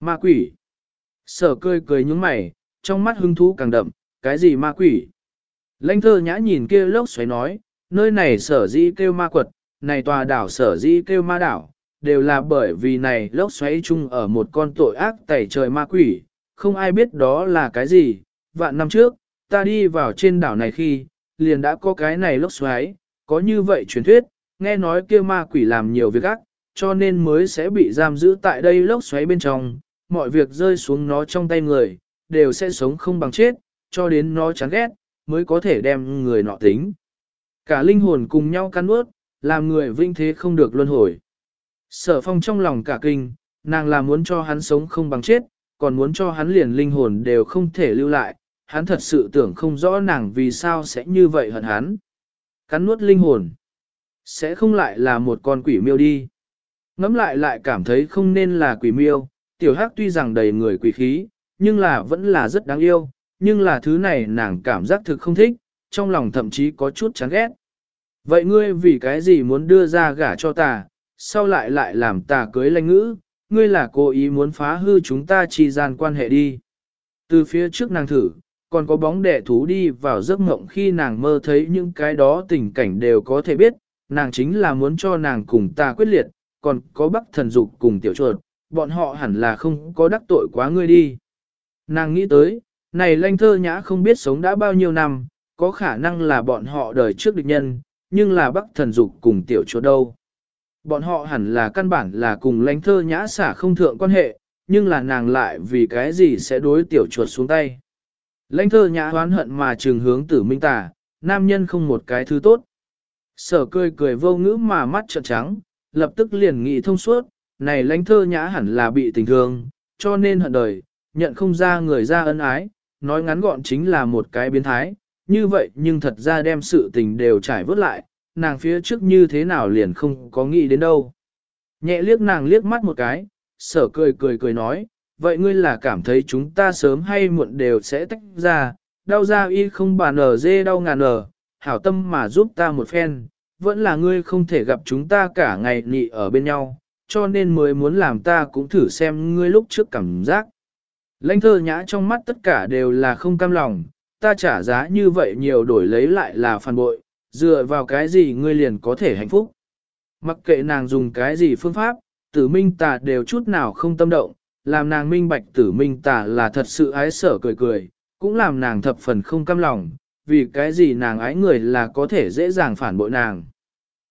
S1: ma quỷ. Sở cười cười nhúng mày, trong mắt hứng thú càng đậm, cái gì ma quỷ? Lãnh thơ nhã nhìn kia lốc xoáy nói, nơi này sở dĩ kêu ma quật, này tòa đảo sở dĩ kêu ma đảo, đều là bởi vì này lốc xoáy chung ở một con tội ác tẩy trời ma quỷ, không ai biết đó là cái gì. Vạn năm trước, ta đi vào trên đảo này khi, liền đã có cái này lốc xoáy, có như vậy truyền thuyết, nghe nói kia ma quỷ làm nhiều việc ác, cho nên mới sẽ bị giam giữ tại đây lốc xoáy bên trong, mọi việc rơi xuống nó trong tay người, đều sẽ sống không bằng chết, cho đến nó chán ghét, mới có thể đem người nọ tính. Cả linh hồn cùng nhau cắn ướt, làm người vinh thế không được luân hồi. Sở phong trong lòng cả kinh, nàng là muốn cho hắn sống không bằng chết, còn muốn cho hắn liền linh hồn đều không thể lưu lại, hắn thật sự tưởng không rõ nàng vì sao sẽ như vậy hận hắn. Cắn nuốt linh hồn, sẽ không lại là một con quỷ miêu đi. Ngắm lại lại cảm thấy không nên là quỷ miêu, tiểu hắc tuy rằng đầy người quỷ khí, nhưng là vẫn là rất đáng yêu, nhưng là thứ này nàng cảm giác thực không thích, trong lòng thậm chí có chút chán ghét. Vậy ngươi vì cái gì muốn đưa ra gả cho ta, sau lại lại làm ta cưới lanh ngữ, ngươi là cố ý muốn phá hư chúng ta chi gian quan hệ đi. Từ phía trước nàng thử, còn có bóng đẻ thú đi vào giấc mộng khi nàng mơ thấy những cái đó tình cảnh đều có thể biết, nàng chính là muốn cho nàng cùng ta quyết liệt, còn có bắc thần dục cùng tiểu chuột, bọn họ hẳn là không có đắc tội quá ngươi đi. Nàng nghĩ tới, này lanh thơ nhã không biết sống đã bao nhiêu năm, có khả năng là bọn họ đời trước địch nhân, nhưng là bắc thần dục cùng tiểu chúa đâu. Bọn họ hẳn là căn bản là cùng lãnh thơ nhã xả không thượng quan hệ, nhưng là nàng lại vì cái gì sẽ đối tiểu chuột xuống tay. Lãnh thơ nhã hoán hận mà trường hướng tử minh tả, nam nhân không một cái thứ tốt. Sở cười cười vô ngữ mà mắt trợn trắng, lập tức liền nghĩ thông suốt, này lãnh thơ nhã hẳn là bị tình thương, cho nên hận đời, nhận không ra người ra ân ái, nói ngắn gọn chính là một cái biến thái, như vậy nhưng thật ra đem sự tình đều trải vớt lại, nàng phía trước như thế nào liền không có nghĩ đến đâu. Nhẹ liếc nàng liếc mắt một cái, sở cười cười cười nói, vậy ngươi là cảm thấy chúng ta sớm hay muộn đều sẽ tách ra, đau ra y không bàn ở dê đau ngàn ở, hảo tâm mà giúp ta một phen, vẫn là ngươi không thể gặp chúng ta cả ngày nị ở bên nhau, cho nên mới muốn làm ta cũng thử xem ngươi lúc trước cảm giác. Lãnh thơ nhã trong mắt tất cả đều là không cam lòng, ta trả giá như vậy nhiều đổi lấy lại là phản bội, dựa vào cái gì ngươi liền có thể hạnh phúc. Mặc kệ nàng dùng cái gì phương pháp, tử minh tà đều chút nào không tâm động, làm nàng minh bạch tử minh tà là thật sự ái sở cười cười, cũng làm nàng thập phần không cam lòng, vì cái gì nàng ái người là có thể dễ dàng phản bội nàng.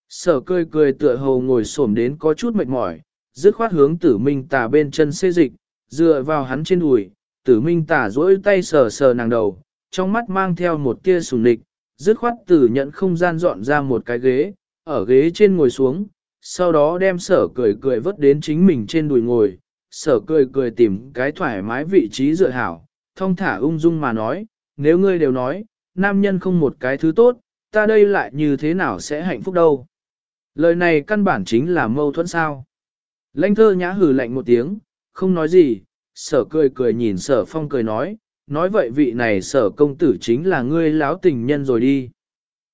S1: Sở cười cười tựa hồ ngồi xổm đến có chút mệt mỏi, dứt khoát hướng tử minh tà bên chân xê dịch, dựa vào hắn trên đùi, tử minh tà duỗi tay sờ sờ nàng đầu, trong mắt mang theo một tia sùng nịch, dứt khoát tử nhận không gian dọn ra một cái ghế, ở ghế trên ngồi xuống, sau đó đem sở cười cười vớt đến chính mình trên đùi ngồi, sở cười cười tìm cái thoải mái vị trí dựa hảo, thông thả ung dung mà nói, nếu ngươi đều nói, nam nhân không một cái thứ tốt, ta đây lại như thế nào sẽ hạnh phúc đâu. Lời này căn bản chính là mâu thuẫn sao. Lãnh thơ nhã hừ lạnh một tiếng, không nói gì, sở cười cười nhìn sở phong cười nói, nói vậy vị này sở công tử chính là ngươi láo tình nhân rồi đi.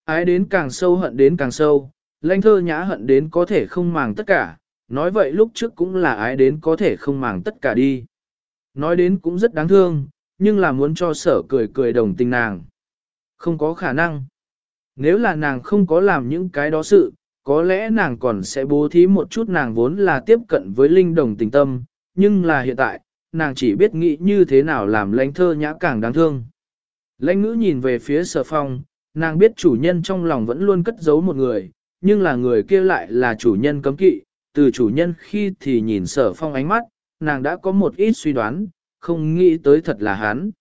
S1: Ái đến càng sâu hận đến càng sâu, lãnh thơ nhã hận đến có thể không màng tất cả, nói vậy lúc trước cũng là ái đến có thể không màng tất cả đi. Nói đến cũng rất đáng thương, nhưng là muốn cho sở cười cười đồng tình nàng. Không có khả năng. Nếu là nàng không có làm những cái đó sự, có lẽ nàng còn sẽ bố thí một chút nàng vốn là tiếp cận với linh đồng tình tâm, nhưng là hiện tại, nàng chỉ biết nghĩ như thế nào làm lãnh thơ nhã càng đáng thương. Lãnh ngữ nhìn về phía sở phong, nàng biết chủ nhân trong lòng vẫn luôn cất giấu một người, nhưng là người kia lại là chủ nhân cấm kỵ, từ chủ nhân khi thì nhìn sở phong ánh mắt, nàng đã có một ít suy đoán, không nghĩ tới thật là hắn.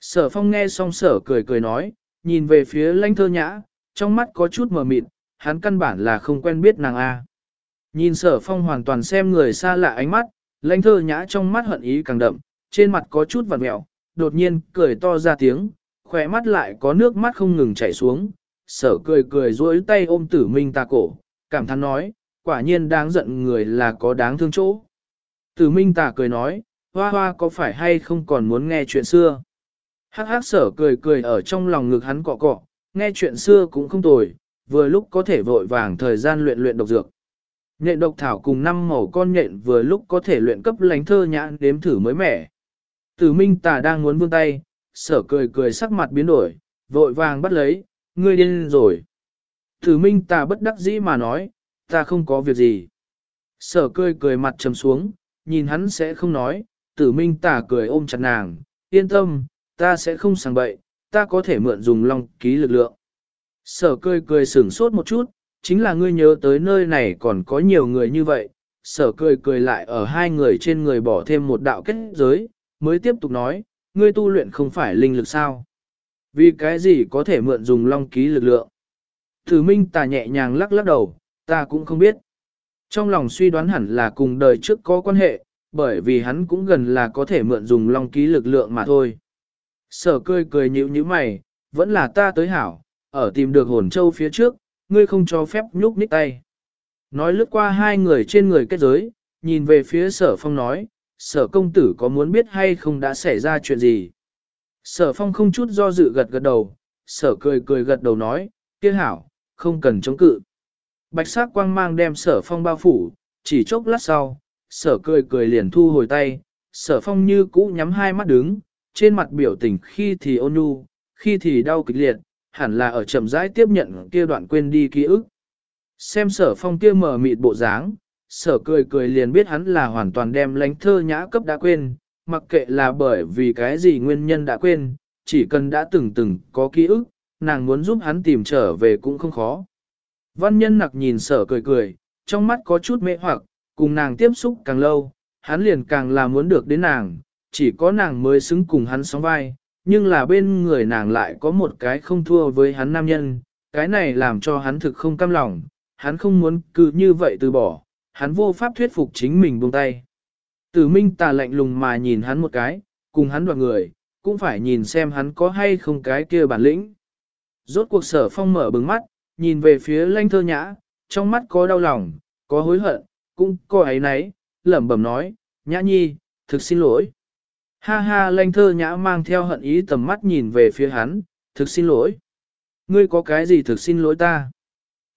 S1: Sở phong nghe xong sở cười cười nói, nhìn về phía lãnh thơ nhã, trong mắt có chút mờ mịt, hắn căn bản là không quen biết nàng A. Nhìn sở phong hoàn toàn xem người xa lạ ánh mắt, lãnh thơ nhã trong mắt hận ý càng đậm, trên mặt có chút vặt mẹo, đột nhiên cười to ra tiếng, khỏe mắt lại có nước mắt không ngừng chảy xuống, sở cười cười duỗi tay ôm tử minh ta cổ, cảm thán nói, quả nhiên đáng giận người là có đáng thương chỗ. Tử minh ta cười nói, hoa hoa có phải hay không còn muốn nghe chuyện xưa? Hắc hắc sở cười cười ở trong lòng ngực hắn cọ cọ, nghe chuyện xưa cũng không tồi, vừa lúc có thể vội vàng thời gian luyện luyện độc dược. Nhện độc thảo cùng năm màu con nhện vừa lúc có thể luyện cấp lánh thơ nhãn đếm thử mới mẻ. Tử minh tà đang muốn vươn tay, sở cười cười sắc mặt biến đổi, vội vàng bắt lấy, ngươi điên rồi. Tử minh tà bất đắc dĩ mà nói, ta không có việc gì. Sở cười cười mặt trầm xuống, nhìn hắn sẽ không nói, tử minh tà cười ôm chặt nàng, yên tâm, ta sẽ không sang bậy, ta có thể mượn dùng long ký lực lượng. Sở cười cười sửng sốt một chút, chính là ngươi nhớ tới nơi này còn có nhiều người như vậy. Sở cười cười lại ở hai người trên người bỏ thêm một đạo kết giới, mới tiếp tục nói, ngươi tu luyện không phải linh lực sao? Vì cái gì có thể mượn dùng long ký lực lượng? Thử minh tà nhẹ nhàng lắc lắc đầu, ta cũng không biết. Trong lòng suy đoán hẳn là cùng đời trước có quan hệ, bởi vì hắn cũng gần là có thể mượn dùng long ký lực lượng mà thôi. Sở cười cười nhíu nhíu mày, vẫn là ta tới hảo, ở tìm được hồn châu phía trước, ngươi không cho phép nhúc nhích tay. Nói lướt qua hai người trên người kết giới, nhìn về phía sở phong nói, sở công tử có muốn biết hay không đã xảy ra chuyện gì. Sở phong không chút do dự gật gật đầu, sở cười cười gật đầu nói, kia hảo, không cần chống cự. Bạch sắc quang mang đem sở phong bao phủ, chỉ chốc lát sau, sở cười cười liền thu hồi tay, sở phong như cũ nhắm hai mắt đứng, trên mặt biểu tình khi thì ôn nhu, khi thì đau kịch liệt, hẳn là ở chậm rãi tiếp nhận kia đoạn quên đi ký ức. Xem sở phong kia mở mịt bộ dáng, sở cười cười liền biết hắn là hoàn toàn đem lánh thơ nhã cấp đã quên, mặc kệ là bởi vì cái gì nguyên nhân đã quên, chỉ cần đã từng từng có ký ức, nàng muốn giúp hắn tìm trở về cũng không khó. Văn nhân nặc nhìn sở cười cười, trong mắt có chút mê hoặc, cùng nàng tiếp xúc càng lâu, hắn liền càng là muốn được đến nàng, chỉ có nàng mới xứng cùng hắn sóng vai, nhưng là bên người nàng lại có một cái không thua với hắn nam nhân, cái này làm cho hắn thực không cam lòng, hắn không muốn cứ như vậy từ bỏ, hắn vô pháp thuyết phục chính mình buông tay. Tử minh tà lạnh lùng mà nhìn hắn một cái, cùng hắn đoạn người, cũng phải nhìn xem hắn có hay không cái kia bản lĩnh. Rốt cuộc sở phong mở bừng mắt, nhìn về phía lanh thơ nhã, trong mắt có đau lòng, có hối hận, cũng có ấy nấy, lẩm bẩm nói, nhã nhi, thực xin lỗi. Ha ha lanh thơ nhã mang theo hận ý tầm mắt nhìn về phía hắn, thực xin lỗi. Ngươi có cái gì thực xin lỗi ta?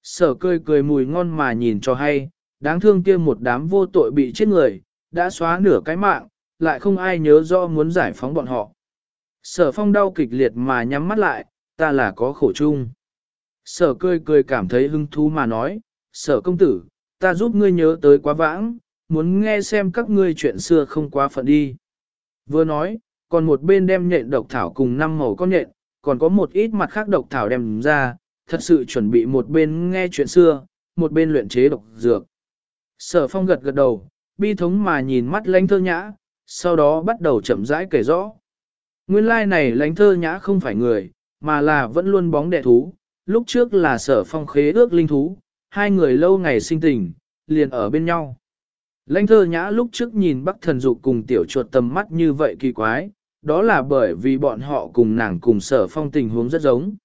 S1: Sở cười cười mùi ngon mà nhìn cho hay, đáng thương kia một đám vô tội bị chết người, đã xóa nửa cái mạng, lại không ai nhớ rõ muốn giải phóng bọn họ. Sở phong đau kịch liệt mà nhắm mắt lại, ta là có khổ chung. Sở cười cười cảm thấy hứng thú mà nói, sở công tử, ta giúp ngươi nhớ tới quá vãng, muốn nghe xem các ngươi chuyện xưa không quá phận đi. Vừa nói, còn một bên đem nhện độc thảo cùng năm màu con nhện, còn có một ít mặt khác độc thảo đem ra, thật sự chuẩn bị một bên nghe chuyện xưa, một bên luyện chế độc dược. Sở phong gật gật đầu, bi thống mà nhìn mắt lãnh thơ nhã, sau đó bắt đầu chậm rãi kể rõ. Nguyên lai like này lãnh thơ nhã không phải người, mà là vẫn luôn bóng đệ thú, lúc trước là sở phong khế ước linh thú, hai người lâu ngày sinh tình, liền ở bên nhau. Lãnh thơ nhã lúc trước nhìn bắc thần dục cùng tiểu chuột tầm mắt như vậy kỳ quái, đó là bởi vì bọn họ cùng nàng cùng sở phong tình huống rất giống.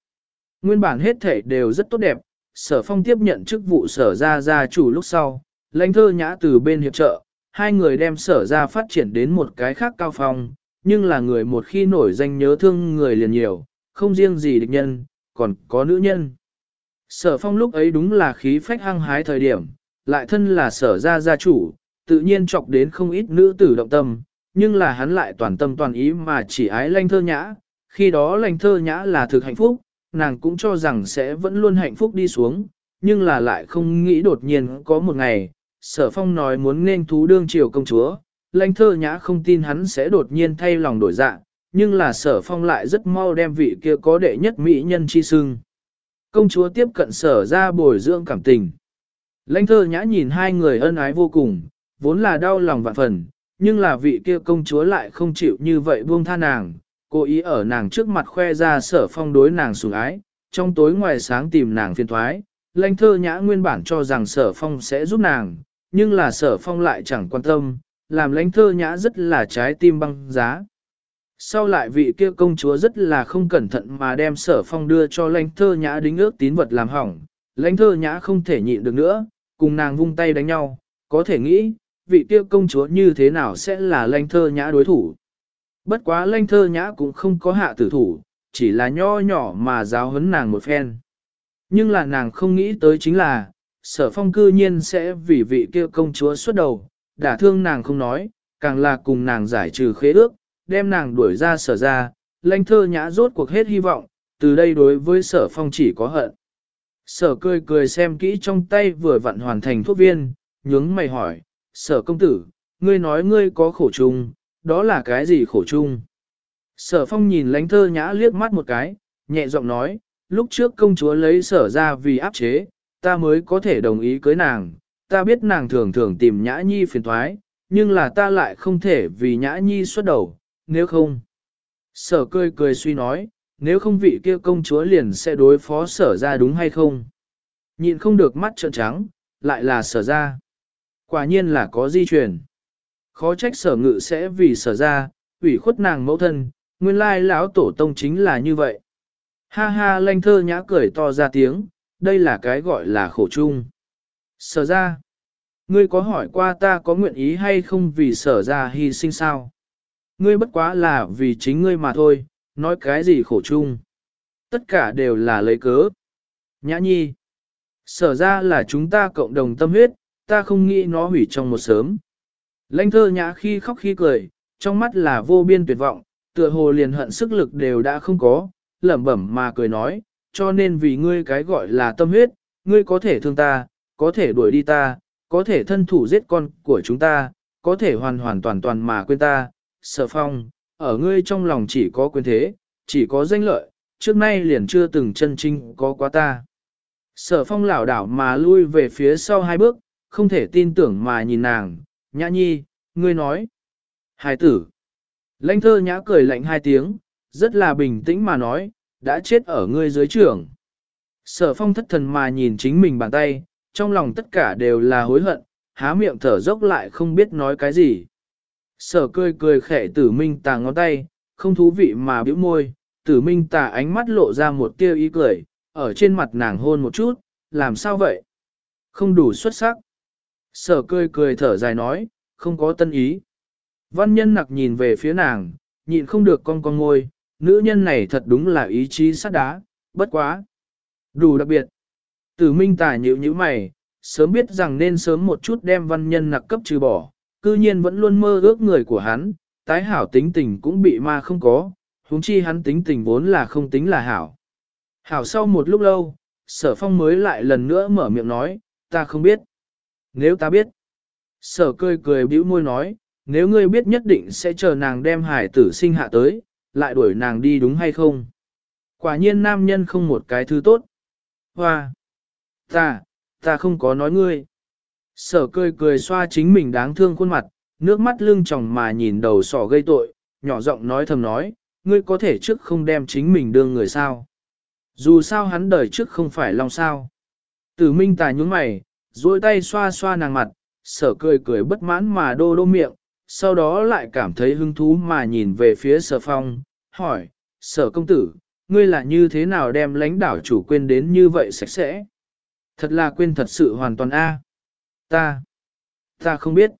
S1: Nguyên bản hết thể đều rất tốt đẹp, sở phong tiếp nhận chức vụ sở ra gia chủ lúc sau, lãnh thơ nhã từ bên hiệp trợ, hai người đem sở ra phát triển đến một cái khác cao phong, nhưng là người một khi nổi danh nhớ thương người liền nhiều, không riêng gì địch nhân, còn có nữ nhân. Sở phong lúc ấy đúng là khí phách hăng hái thời điểm, lại thân là sở ra gia chủ, tự nhiên chọc đến không ít nữ tử động tâm, nhưng là hắn lại toàn tâm toàn ý mà chỉ ái lanh thơ nhã, khi đó lanh thơ nhã là thực hạnh phúc, nàng cũng cho rằng sẽ vẫn luôn hạnh phúc đi xuống, nhưng là lại không nghĩ đột nhiên có một ngày, sở phong nói muốn nên thú đương triều công chúa, lanh thơ nhã không tin hắn sẽ đột nhiên thay lòng đổi dạng, nhưng là sở phong lại rất mau đem vị kia có đệ nhất mỹ nhân chi sưng. Công chúa tiếp cận sở ra bồi dưỡng cảm tình. Lãnh thơ nhã nhìn hai người ân ái vô cùng, vốn là đau lòng vạn phần, nhưng là vị kia công chúa lại không chịu như vậy buông tha nàng, cố ý ở nàng trước mặt khoe ra sở phong đối nàng sủng ái, trong tối ngoài sáng tìm nàng phiền thoái, lãnh thơ nhã nguyên bản cho rằng sở phong sẽ giúp nàng, nhưng là sở phong lại chẳng quan tâm, làm lãnh thơ nhã rất là trái tim băng giá. Sau lại vị kia công chúa rất là không cẩn thận mà đem sở phong đưa cho lãnh thơ nhã đính ước tín vật làm hỏng, lãnh thơ nhã không thể nhịn được nữa, cùng nàng vung tay đánh nhau, có thể nghĩ, vị kia công chúa như thế nào sẽ là lãnh thơ nhã đối thủ. Bất quá lãnh thơ nhã cũng không có hạ tử thủ, chỉ là nho nhỏ mà giáo huấn nàng một phen. Nhưng là nàng không nghĩ tới chính là, sở phong cư nhiên sẽ vì vị kia công chúa xuất đầu, đả thương nàng không nói, càng là cùng nàng giải trừ khế ước, đem nàng đuổi ra sở ra, lãnh thơ nhã rốt cuộc hết hy vọng, từ đây đối với sở phong chỉ có hận. Sở cười cười xem kỹ trong tay vừa vặn hoàn thành thuốc viên, nhướng mày hỏi, sở công tử, ngươi nói ngươi có khổ chung, đó là cái gì khổ chung? Sở phong nhìn lãnh thơ nhã liếc mắt một cái, nhẹ giọng nói, lúc trước công chúa lấy sở ra vì áp chế, ta mới có thể đồng ý cưới nàng, ta biết nàng thường thường tìm nhã nhi phiền thoái, nhưng là ta lại không thể vì nhã nhi xuất đầu, nếu không. Sở cười cười suy nói, nếu không vị kia công chúa liền sẽ đối phó sở ra đúng hay không? Nhìn không được mắt trợn trắng, lại là sở ra. Quả nhiên là có di truyền. Khó trách sở ngự sẽ vì sở ra, ủy khuất nàng mẫu thân, nguyên lai lão tổ tông chính là như vậy. Ha ha lanh thơ nhã cười to ra tiếng, đây là cái gọi là khổ chung. Sở ra, ngươi có hỏi qua ta có nguyện ý hay không vì sở ra hy sinh sao? Ngươi bất quá là vì chính ngươi mà thôi, nói cái gì khổ chung. Tất cả đều là lấy cớ. Nhã nhi, sở ra là chúng ta cộng đồng tâm huyết, ta không nghĩ nó hủy trong một sớm. Lanh thơ nhã khi khóc khi cười, trong mắt là vô biên tuyệt vọng, tựa hồ liền hận sức lực đều đã không có, lẩm bẩm mà cười nói, cho nên vì ngươi cái gọi là tâm huyết, ngươi có thể thương ta, có thể đuổi đi ta, có thể thân thủ giết con của chúng ta, có thể hoàn hoàn toàn toàn mà quên ta, sở phong, ở ngươi trong lòng chỉ có quyền thế, chỉ có danh lợi, trước nay liền chưa từng chân trinh có quá ta. Sở phong lảo đảo mà lui về phía sau hai bước, không thể tin tưởng mà nhìn nàng, nhã nhi, ngươi nói. Hải tử. Lãnh thơ nhã cười lạnh hai tiếng, rất là bình tĩnh mà nói, đã chết ở ngươi dưới trưởng. Sở phong thất thần mà nhìn chính mình bàn tay, trong lòng tất cả đều là hối hận, há miệng thở dốc lại không biết nói cái gì. Sở cười cười khẽ tử minh tà ngón tay, không thú vị mà bĩu môi, tử minh tà ánh mắt lộ ra một tia ý cười, ở trên mặt nàng hôn một chút, làm sao vậy? Không đủ xuất sắc. Sở cười cười thở dài nói, không có tân ý. Văn nhân nặc nhìn về phía nàng, nhịn không được con con ngôi, nữ nhân này thật đúng là ý chí sắt đá, bất quá. Đủ đặc biệt. Tử minh tả nhịu như mày, sớm biết rằng nên sớm một chút đem văn nhân nặc cấp trừ bỏ, cư nhiên vẫn luôn mơ ước người của hắn, tái hảo tính tình cũng bị ma không có, huống chi hắn tính tình vốn là không tính là hảo. Hảo sau một lúc lâu, sở phong mới lại lần nữa mở miệng nói, ta không biết. Nếu ta biết, sở cười cười bĩu môi nói, nếu ngươi biết nhất định sẽ chờ nàng đem hải tử sinh hạ tới, lại đuổi nàng đi đúng hay không? Quả nhiên nam nhân không một cái thứ tốt. Hoa! Ta, ta không có nói ngươi. Sở cười cười xoa chính mình đáng thương khuôn mặt, nước mắt lưng tròng mà nhìn đầu sỏ gây tội, nhỏ giọng nói thầm nói, ngươi có thể trước không đem chính mình đương người sao. Dù sao hắn đời trước không phải lòng sao. Tử minh tài nhúng mày, duỗi tay xoa xoa nàng mặt, sở cười cười bất mãn mà đô đô miệng, sau đó lại cảm thấy hứng thú mà nhìn về phía sở phong, hỏi, sở công tử, ngươi là như thế nào đem lãnh đảo chủ quên đến như vậy sạch sẽ? Thật là quên thật sự hoàn toàn a. Ta, ta không biết.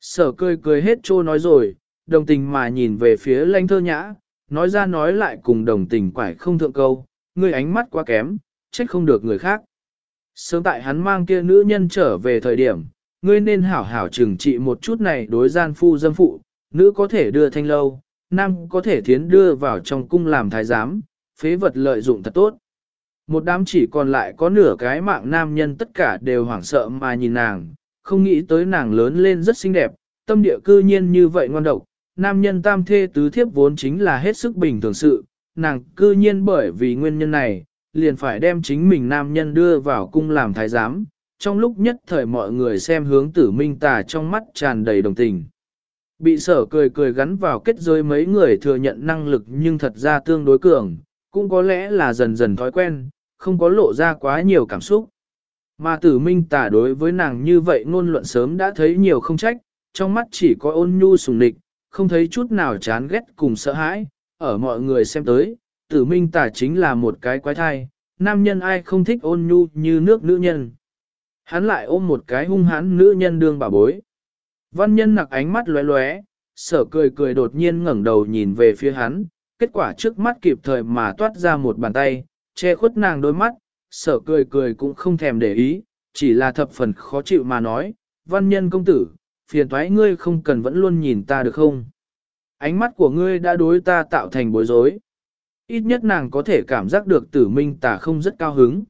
S1: Sở cười cười hết trô nói rồi, đồng tình mà nhìn về phía lãnh thơ nhã, nói ra nói lại cùng đồng tình quải không thượng câu, ngươi ánh mắt quá kém, trách không được người khác. Sớm tại hắn mang kia nữ nhân trở về thời điểm, ngươi nên hảo hảo trừng trị một chút này đối gian phu dâm phụ, nữ có thể đưa thanh lâu, nam có thể thiến đưa vào trong cung làm thái giám, phế vật lợi dụng thật tốt. Một đám chỉ còn lại có nửa cái mạng nam nhân tất cả đều hoảng sợ mà nhìn nàng, không nghĩ tới nàng lớn lên rất xinh đẹp, tâm địa cư nhiên như vậy ngoan độc. Nam nhân tam thê tứ thiếp vốn chính là hết sức bình thường sự, nàng cư nhiên bởi vì nguyên nhân này, liền phải đem chính mình nam nhân đưa vào cung làm thái giám. Trong lúc nhất thời mọi người xem hướng tử minh tà trong mắt tràn đầy đồng tình. Bị sở cười cười gắn vào kết giới mấy người thừa nhận năng lực nhưng thật ra tương đối cường, cũng có lẽ là dần dần thói quen, không có lộ ra quá nhiều cảm xúc. Mà tử minh tả đối với nàng như vậy ngôn luận sớm đã thấy nhiều không trách, trong mắt chỉ có ôn nhu sùng địch, không thấy chút nào chán ghét cùng sợ hãi, ở mọi người xem tới, tử minh tả chính là một cái quái thai, nam nhân ai không thích ôn nhu như nước nữ nhân. Hắn lại ôm một cái hung hãn nữ nhân đương bà bối. Văn nhân nặc ánh mắt lóe lóe, sở cười cười đột nhiên ngẩng đầu nhìn về phía hắn, kết quả trước mắt kịp thời mà toát ra một bàn tay, che khuất nàng đôi mắt, sở cười cười cũng không thèm để ý, chỉ là thập phần khó chịu mà nói, văn nhân công tử, phiền thoái ngươi không cần vẫn luôn nhìn ta được không? Ánh mắt của ngươi đã đối ta tạo thành bối rối. Ít nhất nàng có thể cảm giác được tử minh tà không rất cao hứng.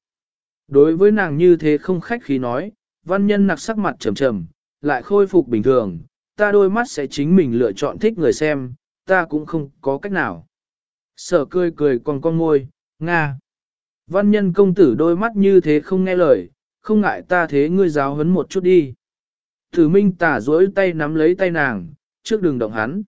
S1: Đối với nàng như thế không khách khí nói, văn nhân nặc sắc mặt trầm trầm, lại khôi phục bình thường, ta đôi mắt sẽ chính mình lựa chọn thích người xem, ta cũng không có cách nào. Sở cười cười còn con môi, Nga. Văn nhân công tử đôi mắt như thế không nghe lời, không ngại ta thế ngươi giáo huấn một chút đi. Tử minh tả duỗi tay nắm lấy tay nàng, trước đường động hắn.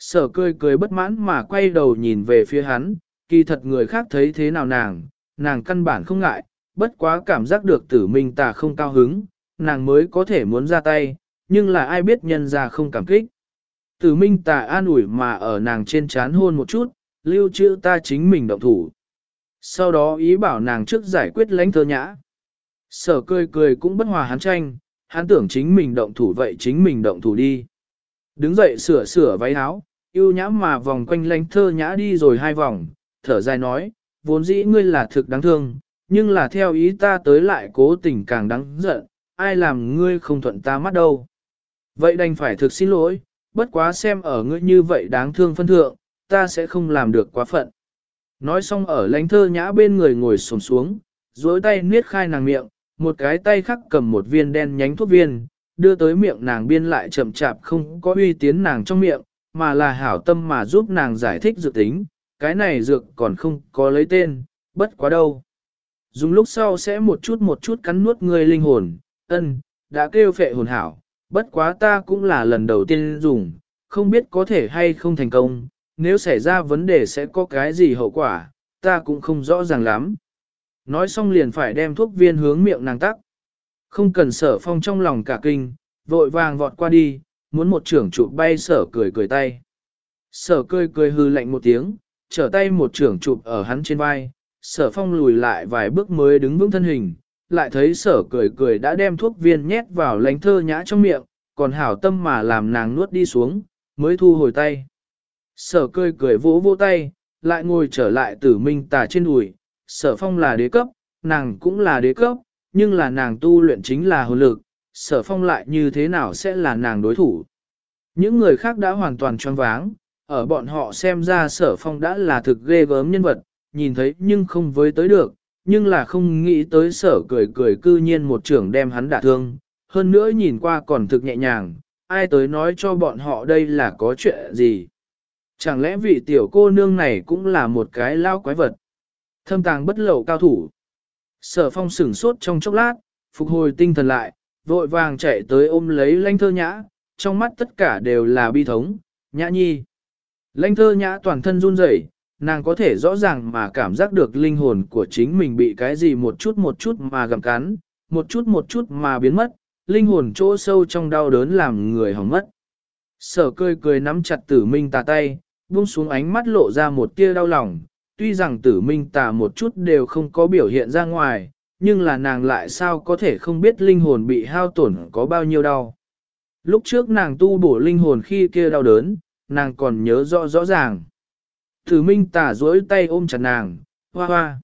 S1: Sở cười cười bất mãn mà quay đầu nhìn về phía hắn, kỳ thật người khác thấy thế nào nàng, nàng căn bản không ngại, bất quá cảm giác được tử minh tà không cao hứng, nàng mới có thể muốn ra tay, nhưng là ai biết nhân ra không cảm kích. Tử minh tà an ủi mà ở nàng trên chán hôn một chút, lưu trữ ta chính mình động thủ. Sau đó ý bảo nàng trước giải quyết lãnh thơ nhã. Sở cười cười cũng bất hòa hắn tranh, hắn tưởng chính mình động thủ vậy chính mình động thủ đi. Đứng dậy sửa sửa váy áo, yêu nhã mà vòng quanh lãnh thơ nhã đi rồi hai vòng, thở dài nói, vốn dĩ ngươi là thực đáng thương, nhưng là theo ý ta tới lại cố tình càng đáng giận, ai làm ngươi không thuận ta mắt đâu. Vậy đành phải thực xin lỗi, bất quá xem ở ngươi như vậy đáng thương phân thượng, ta sẽ không làm được quá phận. Nói xong ở lánh thơ nhã bên người ngồi sồn xuống, dối tay niết khai nàng miệng, một cái tay khác cầm một viên đen nhánh thuốc viên, đưa tới miệng nàng biên lại chậm chạp không có uy tiến nàng trong miệng, mà là hảo tâm mà giúp nàng giải thích dược tính, cái này dược còn không có lấy tên, bất quá đâu. Dùng lúc sau sẽ một chút một chút cắn nuốt người linh hồn, ân, đã kêu phệ hồn hảo, bất quá ta cũng là lần đầu tiên dùng, không biết có thể hay không thành công, nếu xảy ra vấn đề sẽ có cái gì hậu quả, ta cũng không rõ ràng lắm. Nói xong liền phải đem thuốc viên hướng miệng nàng tắc. Không cần sở phong trong lòng cả kinh, vội vàng vọt qua đi, muốn một trưởng chụp bay sở cười cười tay. Sở cười cười hư lạnh một tiếng, trở tay một trưởng chụp ở hắn trên vai, sở phong lùi lại vài bước mới đứng vững thân hình, lại thấy sở cười cười đã đem thuốc viên nhét vào lánh thơ nhã trong miệng, còn hảo tâm mà làm nàng nuốt đi xuống, mới thu hồi tay. Sở cười cười vỗ vỗ tay, lại ngồi trở lại tử minh tà trên đùi, sở phong là đế cấp, nàng cũng là đế cấp, nhưng là nàng tu luyện chính là hồn lực, sở phong lại như thế nào sẽ là nàng đối thủ. Những người khác đã hoàn toàn choáng váng, ở bọn họ xem ra sở phong đã là thực ghê gớm nhân vật, nhìn thấy nhưng không với tới được, nhưng là không nghĩ tới sở cười cười cư nhiên một trưởng đem hắn đả thương, hơn nữa nhìn qua còn thực nhẹ nhàng, ai tới nói cho bọn họ đây là có chuyện gì. Chẳng lẽ vị tiểu cô nương này cũng là một cái lao quái vật? Thâm tàng bất lậu cao thủ. Sở phong sửng sốt trong chốc lát, phục hồi tinh thần lại, vội vàng chạy tới ôm lấy lanh thơ nhã, trong mắt tất cả đều là bi thống, nhã nhi. Lanh thơ nhã toàn thân run rẩy, nàng có thể rõ ràng mà cảm giác được linh hồn của chính mình bị cái gì một chút một chút mà gặm cắn, một chút một chút mà biến mất, linh hồn chỗ sâu trong đau đớn làm người hỏng mất. Sở cười cười nắm chặt tử minh tà tay, buông xuống ánh mắt lộ ra một tia đau lòng, tuy rằng tử minh tà một chút đều không có biểu hiện ra ngoài, nhưng là nàng lại sao có thể không biết linh hồn bị hao tổn có bao nhiêu đau. Lúc trước nàng tu bổ linh hồn khi kia đau đớn, nàng còn nhớ rõ rõ ràng. thử minh tả duỗi tay ôm chặt nàng, hoa hoa.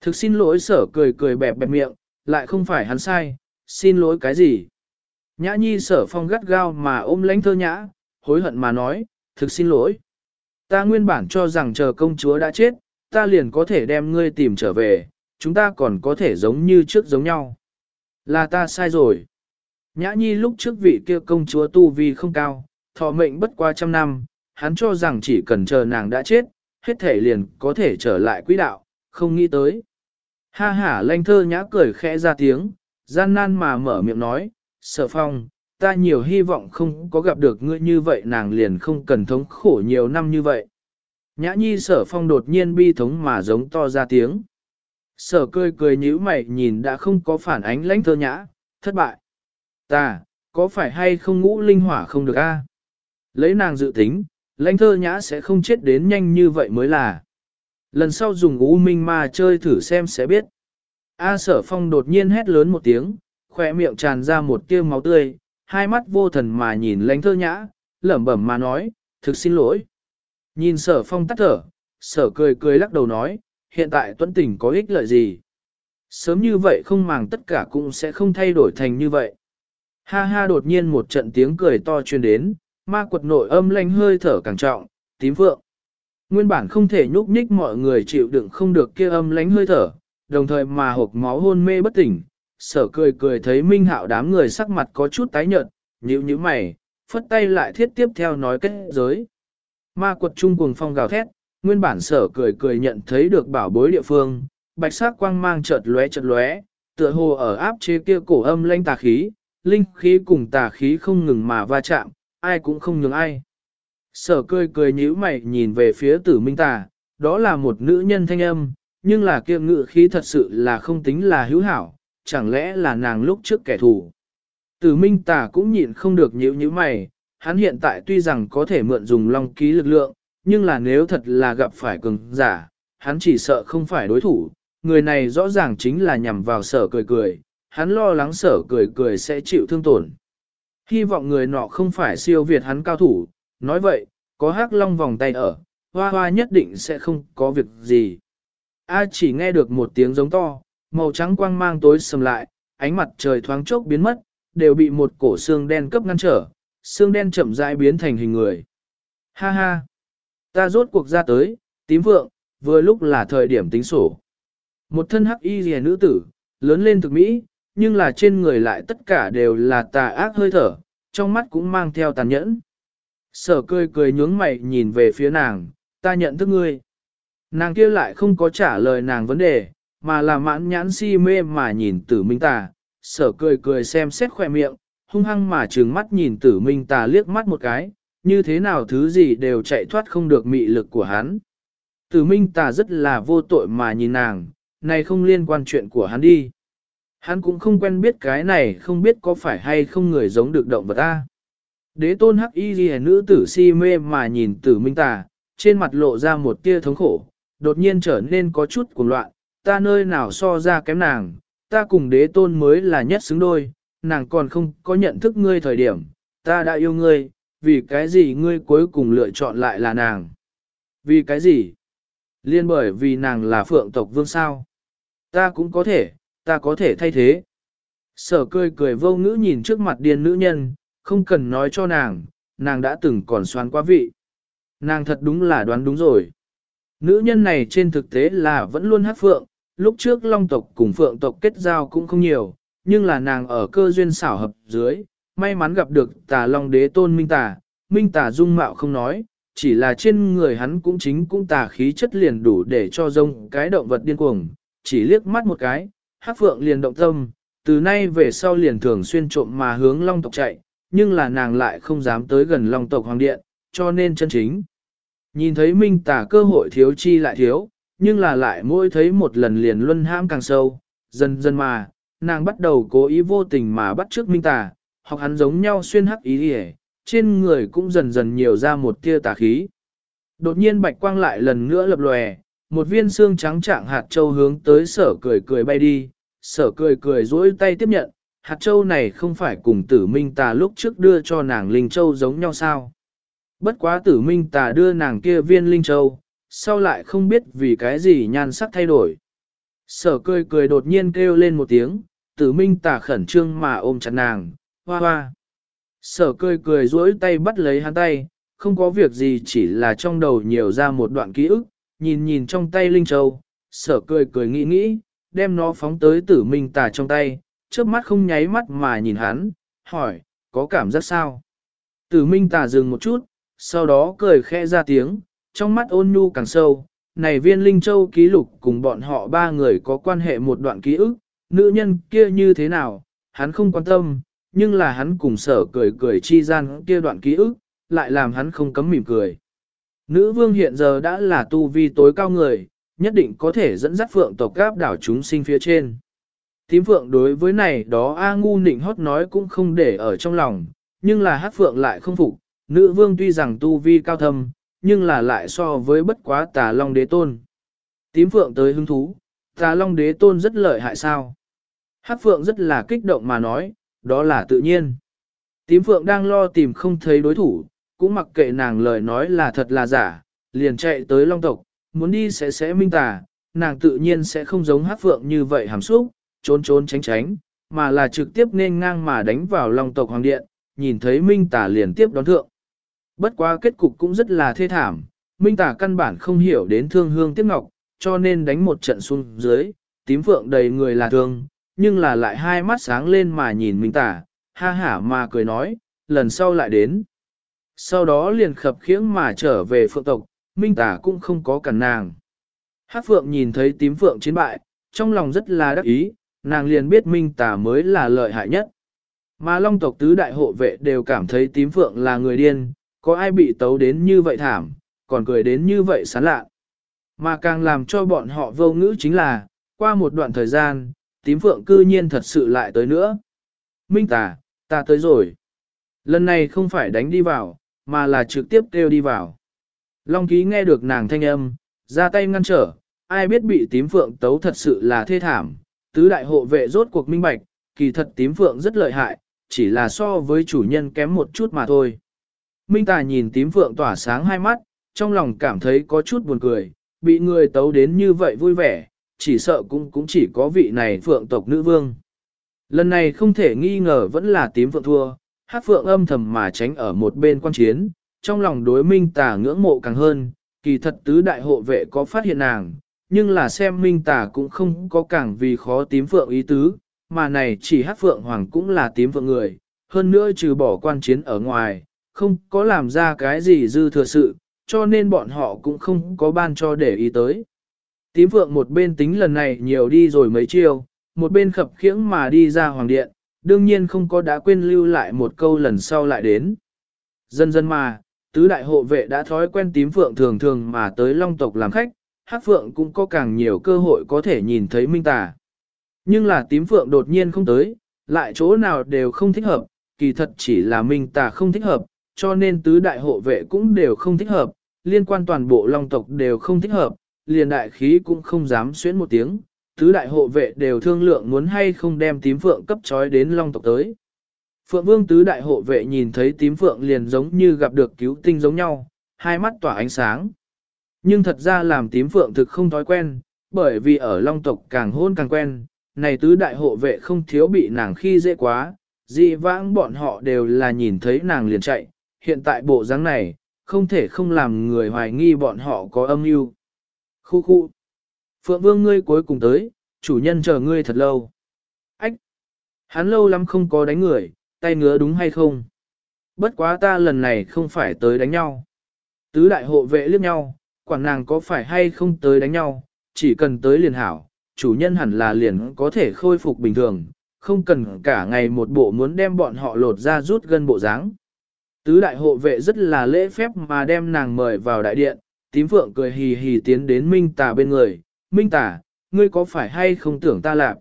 S1: Thực xin lỗi sở cười cười bẹp bẹp miệng, lại không phải hắn sai, xin lỗi cái gì. Nhã nhi sở phong gắt gao mà ôm lãnh thơ nhã, hối hận mà nói, thực xin lỗi. Ta nguyên bản cho rằng chờ công chúa đã chết, ta liền có thể đem ngươi tìm trở về, chúng ta còn có thể giống như trước giống nhau. Là ta sai rồi. Nhã nhi lúc trước vị kia công chúa tu vi không cao, thọ mệnh bất qua trăm năm, hắn cho rằng chỉ cần chờ nàng đã chết, hết thể liền có thể trở lại quỹ đạo, không nghĩ tới. Ha ha lanh thơ nhã cười khẽ ra tiếng, gian nan mà mở miệng nói, sở phong, ta nhiều hy vọng không có gặp được ngươi như vậy nàng liền không cần thống khổ nhiều năm như vậy. Nhã nhi sở phong đột nhiên bi thống mà giống to ra tiếng. Sở cười cười nhíu mày nhìn đã không có phản ánh lãnh thơ nhã, thất bại. Ta, có phải hay không ngũ linh hỏa không được a? Lấy nàng dự tính, lãnh thơ nhã sẽ không chết đến nhanh như vậy mới là. Lần sau dùng u minh ma chơi thử xem sẽ biết. A sở phong đột nhiên hét lớn một tiếng, khỏe miệng tràn ra một tia máu tươi, hai mắt vô thần mà nhìn lãnh thơ nhã, lẩm bẩm mà nói, thực xin lỗi. Nhìn sở phong tắt thở, sở cười cười lắc đầu nói, hiện tại tuấn tình có ích lợi gì. Sớm như vậy không màng tất cả cũng sẽ không thay đổi thành như vậy. Ha ha đột nhiên một trận tiếng cười to truyền đến, ma quật nội âm lanh hơi thở càng trọng, tím vượng. Nguyên bản không thể nhúc nhích mọi người chịu đựng không được kia âm lánh hơi thở, đồng thời mà hộp máu hôn mê bất tỉnh. Sở cười cười thấy minh hạo đám người sắc mặt có chút tái nhợt, nhíu nhíu mày, phất tay lại thiết tiếp theo nói kết giới. Ma quật trung cuồng phong gào thét, nguyên bản sở cười cười nhận thấy được bảo bối địa phương, bạch sắc quang mang chợt lóe chợt lóe, tựa hồ ở áp chế kia cổ âm lanh tà khí, linh khí cùng tà khí không ngừng mà va chạm, ai cũng không nhường ai. Sở cười cười nhíu mày nhìn về phía tử minh tà, đó là một nữ nhân thanh âm, nhưng là kia ngự khí thật sự là không tính là hữu hảo, chẳng lẽ là nàng lúc trước kẻ thù. Tử minh tà cũng nhịn không được nhíu nhíu mày, hắn hiện tại tuy rằng có thể mượn dùng long ký lực lượng, nhưng là nếu thật là gặp phải cường giả, hắn chỉ sợ không phải đối thủ, người này rõ ràng chính là nhằm vào sở cười cười, hắn lo lắng sở cười cười sẽ chịu thương tổn. Hy vọng người nọ không phải siêu việt hắn cao thủ, nói vậy, có hắc long vòng tay ở, hoa hoa nhất định sẽ không có việc gì. A chỉ nghe được một tiếng giống to, màu trắng quang mang tối sầm lại, ánh mặt trời thoáng chốc biến mất, đều bị một cổ xương đen cấp ngăn trở, xương đen chậm rãi biến thành hình người. Ha ha! Ta rốt cuộc ra tới, tím vượng, vừa lúc là thời điểm tính sổ. Một thân hắc y rìa nữ tử, lớn lên thực mỹ, nhưng là trên người lại tất cả đều là tà ác hơi thở, trong mắt cũng mang theo tàn nhẫn. Sở cười cười nhướng mày nhìn về phía nàng, ta nhận thức ngươi. Nàng kia lại không có trả lời nàng vấn đề, mà là mãn nhãn si mê mà nhìn tử minh tà, sở cười cười xem xét khỏe miệng, hung hăng mà trừng mắt nhìn tử minh tà liếc mắt một cái, như thế nào thứ gì đều chạy thoát không được mị lực của hắn. Tử minh tà rất là vô tội mà nhìn nàng, này không liên quan chuyện của hắn đi. Hắn cũng không quen biết cái này không biết có phải hay không người giống được động vật ta. Đế tôn hắc y ghi nữ tử si mê mà nhìn tử minh tà, trên mặt lộ ra một tia thống khổ, đột nhiên trở nên có chút cuồng loạn, ta nơi nào so ra kém nàng, ta cùng đế tôn mới là nhất xứng đôi, nàng còn không có nhận thức ngươi thời điểm, ta đã yêu ngươi, vì cái gì ngươi cuối cùng lựa chọn lại là nàng? Vì cái gì? Liên bởi vì nàng là phượng tộc vương sao? Ta cũng có thể, ta có thể thay thế. Sở cười cười vô ngữ nhìn trước mặt điên nữ nhân, không cần nói cho nàng, nàng đã từng còn xoan qua vị. Nàng thật đúng là đoán đúng rồi. Nữ nhân này trên thực tế là vẫn luôn hát phượng, lúc trước long tộc cùng phượng tộc kết giao cũng không nhiều, nhưng là nàng ở cơ duyên xảo hợp dưới, may mắn gặp được tà long đế tôn minh tà, minh tà dung mạo không nói, chỉ là trên người hắn cũng chính cũng tà khí chất liền đủ để cho rông cái động vật điên cuồng, chỉ liếc mắt một cái, hắc phượng liền động tâm, từ nay về sau liền thường xuyên trộm mà hướng long tộc chạy, nhưng là nàng lại không dám tới gần long tộc hoàng điện, cho nên chân chính. Nhìn thấy minh tà cơ hội thiếu chi lại thiếu, nhưng là lại mỗi thấy một lần liền luân ham càng sâu, dần dần mà, nàng bắt đầu cố ý vô tình mà bắt trước minh tà, hoặc hắn giống nhau xuyên hắc ý hề, trên người cũng dần dần nhiều ra một tia tà khí. Đột nhiên bạch quang lại lần nữa lập lòe, một viên xương trắng trạng hạt châu hướng tới sở cười cười bay đi, sở cười cười duỗi tay tiếp nhận, hạt châu này không phải cùng tử minh tà lúc trước đưa cho nàng linh châu giống nhau sao. Bất quá tử minh tà đưa nàng kia viên linh châu, sau lại không biết vì cái gì nhan sắc thay đổi. Sở cười cười đột nhiên kêu lên một tiếng, tử minh tà khẩn trương mà ôm chặt nàng, hoa hoa. Sở cười cười duỗi tay bắt lấy hắn tay, không có việc gì chỉ là trong đầu nhiều ra một đoạn ký ức, nhìn nhìn trong tay Linh Châu, sở cười cười nghĩ nghĩ, đem nó phóng tới tử minh tà trong tay, trước mắt không nháy mắt mà nhìn hắn, hỏi, có cảm giác sao? Tử minh tà dừng một chút, sau đó cười khẽ ra tiếng, trong mắt ôn nhu càng sâu, này viên Linh Châu ký lục cùng bọn họ ba người có quan hệ một đoạn ký ức, nữ nhân kia như thế nào, hắn không quan tâm, nhưng là hắn cùng sở cười cười chi gian kia đoạn ký ức, lại làm hắn không cấm mỉm cười. Nữ vương hiện giờ đã là tu vi tối cao người, nhất định có thể dẫn dắt phượng tộc gáp đảo chúng sinh phía trên. Tím phượng đối với này đó A ngu nịnh hót nói cũng không để ở trong lòng, nhưng là hát phượng lại không phục, nữ vương tuy rằng tu vi cao thâm, nhưng là lại so với bất quá tà long đế tôn. Tím phượng tới hứng thú, tà long đế tôn rất lợi hại sao? Hát phượng rất là kích động mà nói, đó là tự nhiên. Tím phượng đang lo tìm không thấy đối thủ, cũng mặc kệ nàng lời nói là thật là giả, liền chạy tới long tộc, muốn đi sẽ sẽ minh tà, nàng tự nhiên sẽ không giống hát phượng như vậy hàm xúc, trốn trốn tránh tránh, mà là trực tiếp nên ngang mà đánh vào long tộc hoàng điện, nhìn thấy minh tà liền tiếp đón thượng. Bất quá kết cục cũng rất là thê thảm, minh tà căn bản không hiểu đến thương hương tiếc ngọc, cho nên đánh một trận xuống dưới, tím phượng đầy người là thương, nhưng là lại hai mắt sáng lên mà nhìn minh Tả, ha hả mà cười nói, lần sau lại đến. Sau đó liền khập khiễng mà trở về phượng tộc, minh Tả cũng không có cản nàng. Hát phượng nhìn thấy tím phượng chiến bại, trong lòng rất là đắc ý, nàng liền biết minh Tả mới là lợi hại nhất. Mà long tộc tứ đại hộ vệ đều cảm thấy tím phượng là người điên, có ai bị tấu đến như vậy thảm, còn cười đến như vậy sán lạ. Mà càng làm cho bọn họ vô ngữ chính là, qua một đoạn thời gian, tím phượng cư nhiên thật sự lại tới nữa. Minh tà, ta tới rồi. Lần này không phải đánh đi vào, mà là trực tiếp kêu đi vào. Long ký nghe được nàng thanh âm, ra tay ngăn trở, ai biết bị tím phượng tấu thật sự là thê thảm. Tứ đại hộ vệ rốt cuộc minh bạch, kỳ thật tím phượng rất lợi hại, chỉ là so với chủ nhân kém một chút mà thôi. Minh Tà nhìn tím phượng tỏa sáng hai mắt, trong lòng cảm thấy có chút buồn cười, bị người tấu đến như vậy vui vẻ, chỉ sợ cũng cũng chỉ có vị này phượng tộc nữ vương. Lần này không thể nghi ngờ vẫn là tím phượng thua, hát phượng âm thầm mà tránh ở một bên quan chiến, trong lòng đối Minh Tà ngưỡng mộ càng hơn, kỳ thật tứ đại hộ vệ có phát hiện nàng, nhưng là xem Minh Tà cũng không có càng vì khó tím phượng ý tứ, mà này chỉ hát phượng hoàng cũng là tím phượng người, hơn nữa trừ bỏ quan chiến ở ngoài, không có làm ra cái gì dư thừa sự, cho nên bọn họ cũng không có ban cho để ý tới. Tím phượng một bên tính lần này nhiều đi rồi mấy chiều, một bên khập khiễng mà đi ra hoàng điện, đương nhiên không có đã quên lưu lại một câu lần sau lại đến. Dần dần mà, tứ đại hộ vệ đã thói quen tím phượng thường thường mà tới long tộc làm khách, hát phượng cũng có càng nhiều cơ hội có thể nhìn thấy minh tà. Nhưng là tím phượng đột nhiên không tới, lại chỗ nào đều không thích hợp, kỳ thật chỉ là minh tà không thích hợp, cho nên tứ đại hộ vệ cũng đều không thích hợp, liên quan toàn bộ long tộc đều không thích hợp, liền đại khí cũng không dám xuyến một tiếng, tứ đại hộ vệ đều thương lượng muốn hay không đem tím phượng cấp trói đến long tộc tới. Phượng vương tứ đại hộ vệ nhìn thấy tím phượng liền giống như gặp được cứu tinh giống nhau, hai mắt tỏa ánh sáng. Nhưng thật ra làm tím phượng thực không thói quen, bởi vì ở long tộc càng hôn càng quen, này tứ đại hộ vệ không thiếu bị nàng khi dễ quá, dị vãng bọn họ đều là nhìn thấy nàng liền chạy, hiện tại bộ dáng này, không thể không làm người hoài nghi bọn họ có âm mưu. Khu khu. Phượng Vương ngươi cuối cùng tới, chủ nhân chờ ngươi thật lâu. Ách. Hắn lâu lắm không có đánh người, tay ngứa đúng hay không? Bất quá ta lần này không phải tới đánh nhau. Tứ đại hộ vệ liếc nhau, quản nàng có phải hay không tới đánh nhau, chỉ cần tới liền hảo, chủ nhân hẳn là liền có thể khôi phục bình thường, không cần cả ngày một bộ muốn đem bọn họ lột ra rút gân bộ dáng. Tứ đại hộ vệ rất là lễ phép mà đem nàng mời vào đại điện, tím phượng cười hì hì tiến đến Minh Tà bên người, Minh Tà, ngươi có phải hay không tưởng ta lạc?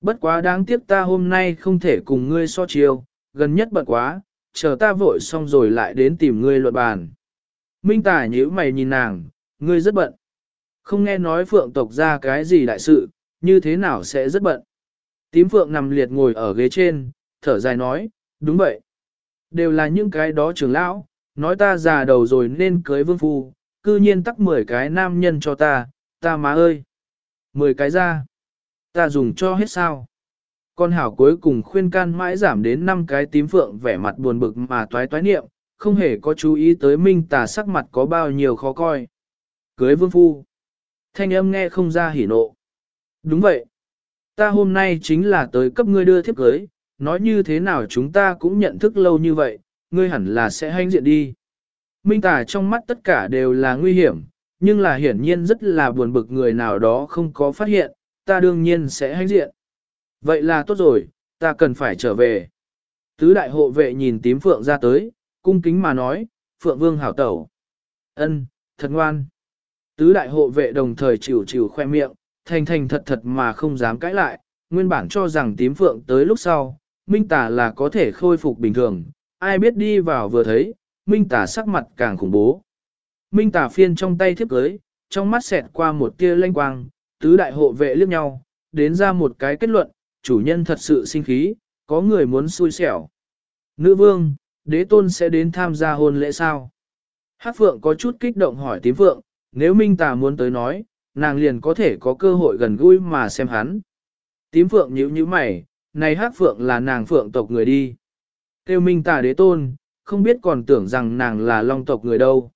S1: Bất quá đáng tiếc ta hôm nay không thể cùng ngươi so chiêu, gần nhất bận quá, chờ ta vội xong rồi lại đến tìm ngươi luận bàn. Minh Tà nhíu mày nhìn nàng, ngươi rất bận. Không nghe nói phượng tộc ra cái gì đại sự, như thế nào sẽ rất bận. Tím phượng nằm liệt ngồi ở ghế trên, thở dài nói, đúng vậy. Đều là những cái đó trưởng lão, nói ta già đầu rồi nên cưới vương phu, cư nhiên tắc 10 cái nam nhân cho ta, ta má ơi. 10 cái ra, ta dùng cho hết sao. Con hảo cuối cùng khuyên can mãi giảm đến 5 cái tím phượng vẻ mặt buồn bực mà toái toái niệm, không hề có chú ý tới minh tà sắc mặt có bao nhiêu khó coi. Cưới vương phu. Thanh âm nghe không ra hỉ nộ. Đúng vậy. Ta hôm nay chính là tới cấp ngươi đưa thiếp cưới, nói như thế nào chúng ta cũng nhận thức lâu như vậy, ngươi hẳn là sẽ hanh diện đi. Minh tà trong mắt tất cả đều là nguy hiểm, nhưng là hiển nhiên rất là buồn bực người nào đó không có phát hiện, ta đương nhiên sẽ hãnh diện. Vậy là tốt rồi, ta cần phải trở về. Tứ đại hộ vệ nhìn tím phượng ra tới, cung kính mà nói, phượng vương hảo tẩu. Ân, thật ngoan. Tứ đại hộ vệ đồng thời chịu chịu khoe miệng, thành thành thật thật mà không dám cãi lại, nguyên bản cho rằng tím phượng tới lúc sau, minh tà là có thể khôi phục bình thường, ai biết đi vào vừa thấy, minh Tả sắc mặt càng khủng bố. Minh Tả phiên trong tay thiếp cưới, trong mắt xẹt qua một tia lanh quang, tứ đại hộ vệ liếc nhau, đến ra một cái kết luận, chủ nhân thật sự sinh khí, có người muốn xui xẻo. Nữ vương, đế tôn sẽ đến tham gia hôn lễ sao? Hát phượng có chút kích động hỏi tím phượng, nếu minh tà muốn tới nói, nàng liền có thể có cơ hội gần gũi mà xem hắn. Tím phượng nhíu nhíu mày, này hát phượng là nàng phượng tộc người đi. Tiêu minh tà đế tôn, không biết còn tưởng rằng nàng là long tộc người đâu.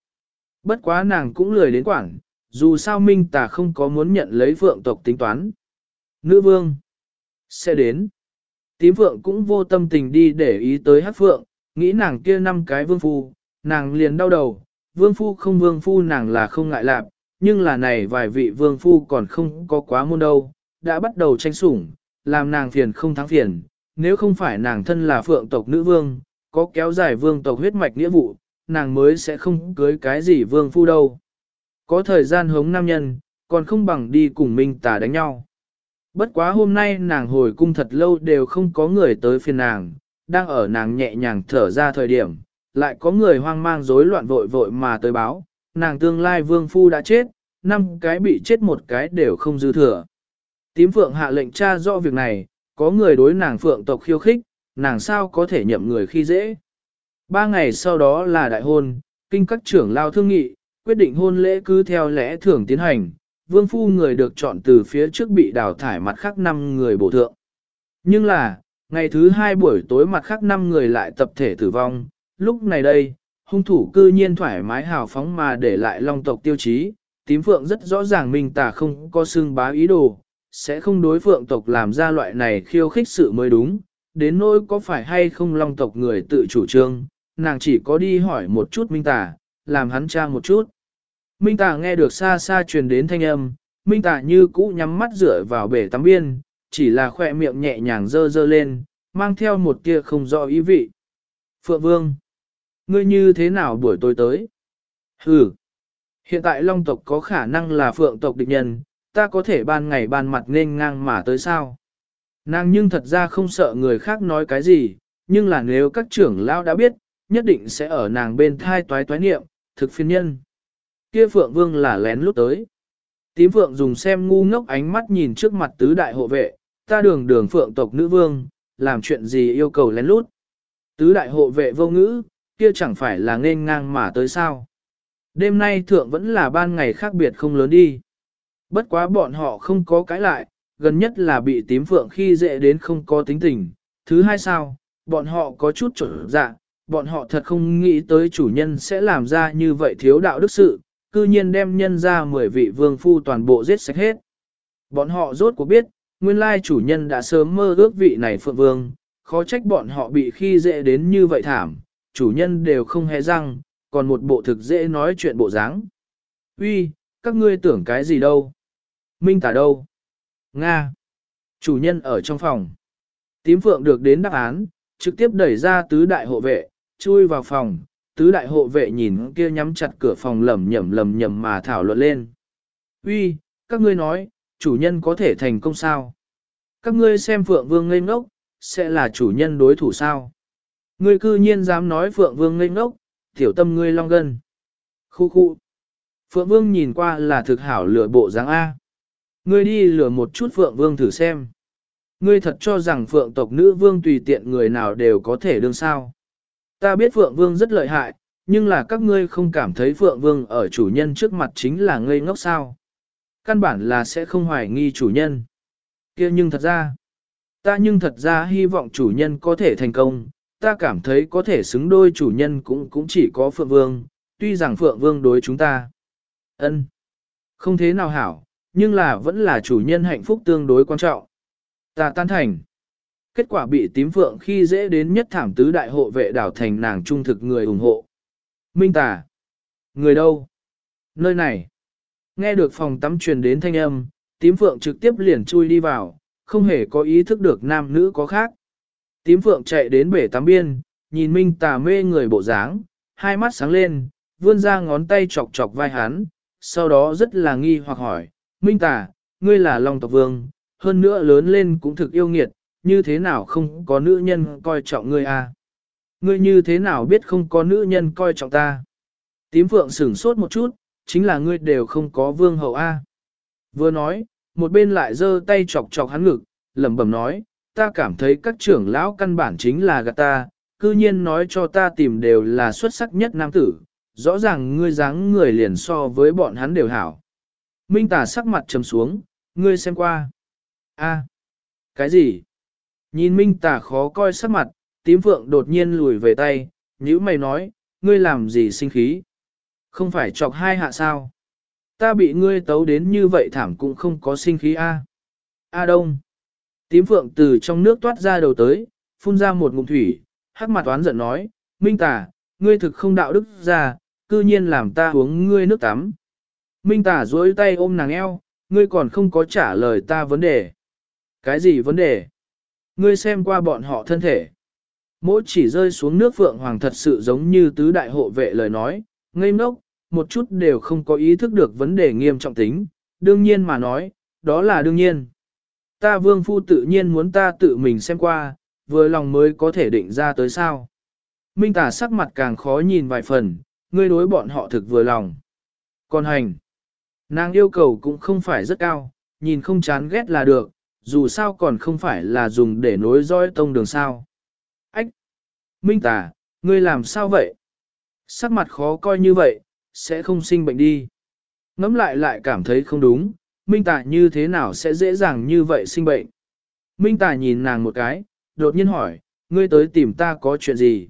S1: Bất quá nàng cũng lười đến quảng, dù sao minh tà không có muốn nhận lấy phượng tộc tính toán. Nữ vương sẽ đến. Tím phượng cũng vô tâm tình đi để ý tới hát phượng, nghĩ nàng kia năm cái vương phu, nàng liền đau đầu, vương phu không vương phu nàng là không ngại lạp, nhưng là này vài vị vương phu còn không có quá môn đâu, đã bắt đầu tranh sủng, làm nàng phiền không thắng phiền, nếu không phải nàng thân là phượng tộc nữ vương, có kéo dài vương tộc huyết mạch nghĩa vụ, nàng mới sẽ không cưới cái gì vương phu đâu. Có thời gian hống nam nhân, còn không bằng đi cùng minh tà đánh nhau. Bất quá hôm nay nàng hồi cung thật lâu đều không có người tới phiền nàng, đang ở nàng nhẹ nhàng thở ra thời điểm, lại có người hoang mang rối loạn vội vội mà tới báo, nàng tương lai vương phu đã chết, năm cái bị chết một cái đều không dư thừa. Tím phượng hạ lệnh tra rõ việc này, có người đối nàng phượng tộc khiêu khích, nàng sao có thể nhậm người khi dễ. Ba ngày sau đó là đại hôn, kinh các trưởng lao thương nghị, quyết định hôn lễ cứ theo lẽ thường tiến hành, vương phu người được chọn từ phía trước bị đào thải mặt khác 5 người bổ thượng. Nhưng là, ngày thứ hai buổi tối mặt khác 5 người lại tập thể tử vong, lúc này đây, hung thủ cư nhiên thoải mái hào phóng mà để lại long tộc tiêu chí, tím phượng rất rõ ràng mình tà không có xương bá ý đồ, sẽ không đối phượng tộc làm ra loại này khiêu khích sự mới đúng, đến nỗi có phải hay không long tộc người tự chủ trương, nàng chỉ có đi hỏi một chút minh tà, làm hắn tra một chút. Minh tà nghe được xa xa truyền đến thanh âm, minh tà như cũ nhắm mắt rửa vào bể tắm biên, chỉ là khỏe miệng nhẹ nhàng dơ dơ lên, mang theo một tia không rõ ý vị. Phượng Vương, ngươi như thế nào buổi tối tới? Hừ, hiện tại Long tộc có khả năng là Phượng tộc địch nhân, ta có thể ban ngày ban mặt nên ngang mà tới sao? Nàng nhưng thật ra không sợ người khác nói cái gì, nhưng là nếu các trưởng lão đã biết, nhất định sẽ ở nàng bên thai toái toái niệm, thực phiên nhân. Kia Phượng Vương là lén lút tới. Tím Phượng dùng xem ngu ngốc ánh mắt nhìn trước mặt tứ đại hộ vệ, ta đường đường Phượng tộc nữ vương, làm chuyện gì yêu cầu lén lút. Tứ đại hộ vệ vô ngữ, kia chẳng phải là nên ngang mà tới sao. Đêm nay thượng vẫn là ban ngày khác biệt không lớn đi. Bất quá bọn họ không có cái lại, gần nhất là bị tím phượng khi dễ đến không có tính tình. Thứ hai sao, bọn họ có chút trở dạ, bọn họ thật không nghĩ tới chủ nhân sẽ làm ra như vậy thiếu đạo đức sự, cư nhiên đem nhân ra 10 vị vương phu toàn bộ giết sạch hết. Bọn họ rốt cuộc biết, nguyên lai chủ nhân đã sớm mơ ước vị này phượng vương, khó trách bọn họ bị khi dễ đến như vậy thảm, chủ nhân đều không hề răng, còn một bộ thực dễ nói chuyện bộ dáng. Uy, các ngươi tưởng cái gì đâu? Minh tả đâu? Nga. Chủ nhân ở trong phòng. Tím phượng được đến đáp án, trực tiếp đẩy ra tứ đại hộ vệ, chui vào phòng, tứ đại hộ vệ nhìn kia nhắm chặt cửa phòng lầm nhầm lầm nhầm mà thảo luận lên. Uy, các ngươi nói, chủ nhân có thể thành công sao? Các ngươi xem Phượng Vương ngây ngốc, sẽ là chủ nhân đối thủ sao? Ngươi cư nhiên dám nói Phượng Vương ngây ngốc, tiểu tâm ngươi long gân. Khu khu. Phượng Vương nhìn qua là thực hảo lựa bộ dáng A. Ngươi đi lửa một chút Phượng Vương thử xem. Ngươi thật cho rằng Phượng tộc nữ vương tùy tiện người nào đều có thể đương sao. Ta biết Phượng Vương rất lợi hại, nhưng là các ngươi không cảm thấy Phượng Vương ở chủ nhân trước mặt chính là ngây ngốc sao. Căn bản là sẽ không hoài nghi chủ nhân. kia nhưng thật ra, ta nhưng thật ra hy vọng chủ nhân có thể thành công, ta cảm thấy có thể xứng đôi chủ nhân cũng cũng chỉ có Phượng Vương, tuy rằng Phượng Vương đối chúng ta. ân Không thế nào hảo, nhưng là vẫn là chủ nhân hạnh phúc tương đối quan trọng. Ta tan thành. Kết quả bị tím phượng khi dễ đến nhất thảm tứ đại hộ vệ đảo thành nàng trung thực người ủng hộ. Minh tà. Người đâu? Nơi này. Nghe được phòng tắm truyền đến thanh âm, tím phượng trực tiếp liền chui đi vào, không hề có ý thức được nam nữ có khác. Tím phượng chạy đến bể tắm biên, nhìn Minh tà mê người bộ dáng, hai mắt sáng lên, vươn ra ngón tay chọc chọc vai hắn, sau đó rất là nghi hoặc hỏi, Minh Tà, ngươi là Long tộc vương, hơn nữa lớn lên cũng thực yêu nghiệt, như thế nào không có nữ nhân coi trọng ngươi à? Ngươi như thế nào biết không có nữ nhân coi trọng ta? Tím phượng sửng sốt một chút, chính là ngươi đều không có vương hậu A. Vừa nói, một bên lại giơ tay chọc chọc hắn ngực, lẩm bẩm nói, ta cảm thấy các trưởng lão căn bản chính là gạt ta, cư nhiên nói cho ta tìm đều là xuất sắc nhất nam tử, rõ ràng ngươi dáng người liền so với bọn hắn đều hảo. Minh tả sắc mặt trầm xuống, ngươi xem qua. A, cái gì? Nhìn Minh tả khó coi sắc mặt, tím phượng đột nhiên lùi về tay, nhữ mày nói, ngươi làm gì sinh khí? Không phải chọc hai hạ sao? Ta bị ngươi tấu đến như vậy thảm cũng không có sinh khí A. A đông. Tím phượng từ trong nước toát ra đầu tới, phun ra một ngụm thủy, hắc mặt oán giận nói, Minh tả, ngươi thực không đạo đức ra, cư nhiên làm ta uống ngươi nước tắm. Minh tả duỗi tay ôm nàng eo, ngươi còn không có trả lời ta vấn đề. Cái gì vấn đề? Ngươi xem qua bọn họ thân thể. Mỗi chỉ rơi xuống nước phượng hoàng thật sự giống như tứ đại hộ vệ lời nói, ngây ngốc, một chút đều không có ý thức được vấn đề nghiêm trọng tính, đương nhiên mà nói, đó là đương nhiên. Ta vương phu tự nhiên muốn ta tự mình xem qua, vừa lòng mới có thể định ra tới sao. Minh tả sắc mặt càng khó nhìn vài phần, ngươi đối bọn họ thực vừa lòng. Còn hành, nàng yêu cầu cũng không phải rất cao, nhìn không chán ghét là được, dù sao còn không phải là dùng để nối dõi tông đường sao. Ách! Minh tả, ngươi làm sao vậy? Sắc mặt khó coi như vậy, sẽ không sinh bệnh đi. Ngắm lại lại cảm thấy không đúng, Minh Tà như thế nào sẽ dễ dàng như vậy sinh bệnh. Minh Tà nhìn nàng một cái, đột nhiên hỏi, ngươi tới tìm ta có chuyện gì?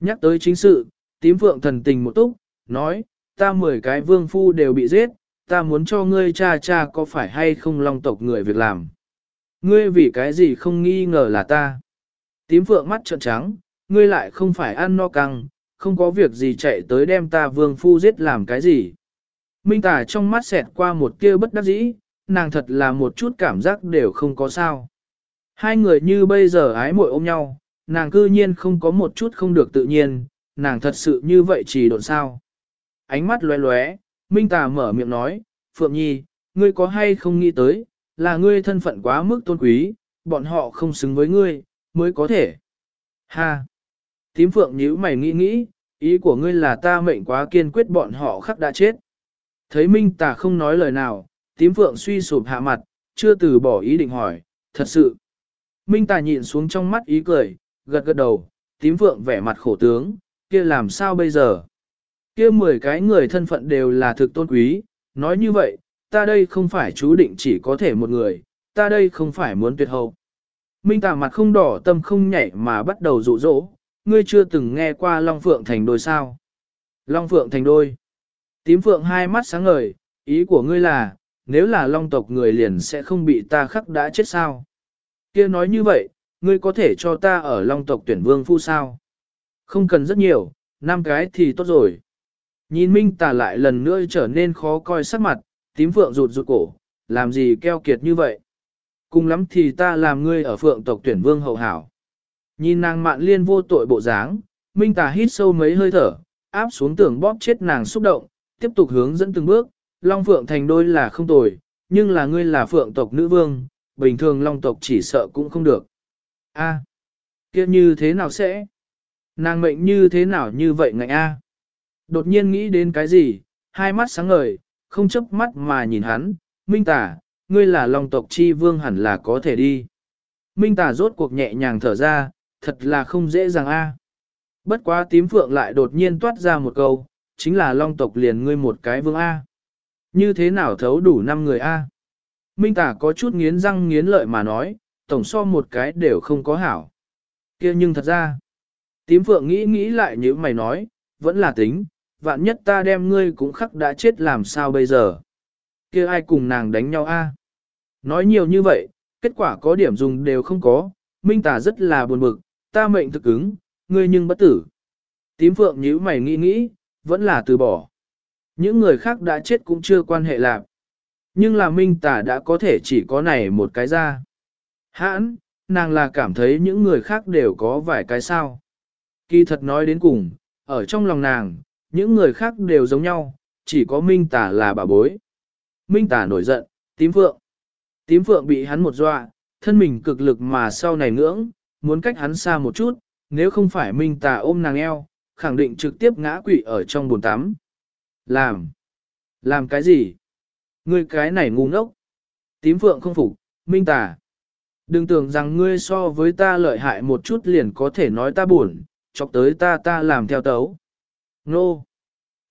S1: Nhắc tới chính sự, tím phượng thần tình một túc, nói, ta mười cái vương phu đều bị giết, ta muốn cho ngươi cha cha có phải hay không long tộc người việc làm. Ngươi vì cái gì không nghi ngờ là ta. Tím phượng mắt trợn trắng, ngươi lại không phải ăn no căng, không có việc gì chạy tới đem ta vương phu giết làm cái gì. Minh tả trong mắt xẹt qua một kia bất đắc dĩ, nàng thật là một chút cảm giác đều không có sao. Hai người như bây giờ ái muội ôm nhau, nàng cư nhiên không có một chút không được tự nhiên, nàng thật sự như vậy chỉ độn sao. Ánh mắt lóe lóe, Minh tà mở miệng nói, Phượng Nhi, ngươi có hay không nghĩ tới, là ngươi thân phận quá mức tôn quý, bọn họ không xứng với ngươi, mới có thể. Ha! Tím phượng nhíu mày nghĩ nghĩ, ý của ngươi là ta mệnh quá kiên quyết bọn họ khắc đã chết. Thấy Minh Tà không nói lời nào, tím phượng suy sụp hạ mặt, chưa từ bỏ ý định hỏi, thật sự. Minh Tà nhịn xuống trong mắt ý cười, gật gật đầu, tím phượng vẻ mặt khổ tướng, kia làm sao bây giờ? Kia mười cái người thân phận đều là thực tôn quý, nói như vậy, ta đây không phải chú định chỉ có thể một người, ta đây không phải muốn tuyệt hậu. Minh Tả mặt không đỏ tâm không nhảy mà bắt đầu dụ dỗ, ngươi chưa từng nghe qua Long Phượng thành đôi sao. Long Phượng thành đôi. Tím Phượng hai mắt sáng ngời, ý của ngươi là, nếu là Long tộc người liền sẽ không bị ta khắc đã chết sao. kia nói như vậy, ngươi có thể cho ta ở Long tộc tuyển vương phu sao. Không cần rất nhiều, năm cái thì tốt rồi. Nhìn Minh tà lại lần nữa trở nên khó coi sắc mặt, tím Phượng rụt rụt cổ, làm gì keo kiệt như vậy. Cùng lắm thì ta làm ngươi ở Phượng tộc tuyển vương hậu hảo. Nhìn nàng mạn liên vô tội bộ dáng, Minh Tà hít sâu mấy hơi thở, áp xuống tưởng bóp chết nàng xúc động, tiếp tục hướng dẫn từng bước, Long Phượng thành đôi là không tồi, nhưng là ngươi là Phượng tộc nữ vương, bình thường Long tộc chỉ sợ cũng không được. A, kia như thế nào sẽ? Nàng mệnh như thế nào như vậy ngạnh A? Đột nhiên nghĩ đến cái gì, hai mắt sáng ngời, không chấp mắt mà nhìn hắn, Minh Tả, ngươi là Long tộc chi vương hẳn là có thể đi. Minh Tả rốt cuộc nhẹ nhàng thở ra, thật là không dễ dàng a. Bất quá tím phượng lại đột nhiên toát ra một câu, chính là long tộc liền ngươi một cái vương A. Như thế nào thấu đủ năm người A? Minh tả có chút nghiến răng nghiến lợi mà nói, tổng so một cái đều không có hảo. kia nhưng thật ra, tím phượng nghĩ nghĩ lại như mày nói, vẫn là tính, vạn nhất ta đem ngươi cũng khắc đã chết làm sao bây giờ. kia ai cùng nàng đánh nhau a? Nói nhiều như vậy, kết quả có điểm dùng đều không có, Minh tả rất là buồn bực, ta mệnh thực ứng, ngươi nhưng bất tử. Tím phượng nhíu mày nghĩ nghĩ, vẫn là từ bỏ. Những người khác đã chết cũng chưa quan hệ lạc. Nhưng là minh tả đã có thể chỉ có này một cái ra. Hãn, nàng là cảm thấy những người khác đều có vài cái sao. Kỳ thật nói đến cùng, ở trong lòng nàng, những người khác đều giống nhau, chỉ có Minh Tả là bà bối. Minh Tả nổi giận, tím phượng. Tím phượng bị hắn một dọa, thân mình cực lực mà sau này ngưỡng, muốn cách hắn xa một chút, nếu không phải Minh Tả ôm nàng eo, khẳng định trực tiếp ngã quỵ ở trong bồn tắm. Làm? Làm cái gì? Ngươi cái này ngu ngốc. Tím phượng không phục, Minh Tả. Đừng tưởng rằng ngươi so với ta lợi hại một chút liền có thể nói ta buồn, chọc tới ta ta làm theo tấu. Nô!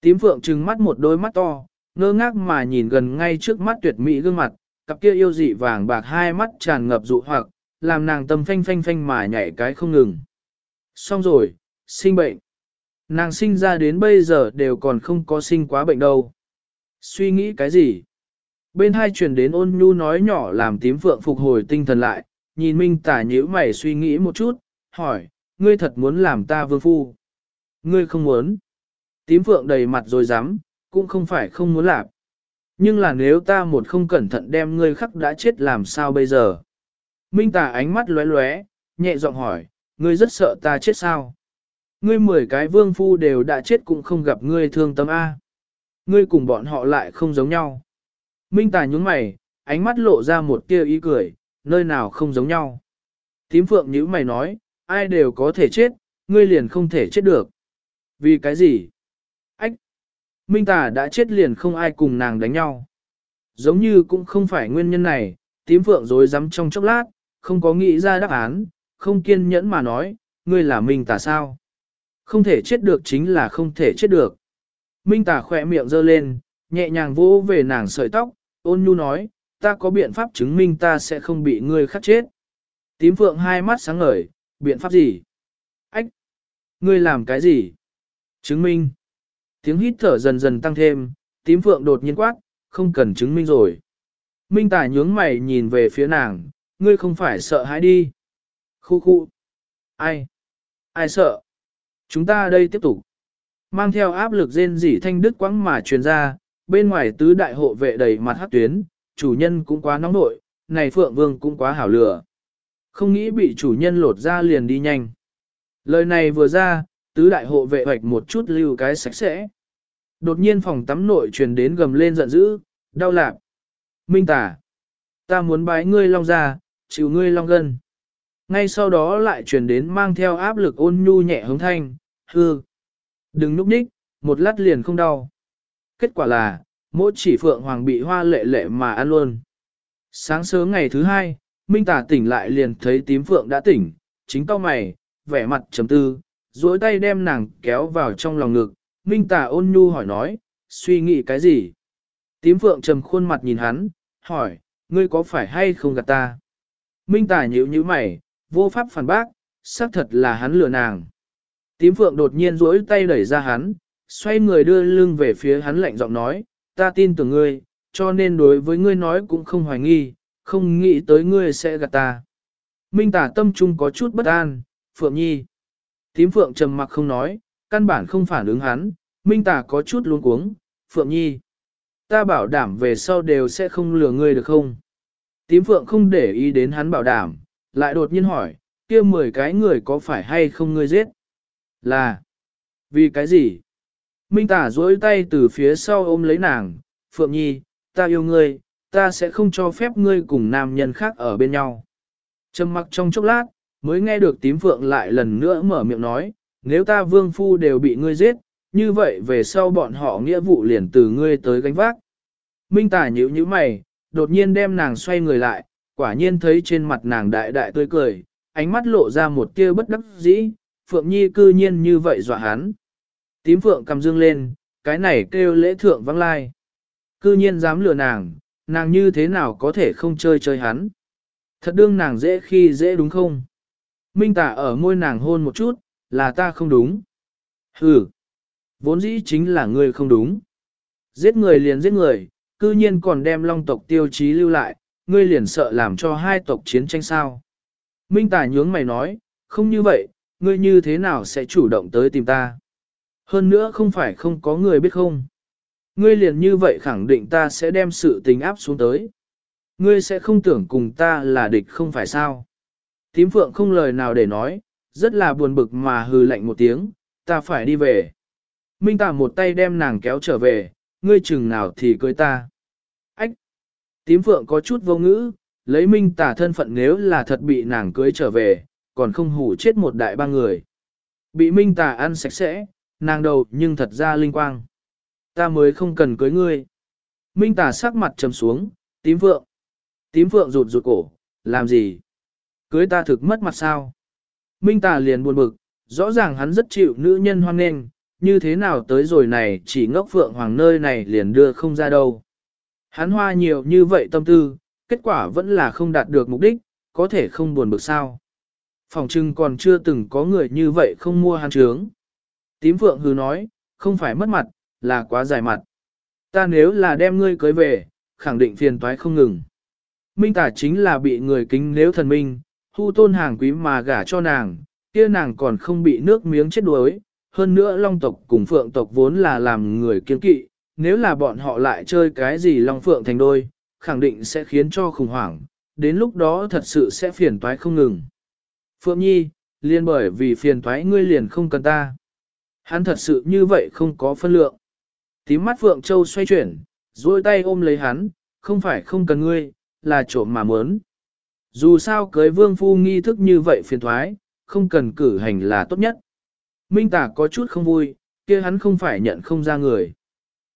S1: Tím phượng trừng mắt một đôi mắt to, ngơ ngác mà nhìn gần ngay trước mắt tuyệt mỹ gương mặt, cặp kia yêu dị vàng bạc hai mắt tràn ngập dụ hoặc, làm nàng tâm phanh phanh phanh mà nhảy cái không ngừng. Xong rồi, sinh bệnh. Nàng sinh ra đến bây giờ đều còn không có sinh quá bệnh đâu. Suy nghĩ cái gì? Bên hai truyền đến ôn nhu nói nhỏ làm tím phượng phục hồi tinh thần lại, nhìn minh tả nhíu mày suy nghĩ một chút, hỏi, ngươi thật muốn làm ta vương phu? Ngươi không muốn. Tím phượng đầy mặt rồi dám, cũng không phải không muốn làm. Nhưng là nếu ta một không cẩn thận đem ngươi khắc đã chết làm sao bây giờ? Minh Tà ánh mắt lóe lóe, nhẹ giọng hỏi, ngươi rất sợ ta chết sao? Ngươi mười cái vương phu đều đã chết cũng không gặp ngươi thương tâm A. Ngươi cùng bọn họ lại không giống nhau. Minh Tà nhúng mày, ánh mắt lộ ra một tia ý cười, nơi nào không giống nhau. Tím phượng nhữ mày nói, ai đều có thể chết, ngươi liền không thể chết được. Vì cái gì? Minh Tà đã chết liền không ai cùng nàng đánh nhau. Giống như cũng không phải nguyên nhân này, tím phượng rối rắm trong chốc lát, không có nghĩ ra đáp án, không kiên nhẫn mà nói, ngươi là Minh Tà sao? Không thể chết được chính là không thể chết được. Minh Tà khỏe miệng giơ lên, nhẹ nhàng vỗ về nàng sợi tóc, ôn nhu nói, ta có biện pháp chứng minh ta sẽ không bị ngươi khắc chết. Tím phượng hai mắt sáng ngời, biện pháp gì? Ách! Ngươi làm cái gì? Chứng minh. Tiếng hít thở dần dần tăng thêm, tím phượng đột nhiên quát, không cần chứng minh rồi. Minh tài nhướng mày nhìn về phía nàng, ngươi không phải sợ hãi đi. Khu khu. Ai? Ai sợ? Chúng ta đây tiếp tục. Mang theo áp lực rên rỉ thanh đức quãng mà truyền ra, bên ngoài tứ đại hộ vệ đầy mặt hát tuyến, chủ nhân cũng quá nóng nội, này Phượng Vương cũng quá hảo lửa. Không nghĩ bị chủ nhân lột ra liền đi nhanh. Lời này vừa ra, tứ đại hộ vệ hoạch một chút lưu cái sạch sẽ. Đột nhiên phòng tắm nội truyền đến gầm lên giận dữ, đau lạc. Minh tả, ta muốn bái ngươi long ra, chịu ngươi long gân. Ngay sau đó lại truyền đến mang theo áp lực ôn nhu nhẹ hống thanh, hư. Đừng núp ních, một lát liền không đau. Kết quả là, mỗi chỉ phượng hoàng bị hoa lệ lệ mà ăn luôn. Sáng sớm ngày thứ hai, Minh Tả tỉnh lại liền thấy tím phượng đã tỉnh, chính cao mày, vẻ mặt trầm tư, duỗi tay đem nàng kéo vào trong lòng ngực. Minh Tả ôn nhu hỏi nói, suy nghĩ cái gì? Tím phượng trầm khuôn mặt nhìn hắn, hỏi, ngươi có phải hay không gạt ta? Minh Tả nhíu nhíu mày, vô pháp phản bác, xác thật là hắn lừa nàng. Tím phượng đột nhiên duỗi tay đẩy ra hắn, xoay người đưa lưng về phía hắn lạnh giọng nói, ta tin tưởng ngươi, cho nên đối với ngươi nói cũng không hoài nghi, không nghĩ tới ngươi sẽ gạt ta. Minh tả tâm trung có chút bất an, Phượng Nhi. Tím Phượng trầm mặc không nói, căn bản không phản ứng hắn, Minh tả có chút luống cuống, Phượng Nhi. Ta bảo đảm về sau đều sẽ không lừa ngươi được không? Tím Phượng không để ý đến hắn bảo đảm, lại đột nhiên hỏi, kia 10 cái người có phải hay không ngươi giết? Là, vì cái gì? Minh tả duỗi tay từ phía sau ôm lấy nàng, Phượng Nhi, ta yêu ngươi, ta sẽ không cho phép ngươi cùng nam nhân khác ở bên nhau. Trầm mặc trong chốc lát, mới nghe được tím Phượng lại lần nữa mở miệng nói, nếu ta vương phu đều bị ngươi giết, như vậy về sau bọn họ nghĩa vụ liền từ ngươi tới gánh vác. Minh tả nhíu nhíu mày, đột nhiên đem nàng xoay người lại, quả nhiên thấy trên mặt nàng đại đại tươi cười, ánh mắt lộ ra một tia bất đắc dĩ, Phượng Nhi cư nhiên như vậy dọa hắn. Tím phượng cầm dương lên, cái này kêu lễ thượng vắng lai. Cư nhiên dám lừa nàng, nàng như thế nào có thể không chơi chơi hắn. Thật đương nàng dễ khi dễ đúng không? Minh tả ở môi nàng hôn một chút, là ta không đúng. Ừ, vốn dĩ chính là ngươi không đúng. Giết người liền giết người, cư nhiên còn đem long tộc tiêu chí lưu lại, ngươi liền sợ làm cho hai tộc chiến tranh sao. Minh tả nhướng mày nói, không như vậy, ngươi như thế nào sẽ chủ động tới tìm ta? Hơn nữa không phải không có người biết không. Ngươi liền như vậy khẳng định ta sẽ đem sự tình áp xuống tới. Ngươi sẽ không tưởng cùng ta là địch không phải sao. Tím phượng không lời nào để nói, rất là buồn bực mà hừ lạnh một tiếng, ta phải đi về. Minh tà một tay đem nàng kéo trở về, ngươi chừng nào thì cưới ta. Ách! Tím phượng có chút vô ngữ, lấy minh tà thân phận nếu là thật bị nàng cưới trở về, còn không hủ chết một đại ba người. Bị minh tà ăn sạch sẽ, nàng đầu nhưng thật ra linh quang. Ta mới không cần cưới ngươi. Minh tà sắc mặt trầm xuống, tím phượng. Tím phượng rụt rụt cổ, làm gì? Cưới ta thực mất mặt sao? Minh tà liền buồn bực, rõ ràng hắn rất chịu nữ nhân hoan nghênh, như thế nào tới rồi này chỉ ngốc phượng hoàng nơi này liền đưa không ra đâu. Hắn hoa nhiều như vậy tâm tư, kết quả vẫn là không đạt được mục đích, có thể không buồn bực sao. Phòng trưng còn chưa từng có người như vậy không mua hắn trướng. Tím phượng hứ nói, không phải mất mặt, là quá dài mặt. Ta nếu là đem ngươi cưới về, khẳng định phiền toái không ngừng. Minh tả chính là bị người kính nếu thần minh, Thu tôn hàng quý mà gả cho nàng, kia nàng còn không bị nước miếng chết đuối. Hơn nữa long tộc cùng phượng tộc vốn là làm người kiên kỵ, nếu là bọn họ lại chơi cái gì long phượng thành đôi, khẳng định sẽ khiến cho khủng hoảng, đến lúc đó thật sự sẽ phiền toái không ngừng. Phượng Nhi, liền bởi vì phiền toái ngươi liền không cần ta. Hắn thật sự như vậy không có phân lượng. Tím mắt Phượng Châu xoay chuyển, duỗi tay ôm lấy hắn, không phải không cần ngươi, là trộm mà muốn. Dù sao cưới vương phu nghi thức như vậy phiền thoái, không cần cử hành là tốt nhất. Minh tả có chút không vui, kia hắn không phải nhận không ra người.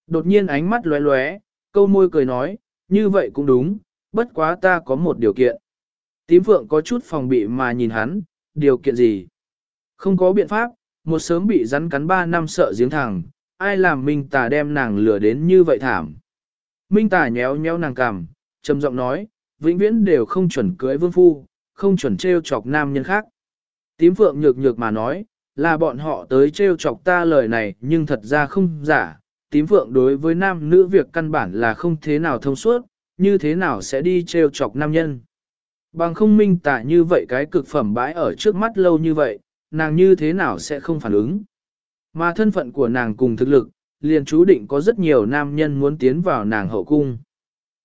S1: Đột nhiên ánh mắt lóe lóe, câu môi cười nói, như vậy cũng đúng, bất quá ta có một điều kiện. Tím phượng có chút phòng bị mà nhìn hắn, điều kiện gì? Không có biện pháp, một sớm bị rắn cắn ba năm sợ giếng thẳng, ai làm Minh tà đem nàng lừa đến như vậy thảm. Minh tà nhéo nhéo nàng cằm, trầm giọng nói, vĩnh viễn đều không chuẩn cưới vương phu, không chuẩn trêu chọc nam nhân khác. Tím phượng nhược nhược mà nói, là bọn họ tới trêu chọc ta lời này nhưng thật ra không giả. Tím phượng đối với nam nữ việc căn bản là không thế nào thông suốt, như thế nào sẽ đi trêu chọc nam nhân. Bằng không minh tả như vậy cái cực phẩm bãi ở trước mắt lâu như vậy, nàng như thế nào sẽ không phản ứng. Mà thân phận của nàng cùng thực lực, liền chú định có rất nhiều nam nhân muốn tiến vào nàng hậu cung.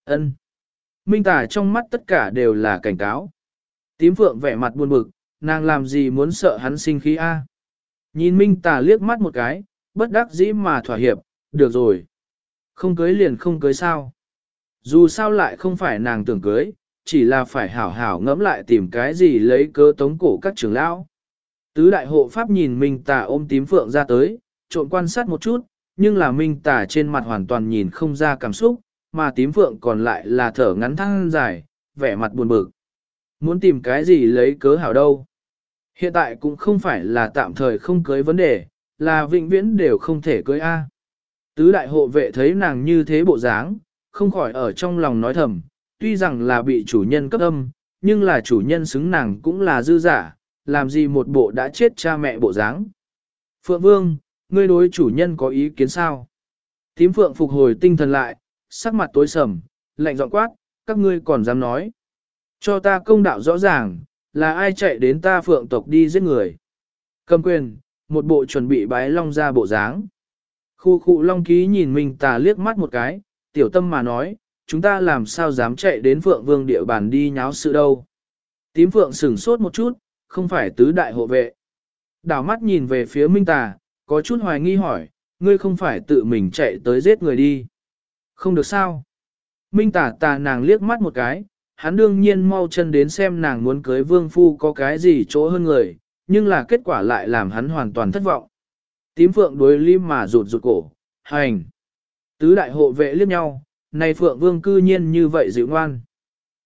S1: Ân. Minh tả trong mắt tất cả đều là cảnh cáo. Tím phượng vẻ mặt buồn bực, nàng làm gì muốn sợ hắn sinh khí A. Nhìn Minh tả liếc mắt một cái, bất đắc dĩ mà thỏa hiệp, được rồi. Không cưới liền không cưới sao. Dù sao lại không phải nàng tưởng cưới, chỉ là phải hảo hảo ngẫm lại tìm cái gì lấy cớ tống cổ các trưởng lão. Tứ đại hộ pháp nhìn Minh Tả ôm tím phượng ra tới, trộn quan sát một chút, nhưng là Minh Tả trên mặt hoàn toàn nhìn không ra cảm xúc, mà tím phượng còn lại là thở ngắn thăng dài, vẻ mặt buồn bực. Muốn tìm cái gì lấy cớ hảo đâu. Hiện tại cũng không phải là tạm thời không cưới vấn đề, là vĩnh viễn đều không thể cưới A. Tứ đại hộ vệ thấy nàng như thế bộ dáng, không khỏi ở trong lòng nói thầm, tuy rằng là bị chủ nhân cấp âm, nhưng là chủ nhân xứng nàng cũng là dư giả, làm gì một bộ đã chết cha mẹ bộ dáng. Phượng Vương, ngươi đối chủ nhân có ý kiến sao? Tím Phượng phục hồi tinh thần lại, sắc mặt tối sầm, lạnh giọng quát, các ngươi còn dám nói. Cho ta công đạo rõ ràng, là ai chạy đến ta Phượng tộc đi giết người. Cầm quyền, một bộ chuẩn bị bái long ra bộ dáng. Khu khu long ký nhìn mình tà liếc mắt một cái, tiểu tâm mà nói, chúng ta làm sao dám chạy đến Phượng Vương địa bàn đi nháo sự đâu. Tím Phượng sửng sốt một chút, không phải tứ đại hộ vệ. Đảo mắt nhìn về phía Minh Tà, có chút hoài nghi hỏi, ngươi không phải tự mình chạy tới giết người đi. Không được sao. Minh Tả tà nàng liếc mắt một cái, hắn đương nhiên mau chân đến xem nàng muốn cưới vương phu có cái gì chỗ hơn người, nhưng là kết quả lại làm hắn hoàn toàn thất vọng. Tím phượng đối lim mà rụt rụt cổ, hành. Tứ đại hộ vệ liếc nhau, này phượng vương cư nhiên như vậy dịu ngoan.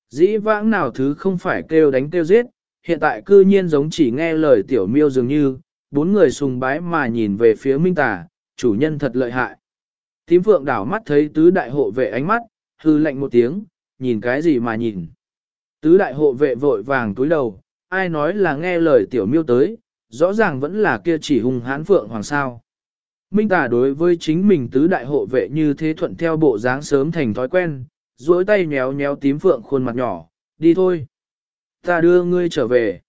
S1: Dĩ vãng nào thứ không phải kêu đánh kêu giết, hiện tại cư nhiên giống chỉ nghe lời tiểu miêu dường như, bốn người sùng bái mà nhìn về phía minh Tả, chủ nhân thật lợi hại. Tím phượng đảo mắt thấy tứ đại hộ vệ ánh mắt, hư lạnh một tiếng, nhìn cái gì mà nhìn. Tứ đại hộ vệ vội vàng túi đầu, ai nói là nghe lời tiểu miêu tới, rõ ràng vẫn là kia chỉ hung hán phượng hoàng sao. Minh tả đối với chính mình tứ đại hộ vệ như thế thuận theo bộ dáng sớm thành thói quen, duỗi tay nhéo nhéo tím phượng khuôn mặt nhỏ, đi thôi. Ta đưa ngươi trở về.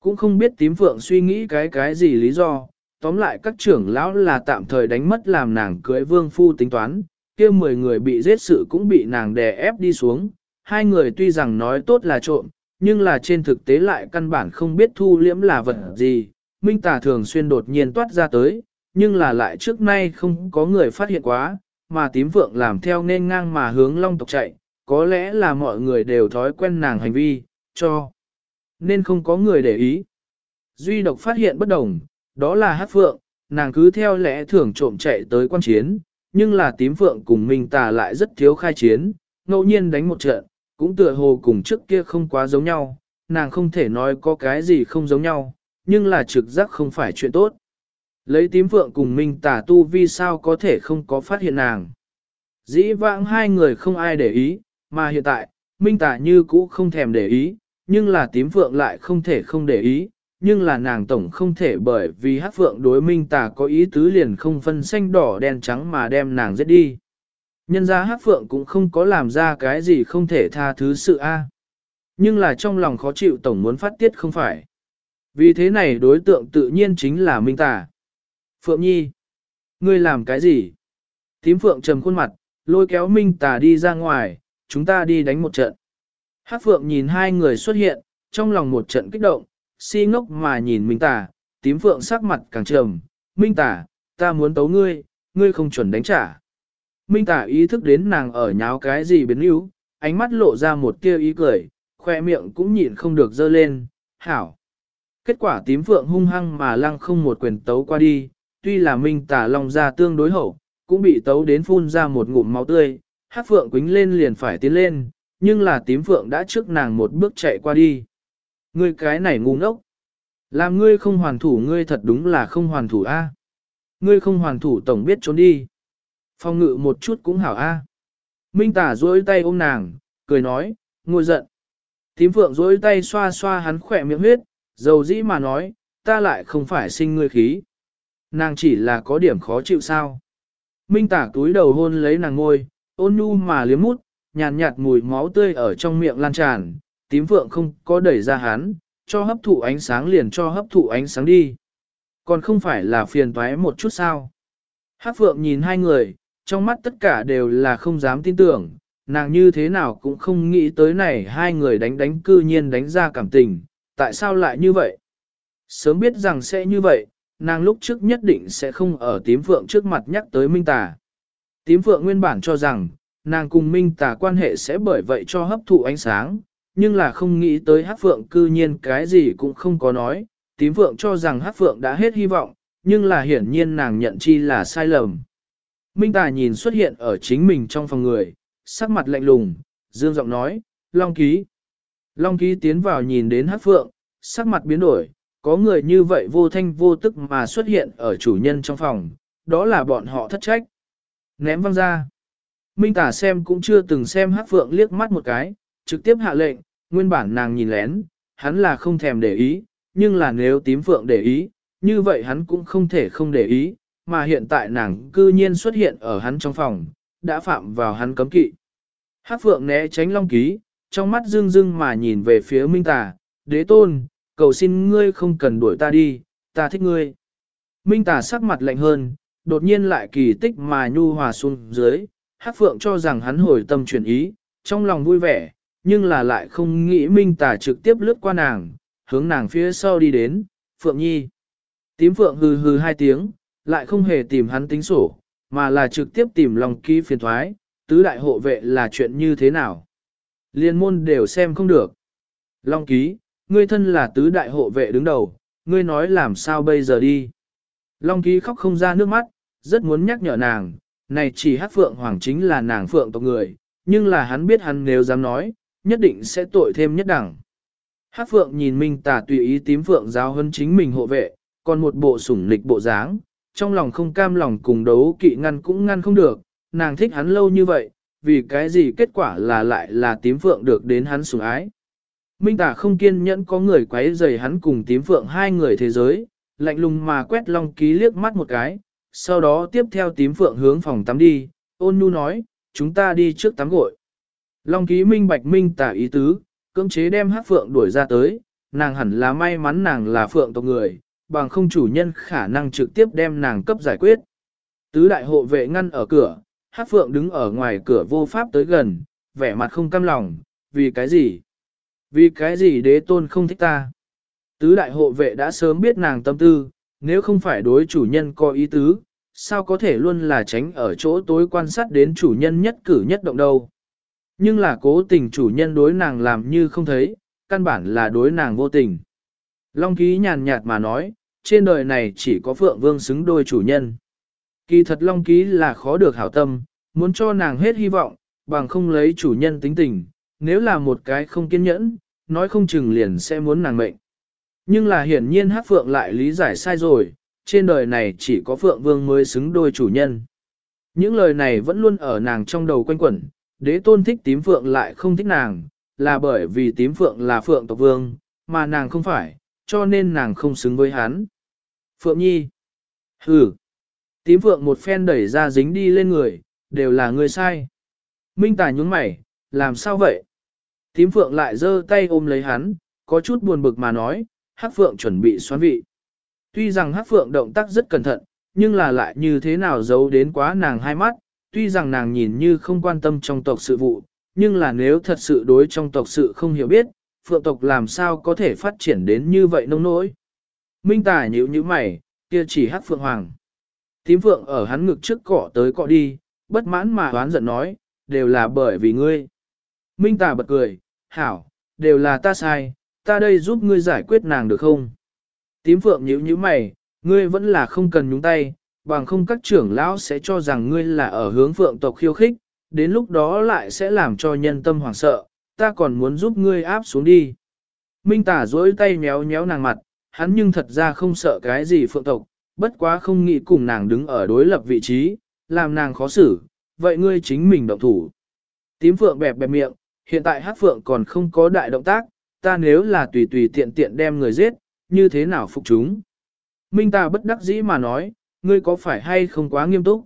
S1: Cũng không biết tím phượng suy nghĩ cái cái gì lý do, tóm lại các trưởng lão là tạm thời đánh mất làm nàng cưới vương phu tính toán, kia 10 người bị giết sự cũng bị nàng đè ép đi xuống. Hai người tuy rằng nói tốt là trộm, nhưng là trên thực tế lại căn bản không biết thu liễm là vật gì. Minh tà thường xuyên đột nhiên toát ra tới, nhưng là lại trước nay không có người phát hiện quá, mà tím vượng làm theo nên ngang mà hướng long tộc chạy, có lẽ là mọi người đều thói quen nàng hành vi, cho nên không có người để ý. Duy độc phát hiện bất đồng, đó là hát phượng, nàng cứ theo lẽ thường trộm chạy tới quan chiến, nhưng là tím phượng cùng Minh Tà lại rất thiếu khai chiến, ngẫu nhiên đánh một trận, cũng tựa hồ cùng trước kia không quá giống nhau, nàng không thể nói có cái gì không giống nhau, nhưng là trực giác không phải chuyện tốt. Lấy tím phượng cùng Minh Tà tu vi sao có thể không có phát hiện nàng. Dĩ vãng hai người không ai để ý, mà hiện tại, Minh tả như cũ không thèm để ý, nhưng là tím phượng lại không thể không để ý, nhưng là nàng tổng không thể bởi vì hát phượng đối minh tà có ý tứ liền không phân xanh đỏ đen trắng mà đem nàng giết đi. Nhân ra hát phượng cũng không có làm ra cái gì không thể tha thứ sự a Nhưng là trong lòng khó chịu tổng muốn phát tiết không phải. Vì thế này đối tượng tự nhiên chính là minh tà. Phượng Nhi, ngươi làm cái gì? Tím Phượng trầm khuôn mặt, lôi kéo minh tà đi ra ngoài, chúng ta đi đánh một trận. Hát Phượng nhìn hai người xuất hiện, trong lòng một trận kích động, si ngốc mà nhìn Minh Tả, tím phượng sắc mặt càng trầm, Minh Tả, ta muốn tấu ngươi, ngươi không chuẩn đánh trả. Minh Tả ý thức đến nàng ở nháo cái gì biến yếu, ánh mắt lộ ra một tia ý cười, khoe miệng cũng nhịn không được dơ lên, hảo. Kết quả tím phượng hung hăng mà lăng không một quyền tấu qua đi, tuy là Minh Tả lòng ra tương đối hậu, cũng bị tấu đến phun ra một ngụm máu tươi, hát phượng quính lên liền phải tiến lên, nhưng là tím phượng đã trước nàng một bước chạy qua đi. Ngươi cái này ngu ngốc. Làm ngươi không hoàn thủ ngươi thật đúng là không hoàn thủ a. Ngươi không hoàn thủ tổng biết trốn đi. Phong ngự một chút cũng hảo a. Minh tả duỗi tay ôm nàng, cười nói, ngồi giận. Tím phượng duỗi tay xoa xoa hắn khỏe miệng huyết, dầu dĩ mà nói, ta lại không phải sinh ngươi khí. Nàng chỉ là có điểm khó chịu sao. Minh tả túi đầu hôn lấy nàng ngôi, ôn nhu mà liếm mút, nhàn nhạt, nhạt mùi máu tươi ở trong miệng lan tràn, tím Vượng không có đẩy ra hắn, cho hấp thụ ánh sáng liền cho hấp thụ ánh sáng đi. Còn không phải là phiền toái một chút sao. Hắc phượng nhìn hai người, trong mắt tất cả đều là không dám tin tưởng, nàng như thế nào cũng không nghĩ tới này hai người đánh đánh cư nhiên đánh ra cảm tình, tại sao lại như vậy? Sớm biết rằng sẽ như vậy, nàng lúc trước nhất định sẽ không ở tím phượng trước mặt nhắc tới Minh Tà. Tím phượng nguyên bản cho rằng, nàng cùng Minh Tà quan hệ sẽ bởi vậy cho hấp thụ ánh sáng, nhưng là không nghĩ tới hát phượng cư nhiên cái gì cũng không có nói, tím phượng cho rằng hát phượng đã hết hy vọng, nhưng là hiển nhiên nàng nhận chi là sai lầm. Minh Tà nhìn xuất hiện ở chính mình trong phòng người, sắc mặt lạnh lùng, dương giọng nói, Long Ký. Long Ký tiến vào nhìn đến hát phượng, sắc mặt biến đổi, có người như vậy vô thanh vô tức mà xuất hiện ở chủ nhân trong phòng, đó là bọn họ thất trách. Ném văng ra. Minh Tà xem cũng chưa từng xem hát phượng liếc mắt một cái, trực tiếp hạ lệnh, nguyên bản nàng nhìn lén, hắn là không thèm để ý, nhưng là nếu tím phượng để ý, như vậy hắn cũng không thể không để ý, mà hiện tại nàng cư nhiên xuất hiện ở hắn trong phòng, đã phạm vào hắn cấm kỵ. Hát phượng né tránh long ký, trong mắt dương dương mà nhìn về phía Minh Tà, đế tôn, cầu xin ngươi không cần đuổi ta đi, ta thích ngươi. Minh Tà sắc mặt lạnh hơn, đột nhiên lại kỳ tích mà nhu hòa xuống dưới, Hát phượng cho rằng hắn hồi tâm chuyển ý, trong lòng vui vẻ, nhưng là lại không nghĩ Minh Tà trực tiếp lướt qua nàng, hướng nàng phía sau đi đến, Phượng Nhi. Tím Phượng hừ hừ hai tiếng, lại không hề tìm hắn tính sổ, mà là trực tiếp tìm lòng ký phiền thoái, tứ đại hộ vệ là chuyện như thế nào. Liên môn đều xem không được. Long ký, ngươi thân là tứ đại hộ vệ đứng đầu, ngươi nói làm sao bây giờ đi. Long ký khóc không ra nước mắt, rất muốn nhắc nhở nàng, này chỉ hát phượng hoàng chính là nàng phượng tộc người, nhưng là hắn biết hắn nếu dám nói, nhất định sẽ tội thêm nhất đẳng. Hát phượng nhìn Minh tà tùy ý tím phượng giáo hơn chính mình hộ vệ, còn một bộ sủng lịch bộ dáng, trong lòng không cam lòng cùng đấu kỵ ngăn cũng ngăn không được, nàng thích hắn lâu như vậy, vì cái gì kết quả là lại là tím phượng được đến hắn sủng ái. Minh tà không kiên nhẫn có người quấy rầy hắn cùng tím phượng hai người thế giới, lạnh lùng mà quét long ký liếc mắt một cái, sau đó tiếp theo tím phượng hướng phòng tắm đi, ôn nhu nói, chúng ta đi trước tắm gội. Long ký minh bạch minh tả ý tứ, cưỡng chế đem hát phượng đuổi ra tới, nàng hẳn là may mắn nàng là phượng tộc người, bằng không chủ nhân khả năng trực tiếp đem nàng cấp giải quyết. Tứ đại hộ vệ ngăn ở cửa, hát phượng đứng ở ngoài cửa vô pháp tới gần, vẻ mặt không cam lòng, vì cái gì? Vì cái gì đế tôn không thích ta? Tứ đại hộ vệ đã sớm biết nàng tâm tư, nếu không phải đối chủ nhân có ý tứ, sao có thể luôn là tránh ở chỗ tối quan sát đến chủ nhân nhất cử nhất động đâu. Nhưng là cố tình chủ nhân đối nàng làm như không thấy, căn bản là đối nàng vô tình. Long ký nhàn nhạt mà nói, trên đời này chỉ có Phượng Vương xứng đôi chủ nhân. Kỳ thật Long ký là khó được hảo tâm, muốn cho nàng hết hy vọng, bằng không lấy chủ nhân tính tình, nếu là một cái không kiên nhẫn, nói không chừng liền sẽ muốn nàng mệnh. Nhưng là hiển nhiên hát Phượng lại lý giải sai rồi, trên đời này chỉ có Phượng Vương mới xứng đôi chủ nhân. Những lời này vẫn luôn ở nàng trong đầu quanh quẩn, đế tôn thích tím Phượng lại không thích nàng, là bởi vì tím Phượng là Phượng tộc Vương, mà nàng không phải, cho nên nàng không xứng với hắn. Phượng Nhi Hừ Tím Phượng một phen đẩy ra dính đi lên người, đều là người sai. Minh Tài nhúng mày, làm sao vậy? Tím Phượng lại giơ tay ôm lấy hắn, có chút buồn bực mà nói, Hắc Phượng chuẩn bị xoan vị. Tuy rằng Hắc Phượng động tác rất cẩn thận, nhưng là lại như thế nào giấu đến quá nàng hai mắt, tuy rằng nàng nhìn như không quan tâm trong tộc sự vụ, nhưng là nếu thật sự đối trong tộc sự không hiểu biết, Phượng tộc làm sao có thể phát triển đến như vậy nông nỗi. Minh Tài nhíu như mày, kia chỉ hát Phượng Hoàng. Tím Phượng ở hắn ngực trước cỏ tới cọ đi, bất mãn mà oán giận nói, đều là bởi vì ngươi. Minh Tà bật cười, hảo, đều là ta sai, ta đây giúp ngươi giải quyết nàng được không? Tím phượng nhíu nhíu mày, ngươi vẫn là không cần nhúng tay, bằng không các trưởng lão sẽ cho rằng ngươi là ở hướng phượng tộc khiêu khích, đến lúc đó lại sẽ làm cho nhân tâm hoảng sợ, ta còn muốn giúp ngươi áp xuống đi. Minh tả dối tay méo méo nàng mặt, hắn nhưng thật ra không sợ cái gì phượng tộc, bất quá không nghĩ cùng nàng đứng ở đối lập vị trí, làm nàng khó xử, vậy ngươi chính mình động thủ. Tím phượng bẹp bẹp miệng, hiện tại hát phượng còn không có đại động tác, ta nếu là tùy tùy tiện tiện đem người giết, như thế nào phục chúng? Minh ta bất đắc dĩ mà nói, ngươi có phải hay không quá nghiêm túc?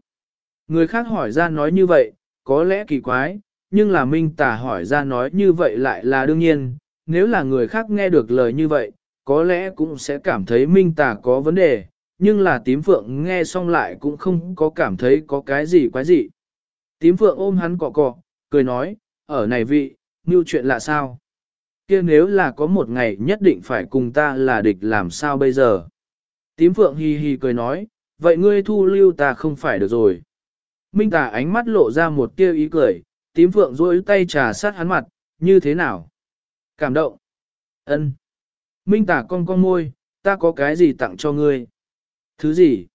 S1: Người khác hỏi ra nói như vậy, có lẽ kỳ quái, nhưng là Minh tà hỏi ra nói như vậy lại là đương nhiên, nếu là người khác nghe được lời như vậy, có lẽ cũng sẽ cảm thấy Minh tà có vấn đề, nhưng là tím phượng nghe xong lại cũng không có cảm thấy có cái gì quái gì. Tím phượng ôm hắn cọ cọ, cười nói, ở này vị, mưu chuyện lạ sao? kia nếu là có một ngày nhất định phải cùng ta là địch làm sao bây giờ? Tím phượng hi hi cười nói, vậy ngươi thu lưu ta không phải được rồi. Minh tà ánh mắt lộ ra một tia ý cười, tím phượng duỗi tay trà sát hắn mặt, như thế nào? Cảm động. ân. Minh tà cong cong môi, ta có cái gì tặng cho ngươi? Thứ gì?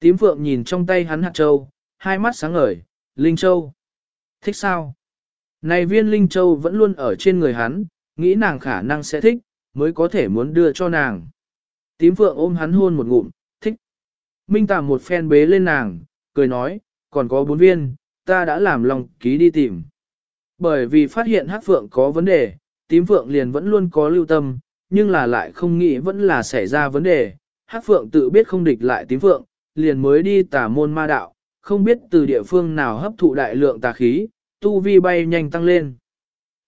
S1: Tím phượng nhìn trong tay hắn hạt châu, hai mắt sáng ngời, Linh Châu. Thích sao? Này viên Linh Châu vẫn luôn ở trên người hắn, nghĩ nàng khả năng sẽ thích, mới có thể muốn đưa cho nàng. Tím phượng ôm hắn hôn một ngụm. Minh tạm một phen bế lên nàng, cười nói, còn có bốn viên, ta đã làm lòng ký đi tìm. Bởi vì phát hiện hát phượng có vấn đề, tím phượng liền vẫn luôn có lưu tâm, nhưng là lại không nghĩ vẫn là xảy ra vấn đề. Hát phượng tự biết không địch lại tím phượng, liền mới đi tả môn ma đạo, không biết từ địa phương nào hấp thụ đại lượng tà khí, tu vi bay nhanh tăng lên.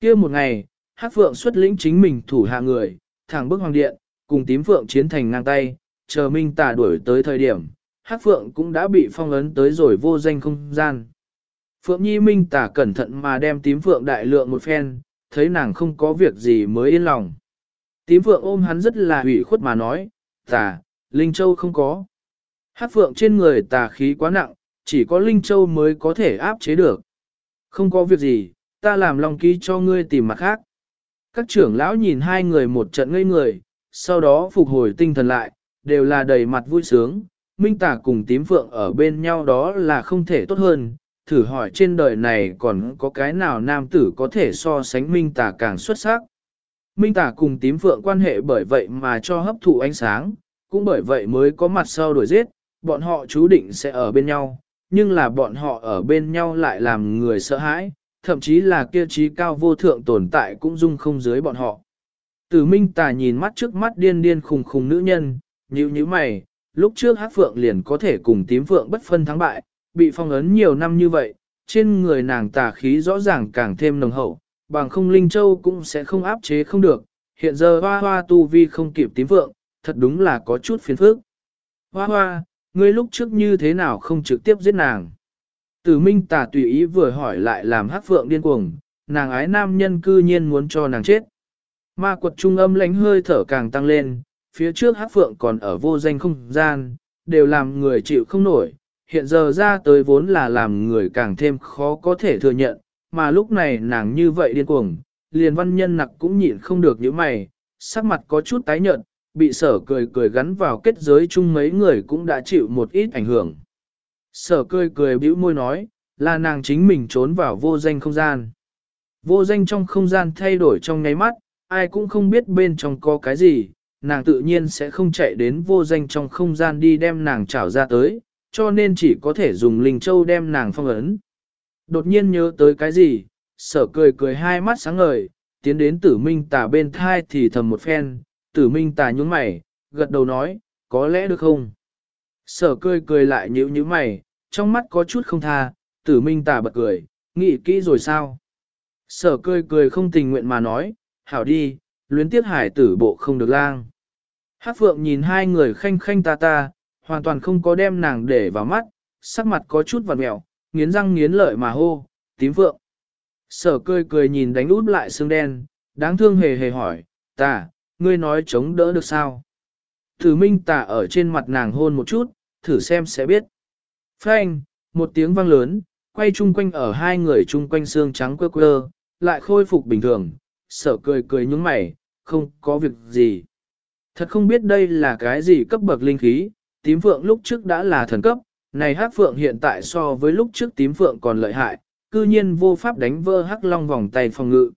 S1: kia một ngày, Hát Phượng xuất lĩnh chính mình thủ hạ người, thẳng bước hoàng điện, cùng tím Phượng chiến thành ngang tay, chờ Minh Tà đuổi tới thời điểm, Hắc Phượng cũng đã bị phong ấn tới rồi vô danh không gian. Phượng Nhi Minh Tà cẩn thận mà đem tím Phượng đại lượng một phen, thấy nàng không có việc gì mới yên lòng. Tím Phượng ôm hắn rất là hủy khuất mà nói, Tà, Linh Châu không có. Hắc Phượng trên người tà khí quá nặng, chỉ có Linh Châu mới có thể áp chế được. Không có việc gì, ta làm lòng ký cho ngươi tìm mặt khác. Các trưởng lão nhìn hai người một trận ngây người, sau đó phục hồi tinh thần lại, đều là đầy mặt vui sướng. Minh tả cùng tím phượng ở bên nhau đó là không thể tốt hơn. Thử hỏi trên đời này còn có cái nào nam tử có thể so sánh Minh tả càng xuất sắc. Minh tả cùng tím phượng quan hệ bởi vậy mà cho hấp thụ ánh sáng, cũng bởi vậy mới có mặt sau đuổi giết, bọn họ chú định sẽ ở bên nhau, nhưng là bọn họ ở bên nhau lại làm người sợ hãi, thậm chí là kia trí cao vô thượng tồn tại cũng dung không dưới bọn họ. Tử Minh Tà nhìn mắt trước mắt điên điên khùng khùng nữ nhân, như như mày, lúc trước hát phượng liền có thể cùng tím phượng bất phân thắng bại, bị phong ấn nhiều năm như vậy, trên người nàng tà khí rõ ràng càng thêm nồng hậu, bằng không Linh Châu cũng sẽ không áp chế không được, hiện giờ hoa hoa tu vi không kịp tím phượng, thật đúng là có chút phiền phức. Hoa hoa, ngươi lúc trước như thế nào không trực tiếp giết nàng? Tử Minh Tà tùy ý vừa hỏi lại làm hát phượng điên cuồng, nàng ái nam nhân cư nhiên muốn cho nàng chết. Ma quật trung âm lánh hơi thở càng tăng lên, phía trước hát phượng còn ở vô danh không gian, đều làm người chịu không nổi, hiện giờ ra tới vốn là làm người càng thêm khó có thể thừa nhận, mà lúc này nàng như vậy điên cuồng, liền văn nhân nặc cũng nhịn không được những mày, sắc mặt có chút tái nhợt, bị sở cười cười gắn vào kết giới chung mấy người cũng đã chịu một ít ảnh hưởng. Sở cười cười bĩu môi nói, là nàng chính mình trốn vào vô danh không gian. Vô danh trong không gian thay đổi trong nháy mắt, ai cũng không biết bên trong có cái gì, nàng tự nhiên sẽ không chạy đến vô danh trong không gian đi đem nàng trảo ra tới, cho nên chỉ có thể dùng linh châu đem nàng phong ấn. Đột nhiên nhớ tới cái gì, sở cười cười hai mắt sáng ngời, tiến đến tử minh tà bên thai thì thầm một phen, tử minh tà nhún mày, gật đầu nói, có lẽ được không? Sở cười cười lại nhíu nhíu mày, trong mắt có chút không tha, tử minh tà bật cười, nghĩ kỹ rồi sao? Sở cười cười không tình nguyện mà nói, hảo đi, luyến tiếc hải tử bộ không được lang. Hát phượng nhìn hai người khanh khanh ta ta, hoàn toàn không có đem nàng để vào mắt, sắc mặt có chút vặt mẹo, nghiến răng nghiến lợi mà hô, tím phượng. Sở cười cười nhìn đánh út lại xương đen, đáng thương hề hề hỏi, ta, ngươi nói chống đỡ được sao? Thử minh Tả ở trên mặt nàng hôn một chút, thử xem sẽ biết. Phanh, một tiếng vang lớn, quay chung quanh ở hai người chung quanh xương trắng quơ quơ, lại khôi phục bình thường, sở cười cười nhúng mày, không có việc gì. Thật không biết đây là cái gì cấp bậc linh khí, tím phượng lúc trước đã là thần cấp, này hắc phượng hiện tại so với lúc trước tím phượng còn lợi hại, cư nhiên vô pháp đánh vỡ hắc long vòng tay phòng ngự.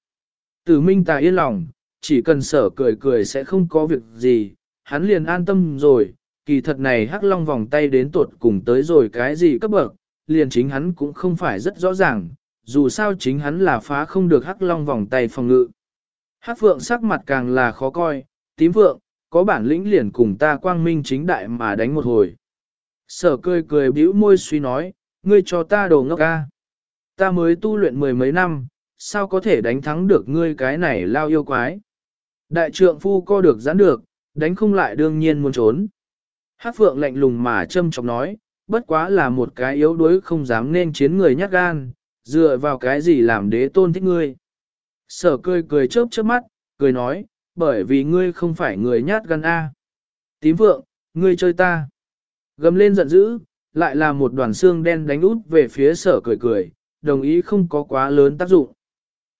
S1: Tử minh ta yên lòng, chỉ cần sở cười cười sẽ không có việc gì, hắn liền an tâm rồi, kỳ thật này hắc long vòng tay đến tuột cùng tới rồi cái gì cấp bậc, liền chính hắn cũng không phải rất rõ ràng, dù sao chính hắn là phá không được hắc long vòng tay phòng ngự. Hắc phượng sắc mặt càng là khó coi, tím phượng, có bản lĩnh liền cùng ta quang minh chính đại mà đánh một hồi. Sở cười cười bĩu môi suy nói, ngươi cho ta đồ ngốc ca. Ta mới tu luyện mười mấy năm, sao có thể đánh thắng được ngươi cái này lao yêu quái. Đại trượng phu co được giãn được, đánh không lại đương nhiên muốn trốn. Hát phượng lạnh lùng mà châm chọc nói, bất quá là một cái yếu đuối không dám nên chiến người nhát gan, dựa vào cái gì làm đế tôn thích ngươi. Sở cười cười chớp chớp mắt, cười nói, bởi vì ngươi không phải người nhát gan A. Tím vượng, ngươi chơi ta. Gầm lên giận dữ, lại là một đoàn xương đen đánh út về phía sở cười cười, đồng ý không có quá lớn tác dụng.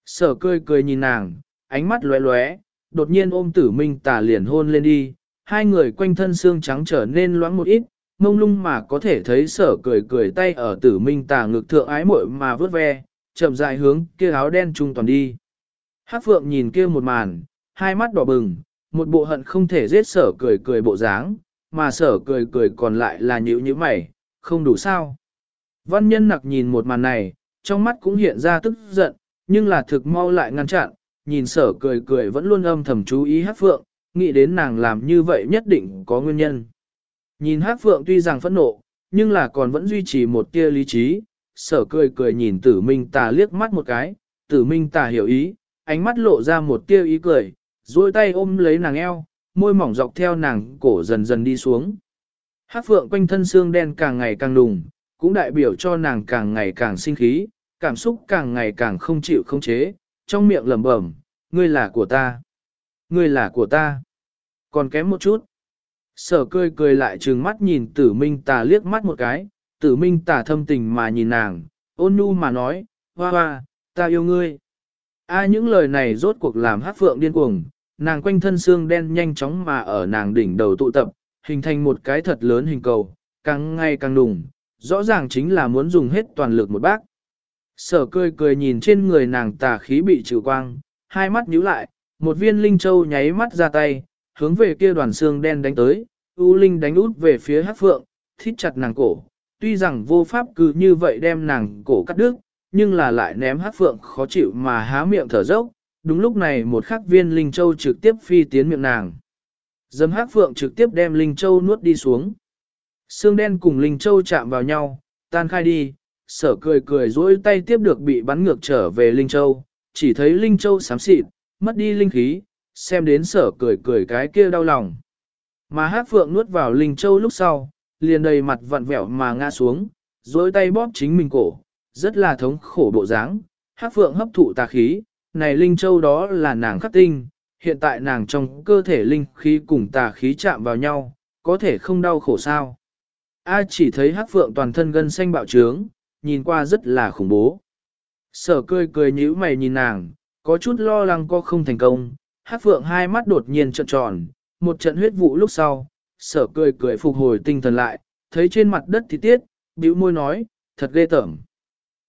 S1: Sở cười cười nhìn nàng, ánh mắt lóe lóe, đột nhiên ôm tử minh tà liền hôn lên đi, hai người quanh thân xương trắng trở nên loãng một ít, mông lung mà có thể thấy sở cười cười tay ở tử minh tà ngực thượng ái muội mà vớt ve, chậm dài hướng kia áo đen trung toàn đi. Hắc phượng nhìn kia một màn, hai mắt đỏ bừng, một bộ hận không thể giết sở cười cười bộ dáng, mà sở cười cười còn lại là nhữ như mày, không đủ sao. Văn nhân nặc nhìn một màn này, trong mắt cũng hiện ra tức giận, nhưng là thực mau lại ngăn chặn, nhìn sở cười cười vẫn luôn âm thầm chú ý hát phượng, nghĩ đến nàng làm như vậy nhất định có nguyên nhân. Nhìn hát phượng tuy rằng phẫn nộ, nhưng là còn vẫn duy trì một tia lý trí, sở cười cười nhìn tử minh tà liếc mắt một cái, tử minh tà hiểu ý, ánh mắt lộ ra một tia ý cười, duỗi tay ôm lấy nàng eo, môi mỏng dọc theo nàng cổ dần dần đi xuống. Hát phượng quanh thân xương đen càng ngày càng đùng, cũng đại biểu cho nàng càng ngày càng sinh khí, cảm xúc càng ngày càng không chịu không chế, trong miệng lẩm bẩm, ngươi là của ta, ngươi là của ta. Còn kém một chút. Sở cười cười lại trừng mắt nhìn tử minh tà liếc mắt một cái, tử minh tà thâm tình mà nhìn nàng, ôn nhu mà nói, hoa hoa, ta yêu ngươi. A những lời này rốt cuộc làm hát phượng điên cuồng, nàng quanh thân xương đen nhanh chóng mà ở nàng đỉnh đầu tụ tập, hình thành một cái thật lớn hình cầu, càng ngày càng đùng, rõ ràng chính là muốn dùng hết toàn lực một bác. Sở cười cười nhìn trên người nàng tà khí bị trừ quang, hai mắt nhíu lại, một viên linh châu nháy mắt ra tay, hướng về kia đoàn xương đen đánh tới, U Linh đánh út về phía hát phượng, thít chặt nàng cổ. Tuy rằng vô pháp cứ như vậy đem nàng cổ cắt đứt, nhưng là lại ném hát phượng khó chịu mà há miệng thở dốc. Đúng lúc này một khắc viên Linh Châu trực tiếp phi tiến miệng nàng. Dâm hắc phượng trực tiếp đem Linh Châu nuốt đi xuống. Xương đen cùng Linh Châu chạm vào nhau, tan khai đi, sở cười cười dỗi tay tiếp được bị bắn ngược trở về Linh Châu, chỉ thấy Linh Châu xám xịt, mất đi linh khí, xem đến sở cười cười cái kia đau lòng. Mà hát phượng nuốt vào Linh Châu lúc sau, liền đầy mặt vặn vẹo mà ngã xuống, dỗi tay bóp chính mình cổ, rất là thống khổ bộ dáng. Hát phượng hấp thụ tà khí, này Linh Châu đó là nàng khắc tinh, hiện tại nàng trong cơ thể linh khí cùng tà khí chạm vào nhau, có thể không đau khổ sao. A chỉ thấy hắc phượng toàn thân gân xanh bạo trướng, nhìn qua rất là khủng bố. Sở cười cười nhíu mày nhìn nàng, có chút lo lắng có không thành công, hắc phượng hai mắt đột nhiên trợn tròn, một trận huyết vụ lúc sau, sở cười cười phục hồi tinh thần lại, thấy trên mặt đất thì tiết, bĩu môi nói, thật ghê tởm.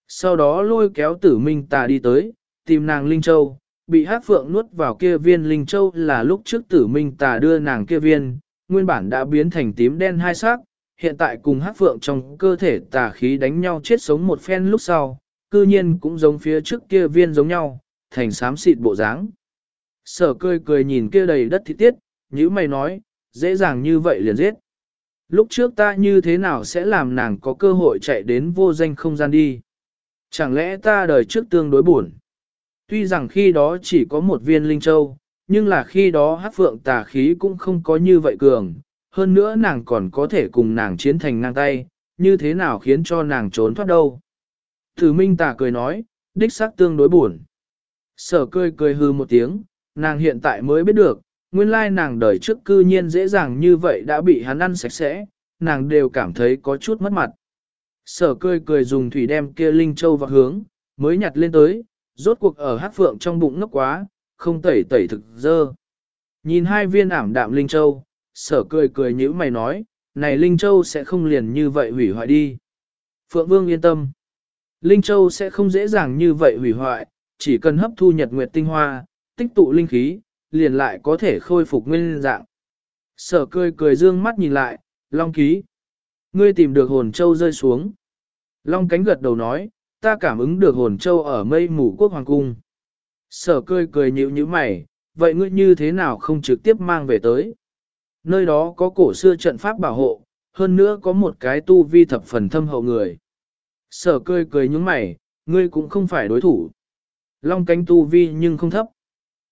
S1: Sau đó lôi kéo tử minh tà đi tới, tìm nàng Linh Châu, bị hắc phượng nuốt vào kia viên Linh Châu là lúc trước tử minh tà đưa nàng kia viên, nguyên bản đã biến thành tím đen hai sắc, hiện tại cùng hắc phượng trong cơ thể tà khí đánh nhau chết sống một phen lúc sau, cư nhiên cũng giống phía trước kia viên giống nhau, thành xám xịt bộ dáng. Sở cười cười nhìn kia đầy đất thị tiết, như mày nói, dễ dàng như vậy liền giết. Lúc trước ta như thế nào sẽ làm nàng có cơ hội chạy đến vô danh không gian đi? Chẳng lẽ ta đời trước tương đối buồn? Tuy rằng khi đó chỉ có một viên linh châu, nhưng là khi đó hát phượng tà khí cũng không có như vậy cường, hơn nữa nàng còn có thể cùng nàng chiến thành ngang tay, như thế nào khiến cho nàng trốn thoát đâu. Thử minh tà cười nói, đích xác tương đối buồn. Sở cười cười hư một tiếng, nàng hiện tại mới biết được, nguyên lai nàng đời trước cư nhiên dễ dàng như vậy đã bị hắn ăn sạch sẽ, nàng đều cảm thấy có chút mất mặt. Sở cười cười dùng thủy đem kia linh châu vào hướng, mới nhặt lên tới, rốt cuộc ở hát phượng trong bụng ngốc quá, không tẩy tẩy thực dơ. Nhìn hai viên ảm đạm linh châu, sở cười cười nhữ mày nói, này linh châu sẽ không liền như vậy hủy hoại đi. Phượng Vương yên tâm. Linh châu sẽ không dễ dàng như vậy hủy hoại, chỉ cần hấp thu nhật nguyệt tinh hoa, tích tụ linh khí, liền lại có thể khôi phục nguyên dạng. Sở cười cười dương mắt nhìn lại, Long ký. Ngươi tìm được hồn châu rơi xuống. Long cánh gật đầu nói, ta cảm ứng được hồn châu ở mây mù quốc hoàng cung. Sở cười cười nhịu như mày, vậy ngươi như thế nào không trực tiếp mang về tới? Nơi đó có cổ xưa trận pháp bảo hộ, hơn nữa có một cái tu vi thập phần thâm hậu người. Sở cười cười nhướng mày, ngươi cũng không phải đối thủ. Long cánh tu vi nhưng không thấp.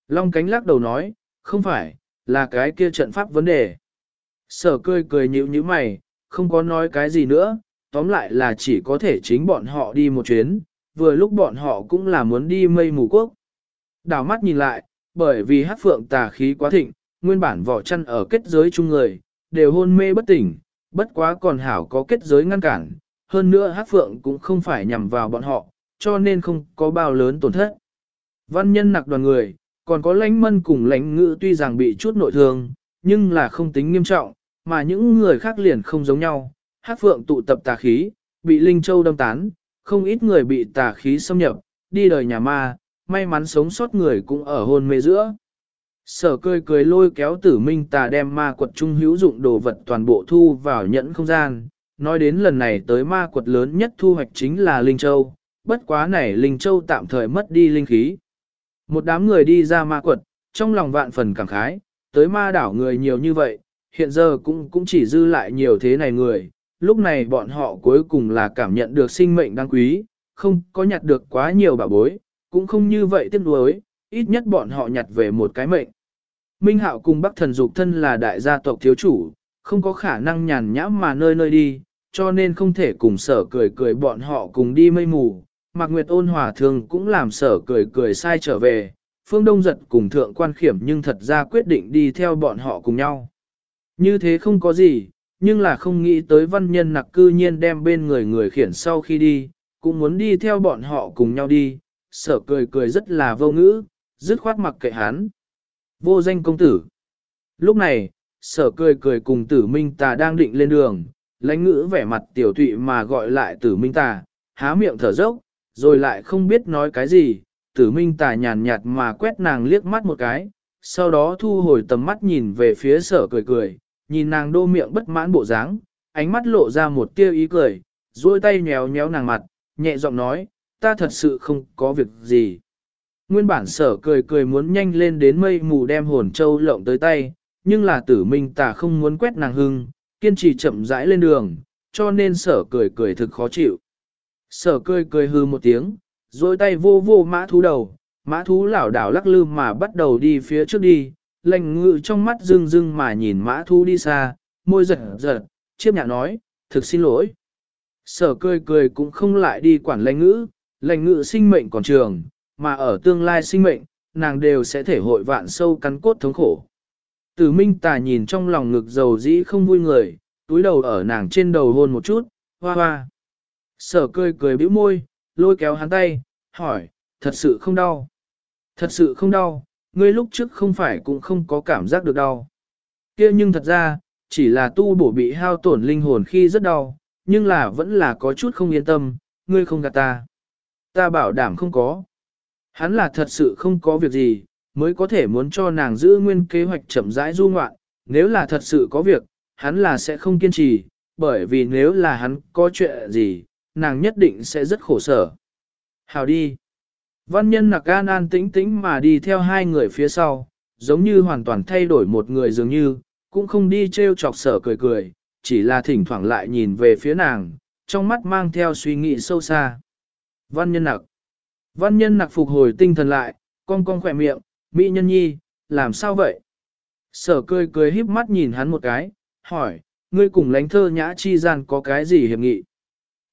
S1: Long cánh lắc đầu nói, không phải, là cái kia trận pháp vấn đề. Sở cười cười nhịu như mày, không có nói cái gì nữa, tóm lại là chỉ có thể chính bọn họ đi một chuyến, vừa lúc bọn họ cũng là muốn đi mây mù quốc. Đảo mắt nhìn lại, bởi vì hát phượng tà khí quá thịnh, nguyên bản vỏ chăn ở kết giới chung người, đều hôn mê bất tỉnh, bất quá còn hảo có kết giới ngăn cản, hơn nữa hát phượng cũng không phải nhằm vào bọn họ, cho nên không có bao lớn tổn thất. Văn nhân nặc đoàn người, còn có lãnh mân cùng lãnh ngữ tuy rằng bị chút nội thương, nhưng là không tính nghiêm trọng, mà những người khác liền không giống nhau. Hát phượng tụ tập tà khí, bị Linh Châu đâm tán, không ít người bị tà khí xâm nhập, đi đời nhà ma, may mắn sống sót người cũng ở hôn mê giữa. Sở cười cười lôi kéo tử minh tà đem ma quật trung hữu dụng đồ vật toàn bộ thu vào nhẫn không gian. Nói đến lần này tới ma quật lớn nhất thu hoạch chính là Linh Châu, bất quá này Linh Châu tạm thời mất đi linh khí. Một đám người đi ra ma quật, trong lòng vạn phần cảm khái, tới ma đảo người nhiều như vậy, hiện giờ cũng cũng chỉ dư lại nhiều thế này người, lúc này bọn họ cuối cùng là cảm nhận được sinh mệnh đáng quý, không có nhặt được quá nhiều bảo bối, cũng không như vậy tiếc nuối, ít nhất bọn họ nhặt về một cái mệnh. Minh Hạo cùng Bắc Thần Dục thân là đại gia tộc thiếu chủ, không có khả năng nhàn nhã mà nơi nơi đi, cho nên không thể cùng sở cười cười bọn họ cùng đi mây mù, Mạc Nguyệt ôn hòa thường cũng làm sở cười cười sai trở về, Phương Đông giật cùng thượng quan khiểm nhưng thật ra quyết định đi theo bọn họ cùng nhau. Như thế không có gì, nhưng là không nghĩ tới văn nhân nặc cư nhiên đem bên người người khiển sau khi đi, cũng muốn đi theo bọn họ cùng nhau đi, sở cười cười rất là vô ngữ, dứt khoát mặc kệ hắn. Vô danh công tử. Lúc này, sở cười cười cùng tử minh tà đang định lên đường, lãnh ngữ vẻ mặt tiểu thụy mà gọi lại tử minh tà, há miệng thở dốc, rồi lại không biết nói cái gì, tử minh tà nhàn nhạt mà quét nàng liếc mắt một cái, sau đó thu hồi tầm mắt nhìn về phía sở cười cười, nhìn nàng đô miệng bất mãn bộ dáng, ánh mắt lộ ra một tia ý cười, duỗi tay nhéo nhéo nàng mặt, nhẹ giọng nói, ta thật sự không có việc gì. Nguyên bản sở cười cười muốn nhanh lên đến mây mù đem hồn châu lộng tới tay, nhưng là tử minh tà không muốn quét nàng hưng, kiên trì chậm rãi lên đường, cho nên sở cười cười thực khó chịu. Sở cười cười hư một tiếng, rồi tay vô vô mã thú đầu, mã thú lảo đảo lắc lư mà bắt đầu đi phía trước đi, lành ngự trong mắt rưng rưng mà nhìn mã thu đi xa, môi giật giật, chiếp nhạc nói, thực xin lỗi. Sở cười cười cũng không lại đi quản lệnh ngữ, lệnh ngữ sinh mệnh còn trường, mà ở tương lai sinh mệnh, nàng đều sẽ thể hội vạn sâu cắn cốt thống khổ. Tử minh tà nhìn trong lòng ngực dầu dĩ không vui người, túi đầu ở nàng trên đầu hôn một chút, hoa hoa. Sở cười cười bĩu môi, lôi kéo hắn tay, hỏi, thật sự không đau. Thật sự không đau, ngươi lúc trước không phải cũng không có cảm giác được đau. kia nhưng thật ra, chỉ là tu bổ bị hao tổn linh hồn khi rất đau, nhưng là vẫn là có chút không yên tâm, ngươi không gạt ta. Ta bảo đảm không có. Hắn là thật sự không có việc gì, mới có thể muốn cho nàng giữ nguyên kế hoạch chậm rãi du ngoạn, nếu là thật sự có việc, hắn là sẽ không kiên trì, bởi vì nếu là hắn có chuyện gì, nàng nhất định sẽ rất khổ sở. Hào đi. Văn nhân nặc an an tĩnh tĩnh mà đi theo hai người phía sau, giống như hoàn toàn thay đổi một người dường như, cũng không đi trêu chọc sở cười cười, chỉ là thỉnh thoảng lại nhìn về phía nàng, trong mắt mang theo suy nghĩ sâu xa. Văn nhân nặc. Văn nhân nặc phục hồi tinh thần lại, cong cong khỏe miệng, mỹ nhân nhi, làm sao vậy? Sở cười cười híp mắt nhìn hắn một cái, hỏi, ngươi cùng lánh thơ nhã chi gian có cái gì hiệp nghị?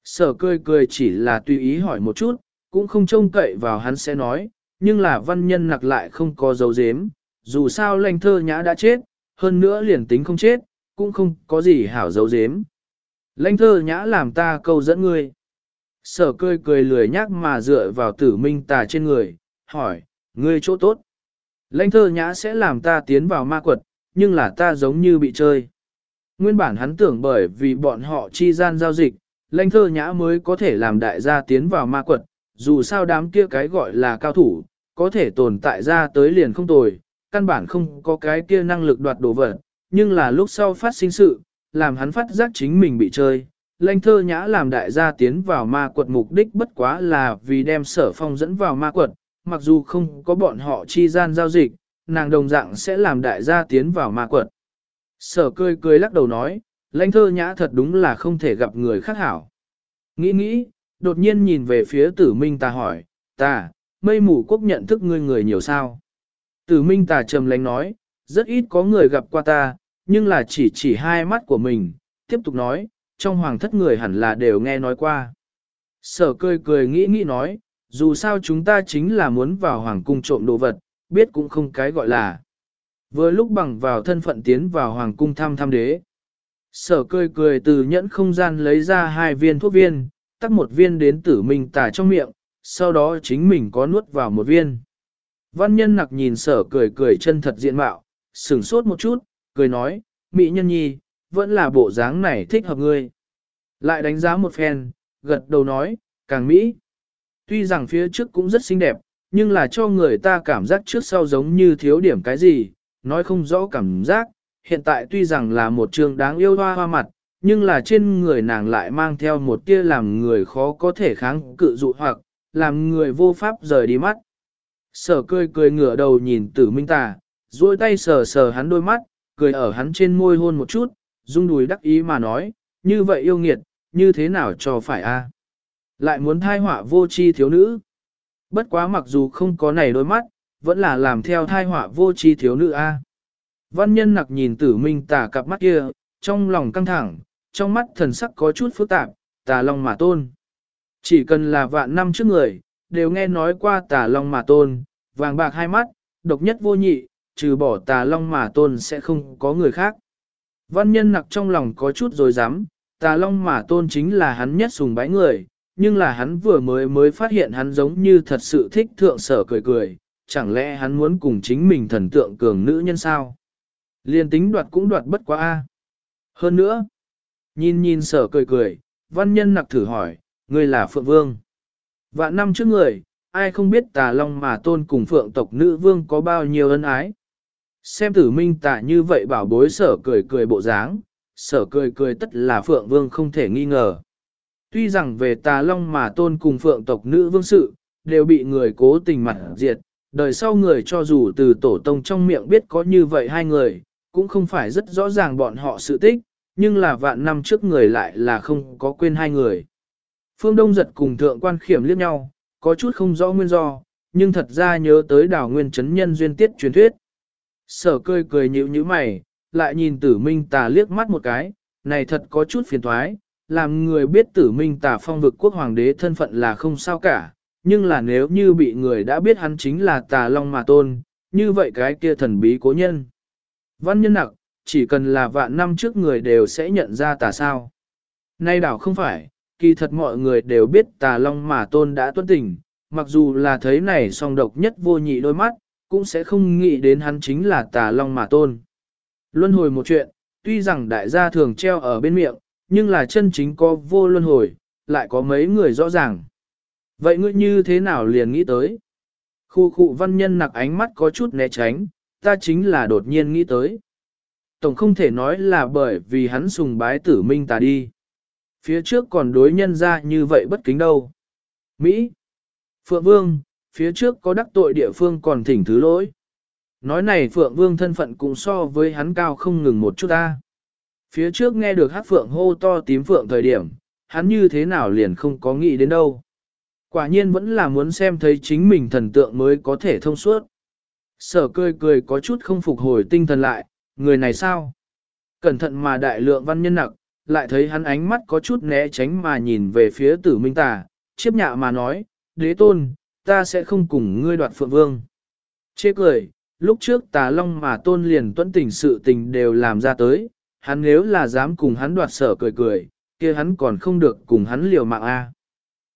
S1: Sở cười cười chỉ là tùy ý hỏi một chút, cũng không trông cậy vào hắn sẽ nói, nhưng là văn nhân nặc lại không có dấu dếm, dù sao lành thơ nhã đã chết, hơn nữa liền tính không chết, cũng không có gì hảo dấu dếm. Lanh thơ nhã làm ta câu dẫn ngươi. Sở cười cười lười nhắc mà dựa vào tử minh tà trên người, hỏi, ngươi chỗ tốt. Lãnh thơ nhã sẽ làm ta tiến vào ma quật, nhưng là ta giống như bị chơi. Nguyên bản hắn tưởng bởi vì bọn họ chi gian giao dịch, lãnh thơ nhã mới có thể làm đại gia tiến vào ma quật, dù sao đám kia cái gọi là cao thủ, có thể tồn tại ra tới liền không tồi, căn bản không có cái kia năng lực đoạt đồ vật, nhưng là lúc sau phát sinh sự, làm hắn phát giác chính mình bị chơi. Lanh thơ nhã làm đại gia tiến vào ma quật mục đích bất quá là vì đem sở phong dẫn vào ma quật, mặc dù không có bọn họ chi gian giao dịch, nàng đồng dạng sẽ làm đại gia tiến vào ma quật. Sở cười cười lắc đầu nói, lãnh thơ nhã thật đúng là không thể gặp người khác hảo. Nghĩ nghĩ, đột nhiên nhìn về phía tử minh ta hỏi, ta, mây mù quốc nhận thức ngươi người nhiều sao? Tử minh ta trầm lánh nói, rất ít có người gặp qua ta, nhưng là chỉ chỉ hai mắt của mình, tiếp tục nói, trong hoàng thất người hẳn là đều nghe nói qua. Sở cười cười nghĩ nghĩ nói, dù sao chúng ta chính là muốn vào hoàng cung trộm đồ vật, biết cũng không cái gọi là. Vừa lúc bằng vào thân phận tiến vào hoàng cung thăm thăm đế. Sở cười cười từ nhẫn không gian lấy ra hai viên thuốc viên, tắt một viên đến tử minh tả trong miệng, sau đó chính mình có nuốt vào một viên. Văn nhân nặc nhìn sở cười cười chân thật diện mạo, sửng sốt một chút, cười nói, mỹ nhân nhi, vẫn là bộ dáng này thích hợp ngươi. Lại đánh giá một phen, gật đầu nói, càng mỹ. Tuy rằng phía trước cũng rất xinh đẹp, nhưng là cho người ta cảm giác trước sau giống như thiếu điểm cái gì, nói không rõ cảm giác. Hiện tại tuy rằng là một trường đáng yêu hoa hoa mặt, nhưng là trên người nàng lại mang theo một tia làm người khó có thể kháng cự dụ hoặc, làm người vô pháp rời đi mắt. Sở cười cười ngửa đầu nhìn tử minh tà, duỗi tay sờ sờ hắn đôi mắt, cười ở hắn trên môi hôn một chút, rung đùi đắc ý mà nói, như vậy yêu nghiệt, như thế nào cho phải a? Lại muốn thai họa vô chi thiếu nữ. Bất quá mặc dù không có này đôi mắt, vẫn là làm theo thai họa vô chi thiếu nữ a. Văn nhân nặc nhìn tử minh tà cặp mắt kia, trong lòng căng thẳng, trong mắt thần sắc có chút phức tạp, tà long mà tôn. Chỉ cần là vạn năm trước người, đều nghe nói qua tà long mà tôn, vàng bạc hai mắt, độc nhất vô nhị, trừ bỏ tà long mà tôn sẽ không có người khác. Văn nhân nặc trong lòng có chút rồi dám, tà long mà tôn chính là hắn nhất sùng bái người, nhưng là hắn vừa mới mới phát hiện hắn giống như thật sự thích thượng sở cười cười, chẳng lẽ hắn muốn cùng chính mình thần tượng cường nữ nhân sao? Liên tính đoạt cũng đoạt bất quá a. Hơn nữa, nhìn nhìn sở cười cười, văn nhân nặc thử hỏi, ngươi là Phượng Vương. Vạn năm trước người, ai không biết tà long mà tôn cùng Phượng tộc nữ vương có bao nhiêu ân ái. Xem tử minh tạ như vậy bảo bối sở cười cười bộ dáng, sở cười cười tất là Phượng Vương không thể nghi ngờ. Tuy rằng về tà long mà tôn cùng Phượng tộc nữ vương sự, đều bị người cố tình mặt diệt, đời sau người cho dù từ tổ tông trong miệng biết có như vậy hai người, cũng không phải rất rõ ràng bọn họ sự tích, nhưng là vạn năm trước người lại là không có quên hai người. Phương Đông giật cùng thượng quan khiểm liếc nhau, có chút không rõ nguyên do, nhưng thật ra nhớ tới đảo nguyên chấn nhân duyên tiết truyền thuyết. Sở cười cười nhịu như mày, lại nhìn tử minh tà liếc mắt một cái, này thật có chút phiền thoái, làm người biết tử minh tà phong vực quốc hoàng đế thân phận là không sao cả, nhưng là nếu như bị người đã biết hắn chính là tà long mà tôn, như vậy cái kia thần bí cố nhân. Văn nhân nặc, chỉ cần là vạn năm trước người đều sẽ nhận ra tà sao. Nay đảo không phải, kỳ thật mọi người đều biết tà long mà tôn đã tuân tình, mặc dù là thấy này song độc nhất vô nhị đôi mắt, cũng sẽ không nghĩ đến hắn chính là tà long mà tôn. Luân hồi một chuyện, tuy rằng đại gia thường treo ở bên miệng, nhưng là chân chính có vô luân hồi, lại có mấy người rõ ràng. Vậy ngươi như thế nào liền nghĩ tới? Khu khu văn nhân nặc ánh mắt có chút né tránh, ta chính là đột nhiên nghĩ tới. Tổng không thể nói là bởi vì hắn sùng bái tử minh ta đi. Phía trước còn đối nhân ra như vậy bất kính đâu. Mỹ. Phượng Vương, phía trước có đắc tội địa phương còn thỉnh thứ lỗi. Nói này Phượng Vương thân phận cũng so với hắn cao không ngừng một chút ta. Phía trước nghe được hát Phượng hô to tím Phượng thời điểm, hắn như thế nào liền không có nghĩ đến đâu. Quả nhiên vẫn là muốn xem thấy chính mình thần tượng mới có thể thông suốt. Sở cười cười có chút không phục hồi tinh thần lại, người này sao? Cẩn thận mà đại lượng văn nhân nặc, lại thấy hắn ánh mắt có chút né tránh mà nhìn về phía tử minh tà, chiếp nhạ mà nói, đế tôn, ta sẽ không cùng ngươi đoạt phượng vương. Chê cười, lúc trước tà long mà tôn liền tuẫn tình sự tình đều làm ra tới, hắn nếu là dám cùng hắn đoạt sở cười cười, kia hắn còn không được cùng hắn liều mạng a.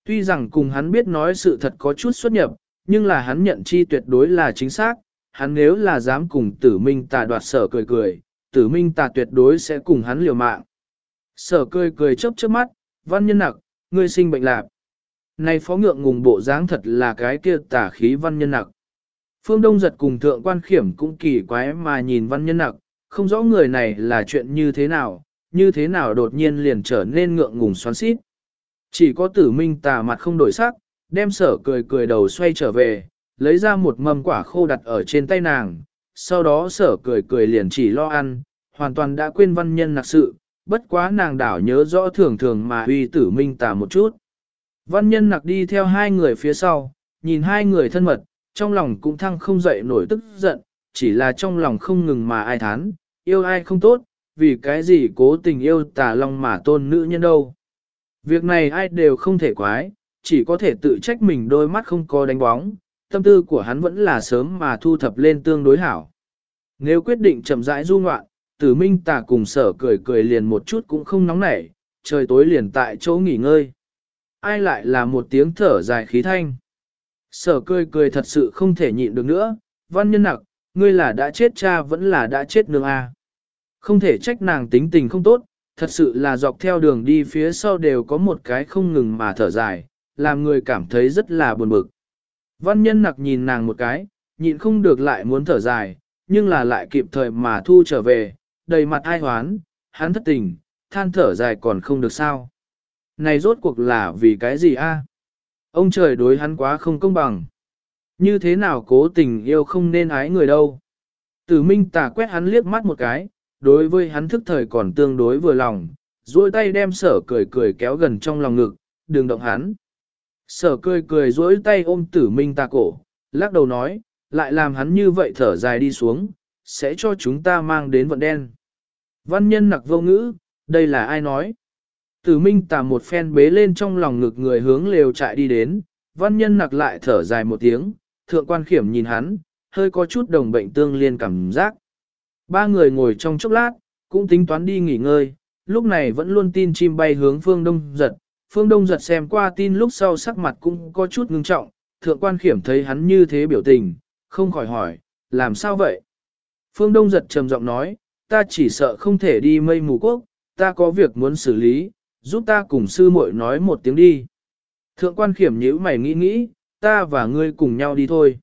S1: Tuy rằng cùng hắn biết nói sự thật có chút xuất nhập, nhưng là hắn nhận chi tuyệt đối là chính xác, hắn nếu là dám cùng tử minh tà đoạt sở cười cười, tử minh tà tuyệt đối sẽ cùng hắn liều mạng. Sở cười cười chớp chớp mắt, văn nhân nặc, ngươi sinh bệnh lạc. Này phó ngượng ngùng bộ dáng thật là cái kia tả khí văn nhân nặc. Phương Đông giật cùng thượng quan khiểm cũng kỳ quái mà nhìn văn nhân nặc, không rõ người này là chuyện như thế nào, như thế nào đột nhiên liền trở nên ngượng ngùng xoắn xít. Chỉ có tử minh tà mặt không đổi sắc, đem sở cười cười đầu xoay trở về, lấy ra một mâm quả khô đặt ở trên tay nàng, sau đó sở cười cười liền chỉ lo ăn, hoàn toàn đã quên văn nhân nặc sự, bất quá nàng đảo nhớ rõ thường thường mà uy tử minh tà một chút. Văn nhân nặc đi theo hai người phía sau, nhìn hai người thân mật, trong lòng cũng thăng không dậy nổi tức giận, chỉ là trong lòng không ngừng mà ai thán, yêu ai không tốt, vì cái gì cố tình yêu tà long mà tôn nữ nhân đâu. Việc này ai đều không thể quái, chỉ có thể tự trách mình đôi mắt không có đánh bóng, tâm tư của hắn vẫn là sớm mà thu thập lên tương đối hảo. Nếu quyết định chậm rãi du ngoạn, tử minh tà cùng sở cười cười liền một chút cũng không nóng nảy, trời tối liền tại chỗ nghỉ ngơi. Ai lại là một tiếng thở dài khí thanh. Sở cười cười thật sự không thể nhịn được nữa, văn nhân nặc, ngươi là đã chết cha vẫn là đã chết nương a. Không thể trách nàng tính tình không tốt, thật sự là dọc theo đường đi phía sau đều có một cái không ngừng mà thở dài, làm người cảm thấy rất là buồn bực. Văn nhân nặc nhìn nàng một cái, nhịn không được lại muốn thở dài, nhưng là lại kịp thời mà thu trở về, đầy mặt ai hoán, hắn thất tình, than thở dài còn không được sao. Này rốt cuộc là vì cái gì a? Ông trời đối hắn quá không công bằng. Như thế nào cố tình yêu không nên ái người đâu. Tử minh tà quét hắn liếc mắt một cái, đối với hắn thức thời còn tương đối vừa lòng, duỗi tay đem sở cười cười kéo gần trong lòng ngực, đừng động hắn. Sở cười cười duỗi tay ôm tử minh ta cổ, lắc đầu nói, lại làm hắn như vậy thở dài đi xuống, sẽ cho chúng ta mang đến vận đen. Văn nhân nặc vô ngữ, đây là ai nói? Tử minh tà một phen bế lên trong lòng ngực người hướng lều chạy đi đến, văn nhân nặc lại thở dài một tiếng, thượng quan khiểm nhìn hắn, hơi có chút đồng bệnh tương liên cảm giác. Ba người ngồi trong chốc lát, cũng tính toán đi nghỉ ngơi, lúc này vẫn luôn tin chim bay hướng phương đông giật. Phương đông giật xem qua tin lúc sau sắc mặt cũng có chút ngưng trọng, thượng quan khiểm thấy hắn như thế biểu tình, không khỏi hỏi, làm sao vậy? Phương đông giật trầm giọng nói, ta chỉ sợ không thể đi mây mù quốc, ta có việc muốn xử lý, giúp ta cùng sư muội nói một tiếng đi. Thượng quan khiểm nhíu mày nghĩ nghĩ, ta và ngươi cùng nhau đi thôi.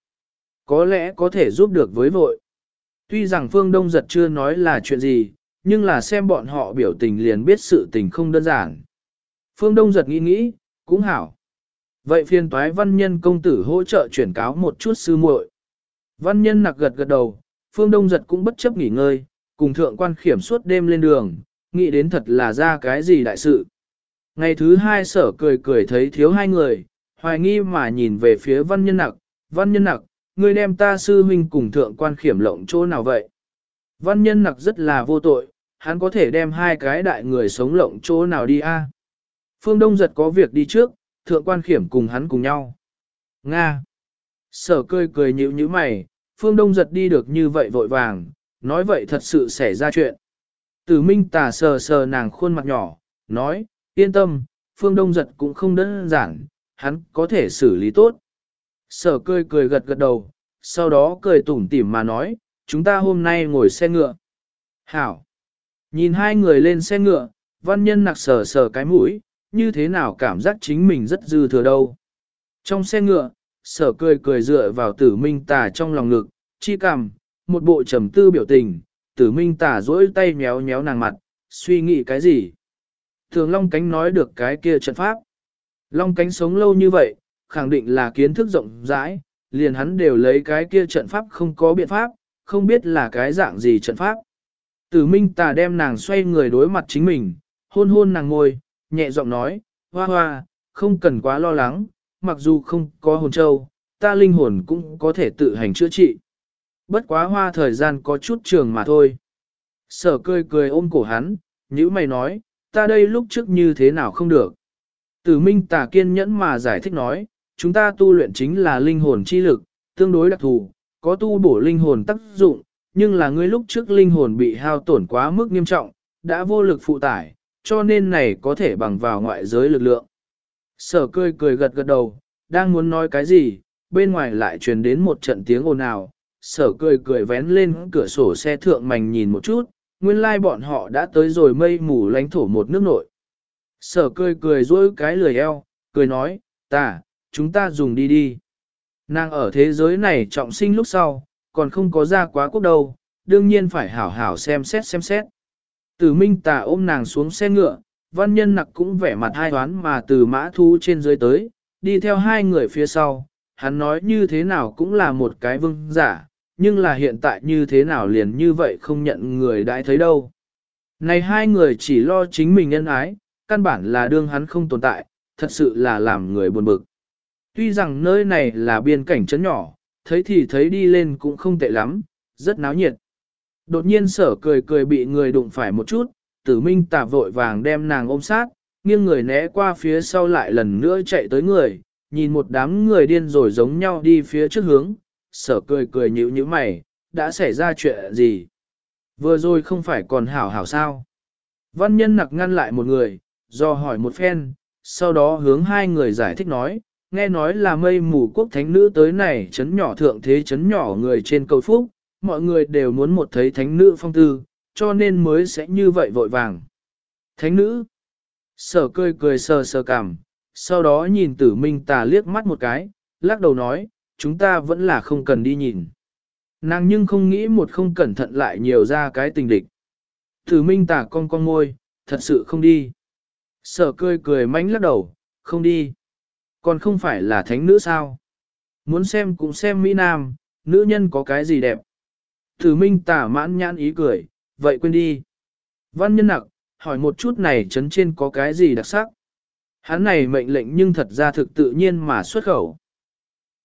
S1: Có lẽ có thể giúp được với vội. Tuy rằng phương đông giật chưa nói là chuyện gì, nhưng là xem bọn họ biểu tình liền biết sự tình không đơn giản. Phương đông giật nghĩ nghĩ, cũng hảo. Vậy phiền toái văn nhân công tử hỗ trợ chuyển cáo một chút sư muội. Văn nhân nặc gật gật đầu, phương đông giật cũng bất chấp nghỉ ngơi, cùng thượng quan khiểm suốt đêm lên đường, nghĩ đến thật là ra cái gì đại sự. Ngày thứ hai sở cười cười thấy thiếu hai người, hoài nghi mà nhìn về phía văn nhân nặc, văn nhân nặc, ngươi đem ta sư huynh cùng thượng quan khiểm lộng chỗ nào vậy? Văn nhân nặc rất là vô tội, hắn có thể đem hai cái đại người sống lộng chỗ nào đi a? Phương Đông giật có việc đi trước, thượng quan khiểm cùng hắn cùng nhau. Nga. Sở cười cười nhíu nhíu mày, phương đông giật đi được như vậy vội vàng, nói vậy thật sự xảy ra chuyện. Tử minh tà sờ sờ nàng khuôn mặt nhỏ, nói, yên tâm, phương đông giật cũng không đơn giản, hắn có thể xử lý tốt. Sở cười cười gật gật đầu, sau đó cười tủm tỉm mà nói, chúng ta hôm nay ngồi xe ngựa. Hảo! Nhìn hai người lên xe ngựa, văn nhân nặc sờ sờ cái mũi, như thế nào cảm giác chính mình rất dư thừa đâu. Trong xe ngựa, sở cười cười dựa vào tử minh tà trong lòng ngực, chi cằm, một bộ trầm tư biểu tình, tử minh tà dỗi tay méo méo nàng mặt, suy nghĩ cái gì. Thường Long Cánh nói được cái kia trận pháp. Long Cánh sống lâu như vậy, khẳng định là kiến thức rộng rãi, liền hắn đều lấy cái kia trận pháp không có biện pháp, không biết là cái dạng gì trận pháp. Tử Minh Tà đem nàng xoay người đối mặt chính mình, hôn hôn nàng ngồi, nhẹ giọng nói, hoa hoa, không cần quá lo lắng, mặc dù không có hồn châu, ta linh hồn cũng có thể tự hành chữa trị. Bất quá hoa thời gian có chút trường mà thôi. Sở cười cười ôm cổ hắn, nhữ mày nói, ta đây lúc trước như thế nào không được. Tử Minh Tà kiên nhẫn mà giải thích nói, chúng ta tu luyện chính là linh hồn chi lực, tương đối đặc thù, có tu bổ linh hồn tác dụng, nhưng là ngươi lúc trước linh hồn bị hao tổn quá mức nghiêm trọng, đã vô lực phụ tải, cho nên này có thể bằng vào ngoại giới lực lượng. Sở cười cười gật gật đầu, đang muốn nói cái gì, bên ngoài lại truyền đến một trận tiếng ồn ào, sở cười cười vén lên cửa sổ xe thượng mảnh nhìn một chút, nguyên lai bọn họ đã tới rồi mây mù lánh thổ một nước nội. Sở cười cười dối cái lười eo, cười nói, ta, chúng ta dùng đi đi. Nàng ở thế giới này trọng sinh lúc sau, còn không có ra quá quốc đâu, đương nhiên phải hảo hảo xem xét xem xét. Tử Minh Tà ôm nàng xuống xe ngựa, văn nhân nặc cũng vẻ mặt hai toán mà từ mã thu trên dưới tới, đi theo hai người phía sau, hắn nói như thế nào cũng là một cái vương giả, nhưng là hiện tại như thế nào liền như vậy không nhận người đã thấy đâu. Này hai người chỉ lo chính mình nhân ái, căn bản là đương hắn không tồn tại, thật sự là làm người buồn bực. Tuy rằng nơi này là biên cảnh trấn nhỏ, thấy thì thấy đi lên cũng không tệ lắm, rất náo nhiệt. Đột nhiên sở cười cười bị người đụng phải một chút, tử minh tà vội vàng đem nàng ôm sát, nghiêng người né qua phía sau lại lần nữa chạy tới người, nhìn một đám người điên rồi giống nhau đi phía trước hướng, sở cười cười nhíu nhíu mày, đã xảy ra chuyện gì? Vừa rồi không phải còn hảo hảo sao? Văn nhân nặc ngăn lại một người, do hỏi một phen, sau đó hướng hai người giải thích nói, nghe nói là mây mù quốc thánh nữ tới này chấn nhỏ thượng thế chấn nhỏ người trên cầu phúc, mọi người đều muốn một thấy thánh nữ phong tư, cho nên mới sẽ như vậy vội vàng. Thánh nữ, sở cười cười sờ sờ cảm, sau đó nhìn tử minh tà liếc mắt một cái, lắc đầu nói, chúng ta vẫn là không cần đi nhìn. Nàng nhưng không nghĩ một không cẩn thận lại nhiều ra cái tình địch. Tử minh tà con con môi, thật sự không đi. Sở cười cười mánh lắc đầu, không đi. Còn không phải là thánh nữ sao? Muốn xem cũng xem Mỹ Nam, nữ nhân có cái gì đẹp. Tử minh tả mãn nhãn ý cười, vậy quên đi. Văn nhân nặc, hỏi một chút này chấn trên có cái gì đặc sắc. Hắn này mệnh lệnh nhưng thật ra thực tự nhiên mà xuất khẩu.